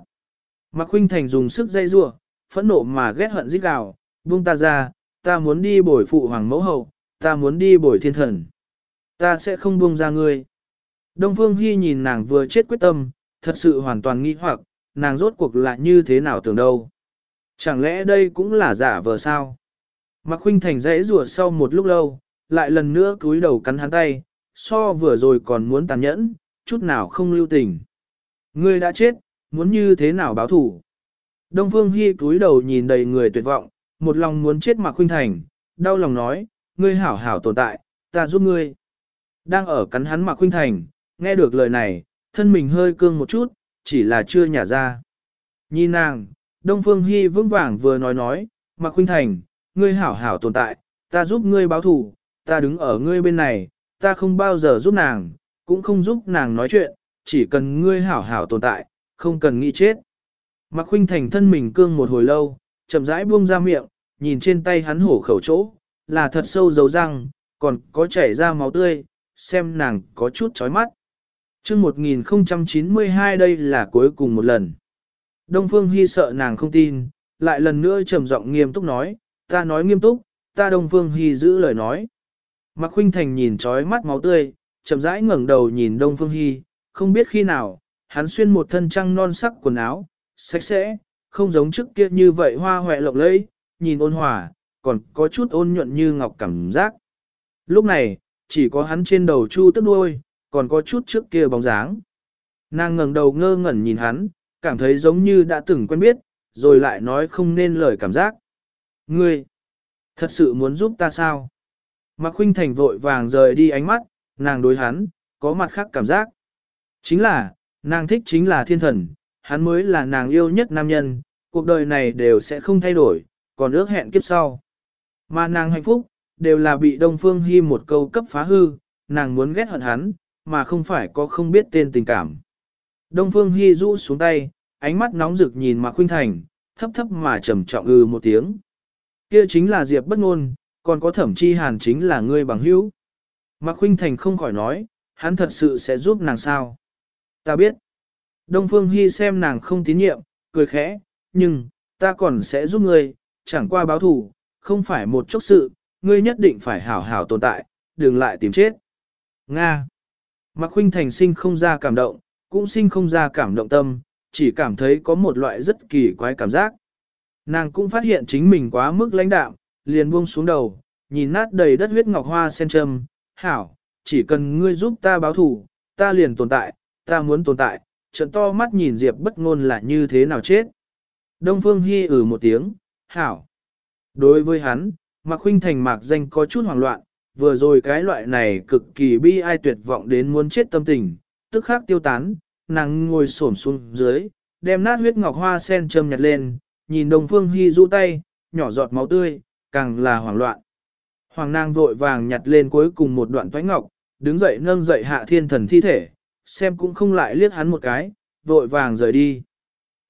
Mạc Khuynh Thành dùng sức dây rua, phẫn nộ mà ghét hận giết gào, buông ta ra, ta muốn đi bồi phụ hoàng mẫu hậu, ta muốn đi bồi thiên thần. Ta sẽ không buông ra ngươi. Đông Phương Hy nhìn nàng vừa chết quyết tâm, thật sự hoàn toàn nghi hoặc, nàng rốt cuộc là như thế nào tưởng đâu. Chẳng lẽ đây cũng là giả vờ sao? Mạc Khuynh Thành dãy rủa sau một lúc lâu, lại lần nữa cúi đầu cắn hắn tay, so vừa rồi còn muốn tàn nhẫn, chút nào không lưu tình. Ngươi đã chết, muốn như thế nào báo thủ? Đông Phương Hi cúi đầu nhìn đầy người tuyệt vọng, một lòng muốn chết Mạc Khuynh Thành, đau lòng nói, ngươi hảo hảo tồn tại, ta giúp ngươi. Đang ở cắn hắn Mạc Khuynh Thành, nghe được lời này, thân mình hơi cương một chút, chỉ là chưa nhả ra. nhi nàng, Đông Phương Hy vững vàng vừa nói nói, Mạc Khuynh Thành, ngươi hảo hảo tồn tại, ta giúp ngươi báo thù, ta đứng ở ngươi bên này, ta không bao giờ giúp nàng, cũng không giúp nàng nói chuyện, chỉ cần ngươi hảo hảo tồn tại, không cần nghĩ chết. Mạc Khuynh Thành thân mình cương một hồi lâu, chậm rãi buông ra miệng, nhìn trên tay hắn hổ khẩu chỗ, là thật sâu dấu răng, còn có chảy ra máu tươi, xem nàng có chút chói mắt chương 1092 đây là cuối cùng một lần. Đông Phương Hy sợ nàng không tin, lại lần nữa trầm giọng nghiêm túc nói, ta nói nghiêm túc, ta Đông Phương Hy giữ lời nói. Mạc Khuynh Thành nhìn trói mắt máu tươi, chậm rãi ngẩng đầu nhìn Đông Phương Hy, không biết khi nào, hắn xuyên một thân trăng non sắc quần áo, sạch sẽ, không giống trước kia như vậy hoa hoẹ lộng lẫy, nhìn ôn hòa, còn có chút ôn nhuận như ngọc cảm giác. Lúc này, chỉ có hắn trên đầu chu tức đuôi, còn có chút trước kia bóng dáng. Nàng ngẩng đầu ngơ ngẩn nhìn hắn, cảm thấy giống như đã từng quen biết, rồi lại nói không nên lời cảm giác. Ngươi, thật sự muốn giúp ta sao? Mạc Khuynh Thành vội vàng rời đi ánh mắt, nàng đối hắn, có mặt khác cảm giác. Chính là, nàng thích chính là thiên thần, hắn mới là nàng yêu nhất nam nhân, cuộc đời này đều sẽ không thay đổi, còn ước hẹn kiếp sau. Mà nàng hạnh phúc, đều là bị Đông Phương Hi một câu cấp phá hư, nàng muốn ghét hận hắn, mà không phải có không biết tên tình cảm. Đông Phương Hi rũ xuống tay, ánh mắt nóng rực nhìn Mạc Khuynh Thành, thấp thấp mà trầm trọng ư một tiếng. Kia chính là Diệp bất ngôn, còn có thẩm chi hàn chính là ngươi bằng hữu. Mạc Khuynh Thành không khỏi nói, hắn thật sự sẽ giúp nàng sao. Ta biết. Đông Phương Hy xem nàng không tín nhiệm, cười khẽ, nhưng, ta còn sẽ giúp ngươi, chẳng qua báo thủ, không phải một chốc sự, ngươi nhất định phải hảo hảo tồn tại, đừng lại tìm chết. Nga. Mạc Khuynh Thành sinh không ra cảm động, cũng sinh không ra cảm động tâm, chỉ cảm thấy có một loại rất kỳ quái cảm giác. Nàng cũng phát hiện chính mình quá mức lãnh đạm, liền buông xuống đầu, nhìn nát đầy đất huyết ngọc hoa sen trâm, hảo, chỉ cần ngươi giúp ta báo thủ, ta liền tồn tại, ta muốn tồn tại, trận to mắt nhìn Diệp bất ngôn là như thế nào chết. Đông Phương Hi ử ừ một tiếng, hảo. Đối với hắn, Mạc Khuynh Thành mạc danh có chút hoảng loạn, vừa rồi cái loại này cực kỳ bi ai tuyệt vọng đến muốn chết tâm tình, tức khắc tiêu tán, nàng ngồi xổm xuống dưới, đem nát huyết ngọc hoa sen châm nhặt lên, nhìn Đông Phương Hi rũ tay, nhỏ giọt máu tươi, càng là hoảng loạn. Hoàng nàng vội vàng nhặt lên cuối cùng một đoạn toái ngọc, đứng dậy nâng dậy hạ thiên thần thi thể, xem cũng không lại liếc hắn một cái, vội vàng rời đi.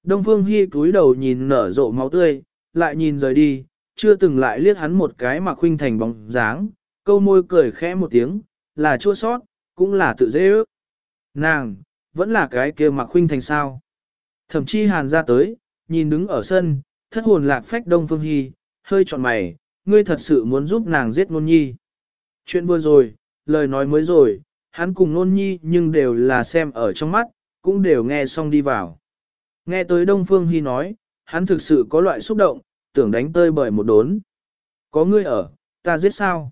Đông Phương Hi cúi đầu nhìn nở rộ máu tươi, lại nhìn rời đi, chưa từng lại liếc hắn một cái mà khuynh thành bóng dáng, câu môi cười khẽ một tiếng, là chua sót, cũng là tự dễ ước. Nàng, vẫn là cái kia mà khuynh thành sao. Thậm chí hàn ra tới, nhìn đứng ở sân, thất hồn lạc phách Đông Phương Hy, hơi trọn mày, ngươi thật sự muốn giúp nàng giết ngôn nhi. Chuyện vừa rồi, lời nói mới rồi, hắn cùng ngôn nhi nhưng đều là xem ở trong mắt, cũng đều nghe xong đi vào. Nghe tới Đông Phương Hy nói, hắn thực sự có loại xúc động, tưởng đánh tơi bởi một đốn. Có ngươi ở, ta giết sao?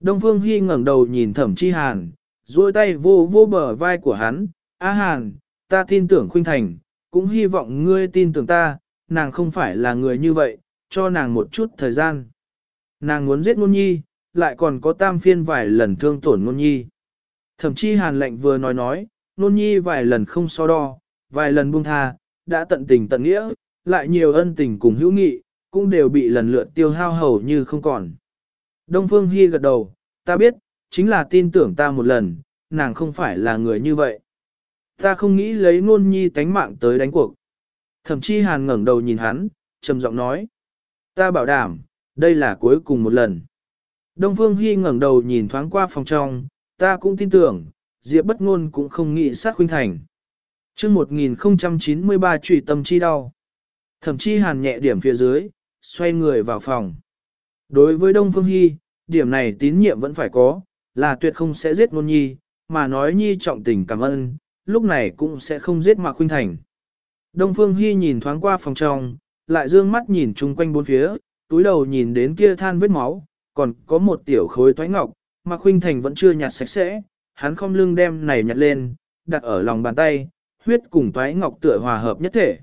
Đông Phương Hy ngẩng đầu nhìn thẩm chi hàn, duỗi tay vô vô bờ vai của hắn, A hàn, ta tin tưởng khuynh thành, cũng hy vọng ngươi tin tưởng ta, nàng không phải là người như vậy, cho nàng một chút thời gian. Nàng muốn giết Nôn nhi, lại còn có tam phiên vài lần thương tổn Nôn nhi. Thẩm Chi hàn lệnh vừa nói nói, Nôn nhi vài lần không so đo, vài lần buông tha, đã tận tình tận nghĩa, lại nhiều ân tình cùng hữu nghị, cũng đều bị lần lượt tiêu hao hầu như không còn. Đông Phương Hi gật đầu, ta biết, chính là tin tưởng ta một lần, nàng không phải là người như vậy. Ta không nghĩ lấy ngôn nhi tánh mạng tới đánh cuộc. Thậm chí hàn ngẩng đầu nhìn hắn, trầm giọng nói. Ta bảo đảm, đây là cuối cùng một lần. Đông Phương Hi ngẩng đầu nhìn thoáng qua phòng trong, ta cũng tin tưởng, Diệp bất ngôn cũng không nghĩ sát khuynh thành. Trước 1093 trụy tâm chi đau. Thậm chí hàn nhẹ điểm phía dưới, xoay người vào phòng. Đối với Đông Phương Hy, điểm này tín nhiệm vẫn phải có, là tuyệt không sẽ giết ngôn nhi, mà nói nhi trọng tình cảm ơn, lúc này cũng sẽ không giết Mạc Khuynh Thành. Đông Phương Hy nhìn thoáng qua phòng trong, lại dương mắt nhìn chung quanh bốn phía, túi đầu nhìn đến kia than vết máu, còn có một tiểu khối thoái ngọc, mà Khuynh Thành vẫn chưa nhặt sạch sẽ, hắn không lưng đem này nhặt lên, đặt ở lòng bàn tay, huyết cùng thoái ngọc tựa hòa hợp nhất thể.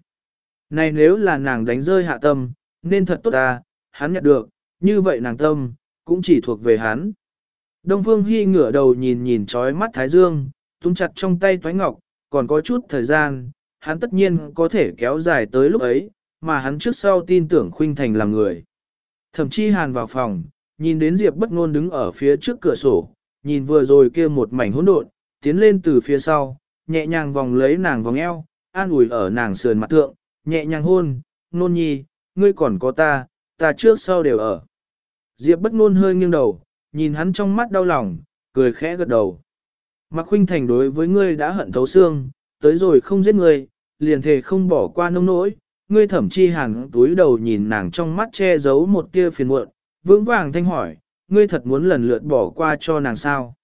Này nếu là nàng đánh rơi hạ tâm, nên thật tốt ta, hắn nhặt được, như vậy nàng tâm, cũng chỉ thuộc về hắn. Đông Phương Hy ngửa đầu nhìn nhìn trói mắt Thái Dương, túm chặt trong tay toái ngọc, còn có chút thời gian, hắn tất nhiên có thể kéo dài tới lúc ấy, mà hắn trước sau tin tưởng Khuynh Thành là người. Thậm chí hàn vào phòng, nhìn đến Diệp bất ngôn đứng ở phía trước cửa sổ, nhìn vừa rồi kia một mảnh hỗn độn, tiến lên từ phía sau, nhẹ nhàng vòng lấy nàng vòng eo, an ủi ở nàng sườn mặt thượng, nhẹ nhàng hôn, nôn nhi, ngươi còn có ta, ta trước sau đều ở. Diệp bất ngôn hơi nghiêng đầu, nhìn hắn trong mắt đau lòng, cười khẽ gật đầu. Mạc Khuynh Thành đối với ngươi đã hận thấu xương, tới rồi không giết ngươi, liền thề không bỏ qua nông nỗi, ngươi thẩm chi hàn túi đầu nhìn nàng trong mắt che giấu một tia phiền muộn, vững vàng thanh hỏi, ngươi thật muốn lần lượt bỏ qua cho nàng sao.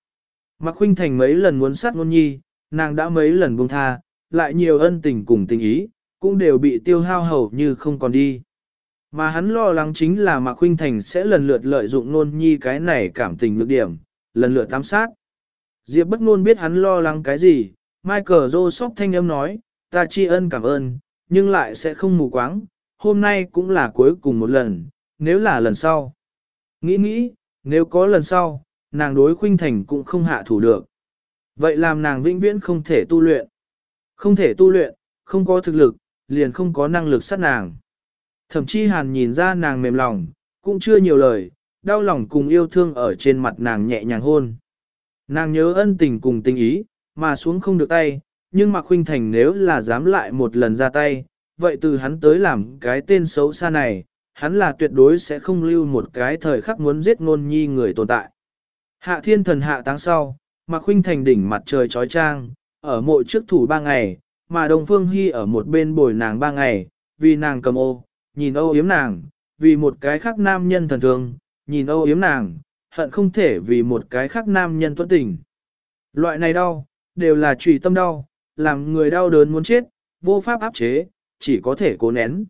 Mạc Khuynh Thành mấy lần muốn sát ngôn nhi, nàng đã mấy lần buông tha, lại nhiều ân tình cùng tình ý, cũng đều bị tiêu hao hầu như không còn đi. Mà hắn lo lắng chính là Mạc Khuynh Thành sẽ lần lượt lợi dụng Nôn nhi cái này cảm tình lược điểm, lần lượt tam sát. Diệp bất ngôn biết hắn lo lắng cái gì, Michael Joseph thanh âm nói, ta tri ân cảm ơn, nhưng lại sẽ không mù quáng, hôm nay cũng là cuối cùng một lần, nếu là lần sau. Nghĩ nghĩ, nếu có lần sau, nàng đối khuynh thành cũng không hạ thủ được. Vậy làm nàng vĩnh viễn không thể tu luyện. Không thể tu luyện, không có thực lực, liền không có năng lực sát nàng. Thậm chí hàn nhìn ra nàng mềm lòng, cũng chưa nhiều lời, đau lòng cùng yêu thương ở trên mặt nàng nhẹ nhàng hôn. Nàng nhớ ân tình cùng tình ý, mà xuống không được tay, nhưng mà Khuynh Thành nếu là dám lại một lần ra tay, vậy từ hắn tới làm cái tên xấu xa này, hắn là tuyệt đối sẽ không lưu một cái thời khắc muốn giết ngôn nhi người tồn tại. Hạ thiên thần hạ táng sau, Mạc Khuynh thành đỉnh mặt trời trói trang, ở mộ trước thủ ba ngày, mà Đông Phương Hy ở một bên bồi nàng ba ngày, vì nàng cầm ô, nhìn âu yếm nàng, vì một cái khác nam nhân thần thường, nhìn âu yếm nàng, hận không thể vì một cái khác nam nhân tuấn tình. Loại này đau, đều là trùy tâm đau, làm người đau đớn muốn chết, vô pháp áp chế, chỉ có thể cố nén.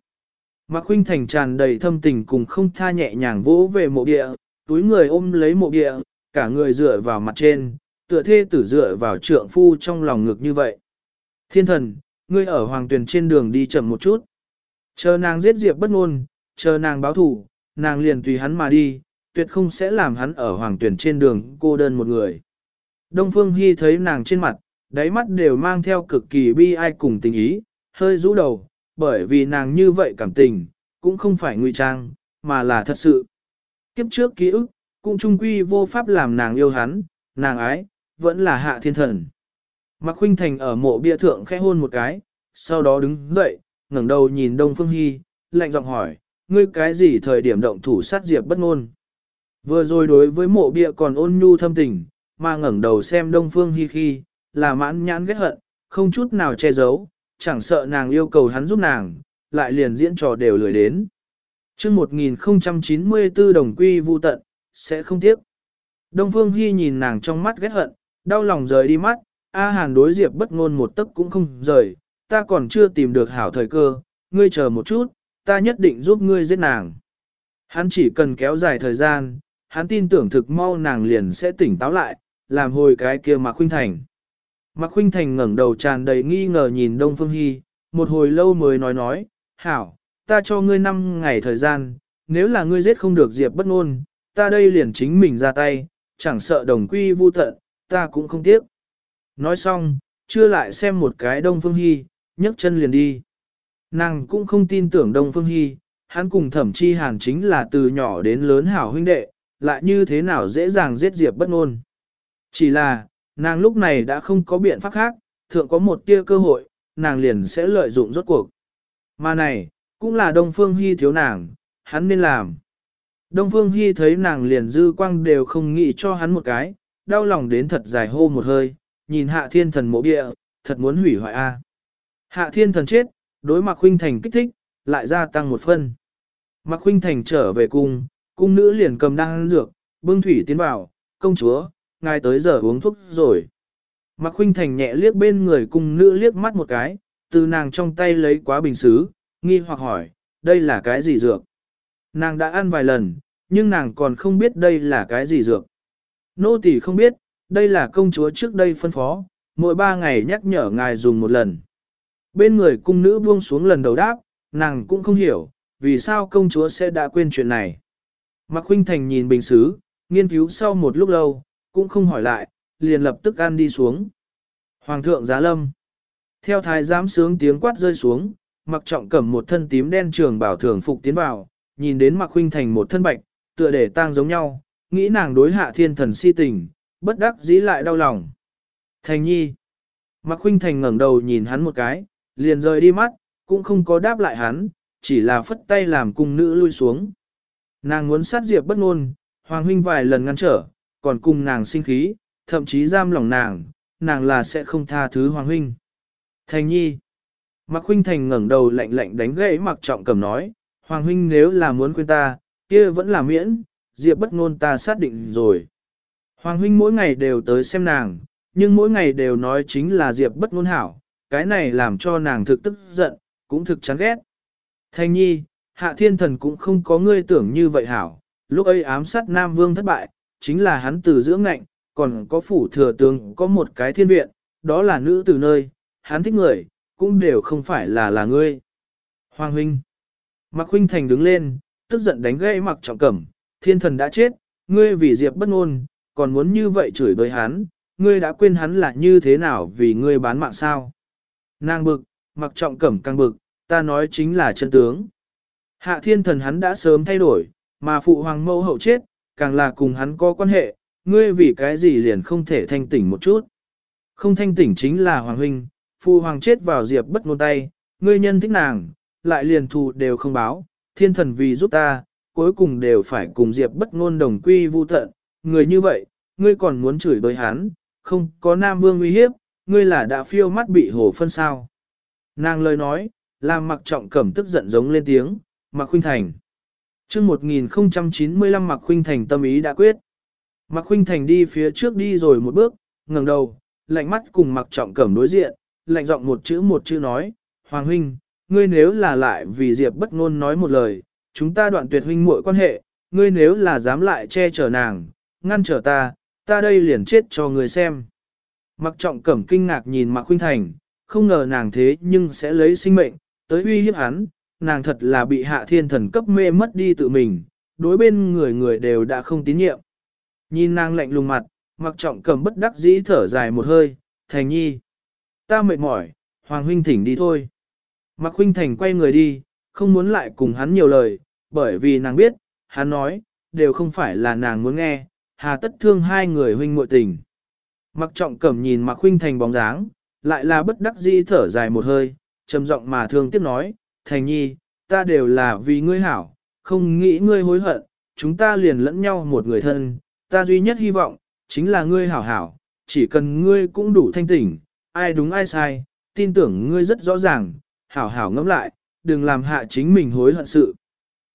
Mạc Khuynh Thành tràn đầy thâm tình cùng không tha nhẹ nhàng vỗ về mộ địa, túi người ôm lấy mộ địa, cả người dựa vào mặt trên, tựa thê tử dựa vào trượng phu trong lòng ngực như vậy. Thiên thần, ngươi ở hoàng tuyển trên đường đi chậm một chút. Chờ nàng giết diệp bất ngôn, chờ nàng báo thủ, nàng liền tùy hắn mà đi, tuyệt không sẽ làm hắn ở hoàng tuyển trên đường cô đơn một người. Đông Phương Hy thấy nàng trên mặt, đáy mắt đều mang theo cực kỳ bi ai cùng tình ý, hơi rũ đầu, bởi vì nàng như vậy cảm tình, cũng không phải ngụy trang, mà là thật sự. Kiếp trước ký ức, cũng trung quy vô pháp làm nàng yêu hắn, nàng ái, vẫn là hạ thiên thần. Mạc Khuynh Thành ở mộ bia thượng khẽ hôn một cái, sau đó đứng dậy, ngẩng đầu nhìn Đông Phương Hy, lạnh giọng hỏi, ngươi cái gì thời điểm động thủ sát diệp bất ngôn? Vừa rồi đối với mộ bia còn ôn nhu thâm tình, mà ngẩng đầu xem Đông Phương Hi khi, là mãn nhãn ghét hận, không chút nào che giấu, chẳng sợ nàng yêu cầu hắn giúp nàng, lại liền diễn trò đều lười đến. Trước 1094 đồng quy vu tận, sẽ không tiếc. Đông Phương Hi nhìn nàng trong mắt ghét hận, đau lòng rời đi mắt, A Hàn đối Diệp bất ngôn một tấc cũng không rời, ta còn chưa tìm được hảo thời cơ, ngươi chờ một chút, ta nhất định giúp ngươi giết nàng. Hắn chỉ cần kéo dài thời gian, hắn tin tưởng thực mau nàng liền sẽ tỉnh táo lại, làm hồi cái kia Mạc Khuynh Thành. Mạc Khuynh Thành ngẩng đầu tràn đầy nghi ngờ nhìn Đông Phương hy, một hồi lâu mới nói nói, hảo, ta cho ngươi 5 ngày thời gian, nếu là ngươi giết không được Diệp bất ngôn, ta đây liền chính mình ra tay, chẳng sợ đồng quy vu tận, ta cũng không tiếc. Nói xong, chưa lại xem một cái Đông Phương hy nhấc chân liền đi. Nàng cũng không tin tưởng Đông Phương Hi, hắn cùng thẩm chi hàn chính là từ nhỏ đến lớn hảo huynh đệ, lại như thế nào dễ dàng giết Diệp bất ngôn. Chỉ là, nàng lúc này đã không có biện pháp khác, thượng có một tia cơ hội, nàng liền sẽ lợi dụng rốt cuộc. Mà này, cũng là Đông Phương Hy thiếu nàng, hắn nên làm. Đông Phương Hy thấy nàng liền dư quang đều không nghĩ cho hắn một cái, đau lòng đến thật dài hô một hơi, nhìn hạ thiên thần mộ địa, thật muốn hủy hoại a. Hạ thiên thần chết, đối mặt huynh thành kích thích, lại gia tăng một phân. Mạc huynh thành trở về cung, cung nữ liền cầm đan dược, bưng thủy tiến vào, công chúa, ngài tới giờ uống thuốc rồi. Mạc huynh thành nhẹ liếc bên người cung nữ liếc mắt một cái, từ nàng trong tay lấy quá bình xứ, nghi hoặc hỏi, đây là cái gì dược? Nàng đã ăn vài lần, nhưng nàng còn không biết đây là cái gì dược. Nô tỳ không biết, đây là công chúa trước đây phân phó, mỗi ba ngày nhắc nhở ngài dùng một lần. Bên người cung nữ buông xuống lần đầu đáp, nàng cũng không hiểu, vì sao công chúa sẽ đã quên chuyện này. Mạc Khuynh Thành nhìn bình xứ, nghiên cứu sau một lúc lâu, cũng không hỏi lại, liền lập tức ăn đi xuống. Hoàng thượng giá lâm. Theo thái giám sướng tiếng quát rơi xuống, mặc trọng cầm một thân tím đen trường bảo thường phục tiến vào, nhìn đến Mạc Khuynh Thành một thân bạch, tựa để tang giống nhau, nghĩ nàng đối hạ thiên thần si tình, bất đắc dĩ lại đau lòng. Thành nhi. Mạc Khuynh Thành ngẩng đầu nhìn hắn một cái, liền rời đi mắt, cũng không có đáp lại hắn, chỉ là phất tay làm cung nữ lui xuống. Nàng muốn sát diệp bất ngôn, Hoàng huynh vài lần ngăn trở, còn cùng nàng sinh khí, thậm chí giam lòng nàng, nàng là sẽ không tha thứ Hoàng huynh. Thành nhi. Mạc huynh thành ngẩng đầu lạnh lạnh đánh gãy Mạc Trọng Cầm nói, Hoàng huynh nếu là muốn quên ta, kia vẫn là miễn, diệp bất ngôn ta xác định rồi. Hoàng huynh mỗi ngày đều tới xem nàng, nhưng mỗi ngày đều nói chính là diệp bất ngôn hảo, cái này làm cho nàng thực tức giận, cũng thực chán ghét. Thanh nhi, hạ thiên thần cũng không có ngươi tưởng như vậy hảo, lúc ấy ám sát Nam Vương thất bại, chính là hắn từ giữa ngạnh, còn có phủ thừa tướng có một cái thiên viện, đó là nữ từ nơi, hắn thích người, cũng đều không phải là là ngươi. Hoàng huynh. Mạc huynh thành đứng lên, tức giận đánh gãy mặc trọng cẩm, thiên thần đã chết, ngươi vì diệp bất ngôn, còn muốn như vậy chửi bới hắn, ngươi đã quên hắn là như thế nào vì ngươi bán mạng sao. Nàng bực, mặc trọng cẩm càng bực, ta nói chính là chân tướng. Hạ thiên thần hắn đã sớm thay đổi, mà phụ hoàng mẫu hậu chết, càng là cùng hắn có quan hệ, ngươi vì cái gì liền không thể thanh tỉnh một chút. Không thanh tỉnh chính là hoàng huynh, phụ hoàng chết vào diệp bất ngôn tay, ngươi nhân thích nàng, lại liền thù đều không báo, thiên thần vì giúp ta, cuối cùng đều phải cùng diệp bất ngôn đồng quy vu tận, người như vậy, ngươi còn muốn chửi đối hắn, không có Nam Vương uy hiếp, ngươi là đã phiêu mắt bị hồ phân sao. Nàng lời nói, làm mặc trọng cẩm tức giận giống lên tiếng, mặc khuynh thành. chương 1095 mặc khuynh thành tâm ý đã quyết. Mặc khuynh thành đi phía trước đi rồi một bước, ngẩng đầu, lạnh mắt cùng mặc trọng cẩm đối diện, lạnh giọng một chữ một chữ nói, Hoàng huynh, ngươi nếu là lại vì Diệp bất ngôn nói một lời, chúng ta đoạn tuyệt huynh muội quan hệ, ngươi nếu là dám lại che chở nàng, ngăn trở ta, ta đây liền chết cho ngươi xem. Mặc trọng cẩm kinh ngạc nhìn Mạc Khuynh Thành, không ngờ nàng thế nhưng sẽ lấy sinh mệnh, tới uy hiếp hắn, nàng thật là bị hạ thiên thần cấp mê mất đi tự mình, đối bên người người đều đã không tín nhiệm. Nhìn nàng lạnh lùng mặt, Mặc trọng cẩm bất đắc dĩ thở dài một hơi, Thành nhi. Ta mệt mỏi, Hoàng huynh thỉnh đi thôi. Mạc Khuynh Thành quay người đi, không muốn lại cùng hắn nhiều lời, bởi vì nàng biết, hắn nói, đều không phải là nàng muốn nghe, hà tất thương hai người huynh muội tình. Mặc trọng cẩm nhìn Mạc Huynh Thành bóng dáng, lại là bất đắc dĩ thở dài một hơi, trầm giọng mà thương tiếp nói, Thành nhi, ta đều là vì ngươi hảo, không nghĩ ngươi hối hận, chúng ta liền lẫn nhau một người thân, ta duy nhất hy vọng, chính là ngươi hảo hảo, chỉ cần ngươi cũng đủ thanh tỉnh, ai đúng ai sai, tin tưởng ngươi rất rõ ràng, hảo hảo ngẫm lại, đừng làm hạ chính mình hối hận sự.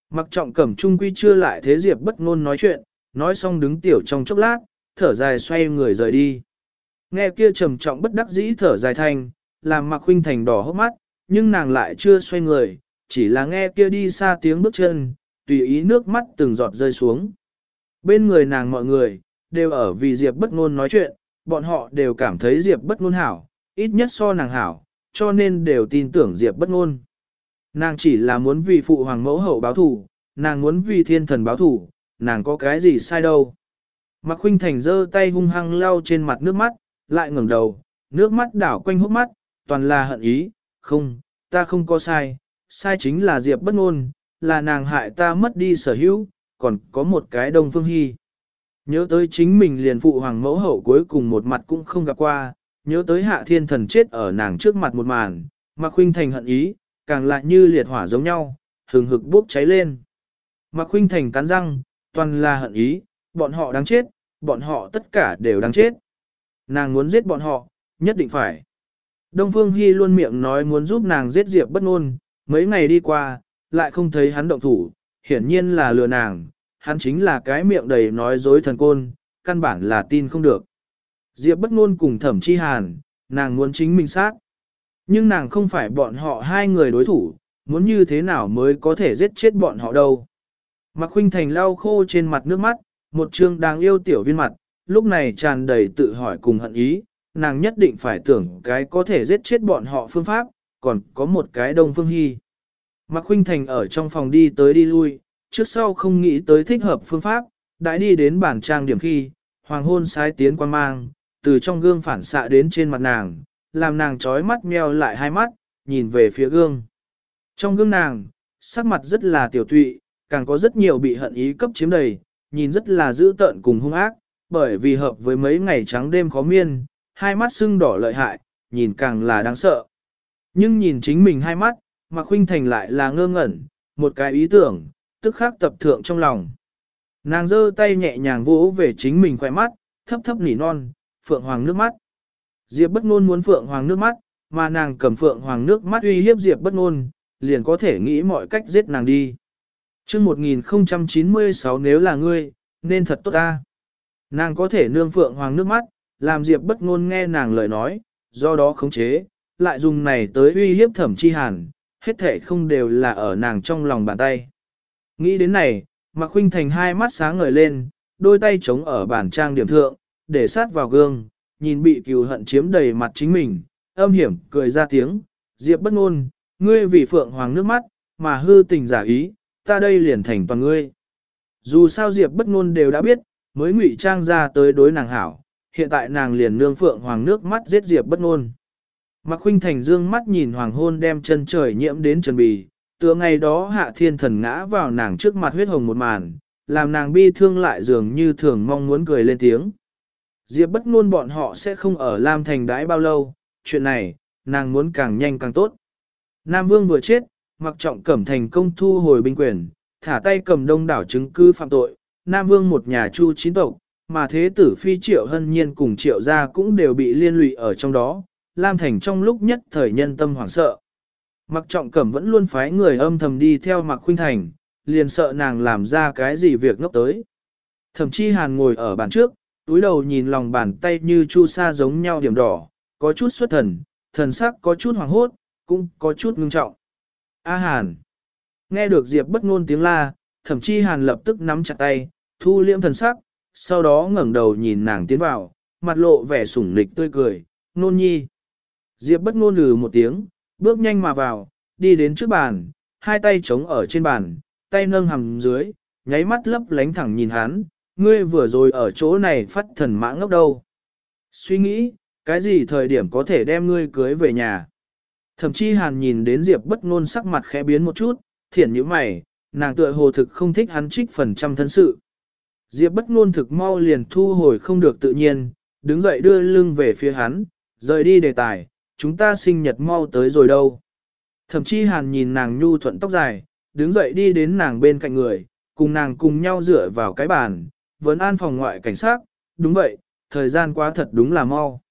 Mặc trọng cẩm trung quy chưa lại thế Diệp bất ngôn nói chuyện, nói xong đứng tiểu trong chốc lát, thở dài xoay người rời đi. Nghe kia trầm trọng bất đắc dĩ thở dài thành làm mặc huynh thành đỏ hốc mắt, nhưng nàng lại chưa xoay người, chỉ là nghe kia đi xa tiếng bước chân, tùy ý nước mắt từng giọt rơi xuống. Bên người nàng mọi người, đều ở vì Diệp bất ngôn nói chuyện, bọn họ đều cảm thấy Diệp bất ngôn hảo, ít nhất so nàng hảo, cho nên đều tin tưởng Diệp bất ngôn. Nàng chỉ là muốn vì phụ hoàng mẫu hậu báo thù, nàng muốn vì thiên thần báo thù, nàng có cái gì sai đâu. Mạc Khuynh Thành giơ tay hung hăng lau trên mặt nước mắt, lại ngẩng đầu, nước mắt đảo quanh hốc mắt, toàn là hận ý, không, ta không có sai, sai chính là Diệp bất ngôn, là nàng hại ta mất đi sở hữu, còn có một cái Đông Phương Hi. Nhớ tới chính mình liền phụ hoàng mẫu hậu cuối cùng một mặt cũng không gặp qua, nhớ tới hạ thiên thần chết ở nàng trước mặt một màn, Mạc Khuynh Thành hận ý, càng lại như liệt hỏa giống nhau, hừng hực bốc cháy lên. Mạc Khuynh Thành cắn răng, toàn là hận ý, bọn họ đáng chết, bọn họ tất cả đều đang chết. Nàng muốn giết bọn họ, nhất định phải. Đông Phương Hy luôn miệng nói muốn giúp nàng giết Diệp bất ngôn, mấy ngày đi qua, lại không thấy hắn động thủ, hiển nhiên là lừa nàng, hắn chính là cái miệng đầy nói dối thần côn, căn bản là tin không được. Diệp bất ngôn cùng thẩm chi hàn, nàng muốn chính mình sát. Nhưng nàng không phải bọn họ hai người đối thủ, muốn như thế nào mới có thể giết chết bọn họ đâu. Mạc Khuynh Thành lau khô trên mặt nước mắt, một trương đáng yêu tiểu viên mặt, lúc này tràn đầy tự hỏi cùng hận ý, nàng nhất định phải tưởng cái có thể giết chết bọn họ phương pháp, còn có một cái đông phương hy. Mạc Khuynh Thành ở trong phòng đi tới đi lui, trước sau không nghĩ tới thích hợp phương pháp, đã đi đến bản trang điểm khi, hoàng hôn sái tiến quan mang, từ trong gương phản xạ đến trên mặt nàng, làm nàng trói mắt meo lại hai mắt, nhìn về phía gương. Trong gương nàng, sắc mặt rất là tiểu tụy, càng có rất nhiều bị hận ý cấp chiếm đầy, nhìn rất là dữ tợn cùng hung ác, bởi vì hợp với mấy ngày trắng đêm khó miên, hai mắt sưng đỏ lợi hại, nhìn càng là đáng sợ. Nhưng nhìn chính mình hai mắt, mà khuynh thành lại là ngơ ngẩn, một cái ý tưởng, tức khắc tập thượng trong lòng. Nàng giơ tay nhẹ nhàng vỗ về chính mình khỏe mắt, thấp thấp nỉ non, phượng hoàng nước mắt. Diệp bất ngôn muốn phượng hoàng nước mắt, mà nàng cầm phượng hoàng nước mắt uy hiếp Diệp bất ngôn, liền có thể nghĩ mọi cách giết nàng đi. Chương 1096 nếu là ngươi, nên thật tốt ta. Nàng có thể nương phượng hoàng nước mắt, làm Diệp bất ngôn nghe nàng lời nói, do đó khống chế, lại dùng này tới uy hiếp thẩm chi hàn, hết thể không đều là ở nàng trong lòng bàn tay. Nghĩ đến này, Mạc Khuynh Thành hai mắt sáng ngời lên, đôi tay chống ở bàn trang điểm thượng, để sát vào gương, nhìn bị cừu hận chiếm đầy mặt chính mình, âm hiểm cười ra tiếng, Diệp bất ngôn, ngươi vì phượng hoàng nước mắt, mà hư tình giả ý, ta đây liền thành toàn ngươi. Dù sao Diệp bất ngôn đều đã biết, mới ngụy trang ra tới đối nàng hảo, hiện tại nàng liền nương phượng hoàng nước mắt giết Diệp bất ngôn. Mạc Khuynh Thành dương mắt nhìn hoàng hôn đem chân trời nhiễm đến trần bì, tựa ngày đó hạ thiên thần ngã vào nàng trước mặt huyết hồng một màn, làm nàng bi thương lại dường như thường mong muốn cười lên tiếng. Diệp bất ngôn bọn họ sẽ không ở Lam Thành đãi bao lâu, chuyện này, nàng muốn càng nhanh càng tốt. Nam Vương vừa chết, mặc trọng cẩm thành công thu hồi binh quyền, thả tay cầm đông đảo chứng cứ phạm tội, Nam Vương một nhà chu chín tộc, mà thế tử phi triệu hân nhiên cùng triệu gia cũng đều bị liên lụy ở trong đó, Lam Thành trong lúc nhất thời nhân tâm hoảng sợ. Mặc trọng cẩm vẫn luôn phái người âm thầm đi theo mặc Khuynh Thành, liền sợ nàng làm ra cái gì việc ngốc tới. Thậm chí hàn ngồi ở bàn trước, túi đầu nhìn lòng bàn tay như chu sa giống nhau điểm đỏ, có chút xuất thần, thần sắc có chút hoàng hốt, cũng có chút ngưng trọng. A hàn. Nghe được Diệp bất ngôn tiếng la, thậm chí hàn lập tức nắm chặt tay, thu liễm thần sắc, sau đó ngẩng đầu nhìn nàng tiến vào, mặt lộ vẻ sủng lịch tươi cười, nôn nhi. Diệp bất ngôn lừ một tiếng, bước nhanh mà vào, đi đến trước bàn, hai tay chống ở trên bàn, tay nâng hầm dưới, nháy mắt lấp lánh thẳng nhìn hắn, ngươi vừa rồi ở chỗ này phát thần mã ngốc đâu. Suy nghĩ, cái gì thời điểm có thể đem ngươi cưới về nhà. Thậm chí hàn nhìn đến Diệp bất ngôn sắc mặt khẽ biến một chút, thiển như mày, nàng tựa hồ thực không thích hắn trích phần trăm thân sự. Diệp bất ngôn thực mau liền thu hồi không được tự nhiên, đứng dậy đưa lưng về phía hắn, rời đi đề tài, chúng ta sinh nhật mau tới rồi đâu. Thậm chí hàn nhìn nàng nhu thuận tóc dài, đứng dậy đi đến nàng bên cạnh người, cùng nàng cùng nhau dựa vào cái bàn, vẫn an phòng ngoại cảnh sát, đúng vậy, thời gian quá thật đúng là mau.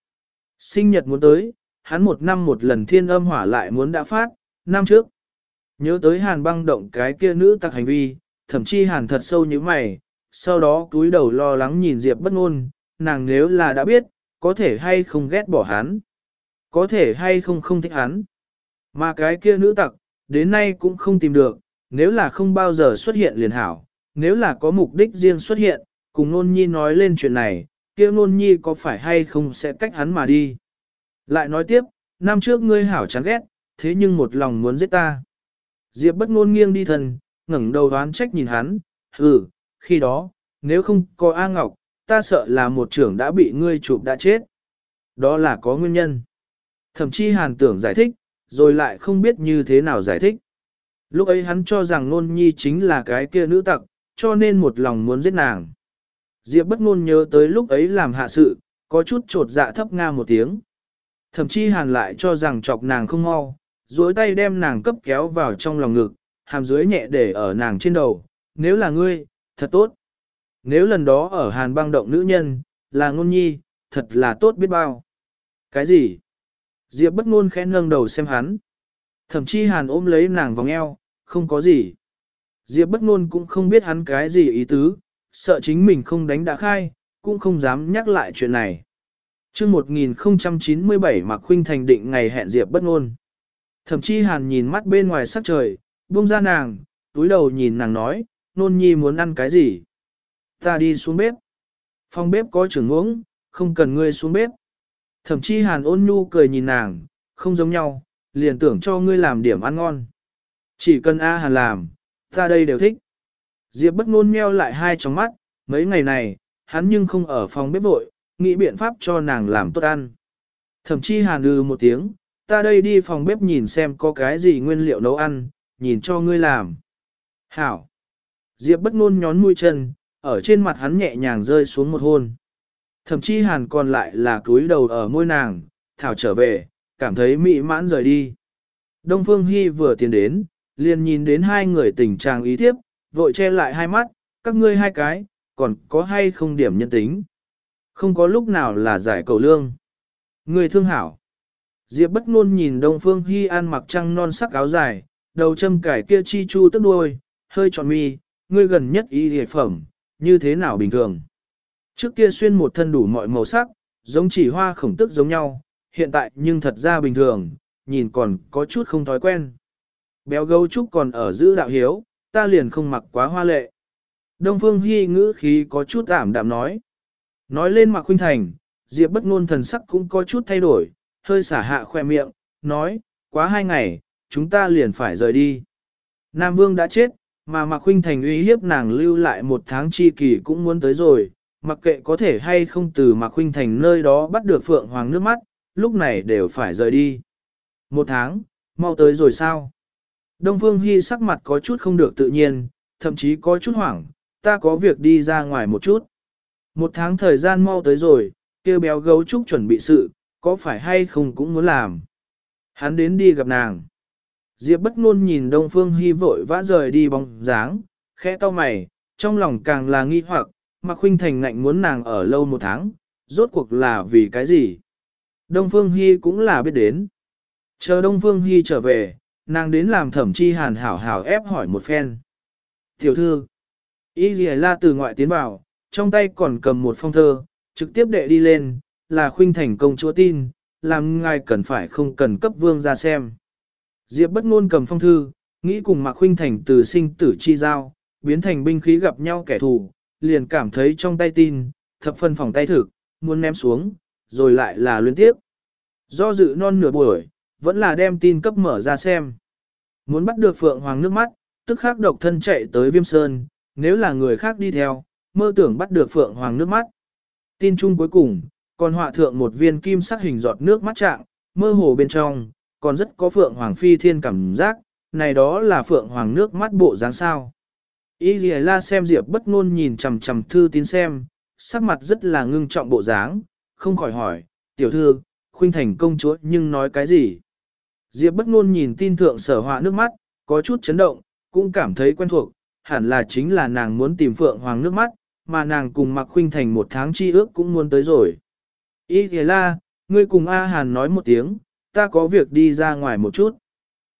Sinh nhật muốn tới, hắn một năm một lần thiên âm hỏa lại muốn đã phát, năm trước. Nhớ tới hàn băng động cái kia nữ tặc hành vi, thậm chí hàn thật sâu như mày, sau đó túi đầu lo lắng nhìn Diệp bất ngôn, nàng nếu là đã biết, có thể hay không ghét bỏ hắn, có thể hay không không thích hắn. Mà cái kia nữ tặc, đến nay cũng không tìm được, nếu là không bao giờ xuất hiện liền hảo, nếu là có mục đích riêng xuất hiện, cùng nôn nhi nói lên chuyện này, kia nôn nhi có phải hay không sẽ cách hắn mà đi. Lại nói tiếp, năm trước ngươi hảo chán ghét, thế nhưng một lòng muốn giết ta. Diệp bất ngôn nghiêng đi thần, ngẩng đầu đoán trách nhìn hắn, ừ, khi đó, nếu không có A Ngọc, ta sợ là một trưởng đã bị ngươi chụp đã chết. Đó là có nguyên nhân. Thậm chí hàn tưởng giải thích, rồi lại không biết như thế nào giải thích. Lúc ấy hắn cho rằng nôn nhi chính là cái kia nữ tặc, cho nên một lòng muốn giết nàng. Diệp bất ngôn nhớ tới lúc ấy làm hạ sự, có chút trột dạ thấp nga một tiếng. Thậm chí hàn lại cho rằng chọc nàng không mau, duỗi tay đem nàng cấp kéo vào trong lòng ngực, hàm dưới nhẹ để ở nàng trên đầu. Nếu là ngươi, thật tốt. Nếu lần đó ở hàn băng động nữ nhân, là ngôn nhi, thật là tốt biết bao. Cái gì? Diệp bất ngôn khẽ nâng đầu xem hắn. Thậm chí hàn ôm lấy nàng vòng eo, không có gì. Diệp bất ngôn cũng không biết hắn cái gì ý tứ, sợ chính mình không đánh đã khai, cũng không dám nhắc lại chuyện này. Trước 1097 Mạc Khuynh thành định ngày hẹn Diệp bất ngôn. Thậm chí hàn nhìn mắt bên ngoài sắc trời, buông ra nàng, túi đầu nhìn nàng nói, nôn nhi muốn ăn cái gì? Ta đi xuống bếp. Phòng bếp có trưởng uống, không cần ngươi xuống bếp. Thậm chí hàn ôn nhu cười nhìn nàng, không giống nhau, liền tưởng cho ngươi làm điểm ăn ngon. Chỉ cần A hàn làm, ta đây đều thích. Diệp bất ngôn meo lại hai tròng mắt, mấy ngày này, hắn nhưng không ở phòng bếp vội, nghĩ biện pháp cho nàng làm tốt ăn. Thậm chí hàn ư một tiếng, ta đây đi phòng bếp nhìn xem có cái gì nguyên liệu nấu ăn, nhìn cho ngươi làm. Hảo. Diệp bất ngôn nhón mũi chân, ở trên mặt hắn nhẹ nhàng rơi xuống một hôn. Thậm chí hàn còn lại là cúi đầu ở môi nàng, thảo trở về, cảm thấy mỹ mãn rời đi. Đông Phương Hy vừa tiến đến, liền nhìn đến hai người tình trạng ý thiếp, vội che lại hai mắt, các ngươi hai cái, còn có hay không điểm nhân tính. Không có lúc nào là giải cầu lương. Người thương hảo. Diệp bất ngôn nhìn Đông Phương Hy An mặc trăng non sắc áo dài, đầu châm cải kia chi chu tức đuôi, hơi tròn mi, ngươi gần nhất y hề phẩm, như thế nào bình thường. Trước kia xuyên một thân đủ mọi màu sắc, giống chỉ hoa khổng tức giống nhau, hiện tại nhưng thật ra bình thường, nhìn còn có chút không thói quen. Béo gấu trúc còn ở giữ đạo hiếu, ta liền không mặc quá hoa lệ. Đông Phương Hy ngữ khí có chút ảm đạm nói. Nói lên Mạc Khuynh thành, Diệp bất ngôn thần sắc cũng có chút thay đổi, hơi xả hạ khoe miệng, nói, quá hai ngày, chúng ta liền phải rời đi. Nam Vương đã chết, mà Mạc Khuynh Thành uy hiếp nàng lưu lại một tháng chi kỳ cũng muốn tới rồi, mặc kệ có thể hay không từ Mạc Khuynh Thành nơi đó bắt được Phượng Hoàng nước mắt, lúc này đều phải rời đi. Một tháng, mau tới rồi sao? Đông Phương Hy sắc mặt có chút không được tự nhiên, thậm chí có chút hoảng, ta có việc đi ra ngoài một chút. Một tháng thời gian mau tới rồi, kêu béo gấu trúc chuẩn bị sự, có phải hay không cũng muốn làm. Hắn đến đi gặp nàng. Diệp bất ngôn nhìn Đông Phương Hy vội vã rời đi bóng dáng, khẽ cau mày, trong lòng càng là nghi hoặc, Mạc Khuynh Thành ngạnh muốn nàng ở lâu một tháng, rốt cuộc là vì cái gì? Đông Phương Hy cũng là biết đến. Chờ Đông Phương Hy trở về, nàng đến làm thẩm chi hàn hảo hảo ép hỏi một phen. Tiểu thư, Y Ghi La từ ngoại tiến vào, trong tay còn cầm một phong thơ, trực tiếp đệ đi lên, là khuynh thành công chúa tin, làm ngài cần phải không cần cấp vương ra xem. Diệp bất ngôn cầm phong thư, nghĩ cùng Mạc Khuynh Thành từ sinh tử chi giao, biến thành binh khí gặp nhau kẻ thù, liền cảm thấy trong tay tin, thập phân phòng tay thực, muốn ném xuống, rồi lại là luyến tiếp. Do dự non nửa buổi, vẫn là đem tin cấp mở ra xem. Muốn bắt được Phượng Hoàng nước mắt, tức khắc độc thân chạy tới Viêm Sơn, nếu là người khác đi theo, mơ tưởng bắt được Phượng Hoàng nước mắt. Tin chung cuối cùng, còn họa thượng một viên kim sắc hình giọt nước mắt trạng, mơ hồ bên trong, còn rất có Phượng Hoàng phi thiên cảm giác, này đó là Phượng Hoàng nước mắt bộ dáng sao. Y La xem Diệp bất ngôn nhìn chầm chầm thư tín xem, sắc mặt rất là ngưng trọng bộ dáng, không khỏi hỏi, tiểu thư, khuynh thành công chúa nhưng nói cái gì? Diệp bất ngôn nhìn tin thượng sở họa nước mắt, có chút chấn động, cũng cảm thấy quen thuộc, hẳn là chính là nàng muốn tìm Phượng Hoàng nước mắt, mà nàng cùng Mạc Khuynh Thành một tháng chi ước cũng muốn tới rồi. Ý thế La, ngươi cùng A Hàn nói một tiếng, ta có việc đi ra ngoài một chút.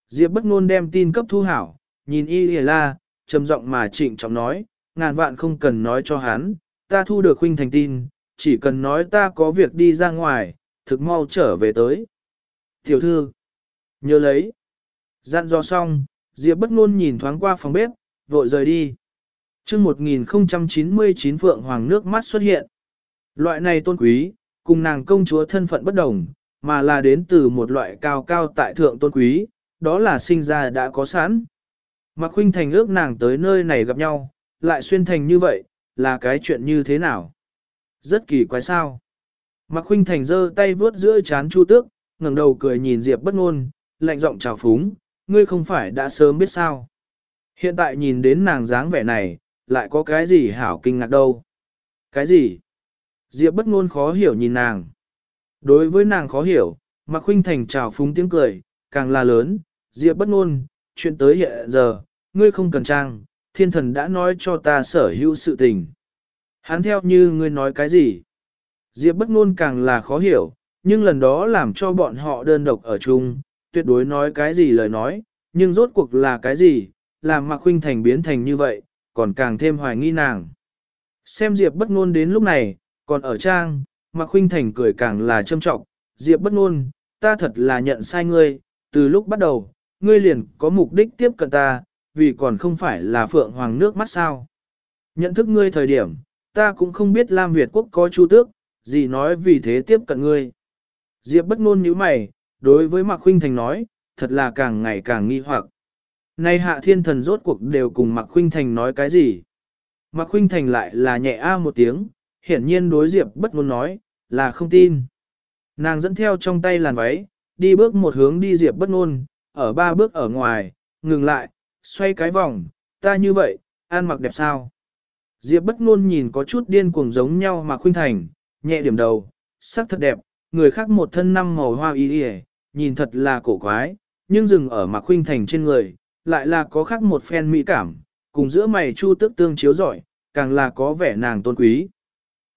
Diệp bất ngôn đem tin cấp thu hảo, nhìn Y Thề La, trầm giọng mà trịnh trọng nói, ngàn vạn không cần nói cho hắn, ta thu được Khuynh Thành tin, chỉ cần nói ta có việc đi ra ngoài, thực mau trở về tới. Tiểu thư, nhớ lấy. Dặn dò xong, Diệp bất ngôn nhìn thoáng qua phòng bếp, vội rời đi. Trước 1099 Phượng Hoàng nước mắt xuất hiện. Loại này tôn quý, cùng nàng công chúa thân phận bất đồng, mà là đến từ một loại cao cao tại thượng tôn quý, đó là sinh ra đã có sẵn. Mạc Khuynh Thành ước nàng tới nơi này gặp nhau, lại xuyên thành như vậy, là cái chuyện như thế nào? Rất kỳ quái sao. Mạc Khuynh Thành giơ tay vuốt giữa chán Chu Tước, ngẩng đầu cười nhìn Diệp bất ngôn, lạnh giọng chào phúng, ngươi không phải đã sớm biết sao. Hiện tại nhìn đến nàng dáng vẻ này, lại có cái gì hảo kinh ngạc đâu. Cái gì? Diệp bất ngôn khó hiểu nhìn nàng. Đối với nàng khó hiểu, Mạc Khuynh Thành chào phúng tiếng cười, càng là lớn, Diệp bất ngôn, chuyện tới hiện giờ, ngươi không cần trang, thiên thần đã nói cho ta sở hữu sự tình. Hắn theo như ngươi nói cái gì? Diệp bất ngôn càng là khó hiểu, nhưng lần đó làm cho bọn họ đơn độc ở chung, tuyệt đối nói cái gì lời nói, nhưng rốt cuộc là cái gì, làm Mạc Khuynh Thành biến thành như vậy, còn càng thêm hoài nghi nàng. Xem Diệp bất ngôn đến lúc này, còn ở trang, Mạc Khuynh Thành cười càng là châm trọng, Diệp bất ngôn, ta thật là nhận sai ngươi, từ lúc bắt đầu, ngươi liền có mục đích tiếp cận ta, vì còn không phải là phượng hoàng nước mắt sao. Nhận thức ngươi thời điểm, ta cũng không biết Lam Việt quốc có chu tước, gì nói vì thế tiếp cận ngươi. Diệp bất ngôn nhíu mày, đối với Mạc Khuynh Thành nói, thật là càng ngày càng nghi hoặc. Nay hạ thiên thần rốt cuộc đều cùng Mạc Khuynh Thành nói cái gì? Mạc Khuynh Thành lại là nhẹ a một tiếng, hiển nhiên đối Diệp bất ngôn nói, là không tin. Nàng dẫn theo trong tay làn váy, đi bước một hướng đi Diệp bất ngôn, ở ba bước ở ngoài, ngừng lại, xoay cái vòng, ta như vậy, ăn mặc đẹp sao? Diệp bất ngôn nhìn có chút điên cuồng giống nhau mà khuynh thành, nhẹ điểm đầu, sắc thật đẹp, người khác một thân năm màu hoa y y, nhìn thật là cổ quái, nhưng dừng ở Mạc khuynh thành trên người, lại là có khác một phen mỹ cảm, cùng giữa mày chu tức tương chiếu rọi, càng là có vẻ nàng tôn quý.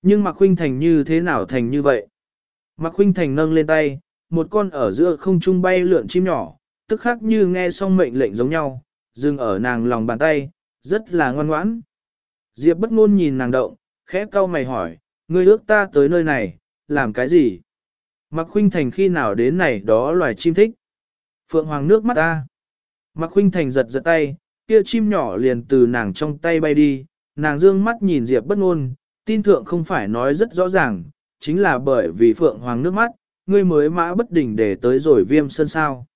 Nhưng Mạc Khuynh Thành như thế nào thành như vậy? Mạc Khuynh Thành nâng lên tay, một con ở giữa không trung bay lượn chim nhỏ, tức khác như nghe xong mệnh lệnh giống nhau, dừng ở nàng lòng bàn tay, rất là ngoan ngoãn. Diệp bất ngôn nhìn nàng động, khẽ cau mày hỏi, ngươi ước ta tới nơi này, làm cái gì? Mạc Khuynh Thành khi nào đến này đó loài chim thích? Phượng Hoàng nước mắt ta. Mạc Khuynh Thành giật giật tay, kia chim nhỏ liền từ nàng trong tay bay đi, nàng dương mắt nhìn Diệp bất ngôn, tin thượng không phải nói rất rõ ràng, chính là bởi vì Phượng Hoàng nước mắt, ngươi mới mã bất đỉnh để tới rồi viêm sơn sao.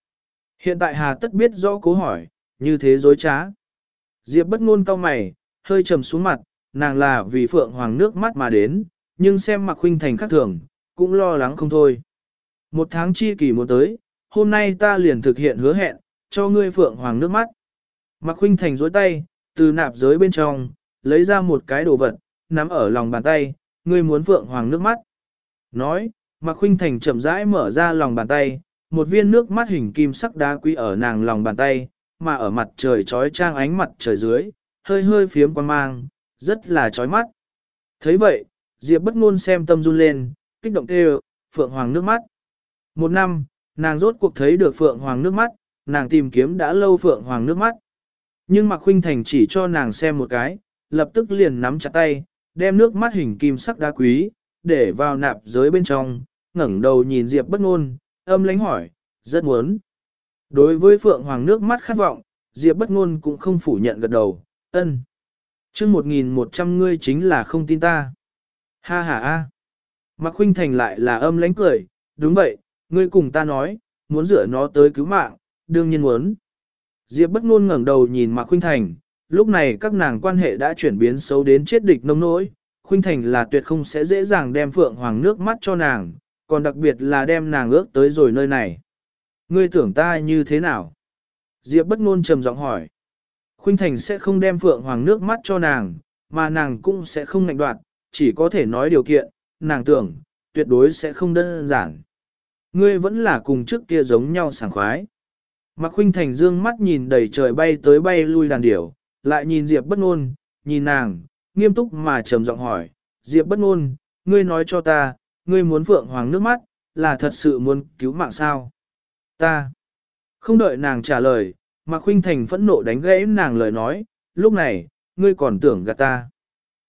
Hiện tại Hà tất biết rõ cố hỏi, như thế dối trá. Diệp bất ngôn cau mày, hơi trầm xuống mặt, nàng là vì Phượng Hoàng nước mắt mà đến, nhưng xem Mạc Khuynh Thành khác thường, cũng lo lắng không thôi. Một tháng chi kỳ muốn tới, hôm nay ta liền thực hiện hứa hẹn, cho ngươi Phượng Hoàng nước mắt. Mạc Khuynh Thành dối tay, từ nạp giới bên trong, lấy ra một cái đồ vật, nắm ở lòng bàn tay, ngươi muốn Phượng Hoàng nước mắt. Nói, Mạc Khuynh Thành chậm rãi mở ra lòng bàn tay, một viên nước mắt hình kim sắc đá quý ở nàng lòng bàn tay, mà ở mặt trời trói trang ánh mặt trời dưới, hơi hơi phiếm quan mang, rất là chói mắt. thấy vậy, Diệp bất ngôn xem tâm run lên, kích động kêu, Phượng Hoàng nước mắt. Một năm, nàng rốt cuộc thấy được Phượng Hoàng nước mắt, nàng tìm kiếm đã lâu Phượng Hoàng nước mắt. Nhưng Mạc Khuynh Thành chỉ cho nàng xem một cái, lập tức liền nắm chặt tay, đem nước mắt hình kim sắc đá quý, để vào nạp giới bên trong, ngẩng đầu nhìn Diệp bất ngôn, âm lãnh hỏi, rất muốn. Đối với Phượng Hoàng nước mắt khát vọng, Diệp bất ngôn cũng không phủ nhận gật đầu, ân. chương 1100 ngươi chính là không tin ta. Ha ha a. Mạc Khuynh Thành lại là âm lãnh cười, đúng vậy, ngươi cùng ta nói, muốn rửa nó tới cứu mạng, đương nhiên muốn. Diệp bất ngôn ngẩng đầu nhìn Mạc Khuynh Thành, lúc này các nàng quan hệ đã chuyển biến xấu đến chết địch nông nỗi, Khuynh Thành là tuyệt không sẽ dễ dàng đem Phượng Hoàng nước mắt cho nàng, còn đặc biệt là đem nàng ước tới rồi nơi này. Ngươi tưởng ta như thế nào? Diệp bất ngôn trầm giọng hỏi. Khuynh Thành sẽ không đem Phượng Hoàng nước mắt cho nàng, mà nàng cũng sẽ không ngạnh đoạt, chỉ có thể nói điều kiện, nàng tưởng, tuyệt đối sẽ không đơn giản. Ngươi vẫn là cùng trước kia giống nhau sảng khoái. Mạc Khuynh Thành dương mắt nhìn đầy trời bay tới bay lui đàn điểu, lại nhìn Diệp bất Nôn, nhìn nàng, nghiêm túc mà trầm giọng hỏi, Diệp bất Nôn, ngươi nói cho ta, ngươi muốn vượng Hoàng nước mắt, là thật sự muốn cứu mạng sao? Ta. Không đợi nàng trả lời, Mạc Khuynh Thành phẫn nộ đánh gãy nàng lời nói, lúc này, ngươi còn tưởng gạt ta.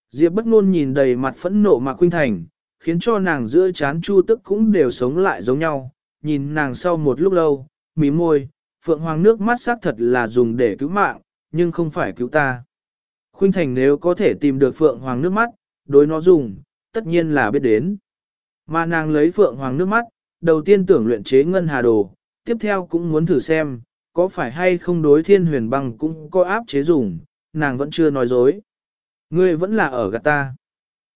Diệp bất Nôn nhìn đầy mặt phẫn nộ Mạc Khuynh Thành, khiến cho nàng giữa chán chu tức cũng đều sống lại giống nhau, nhìn nàng sau một lúc lâu, mí môi, Phượng Hoàng nước mắt xác thật là dùng để cứu mạng, nhưng không phải cứu ta. Khuynh Thành nếu có thể tìm được Phượng Hoàng nước mắt, đối nó dùng, tất nhiên là biết đến. Mà nàng lấy Phượng Hoàng nước mắt, đầu tiên tưởng luyện chế ngân hà đồ, tiếp theo cũng muốn thử xem, có phải hay không đối thiên huyền băng cũng có áp chế dùng, nàng vẫn chưa nói dối. Ngươi vẫn là ở gạt ta.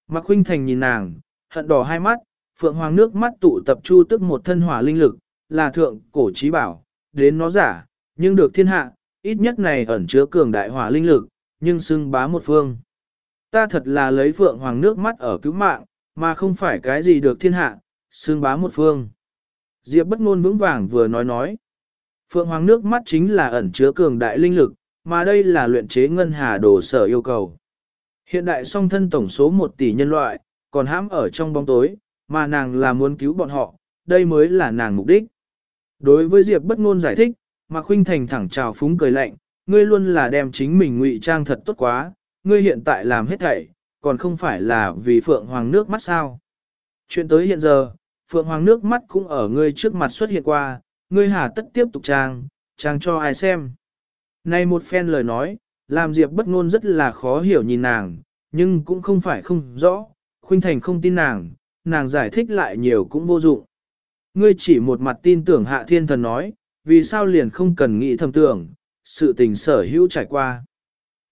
Mạc Khuynh Thành nhìn nàng, hận đỏ hai mắt, Phượng Hoàng nước mắt tụ tập chu tức một thân hỏa linh lực, là thượng cổ trí bảo, đến nó giả, nhưng được thiên hạ, ít nhất này ẩn chứa cường đại hỏa linh lực, nhưng xưng bá một phương. Ta thật là lấy Phượng Hoàng nước mắt ở cứu mạng, mà không phải cái gì được thiên hạ, xưng bá một phương. Diệp bất ngôn vững vàng vừa nói nói. Phượng Hoàng nước mắt chính là ẩn chứa cường đại linh lực, mà đây là luyện chế ngân hà đồ sở yêu cầu. Hiện đại song thân tổng số 1 tỷ nhân loại, còn hãm ở trong bóng tối, mà nàng là muốn cứu bọn họ, đây mới là nàng mục đích. Đối với Diệp bất ngôn giải thích, Mạc Khuynh Thành thẳng chào phúng cười lạnh, ngươi luôn là đem chính mình ngụy trang thật tốt quá, ngươi hiện tại làm hết thảy, còn không phải là vì Phượng Hoàng nước mắt sao. Chuyện tới hiện giờ, Phượng Hoàng nước mắt cũng ở ngươi trước mặt xuất hiện qua, ngươi hà tất tiếp tục trang, trang cho ai xem. Này một phen lời nói, làm Diệp bất ngôn rất là khó hiểu nhìn nàng, nhưng cũng không phải không rõ, Khuynh Thành không tin nàng, nàng giải thích lại nhiều cũng vô dụng. Ngươi chỉ một mặt tin tưởng hạ thiên thần nói, vì sao liền không cần nghĩ thầm tưởng, sự tình sở hữu trải qua.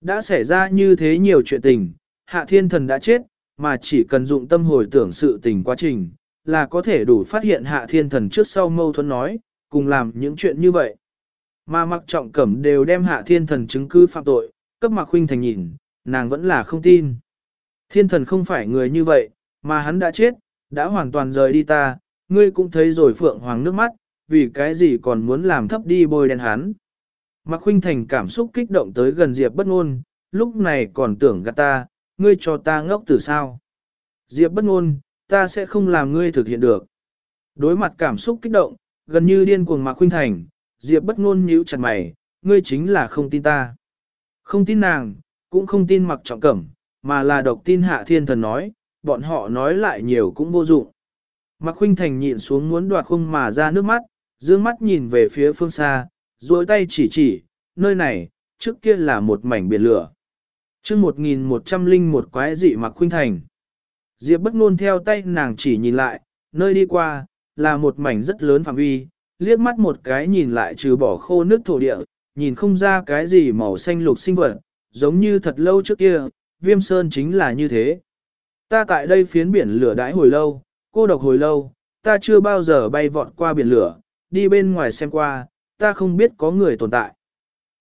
Đã xảy ra như thế nhiều chuyện tình, hạ thiên thần đã chết, mà chỉ cần dụng tâm hồi tưởng sự tình quá trình, là có thể đủ phát hiện hạ thiên thần trước sau mâu thuẫn nói, cùng làm những chuyện như vậy. Mà mặc trọng cẩm đều đem hạ thiên thần chứng cứ phạm tội, cấp mặc huynh thành nhìn, nàng vẫn là không tin. Thiên thần không phải người như vậy, mà hắn đã chết, đã hoàn toàn rời đi ta, ngươi cũng thấy rồi phượng hoàng nước mắt, vì cái gì còn muốn làm thấp đi bôi đen hắn. Mạc Khuynh Thành cảm xúc kích động tới gần Diệp bất ngôn, lúc này còn tưởng gạt ta, ngươi cho ta ngốc từ sao. Diệp bất ngôn, ta sẽ không làm ngươi thực hiện được. Đối mặt cảm xúc kích động, gần như điên cuồng Mạc Khuynh Thành, Diệp bất ngôn nhíu chặt mày, ngươi chính là không tin ta. Không tin nàng, cũng không tin Mạc Trọng Cẩm, mà là độc tin Hạ Thiên Thần nói, bọn họ nói lại nhiều cũng vô dụng. Mạc Khuynh Thành nhịn xuống muốn đoạt khung mà ra nước mắt, dương mắt nhìn về phía phương xa, duỗi tay chỉ chỉ, nơi này, trước kia là một mảnh biển lửa. chương 1101 quái dị Mạc Khuynh Thành. Diệp bất ngôn theo tay nàng chỉ nhìn lại, nơi đi qua, là một mảnh rất lớn phạm vi, liếc mắt một cái nhìn lại trừ bỏ khô nước thổ địa, nhìn không ra cái gì màu xanh lục sinh vật, giống như thật lâu trước kia, viêm sơn chính là như thế. Ta tại đây phiến biển lửa đãi hồi lâu, cô độc hồi lâu, ta chưa bao giờ bay vọt qua biển lửa, đi bên ngoài xem qua, ta không biết có người tồn tại.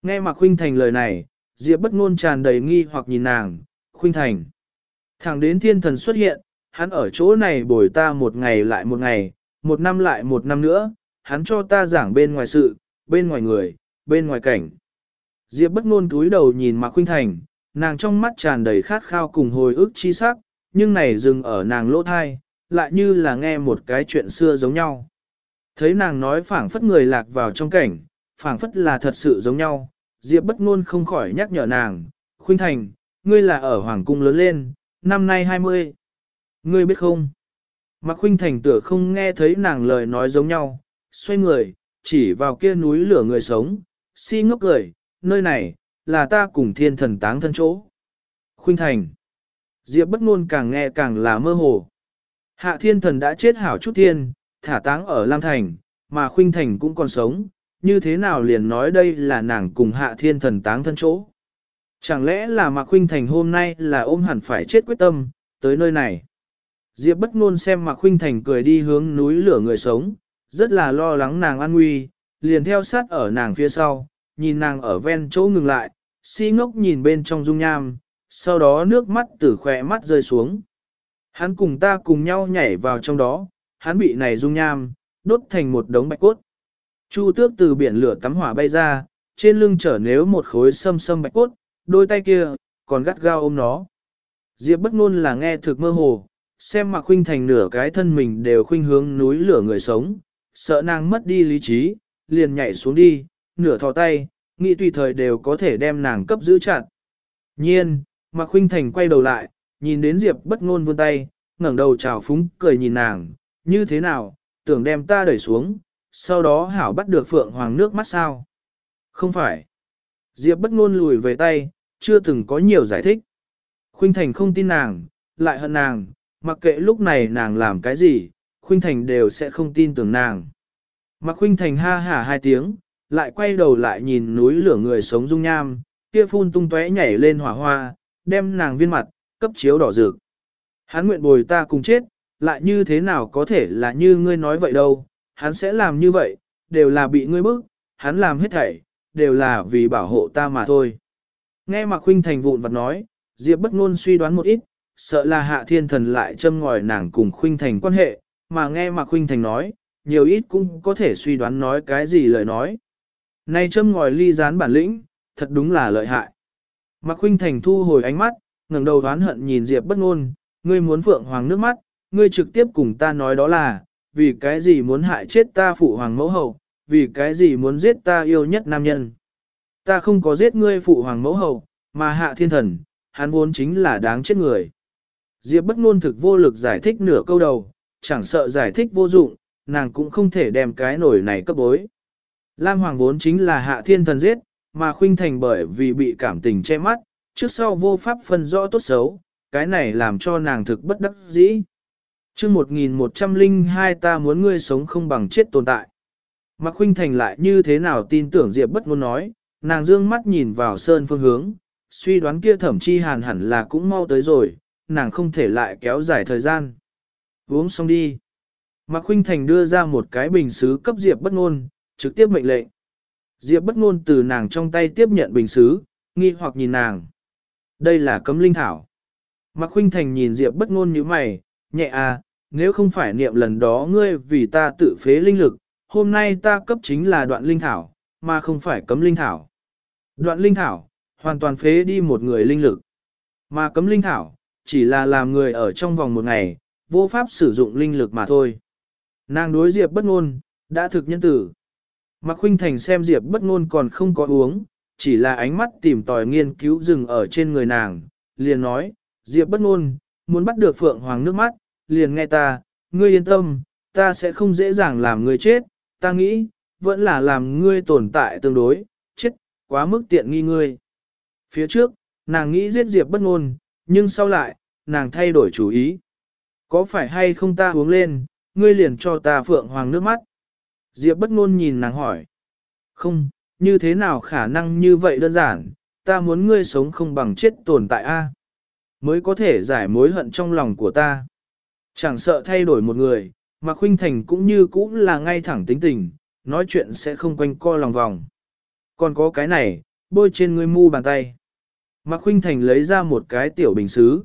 Nghe mà Khuynh Thành lời này, Diệp bất ngôn tràn đầy nghi hoặc nhìn nàng, Khuynh Thành. Thẳng đến thiên thần xuất hiện, hắn ở chỗ này bồi ta một ngày lại một ngày, một năm lại một năm nữa, hắn cho ta giảng bên ngoài sự, bên ngoài người, bên ngoài cảnh. Diệp bất ngôn túi đầu nhìn Mạc Khuynh Thành, nàng trong mắt tràn đầy khát khao cùng hồi ức chi sắc, nhưng này dừng ở nàng lỗ thai, lại như là nghe một cái chuyện xưa giống nhau. Thấy nàng nói phảng phất người lạc vào trong cảnh, phảng phất là thật sự giống nhau, Diệp bất ngôn không khỏi nhắc nhở nàng, Khuynh Thành, ngươi là ở Hoàng Cung lớn lên, năm nay 20. Ngươi biết không? Mạc Khuynh Thành tựa không nghe thấy nàng lời nói giống nhau, xoay người, chỉ vào kia núi lửa người sống, si ngốc cười, nơi này, là ta cùng thiên thần táng thân chỗ. Khuynh Thành. Diệp bất ngôn càng nghe càng là mơ hồ. Hạ thiên thần đã chết hảo chút thiên, thả táng ở Lam Thành, mà Khuynh Thành cũng còn sống, như thế nào liền nói đây là nàng cùng hạ thiên thần táng thân chỗ. Chẳng lẽ là Mạc Khuynh Thành hôm nay là ôm hẳn phải chết quyết tâm, tới nơi này. Diệp bất ngôn xem Mạc Khuynh Thành cười đi hướng núi lửa người sống, rất là lo lắng nàng an nguy, liền theo sát ở nàng phía sau, nhìn nàng ở ven chỗ ngừng lại, si ngốc nhìn bên trong dung nham, sau đó nước mắt từ khỏe mắt rơi xuống. Hắn cùng ta cùng nhau nhảy vào trong đó, hắn bị này dung nham, đốt thành một đống bạch cốt. Chu tước từ biển lửa tắm hỏa bay ra, trên lưng trở nếu một khối sâm sâm bạch cốt, đôi tay kia, còn gắt gao ôm nó. Diệp bất ngôn là nghe thực mơ hồ, xem mà khuynh thành nửa cái thân mình đều khuynh hướng núi lửa người sống, sợ nàng mất đi lý trí, liền nhảy xuống đi, nửa thò tay, nghĩ tùy thời đều có thể đem nàng cấp giữ chặt. Nhiên, Mạc Khuynh Thành quay đầu lại, nhìn đến Diệp bất ngôn vươn tay, ngẩng đầu chào phúng, cười nhìn nàng, như thế nào, tưởng đem ta đẩy xuống, sau đó hảo bắt được Phượng Hoàng nước mắt sao? Không phải. Diệp bất ngôn lùi về tay, chưa từng có nhiều giải thích. Khuynh Thành không tin nàng, lại hận nàng, mặc kệ lúc này nàng làm cái gì, Khuynh Thành đều sẽ không tin tưởng nàng. Mạc Khuynh Thành ha hả hai tiếng, lại quay đầu lại nhìn núi lửa người sống dung nham, kia phun tung tóe nhảy lên hỏa hoa, đem nàng viên mặt, cấp chiếu đỏ rực. Hắn nguyện bồi ta cùng chết, lại như thế nào có thể là như ngươi nói vậy đâu, hắn sẽ làm như vậy, đều là bị ngươi bức, hắn làm hết thảy, đều là vì bảo hộ ta mà thôi. Nghe Mạc Khuynh Thành vụn vặt nói, Diệp bất ngôn suy đoán một ít, sợ là hạ thiên thần lại châm ngòi nàng cùng Khuynh Thành quan hệ, mà nghe Mạc Khuynh Thành nói, nhiều ít cũng có thể suy đoán nói cái gì lời nói. Này châm ngòi ly gián bản lĩnh, thật đúng là lợi hại. Mạc Khuynh Thành thu hồi ánh mắt, ngẩng đầu đoán hận nhìn Diệp bất ngôn, ngươi muốn phượng hoàng nước mắt, ngươi trực tiếp cùng ta nói đó là, vì cái gì muốn hại chết ta phụ hoàng mẫu hậu, vì cái gì muốn giết ta yêu nhất nam nhân. Ta không có giết ngươi phụ hoàng mẫu hậu, mà hạ thiên thần, hắn vốn chính là đáng chết người. Diệp bất ngôn thực vô lực giải thích nửa câu đầu, chẳng sợ giải thích vô dụng, nàng cũng không thể đem cái nổi này cấp bối. Lam Hoàng vốn chính là hạ thiên thần giết, mà khuynh thành bởi vì bị cảm tình che mắt, trước sau vô pháp phân rõ tốt xấu, cái này làm cho nàng thực bất đắc dĩ. chương 1102 ta muốn ngươi sống không bằng chết tồn tại. Mạc Khuynh Thành lại như thế nào tin tưởng Diệp bất ngôn nói, nàng dương mắt nhìn vào sơn phương hướng, suy đoán kia thẩm chi hàn hẳn là cũng mau tới rồi, nàng không thể lại kéo dài thời gian. Uống xong đi. Mạc Khuynh Thành đưa ra một cái bình xứ cấp Diệp bất ngôn, trực tiếp mệnh lệnh. Diệp bất ngôn từ nàng trong tay tiếp nhận bình xứ, nghi hoặc nhìn nàng. Đây là cấm linh thảo. Mạc Khuynh Thành nhìn Diệp bất ngôn như mày, nhẹ à, nếu không phải niệm lần đó ngươi vì ta tự phế linh lực, hôm nay ta cấp chính là đoạn linh thảo, mà không phải cấm linh thảo. Đoạn linh thảo, hoàn toàn phế đi một người linh lực. Mà cấm linh thảo, chỉ là làm người ở trong vòng một ngày, vô pháp sử dụng linh lực mà thôi. Nàng đối Diệp bất ngôn, đã thực nhân tử. Mạc Khuynh Thành xem Diệp bất ngôn còn không có uống, chỉ là ánh mắt tìm tòi nghiên cứu dừng ở trên người nàng, liền nói, Diệp bất ngôn, muốn bắt được Phượng Hoàng nước mắt, liền nghe ta, ngươi yên tâm, ta sẽ không dễ dàng làm ngươi chết, ta nghĩ, vẫn là làm ngươi tồn tại tương đối, chết, quá mức tiện nghi ngươi. Phía trước, nàng nghĩ giết Diệp bất ngôn, nhưng sau lại, nàng thay đổi chủ ý. Có phải hay không ta uống lên, ngươi liền cho ta Phượng Hoàng nước mắt? Diệp bất ngôn nhìn nàng hỏi. Không, như thế nào khả năng như vậy đơn giản, ta muốn ngươi sống không bằng chết tồn tại a, Mới có thể giải mối hận trong lòng của ta. Chẳng sợ thay đổi một người, mà Khuynh Thành cũng như cũ là ngay thẳng tính tình, nói chuyện sẽ không quanh co lòng vòng. Còn có cái này, bôi trên ngươi mu bàn tay. Mạc Khuynh Thành lấy ra một cái tiểu bình xứ.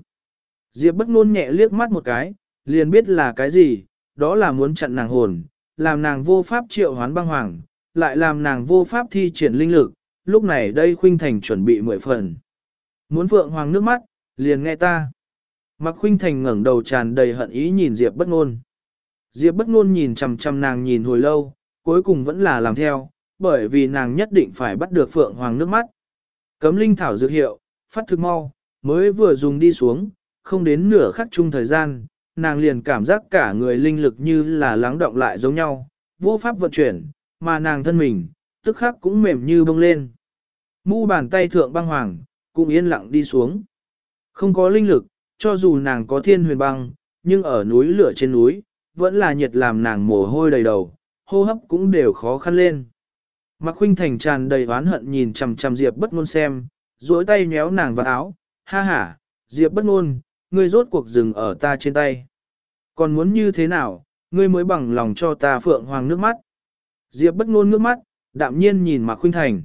Diệp bất ngôn nhẹ liếc mắt một cái, liền biết là cái gì, đó là muốn chặn nàng hồn, làm nàng vô pháp triệu hoán băng hoàng, lại làm nàng vô pháp thi triển linh lực, lúc này đây khuynh thành chuẩn bị mười phần. Muốn phượng hoàng nước mắt, liền nghe ta. Mặc Khuynh Thành ngẩng đầu tràn đầy hận ý nhìn Diệp bất ngôn. Diệp bất ngôn nhìn chằm chằm nàng nhìn hồi lâu, cuối cùng vẫn là làm theo, bởi vì nàng nhất định phải bắt được Phượng Hoàng nước mắt. Cấm linh thảo dược hiệu, phát thực mau, mới vừa dùng đi xuống, không đến nửa khắc chung thời gian, nàng liền cảm giác cả người linh lực như là lắng động lại giống nhau, vô pháp vận chuyển, mà nàng thân mình, tức khắc cũng mềm như bông lên. Mu bàn tay thượng băng hoàng, cũng yên lặng đi xuống. Không có linh lực, cho dù nàng có thiên huyền băng, nhưng ở núi lửa trên núi, vẫn là nhiệt làm nàng mồ hôi đầy đầu, hô hấp cũng đều khó khăn lên. Mạc Khuynh Thành tràn đầy oán hận nhìn chằm chằm Diệp bất ngôn xem, duỗi tay nhéo nàng vào áo, ha ha, Diệp bất ngôn, ngươi rốt cuộc dừng ở ta trên tay. Còn muốn như thế nào, ngươi mới bằng lòng cho ta phượng hoàng nước mắt. Diệp bất ngôn nước mắt, đạm nhiên nhìn Mạc Khuynh Thành.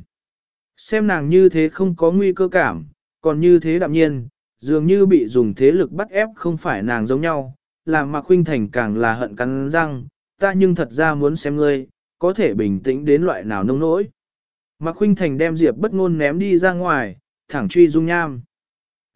Xem nàng như thế không có nguy cơ cảm, còn như thế đạm nhiên, dường như bị dùng thế lực bắt ép không phải nàng giống nhau, làm Mạc Khuynh Thành càng là hận cắn răng, ta nhưng thật ra muốn xem ngươi, có thể bình tĩnh đến loại nào nông nỗi. Mạc Khuynh Thành đem Diệp bất ngôn ném đi ra ngoài, thẳng truy dung nham.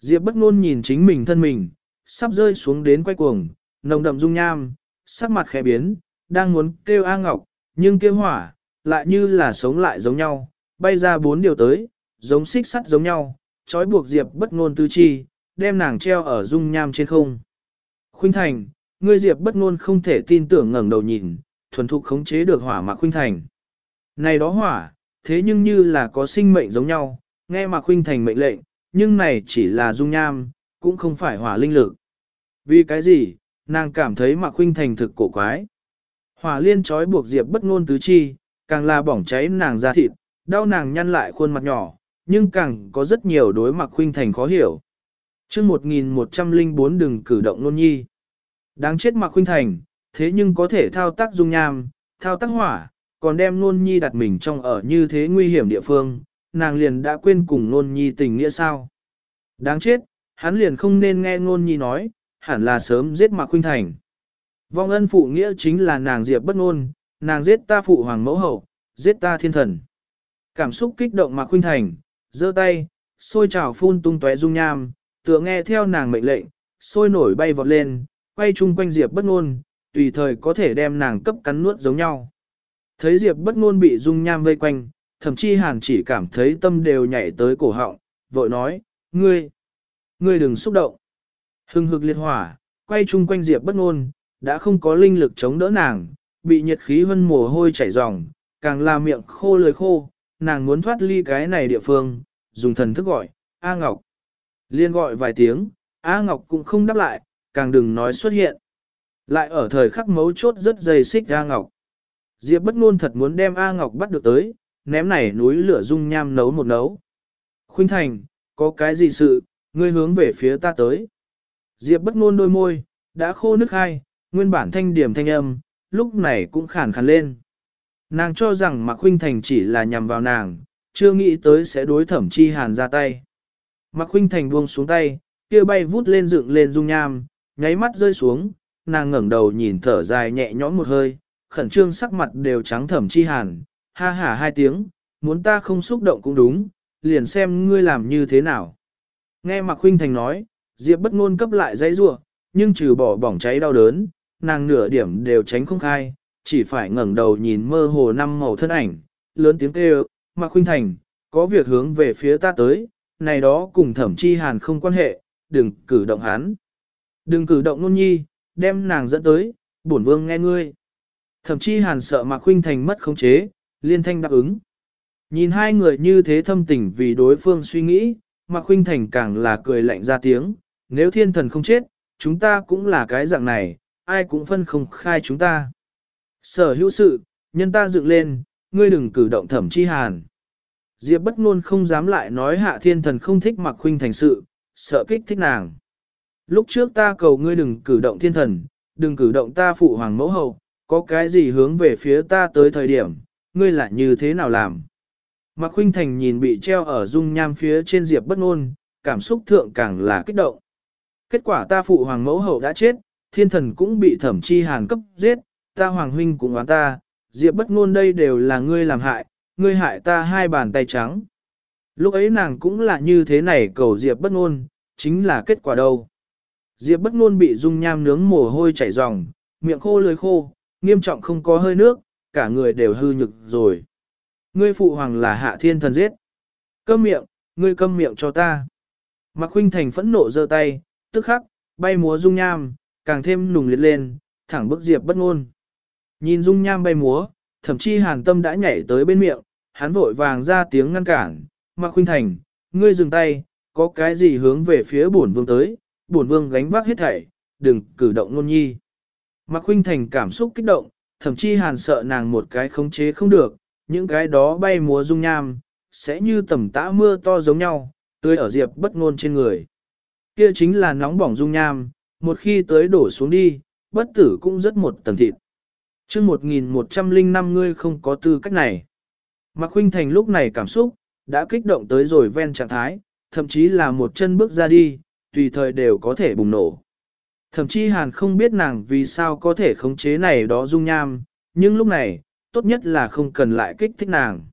Diệp bất ngôn nhìn chính mình thân mình, sắp rơi xuống đến quay cuồng, nồng đậm dung nham, sắc mặt khẽ biến, đang muốn kêu A Ngọc, nhưng kia hỏa, lại như là sống lại giống nhau, bay ra bốn điều tới, giống xích sắt giống nhau, trói buộc Diệp bất ngôn tư chi, đem nàng treo ở dung nham trên không. Khuynh Thành, ngươi Diệp bất ngôn không thể tin tưởng ngẩng đầu nhìn, thuần thục khống chế được hỏa Mạc Khuynh Thành. Này đó hỏa, thế nhưng như là có sinh mệnh giống nhau, nghe Mạc Khuynh Thành mệnh lệnh, nhưng này chỉ là dung nham, cũng không phải hỏa linh lực. Vì cái gì, nàng cảm thấy Mạc Khuynh Thành thực cổ quái. Hỏa liên trói buộc Diệp bất ngôn tứ chi, càng là bỏng cháy nàng da thịt, đau nàng nhăn lại khuôn mặt nhỏ, nhưng càng có rất nhiều đối mặt Khuynh Thành khó hiểu. Chương 1104 đừng cử động nôn nhi. Đáng chết Mạc Khuynh Thành, thế nhưng có thể thao tác dung nham, thao tác hỏa, còn đem nôn nhi đặt mình trong ở như thế nguy hiểm địa phương, nàng liền đã quên cùng nôn nhi tình nghĩa sao. Đáng chết, hắn liền không nên nghe nôn nhi nói, hẳn là sớm giết Mạc Khuynh Thành. Vong ân phụ nghĩa chính là nàng diệp bất ngôn, nàng giết ta phụ hoàng mẫu hậu, giết ta thiên thần. Cảm xúc kích động mà Khuynh Thành, giơ tay, sôi trào phun tung tóe dung nham, tựa nghe theo nàng mệnh lệnh, sôi nổi bay vọt lên, quay chung quanh diệp bất ngôn, tùy thời có thể đem nàng cấp cắn nuốt giống nhau. Thấy diệp bất ngôn bị dung nham vây quanh, thậm chí hàn chỉ cảm thấy tâm đều nhảy tới cổ họng, vội nói, ngươi, ngươi đừng xúc động. Hưng hực liệt hỏa, quay chung quanh Diệp bất ngôn, đã không có linh lực chống đỡ nàng, bị nhiệt khí vân mồ hôi chảy ròng, càng là miệng khô lưỡi khô, nàng muốn thoát ly cái này địa phương, dùng thần thức gọi, A Ngọc. Liên gọi vài tiếng, A Ngọc cũng không đáp lại, càng đừng nói xuất hiện. Lại ở thời khắc mấu chốt rất dày xích A Ngọc. Diệp bất ngôn thật muốn đem A Ngọc bắt được tới, ném này núi lửa dung nham nấu một nấu. Khuynh Thành, có cái gì sự, ngươi hướng về phía ta tới. Diệp bất ngôn đôi môi, đã khô nước hai, nguyên bản thanh điểm thanh âm, lúc này cũng khàn khàn lên. Nàng cho rằng Mạc Khuynh Thành chỉ là nhằm vào nàng, chưa nghĩ tới sẽ đối thẩm chi hàn ra tay. Mạc Khuynh Thành buông xuống tay, kia bay vút lên dựng lên dung nham, nháy mắt rơi xuống, nàng ngẩng đầu nhìn thở dài nhẹ nhõm một hơi, khẩn trương sắc mặt đều trắng thẩm chi hàn, ha hả hai tiếng, muốn ta không xúc động cũng đúng, liền xem ngươi làm như thế nào. Nghe Mạc Khuynh Thành nói, Diệp bất ngôn cấp lại dãy rủa, nhưng trừ bỏ bỏng cháy đau đớn, nàng nửa điểm đều tránh không khai, chỉ phải ngẩng đầu nhìn mơ hồ năm màu thân ảnh, lớn tiếng kêu, "Mạc Khuynh Thành, có việc hướng về phía ta tới, này đó cùng Thẩm Chi Hàn không quan hệ, đừng cử động hắn. Đừng cử động nôn nhi, đem nàng dẫn tới, bổn vương nghe ngươi." Thẩm Chi Hàn sợ Mạc Khuynh Thành mất khống chế, liên thanh đáp ứng. Nhìn hai người như thế thâm tình vì đối phương suy nghĩ, Mạc Khuynh Thành càng là cười lạnh ra tiếng, nếu thiên thần không chết, chúng ta cũng là cái dạng này, ai cũng phân không khai chúng ta. Sở hữu sự, nhân ta dựng lên, ngươi đừng cử động thẩm chi hàn. Diệp bất ngôn không dám lại nói hạ thiên thần không thích mặc huynh thành sự, sợ kích thích nàng. Lúc trước ta cầu ngươi đừng cử động thiên thần, đừng cử động ta phụ hoàng mẫu hậu, có cái gì hướng về phía ta tới thời điểm, ngươi lại như thế nào làm. Mạc Khuynh Thành nhìn bị treo ở dung nham phía trên Diệp bất ngôn, cảm xúc thượng càng là kích động. Kết quả ta phụ hoàng mẫu hậu đã chết, thiên thần cũng bị thẩm chi hàn cấp giết, ta hoàng huynh cũng oán ta, diệp bất ngôn đây đều là ngươi làm hại, ngươi hại ta hai bàn tay trắng. Lúc ấy nàng cũng là như thế này cầu diệp bất ngôn, chính là kết quả đâu. Diệp bất ngôn bị dung nham nướng mồ hôi chảy ròng, miệng khô lưỡi khô, nghiêm trọng không có hơi nước, cả người đều hư nhực rồi. Ngươi phụ hoàng là hạ thiên thần giết. Câm miệng, ngươi câm miệng cho ta. Mạc Khuynh Thành phẫn nộ giơ tay, tức khắc, bay múa dung nham, càng thêm nùng liệt lên, thẳng bức Diệp bất ngôn. Nhìn dung nham bay múa, thậm chí hàn tâm đã nhảy tới bên miệng, hắn vội vàng ra tiếng ngăn cản, Mạc Khuynh Thành, ngươi dừng tay, có cái gì hướng về phía bổn vương tới, bổn vương gánh vác hết thảy, đừng cử động ngôn nhi. Mạc Khuynh Thành cảm xúc kích động, thậm chí hàn sợ nàng một cái khống chế không được, những cái đó bay múa dung nham, sẽ như tầm tã mưa to giống nhau, tươi ở diệp bất ngôn trên người. Kia chính là nóng bỏng dung nham, một khi tới đổ xuống đi, bất tử cũng rất một tầng thịt. Trước 1105 ngươi không có tư cách này. Mạc Huynh Thành lúc này cảm xúc, đã kích động tới rồi ven trạng thái, thậm chí là một chân bước ra đi, tùy thời đều có thể bùng nổ. Thậm chí Hàn không biết nàng vì sao có thể khống chế này đó dung nham, nhưng lúc này, tốt nhất là không cần lại kích thích nàng.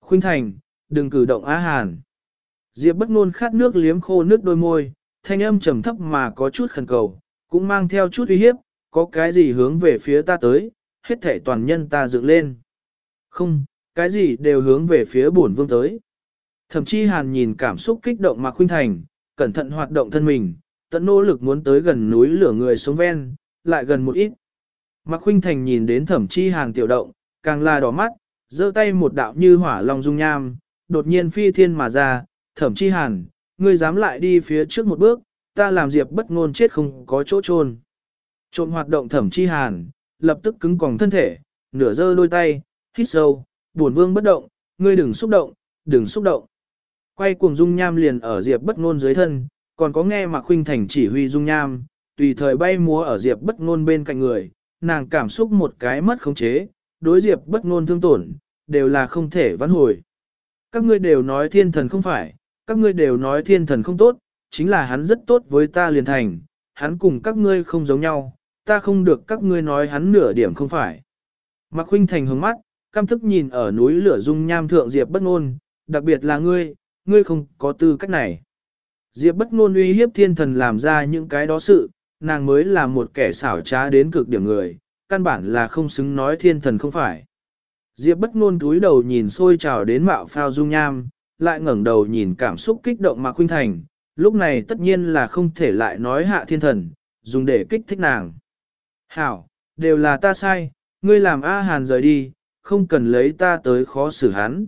Khuynh Thành, đừng cử động Á Hàn. Diệp bất ngôn khát nước liếm khô nước đôi môi, thanh âm trầm thấp mà có chút khẩn cầu, cũng mang theo chút uy hiếp, có cái gì hướng về phía ta tới, hết thể toàn nhân ta dựng lên. Không, cái gì đều hướng về phía bổn vương tới. Thậm chí hàn nhìn cảm xúc kích động mà khuynh thành, cẩn thận hoạt động thân mình, tận nỗ lực muốn tới gần núi lửa người sống ven, lại gần một ít. Mạc Khuynh Thành nhìn đến thẩm chi hàn tiểu động, càng là đỏ mắt, giơ tay một đạo như hỏa long dung nham, đột nhiên phi thiên mà ra, thẩm chi hàn, ngươi dám lại đi phía trước một bước, ta làm diệp bất ngôn chết không có chỗ trôn. Trộn hoạt động thẩm chi hàn, lập tức cứng còng thân thể, nửa giơ đôi tay, hít sâu, buồn vương bất động, ngươi đừng xúc động, đừng xúc động. Quay cuồng dung nham liền ở diệp bất ngôn dưới thân, còn có nghe mà khuynh thành chỉ huy dung nham, tùy thời bay múa ở diệp bất ngôn bên cạnh người, nàng cảm xúc một cái mất khống chế, đối diệp bất ngôn thương tổn, đều là không thể vãn hồi. Các ngươi đều nói thiên thần không phải, các ngươi đều nói thiên thần không tốt, chính là hắn rất tốt với ta liền thành, hắn cùng các ngươi không giống nhau, ta không được các ngươi nói hắn nửa điểm không phải. Mạc Khuynh Thành hướng mắt, căm thức nhìn ở núi lửa dung nham thượng Diệp bất ngôn, đặc biệt là ngươi, ngươi không có tư cách này. Diệp bất ngôn uy hiếp thiên thần làm ra những cái đó sự, nàng mới là một kẻ xảo trá đến cực điểm người, căn bản là không xứng nói thiên thần không phải. Diệp bất ngôn túi đầu nhìn sôi trào đến mạo phao dung nham, lại ngẩng đầu nhìn cảm xúc kích động Mạc Khuynh Thành, lúc này tất nhiên là không thể lại nói hạ thiên thần, dùng để kích thích nàng. Hảo, đều là ta sai, ngươi làm A Hàn rời đi, không cần lấy ta tới khó xử hắn.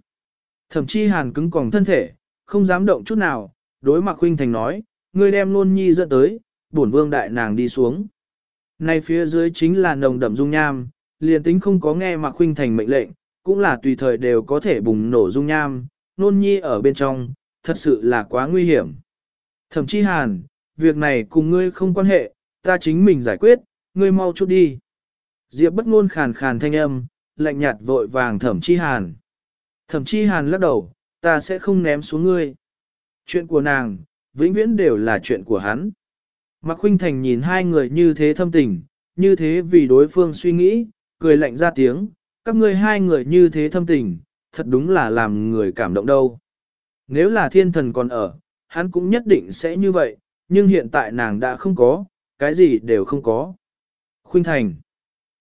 Thậm chí Hàn cứng còng thân thể, không dám động chút nào, đối Mạc Khuynh Thành nói, ngươi đem luôn nhi dẫn tới, bổn vương đại nàng đi xuống. Nay phía dưới chính là nồng đậm dung nham, liền tính không có nghe Mạc Khuynh Thành mệnh lệnh, cũng là tùy thời đều có thể bùng nổ dung nham, nôn nhi ở bên trong, thật sự là quá nguy hiểm. Thậm chí hàn, việc này cùng ngươi không quan hệ, ta chính mình giải quyết, ngươi mau chút đi. Diệp bất ngôn khàn khàn thanh âm, lạnh nhạt vội vàng thẩm chi hàn. Thẩm chi hàn lắc đầu, ta sẽ không ném xuống ngươi. Chuyện của nàng, vĩnh viễn đều là chuyện của hắn. Mạc Khuynh Thành nhìn hai người như thế thâm tình, như thế vì đối phương suy nghĩ, cười lạnh ra tiếng, các ngươi hai người như thế thâm tình, thật đúng là làm người cảm động đâu. Nếu là thiên thần còn ở, hắn cũng nhất định sẽ như vậy, nhưng hiện tại nàng đã không có, cái gì đều không có. Khuynh Thành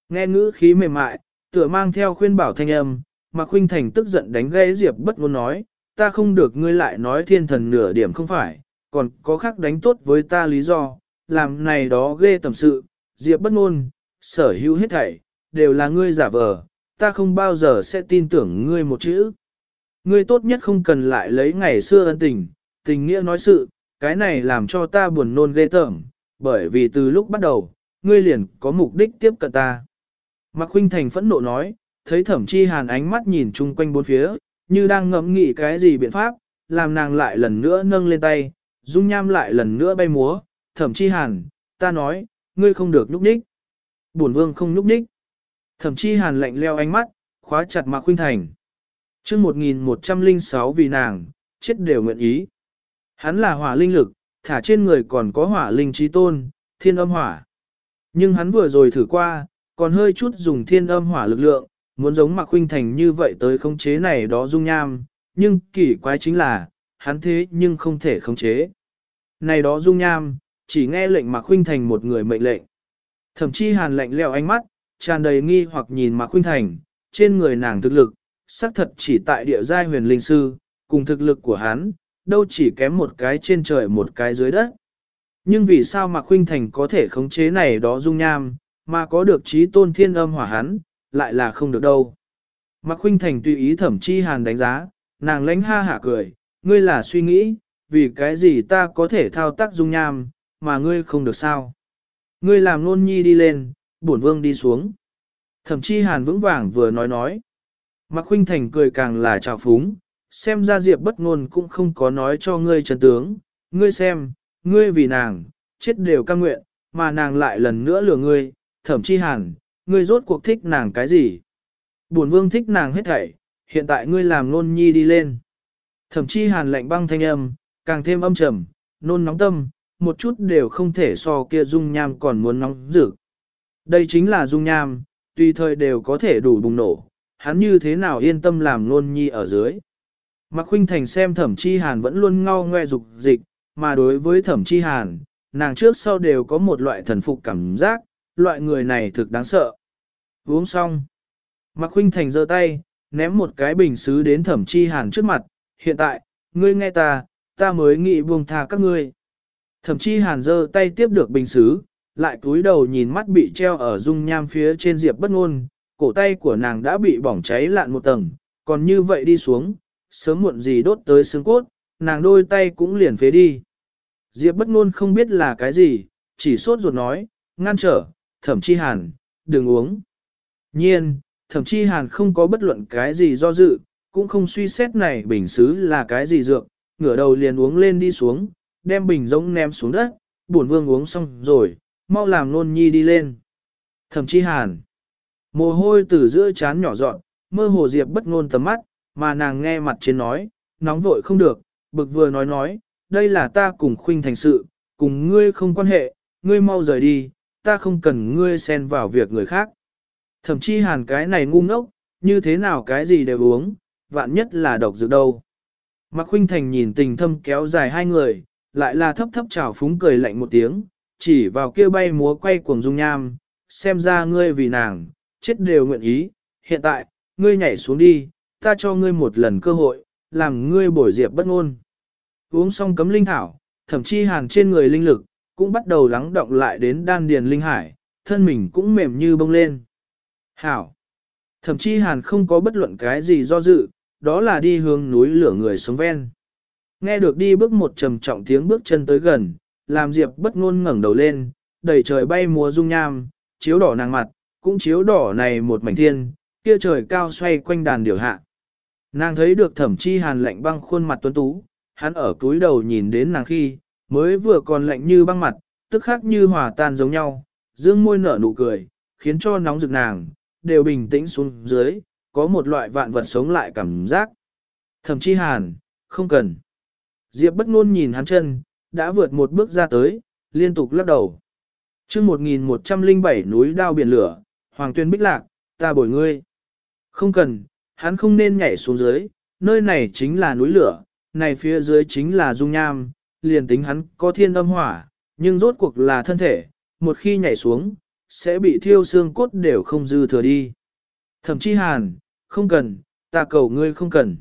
Nghe ngữ khí mềm mại, tựa mang theo khuyên bảo thanh âm, mà Khuynh Thành tức giận đánh gãy Diệp bất ngôn nói, ta không được ngươi lại nói thiên thần nửa điểm không phải, còn có khác đánh tốt với ta lý do, làm này đó ghê tầm sự, Diệp bất ngôn, sở hữu hết thảy, đều là ngươi giả vờ, ta không bao giờ sẽ tin tưởng ngươi một chữ. Ngươi tốt nhất không cần lại lấy ngày xưa ân tình, tình nghĩa nói sự, cái này làm cho ta buồn nôn ghê tởm, bởi vì từ lúc bắt đầu, ngươi liền có mục đích tiếp cận ta. Mạc Khuynh Thành phẫn nộ nói, thấy thẩm chi hàn ánh mắt nhìn chung quanh bốn phía, như đang ngẫm nghĩ cái gì biện pháp, làm nàng lại lần nữa nâng lên tay, dung nham lại lần nữa bay múa, thẩm chi hàn, ta nói, ngươi không được nhúc nhích. Bổn vương không nhúc nhích thậm chí hàn lạnh leo ánh mắt, khóa chặt Mạc Khuynh Thành. chương 1106 vì nàng, chết đều nguyện ý. Hắn là hỏa linh lực, thả trên người còn có hỏa linh trí tôn, thiên âm hỏa. Nhưng hắn vừa rồi thử qua, còn hơi chút dùng thiên âm hỏa lực lượng, muốn giống Mạc Khuynh Thành như vậy tới khống chế này đó dung nham, nhưng kỳ quái chính là, hắn thế nhưng không thể khống chế. Này đó dung nham, chỉ nghe lệnh Mạc Khuynh Thành một người mệnh lệnh. Thậm chí hàn lạnh leo ánh mắt, tràn đầy nghi hoặc nhìn Mạc Khuynh Thành, trên người nàng thực lực, xác thật chỉ tại địa giai huyền linh sư, cùng thực lực của hắn, đâu chỉ kém một cái trên trời một cái dưới đất. Nhưng vì sao Mạc Khuynh Thành có thể khống chế này đó dung nham, mà có được trí tôn thiên âm hỏa hắn, lại là không được đâu. Mạc Khuynh Thành tùy ý thẩm chi hàn đánh giá, nàng lánh ha hả cười, ngươi là suy nghĩ, vì cái gì ta có thể thao tác dung nham, mà ngươi không được sao. Ngươi làm nôn nhi đi lên, bổn vương đi xuống. Thẩm chi hàn vững vàng vừa nói nói. Mạc Khuynh Thành cười càng là trào phúng, xem ra Diệp bất ngôn cũng không có nói cho ngươi chân tướng, ngươi xem, ngươi vì nàng, chết đều cam nguyện, mà nàng lại lần nữa lừa ngươi, thẩm chi hàn, ngươi rốt cuộc thích nàng cái gì? Bổn vương thích nàng hết thảy, hiện tại ngươi làm nôn nhi đi lên. Thẩm chi hàn lạnh băng thanh âm, càng thêm âm trầm, nôn nóng tâm, một chút đều không thể so kia dung nham còn muốn nóng rực. Đây chính là dung nham, tùy thời đều có thể đủ bùng nổ, hắn như thế nào yên tâm làm nôn nhi ở dưới. Mạc Khuynh Thành xem thẩm chi hàn vẫn luôn ngao ngoe dục dịch, mà đối với thẩm chi hàn, nàng trước sau đều có một loại thần phục cảm giác, loại người này thực đáng sợ. Uống xong. Mạc Khuynh Thành giơ tay, ném một cái bình xứ đến thẩm chi hàn trước mặt, hiện tại, ngươi nghe ta, ta mới nghĩ buông tha các ngươi. Thẩm chi hàn giơ tay tiếp được bình xứ, lại cúi đầu nhìn mắt bị treo ở dung nham phía trên diệp bất ngôn, cổ tay của nàng đã bị bỏng cháy lạn một tầng, còn như vậy đi xuống, sớm muộn gì đốt tới xương cốt, nàng đôi tay cũng liền phế đi. Diệp bất ngôn không biết là cái gì, chỉ sốt ruột nói, ngăn trở, thẩm chi hàn, đừng uống. Nhiên, thẩm chi hàn không có bất luận cái gì do dự, cũng không suy xét này bình xứ là cái gì dược, ngửa đầu liền uống lên đi xuống, đem bình giống ném xuống đất, buồn vương uống xong rồi, mau làm nôn nhi đi lên. Thẩm chi hàn, mồ hôi từ giữa chán nhỏ dọn, mơ hồ diệp bất ngôn tầm mắt, mà nàng nghe mặt trên nói, nóng vội không được, bực vừa nói nói, đây là ta cùng khuynh thành sự, cùng ngươi không quan hệ, ngươi mau rời đi, ta không cần ngươi xen vào việc người khác. Thậm chí hàn cái này ngu ngốc, như thế nào cái gì đều uống, vạn nhất là độc dược đâu. Mạc Khuynh Thành nhìn tình thâm kéo dài hai người, lại là thấp thấp chào phúng cười lạnh một tiếng, chỉ vào kia bay múa quay cuồng dung nham, xem ra ngươi vì nàng, chết đều nguyện ý, hiện tại, ngươi nhảy xuống đi, ta cho ngươi một lần cơ hội, làm ngươi bổi diệp bất ngôn. Uống xong cấm linh thảo, thậm chí hàn trên người linh lực, cũng bắt đầu lắng động lại đến đan điền linh hải, thân mình cũng mềm như bông lên. Hảo! Thậm chí hàn không có bất luận cái gì do dự, đó là đi hướng núi lửa người sống ven. Nghe được đi bước một trầm trọng tiếng bước chân tới gần, làm Diệp bất ngôn ngẩng đầu lên, đầy trời bay múa dung nham, chiếu đỏ nàng mặt, cũng chiếu đỏ này một mảnh thiên, kia trời cao xoay quanh đàn điều hạ. Nàng thấy được thẩm chi hàn lạnh băng khuôn mặt tuấn tú, hắn ở túi đầu nhìn đến nàng khi, mới vừa còn lạnh như băng mặt, tức khắc như hòa tan giống nhau, dương môi nở nụ cười, khiến cho nóng rực nàng, đều bình tĩnh xuống dưới, có một loại vạn vật sống lại cảm giác. Thẩm chi hàn, không cần. Diệp bất ngôn nhìn hắn chân, đã vượt một bước ra tới, liên tục lắc đầu. chương 1107 núi đao biển lửa, Hoàng tuyên bích lạc, ta bồi ngươi. Không cần, hắn không nên nhảy xuống dưới, nơi này chính là núi lửa, này phía dưới chính là dung nham, liền tính hắn có thiên âm hỏa, nhưng rốt cuộc là thân thể, một khi nhảy xuống, sẽ bị thiêu xương cốt đều không dư thừa đi. Thậm chí hàn, không cần, ta cầu ngươi không cần.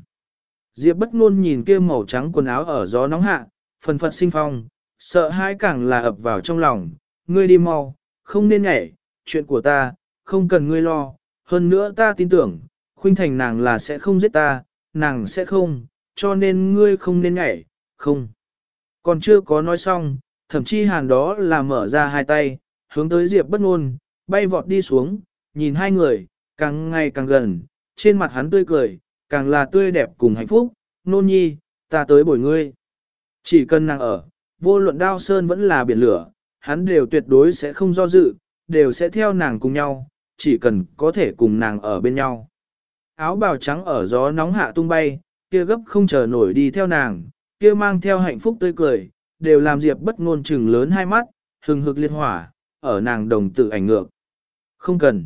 Diệp bất ngôn nhìn kia màu trắng quần áo ở gió nóng hạ, phần phật sinh phong, sợ hãi càng là ập vào trong lòng, ngươi đi mau, không nên nhảy, chuyện của ta, không cần ngươi lo, hơn nữa ta tin tưởng, khuynh thành nàng là sẽ không giết ta, nàng sẽ không, cho nên ngươi không nên nhảy, không. Còn chưa có nói xong, thậm chí hàn đó là mở ra hai tay, hướng tới Diệp bất ngôn, bay vọt đi xuống, nhìn hai người, càng ngày càng gần, trên mặt hắn tươi cười, càng là tươi đẹp cùng hạnh phúc, nôn nhi, ta tới bồi ngươi. Chỉ cần nàng ở, vô luận đao sơn vẫn là biển lửa, hắn đều tuyệt đối sẽ không do dự, đều sẽ theo nàng cùng nhau, chỉ cần có thể cùng nàng ở bên nhau. Áo bào trắng ở gió nóng hạ tung bay, kia gấp không chờ nổi đi theo nàng, kia mang theo hạnh phúc tươi cười, đều làm Diệp bất ngôn trừng lớn hai mắt, hừng hực liệt hỏa, ở nàng đồng tử ảnh ngược. Không cần.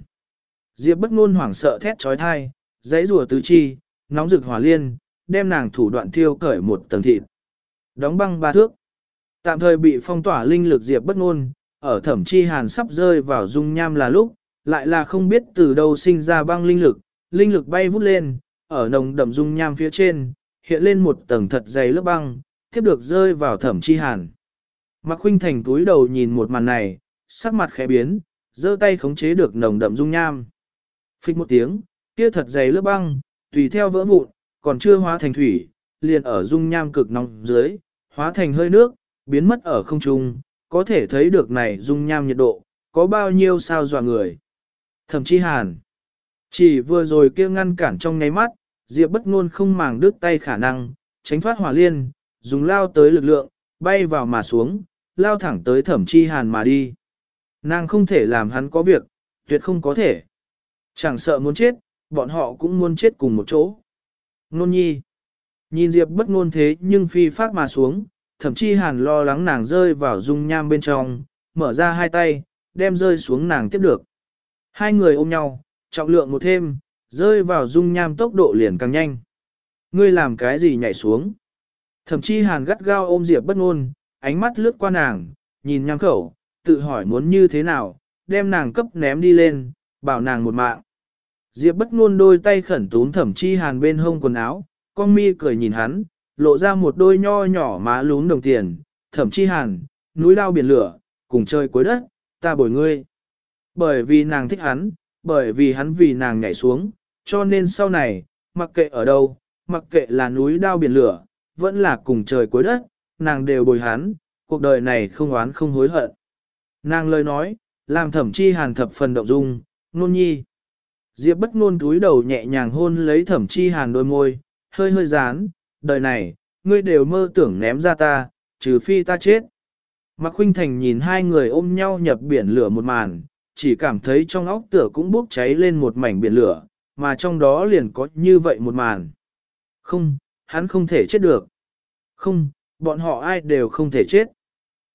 Diệp bất ngôn hoảng sợ thét trói thai, giấy rùa tứ chi, nóng rực hỏa liên, đem nàng thủ đoạn thiêu cởi một tầng thịt. Đóng băng ba thước. Tạm thời bị phong tỏa linh lực diệp bất ngôn, ở thẩm chi hàn sắp rơi vào dung nham là lúc, lại là không biết từ đâu sinh ra băng linh lực, linh lực bay vút lên, ở nồng đậm dung nham phía trên, hiện lên một tầng thật dày lớp băng, tiếp được rơi vào thẩm chi hàn. Mạc Khuynh Thành túi đầu nhìn một màn này, sắc mặt khẽ biến, giơ tay khống chế được nồng đậm dung nham. Phích một tiếng, kia thật dày lớp băng, tùy theo vỡ vụn, còn chưa hóa thành thủy, liền ở dung nham cực nóng dưới, hóa thành hơi nước, biến mất ở không trung, có thể thấy được này dung nham nhiệt độ, có bao nhiêu sao dọa người. Thậm chí hàn, chỉ vừa rồi kia ngăn cản trong nháy mắt, Diệp bất ngôn không màng đứt tay khả năng, tránh thoát hỏa liên, dùng lao tới lực lượng, bay vào mà xuống, lao thẳng tới thẩm chi hàn mà đi. Nàng không thể làm hắn có việc, tuyệt không có thể. Chẳng sợ muốn chết, bọn họ cũng muốn chết cùng một chỗ. Nôn nhi. Nhìn Diệp bất ngôn thế nhưng phi phát mà xuống, thậm chí hàn lo lắng nàng rơi vào dung nham bên trong, mở ra hai tay, đem rơi xuống nàng tiếp được. Hai người ôm nhau, trọng lượng một thêm, rơi vào dung nham tốc độ liền càng nhanh. Ngươi làm cái gì nhảy xuống? Thậm chí hàn gắt gao ôm Diệp bất ngôn, ánh mắt lướt qua nàng, nhìn nham khẩu, tự hỏi muốn như thế nào, đem nàng cấp ném đi lên, bảo nàng một mạng. Diệp bất ngôn đôi tay khẩn túm thẩm chi hàn bên hông quần áo, con mi cười nhìn hắn, lộ ra một đôi nho nhỏ má lún đồng tiền, thẩm chi hàn, núi lao biển lửa, cùng chơi cuối đất, ta bồi ngươi. Bởi vì nàng thích hắn, bởi vì hắn vì nàng nhảy xuống, cho nên sau này, mặc kệ ở đâu, mặc kệ là núi đao biển lửa, vẫn là cùng trời cuối đất, nàng đều bồi hắn, cuộc đời này không oán không hối hận. Nàng lời nói, làm thẩm chi hàn thập phần động dung, nôn nhi. Diệp bất ngôn túi đầu nhẹ nhàng hôn lấy thẩm chi hàn đôi môi, hơi hơi dán, đời này, ngươi đều mơ tưởng ném ra ta, trừ phi ta chết. Mạc Khuynh Thành nhìn hai người ôm nhau nhập biển lửa một màn, chỉ cảm thấy trong óc tựa cũng bốc cháy lên một mảnh biển lửa, mà trong đó liền có như vậy một màn. Không, hắn không thể chết được. Không, bọn họ ai đều không thể chết.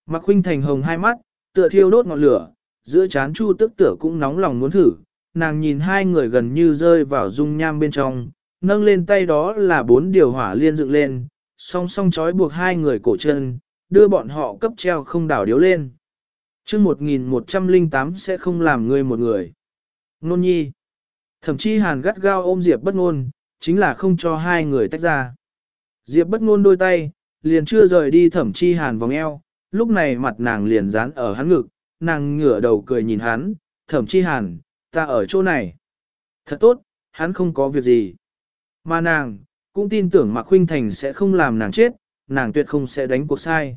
Mạc Khuynh Thành hồng hai mắt, tựa thiêu đốt ngọn lửa, giữa chán chu tức tựa cũng nóng lòng muốn thử, nàng nhìn hai người gần như rơi vào dung nham bên trong, nâng lên tay đó là bốn điều hỏa liên dựng lên, song song chói buộc hai người cổ chân, đưa bọn họ cấp treo không đảo điếu lên. chương 1108 sẽ không làm ngươi một người. Nôn nhi. Thậm chí hàn gắt gao ôm Diệp bất ngôn, chính là không cho hai người tách ra. Diệp bất ngôn đôi tay, liền chưa rời đi thẩm chi hàn vòng eo, lúc này mặt nàng liền dán ở hắn ngực, nàng ngửa đầu cười nhìn hắn, thẩm chi hàn, ta ở chỗ này. Thật tốt, hắn không có việc gì. Mà nàng, cũng tin tưởng Mạc Khuynh Thành sẽ không làm nàng chết, nàng tuyệt không sẽ đánh cuộc sai.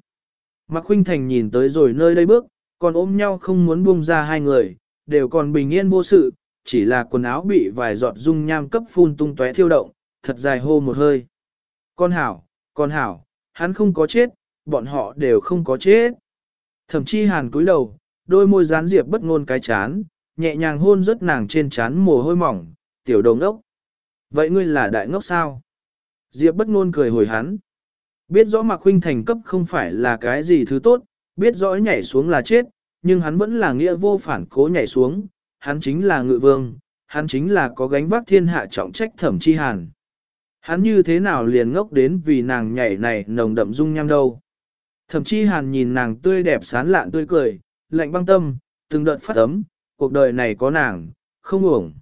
Mạc Khuynh Thành nhìn tới rồi nơi đây bước, còn ôm nhau không muốn buông ra hai người, đều còn bình yên vô sự, chỉ là quần áo bị vài giọt dung nham cấp phun tung tóe thiêu động, thật dài hô một hơi. Con hảo, con hảo, hắn không có chết, bọn họ đều không có chết. Thẩm Chi hàn cúi đầu, đôi môi gián diệp bất ngôn cái chán, nhẹ nhàng hôn rất nàng trên chán mồ hôi mỏng, tiểu đồng đốc. Vậy ngươi là đại ngốc sao? Diệp bất ngôn cười hồi hắn. Biết rõ Mạc Huynh thành cấp không phải là cái gì thứ tốt, biết rõ nhảy xuống là chết, nhưng hắn vẫn là nghĩa vô phản cố nhảy xuống, hắn chính là ngự vương, hắn chính là có gánh vác thiên hạ trọng trách thẩm chi hàn. Hắn như thế nào liền ngốc đến vì nàng nhảy này nồng đậm dung nham đâu. Thẩm chi hàn nhìn nàng tươi đẹp sán lạn tươi cười, lạnh băng tâm, từng đợt phát ấm, cuộc đời này có nàng, không uổng.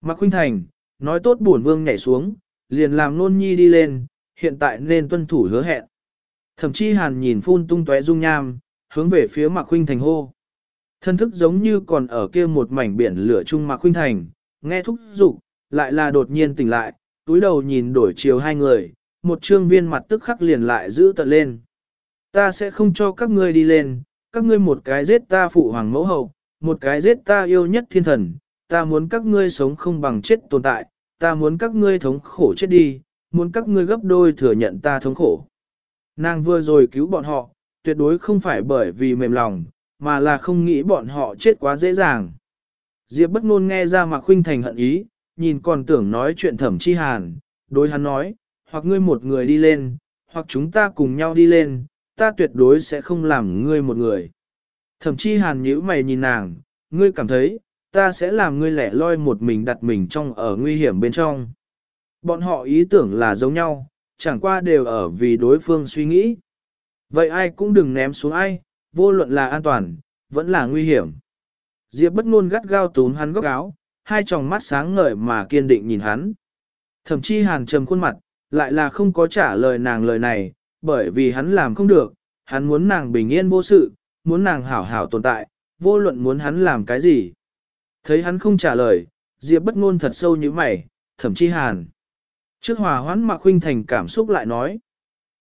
Mạc Huynh Thành, nói tốt buồn vương nhảy xuống, liền làm nôn nhi đi lên, hiện tại nên tuân thủ hứa hẹn. Thẩm chi hàn nhìn phun tung tóe dung nham, hướng về phía Mạc Huynh Thành hô. Thân thức giống như còn ở kia một mảnh biển lửa chung Mạc Huynh Thành, nghe thúc giục, lại là đột nhiên tỉnh lại, túi đầu nhìn đổi chiều hai người, một trương viên mặt tức khắc liền lại giữ tận lên. Ta sẽ không cho các ngươi đi lên, các ngươi một cái giết ta phụ hoàng mẫu hậu, một cái giết ta yêu nhất thiên thần, ta muốn các ngươi sống không bằng chết tồn tại, ta muốn các ngươi thống khổ chết đi, muốn các ngươi gấp đôi thừa nhận ta thống khổ. Nàng vừa rồi cứu bọn họ, tuyệt đối không phải bởi vì mềm lòng, mà là không nghĩ bọn họ chết quá dễ dàng. Diệp bất ngôn nghe ra Mạc Khuynh Thành hận ý, nhìn còn tưởng nói chuyện thẩm chi hàn, đối hắn nói, hoặc ngươi một người đi lên, hoặc chúng ta cùng nhau đi lên, ta tuyệt đối sẽ không làm ngươi một người. Thẩm chi hàn nhíu mày nhìn nàng, ngươi cảm thấy, ta sẽ làm ngươi lẻ loi một mình đặt mình trong ở nguy hiểm bên trong. Bọn họ ý tưởng là giống nhau, chẳng qua đều ở vì đối phương suy nghĩ. Vậy ai cũng đừng ném xuống ai, vô luận là an toàn, vẫn là nguy hiểm. Diệp bất ngôn gắt gao túm hắn góc áo, hai tròng mắt sáng ngời mà kiên định nhìn hắn. Thậm chí hàn trầm khuôn mặt, lại là không có trả lời nàng lời này, bởi vì hắn làm không được, hắn muốn nàng bình yên vô sự, muốn nàng hảo hảo tồn tại, vô luận muốn hắn làm cái gì. Thấy hắn không trả lời, Diệp bất ngôn thật sâu như mày, thậm chí hàn. Trước hòa hoãn Mạc Khuynh Thành cảm xúc lại nói.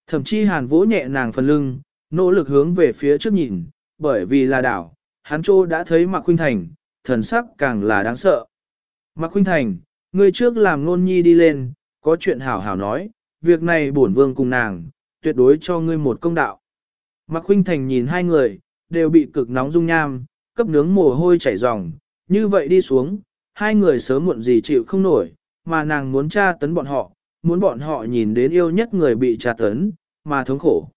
Thậm chí hàn vỗ nhẹ nàng phần lưng, nỗ lực hướng về phía trước nhìn, bởi vì là đảo, hắn trô đã thấy Mạc Khuynh Thành, thần sắc càng là đáng sợ. Mạc Khuynh Thành, ngươi trước làm nôn nhi đi lên, có chuyện hảo hảo nói, việc này bổn vương cùng nàng, tuyệt đối cho ngươi một công đạo. Mạc Khuynh Thành nhìn hai người, đều bị cực nóng dung nham, cấp nướng mồ hôi chảy ròng, như vậy đi xuống, hai người sớm muộn gì chịu không nổi, mà nàng muốn tra tấn bọn họ, muốn bọn họ nhìn đến yêu nhất người bị tra tấn, mà thống khổ.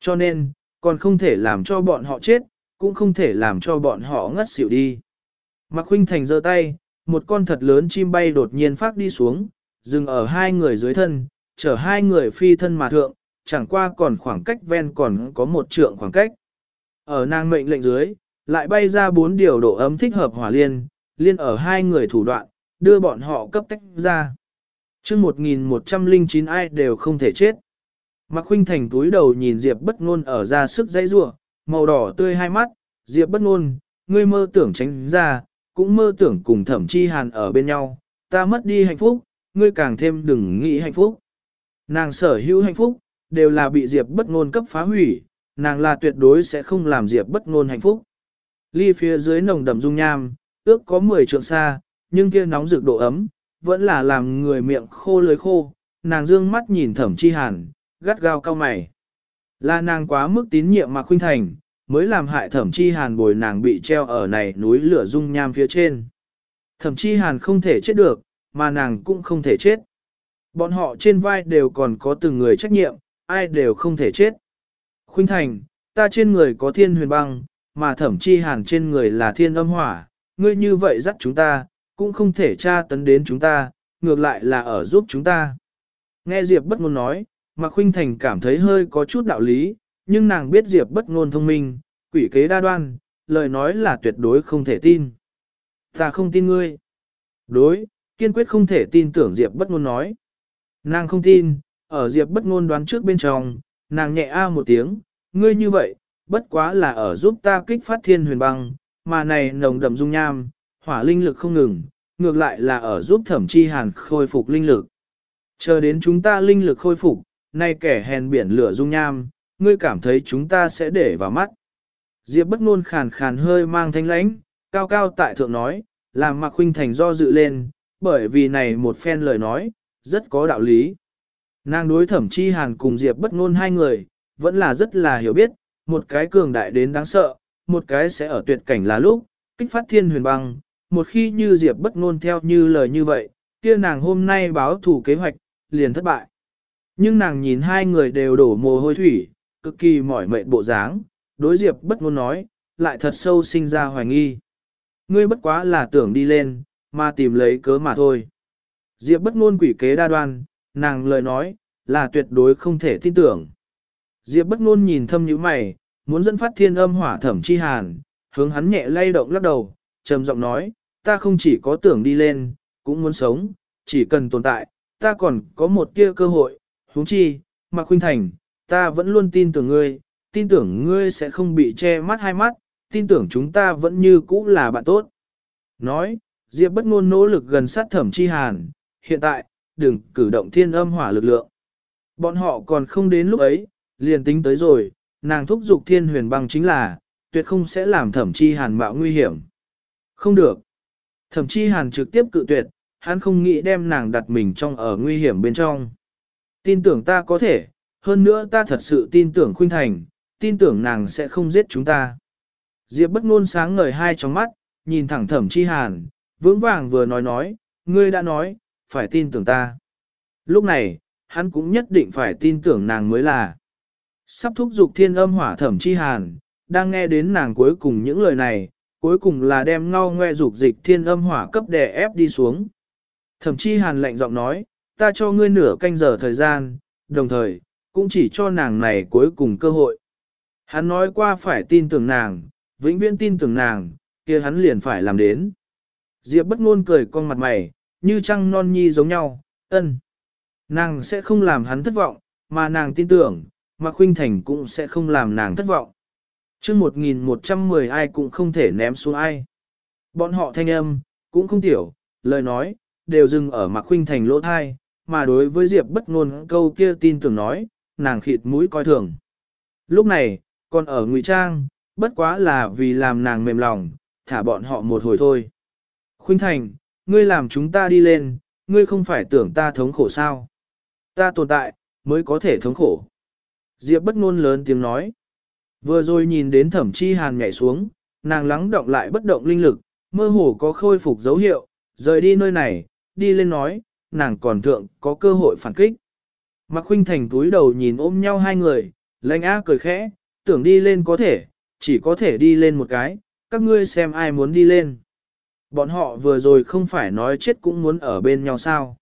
Cho nên, còn không thể làm cho bọn họ chết, cũng không thể làm cho bọn họ ngất xỉu đi. Mạc Huynh Thành giơ tay, một con thật lớn chim bay đột nhiên phát đi xuống, dừng ở hai người dưới thân, chở hai người phi thân mà thượng, chẳng qua còn khoảng cách ven còn có một trượng khoảng cách. Ở nàng mệnh lệnh dưới, lại bay ra bốn điều độ ấm thích hợp hỏa liên, liên ở hai người thủ đoạn, đưa bọn họ cấp tách ra. chương 1109 ai đều không thể chết. Mạc Khuynh Thành túi đầu nhìn Diệp bất ngôn ở ra sức dãy rủa, màu đỏ tươi hai mắt, Diệp bất ngôn, ngươi mơ tưởng tránh ra, cũng mơ tưởng cùng thẩm chi hàn ở bên nhau, ta mất đi hạnh phúc, ngươi càng thêm đừng nghĩ hạnh phúc. Nàng sở hữu hạnh phúc, đều là bị Diệp bất ngôn cấp phá hủy, nàng là tuyệt đối sẽ không làm Diệp bất ngôn hạnh phúc. Ly phía dưới nồng đậm dung nham, ước có 10 trượng xa, nhưng kia nóng rực độ ấm, vẫn là làm người miệng khô lưỡi khô, nàng dương mắt nhìn thẩm chi hàn, gắt gao cao mày. Là nàng quá mức tín nhiệm mà khuynh thành, mới làm hại thẩm chi hàn bồi nàng bị treo ở này núi lửa dung nham phía trên. Thẩm chi hàn không thể chết được, mà nàng cũng không thể chết. Bọn họ trên vai đều còn có từng người trách nhiệm, ai đều không thể chết. Khuynh thành, ta trên người có thiên huyền băng, mà thẩm chi hàn trên người là thiên âm hỏa, ngươi như vậy dắt chúng ta, cũng không thể tra tấn đến chúng ta, ngược lại là ở giúp chúng ta. Nghe Diệp bất ngôn nói, Mạc Khuynh Thành cảm thấy hơi có chút đạo lý, nhưng nàng biết Diệp bất ngôn thông minh, quỷ kế đa đoan, lời nói là tuyệt đối không thể tin. Ta không tin ngươi. Đối, kiên quyết không thể tin tưởng Diệp bất ngôn nói. Nàng không tin, ở Diệp bất ngôn đoán trước bên trong, nàng nhẹ a một tiếng, ngươi như vậy, bất quá là ở giúp ta kích phát thiên huyền băng, mà này nồng đậm dung nham, hỏa linh lực không ngừng, ngược lại là ở giúp thẩm chi hàn khôi phục linh lực. Chờ đến chúng ta linh lực khôi phục, nay kẻ hèn biển lửa dung nham, ngươi cảm thấy chúng ta sẽ để vào mắt. Diệp bất ngôn khàn khàn hơi mang thanh lãnh, cao cao tại thượng nói, làm mặc huynh Thành do dự lên, bởi vì này một phen lời nói, rất có đạo lý. Nàng đối thẩm chi hàn cùng Diệp bất ngôn hai người, vẫn là rất là hiểu biết, một cái cường đại đến đáng sợ, một cái sẽ ở tuyệt cảnh là lúc, kích phát thiên huyền băng, một khi như Diệp bất ngôn theo như lời như vậy, kia nàng hôm nay báo thủ kế hoạch, liền thất bại. Nhưng nàng nhìn hai người đều đổ mồ hôi thủy, cực kỳ mỏi mệt bộ dáng, đối Diệp bất ngôn nói, lại thật sâu sinh ra hoài nghi. Ngươi bất quá là tưởng đi lên, mà tìm lấy cớ mà thôi. Diệp bất ngôn quỷ kế đa đoan, nàng lời nói, là tuyệt đối không thể tin tưởng. Diệp bất ngôn nhìn thâm như mày, muốn dẫn phát thiên âm hỏa thẩm chi hàn, hướng hắn nhẹ lay động lắc đầu, trầm giọng nói, ta không chỉ có tưởng đi lên, cũng muốn sống, chỉ cần tồn tại, ta còn có một tia cơ hội, huống chi, Mạc Khuynh Thành, ta vẫn luôn tin tưởng ngươi, tin tưởng ngươi sẽ không bị che mắt hai mắt, tin tưởng chúng ta vẫn như cũ là bạn tốt. Nói, Diệp bất ngôn nỗ lực gần sát thẩm chi hàn, hiện tại, đừng cử động thiên âm hỏa lực lượng. Bọn họ còn không đến lúc ấy, liền tính tới rồi, nàng thúc giục thiên huyền băng chính là, tuyệt không sẽ làm thẩm chi hàn mạo nguy hiểm. Không được. Thẩm chi hàn trực tiếp cự tuyệt, hắn không nghĩ đem nàng đặt mình trong ở nguy hiểm bên trong. Tin tưởng ta có thể, hơn nữa ta thật sự tin tưởng khuynh thành, tin tưởng nàng sẽ không giết chúng ta. Diệp bất ngôn sáng ngời hai trong mắt, nhìn thẳng thẩm chi hàn, vững vàng vừa nói nói, ngươi đã nói, phải tin tưởng ta. Lúc này, hắn cũng nhất định phải tin tưởng nàng mới là. Sắp thúc dục thiên âm hỏa thẩm chi hàn, đang nghe đến nàng cuối cùng những lời này, cuối cùng là đem ngao ngoe dục dịch thiên âm hỏa cấp đè ép đi xuống. Thẩm chi hàn lạnh giọng nói, ta cho ngươi nửa canh giờ thời gian, đồng thời, cũng chỉ cho nàng này cuối cùng cơ hội. Hắn nói qua phải tin tưởng nàng, vĩnh viễn tin tưởng nàng, kia hắn liền phải làm đến. Diệp bất ngôn cười con mặt mày, như trăng non nhi giống nhau, ân. Nàng sẽ không làm hắn thất vọng, mà nàng tin tưởng, mà Khuynh Thành cũng sẽ không làm nàng thất vọng. Trước 1110 ai cũng không thể ném xuống ai. Bọn họ thanh âm, cũng không tiểu, lời nói, đều dừng ở Mạc Khuynh Thành lỗ thai, mà đối với Diệp bất ngôn câu kia tin tưởng nói, nàng khịt mũi coi thường. Lúc này, còn ở ngụy trang, bất quá là vì làm nàng mềm lòng, thả bọn họ một hồi thôi. Khuynh Thành, ngươi làm chúng ta đi lên, ngươi không phải tưởng ta thống khổ sao? Ta tồn tại, mới có thể thống khổ. Diệp bất ngôn lớn tiếng nói. Vừa rồi nhìn đến thẩm chi hàn nhảy xuống, nàng lắng động lại bất động linh lực, mơ hồ có khôi phục dấu hiệu, rời đi nơi này, đi lên nói, nàng còn thượng có cơ hội phản kích. Mạc Khuynh Thành túi đầu nhìn ôm nhau hai người, lãnh á cười khẽ, tưởng đi lên có thể, chỉ có thể đi lên một cái, các ngươi xem ai muốn đi lên. Bọn họ vừa rồi không phải nói chết cũng muốn ở bên nhau sao.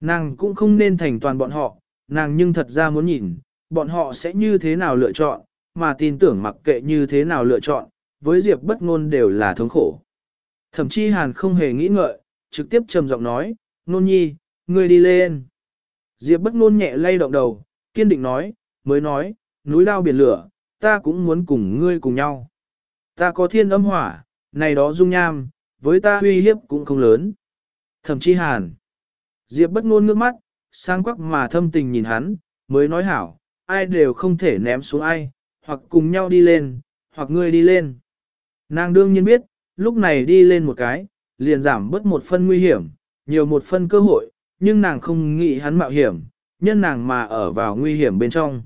Nàng cũng không nên thành toàn bọn họ, nàng nhưng thật ra muốn nhìn, bọn họ sẽ như thế nào lựa chọn, mà tin tưởng mặc kệ như thế nào lựa chọn, với Diệp bất ngôn đều là thống khổ. Thẩm Chi Hàn không hề nghĩ ngợi, trực tiếp trầm giọng nói, nôn nhi, ngươi đi lên. Diệp bất ngôn nhẹ lay động đầu, kiên định nói, mới nói, núi lao biển lửa, ta cũng muốn cùng ngươi cùng nhau. Ta có thiên âm hỏa, này đó dung nham, với ta uy hiếp cũng không lớn. Thẩm Chi hàn. Diệp bất ngôn ngước mắt, sang quắc mà thâm tình nhìn hắn, mới nói hảo, ai đều không thể ném xuống ai, hoặc cùng nhau đi lên, hoặc ngươi đi lên. Nàng đương nhiên biết, lúc này đi lên một cái, liền giảm bớt một phân nguy hiểm, nhiều một phân cơ hội, nhưng nàng không nghĩ hắn mạo hiểm, nhân nàng mà ở vào nguy hiểm bên trong.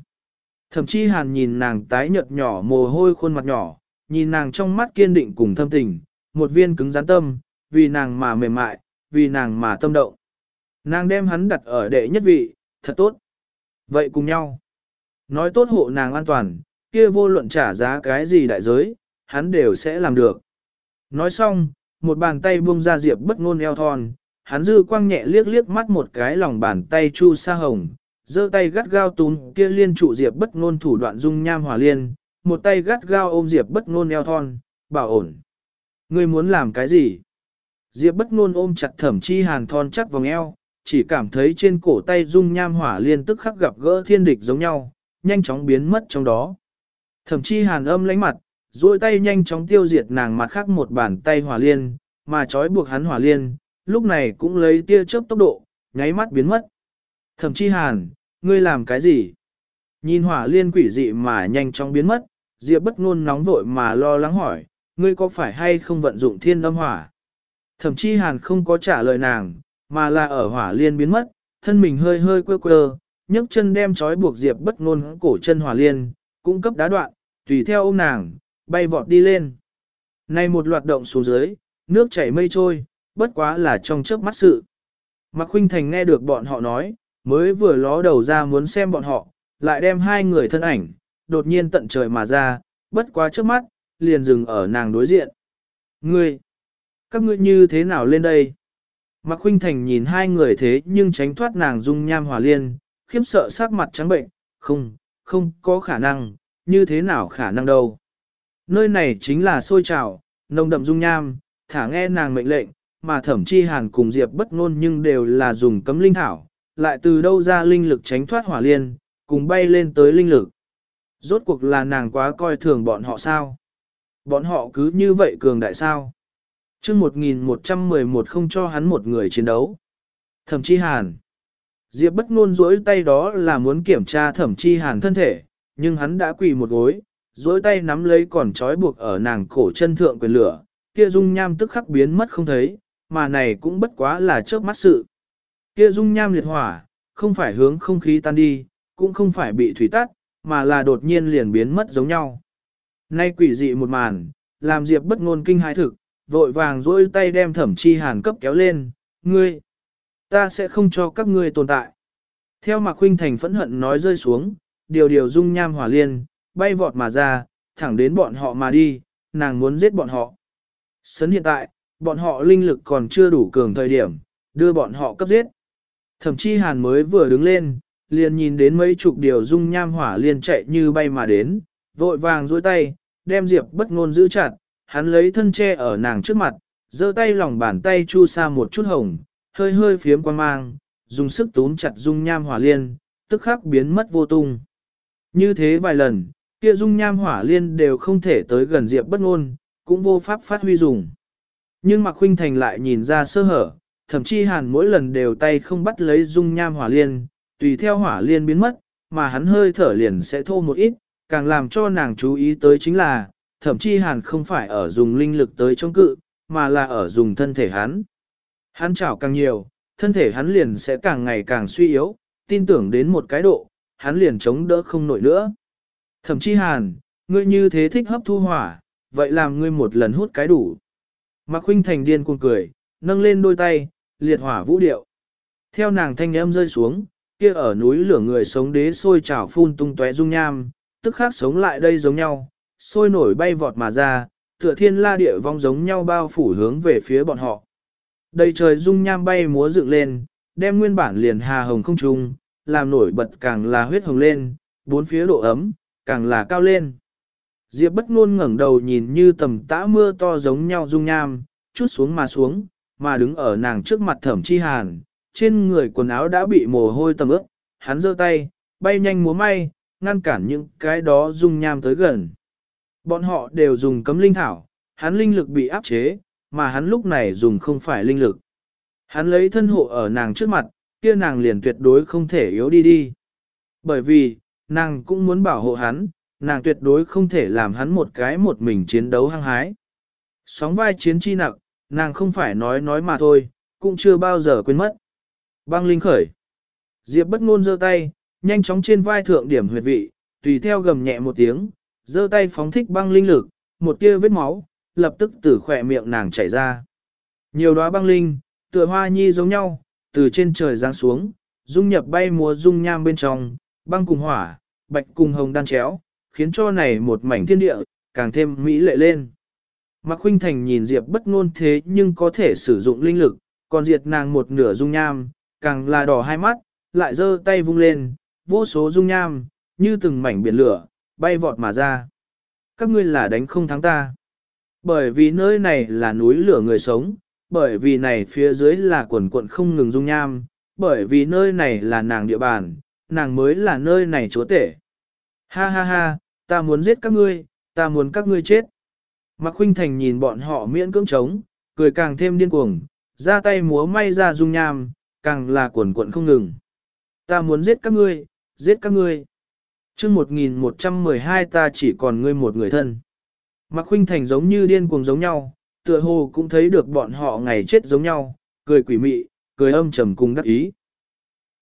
Thậm chí hàn nhìn nàng tái nhợt nhỏ mồ hôi khuôn mặt nhỏ, nhìn nàng trong mắt kiên định cùng thâm tình, một viên cứng rắn tâm, vì nàng mà mềm mại, vì nàng mà tâm động. Nàng đem hắn đặt ở đệ nhất vị, thật tốt. Vậy cùng nhau. Nói tốt hộ nàng an toàn, kia vô luận trả giá cái gì đại giới, hắn đều sẽ làm được. Nói xong, một bàn tay buông ra Diệp bất ngôn eo thon, hắn dư quang nhẹ liếc liếc mắt một cái lòng bàn tay Chu Sa Hồng, giơ tay gắt gao túm kia liên trụ Diệp bất ngôn thủ đoạn dung nham hỏa liên, một tay gắt gao ôm Diệp bất ngôn eo thon, bảo ổn. Ngươi muốn làm cái gì? Diệp bất ngôn ôm chặt thẩm chi hàn thon chắc vòng eo, chỉ cảm thấy trên cổ tay dung nham hỏa liên tức khắc gặp gỡ thiên địch giống nhau, nhanh chóng biến mất trong đó. Thẩm chi hàn âm lánh mặt, duỗi tay nhanh chóng tiêu diệt nàng mặt khác một bàn tay hỏa liên, mà trói buộc hắn hỏa liên, lúc này cũng lấy tia chớp tốc độ, nháy mắt biến mất. Thẩm chi hàn, ngươi làm cái gì? Nhìn hỏa liên quỷ dị mà nhanh chóng biến mất, Diệp bất ngôn nóng vội mà lo lắng hỏi, ngươi có phải hay không vận dụng thiên âm hỏa? Thẩm chi hàn không có trả lời nàng, mà là ở hỏa liên biến mất, thân mình hơi hơi quơ quơ, nhấc chân đem trói buộc Diệp bất ngôn cổ chân hòa liên, cung cấp đá đoạn, tùy theo ôm nàng, bay vọt đi lên. nay một loạt động xuống dưới, nước chảy mây trôi, bất quá là trong chớp mắt sự. Mạc Khuynh Thành nghe được bọn họ nói, mới vừa ló đầu ra muốn xem bọn họ, lại đem hai người thân ảnh, đột nhiên tận trời mà ra, bất quá trước mắt, liền dừng ở nàng đối diện. Ngươi, các ngươi như thế nào lên đây? Mạc Khuynh Thành nhìn hai người thế nhưng tránh thoát nàng dung nham hỏa liên, khiếp sợ sắc mặt trắng bệnh, không, không có khả năng, như thế nào khả năng đâu. Nơi này chính là sôi trào, nồng đậm dung nham, thả nghe nàng mệnh lệnh, mà thẩm chi hàn cùng Diệp bất ngôn nhưng đều là dùng cấm linh thảo, lại từ đâu ra linh lực tránh thoát hỏa liên, cùng bay lên tới linh lực. Rốt cuộc là nàng quá coi thường bọn họ sao? Bọn họ cứ như vậy cường đại sao? Trước 1111 không cho hắn một người chiến đấu. Thẩm chi hàn. Diệp bất ngôn duỗi tay đó là muốn kiểm tra thẩm chi hàn thân thể, nhưng hắn đã quỳ một gối, duỗi tay nắm lấy còn trói buộc ở nàng cổ chân thượng quyền lửa, kia dung nham tức khắc biến mất không thấy, mà này cũng bất quá là chớp mắt sự. Kia dung nham liệt hỏa, không phải hướng không khí tan đi, cũng không phải bị thủy tắt, mà là đột nhiên liền biến mất giống nhau. Nay quỷ dị một màn, làm Diệp bất ngôn kinh hãi thực, vội vàng duỗi tay đem thẩm chi hàn cấp kéo lên, ngươi, ta sẽ không cho các ngươi tồn tại. Theo Mạc Khuynh Thành phẫn hận nói rơi xuống, điều điều dung nham hỏa liên, bay vọt mà ra, thẳng đến bọn họ mà đi, nàng muốn giết bọn họ. Sấn hiện tại, bọn họ linh lực còn chưa đủ cường thời điểm, đưa bọn họ cấp giết. Thậm chí hàn mới vừa đứng lên, liền nhìn đến mấy chục điều dung nham hỏa liên chạy như bay mà đến, vội vàng dối tay, đem Diệp bất ngôn giữ chặt, hắn lấy thân che ở nàng trước mặt, giơ tay lòng bàn tay chu sa một chút hồng, hơi hơi phiếm quan mang, dùng sức túm chặt dung nham hỏa liên, tức khắc biến mất vô tung. Như thế vài lần, kia dung nham hỏa liên đều không thể tới gần Diệp bất ngôn, cũng vô pháp phát huy dùng. Nhưng Mạc Khuynh Thành lại nhìn ra sơ hở, thậm chí hàn mỗi lần đều tay không bắt lấy dung nham hỏa liên, tùy theo hỏa liên biến mất, mà hắn hơi thở liền sẽ thô một ít, càng làm cho nàng chú ý tới chính là, thậm chí hàn không phải ở dùng linh lực tới chống cự, mà là ở dùng thân thể hắn. Hắn chảo càng nhiều, thân thể hắn liền sẽ càng ngày càng suy yếu, tin tưởng đến một cái độ, hắn liền chống đỡ không nổi nữa. Thậm chí hàn, ngươi như thế thích hấp thu hỏa, vậy làm ngươi một lần hút cái đủ. Mạc Khuynh Thành điên cuồng cười, nâng lên đôi tay, liệt hỏa vũ điệu. Theo nàng thanh âm rơi xuống, kia ở núi lửa người sống đế sôi trào phun tung tóe dung nham, tức khác sống lại đây giống nhau, sôi nổi bay vọt mà ra, tựa thiên la địa vong giống nhau bao phủ hướng về phía bọn họ. Đầy trời dung nham bay múa dựng lên, đem nguyên bản liền hà hồng không trung, làm nổi bật càng là huyết hồng lên, bốn phía độ ấm, càng là cao lên. Diệp bất ngôn ngẩng đầu nhìn như tầm tã mưa to giống nhau dung nham, chút xuống mà xuống, mà đứng ở nàng trước mặt thẩm chi hàn, trên người quần áo đã bị mồ hôi tầm ướt, hắn giơ tay, bay nhanh múa may, ngăn cản những cái đó dung nham tới gần. Bọn họ đều dùng cấm linh thảo, hắn linh lực bị áp chế, mà hắn lúc này dùng không phải linh lực. Hắn lấy thân hộ ở nàng trước mặt, kia nàng liền tuyệt đối không thể yếu đi đi. Bởi vì, nàng cũng muốn bảo hộ hắn, nàng tuyệt đối không thể làm hắn một cái một mình chiến đấu hăng hái. Sóng vai chiến chi nặng, nàng không phải nói nói mà thôi, cũng chưa bao giờ quên mất. Băng linh khởi. Diệp bất ngôn giơ tay, nhanh chóng trên vai thượng điểm huyệt vị, tùy theo gầm nhẹ một tiếng, giơ tay phóng thích băng linh lực, một tia vết máu, lập tức từ khỏe miệng nàng chảy ra. Nhiều đóa băng linh, tựa hoa nhi giống nhau, từ trên trời giáng xuống, dung nhập bay múa dung nham bên trong, băng cùng hỏa, bạch cùng hồng đan chéo, khiến cho này một mảnh thiên địa, càng thêm mỹ lệ lên. Mạc Khuynh Thành nhìn Diệp bất ngôn thế nhưng có thể sử dụng linh lực, còn diệt nàng một nửa dung nham, càng là đỏ hai mắt, lại giơ tay vung lên, vô số dung nham, như từng mảnh biển lửa, bay vọt mà ra. Các ngươi là đánh không thắng ta. Bởi vì nơi này là núi lửa người sống, bởi vì này phía dưới là quần quận không ngừng dung nham, bởi vì nơi này là nàng địa bàn, nàng mới là nơi này chúa tể. Ha ha ha, ta muốn giết các ngươi, ta muốn các ngươi chết. Mạc Khuynh Thành nhìn bọn họ miễn cưỡng chống, cười càng thêm điên cuồng, ra tay múa may ra dung nham, càng là cuồn cuộn không ngừng. Ta muốn giết các ngươi, giết các ngươi. chương 1112 ta chỉ còn ngươi một người thân. Mạc Khuynh Thành giống như điên cuồng giống nhau, tựa hồ cũng thấy được bọn họ ngày chết giống nhau, cười quỷ mị, cười âm trầm cùng đắc ý.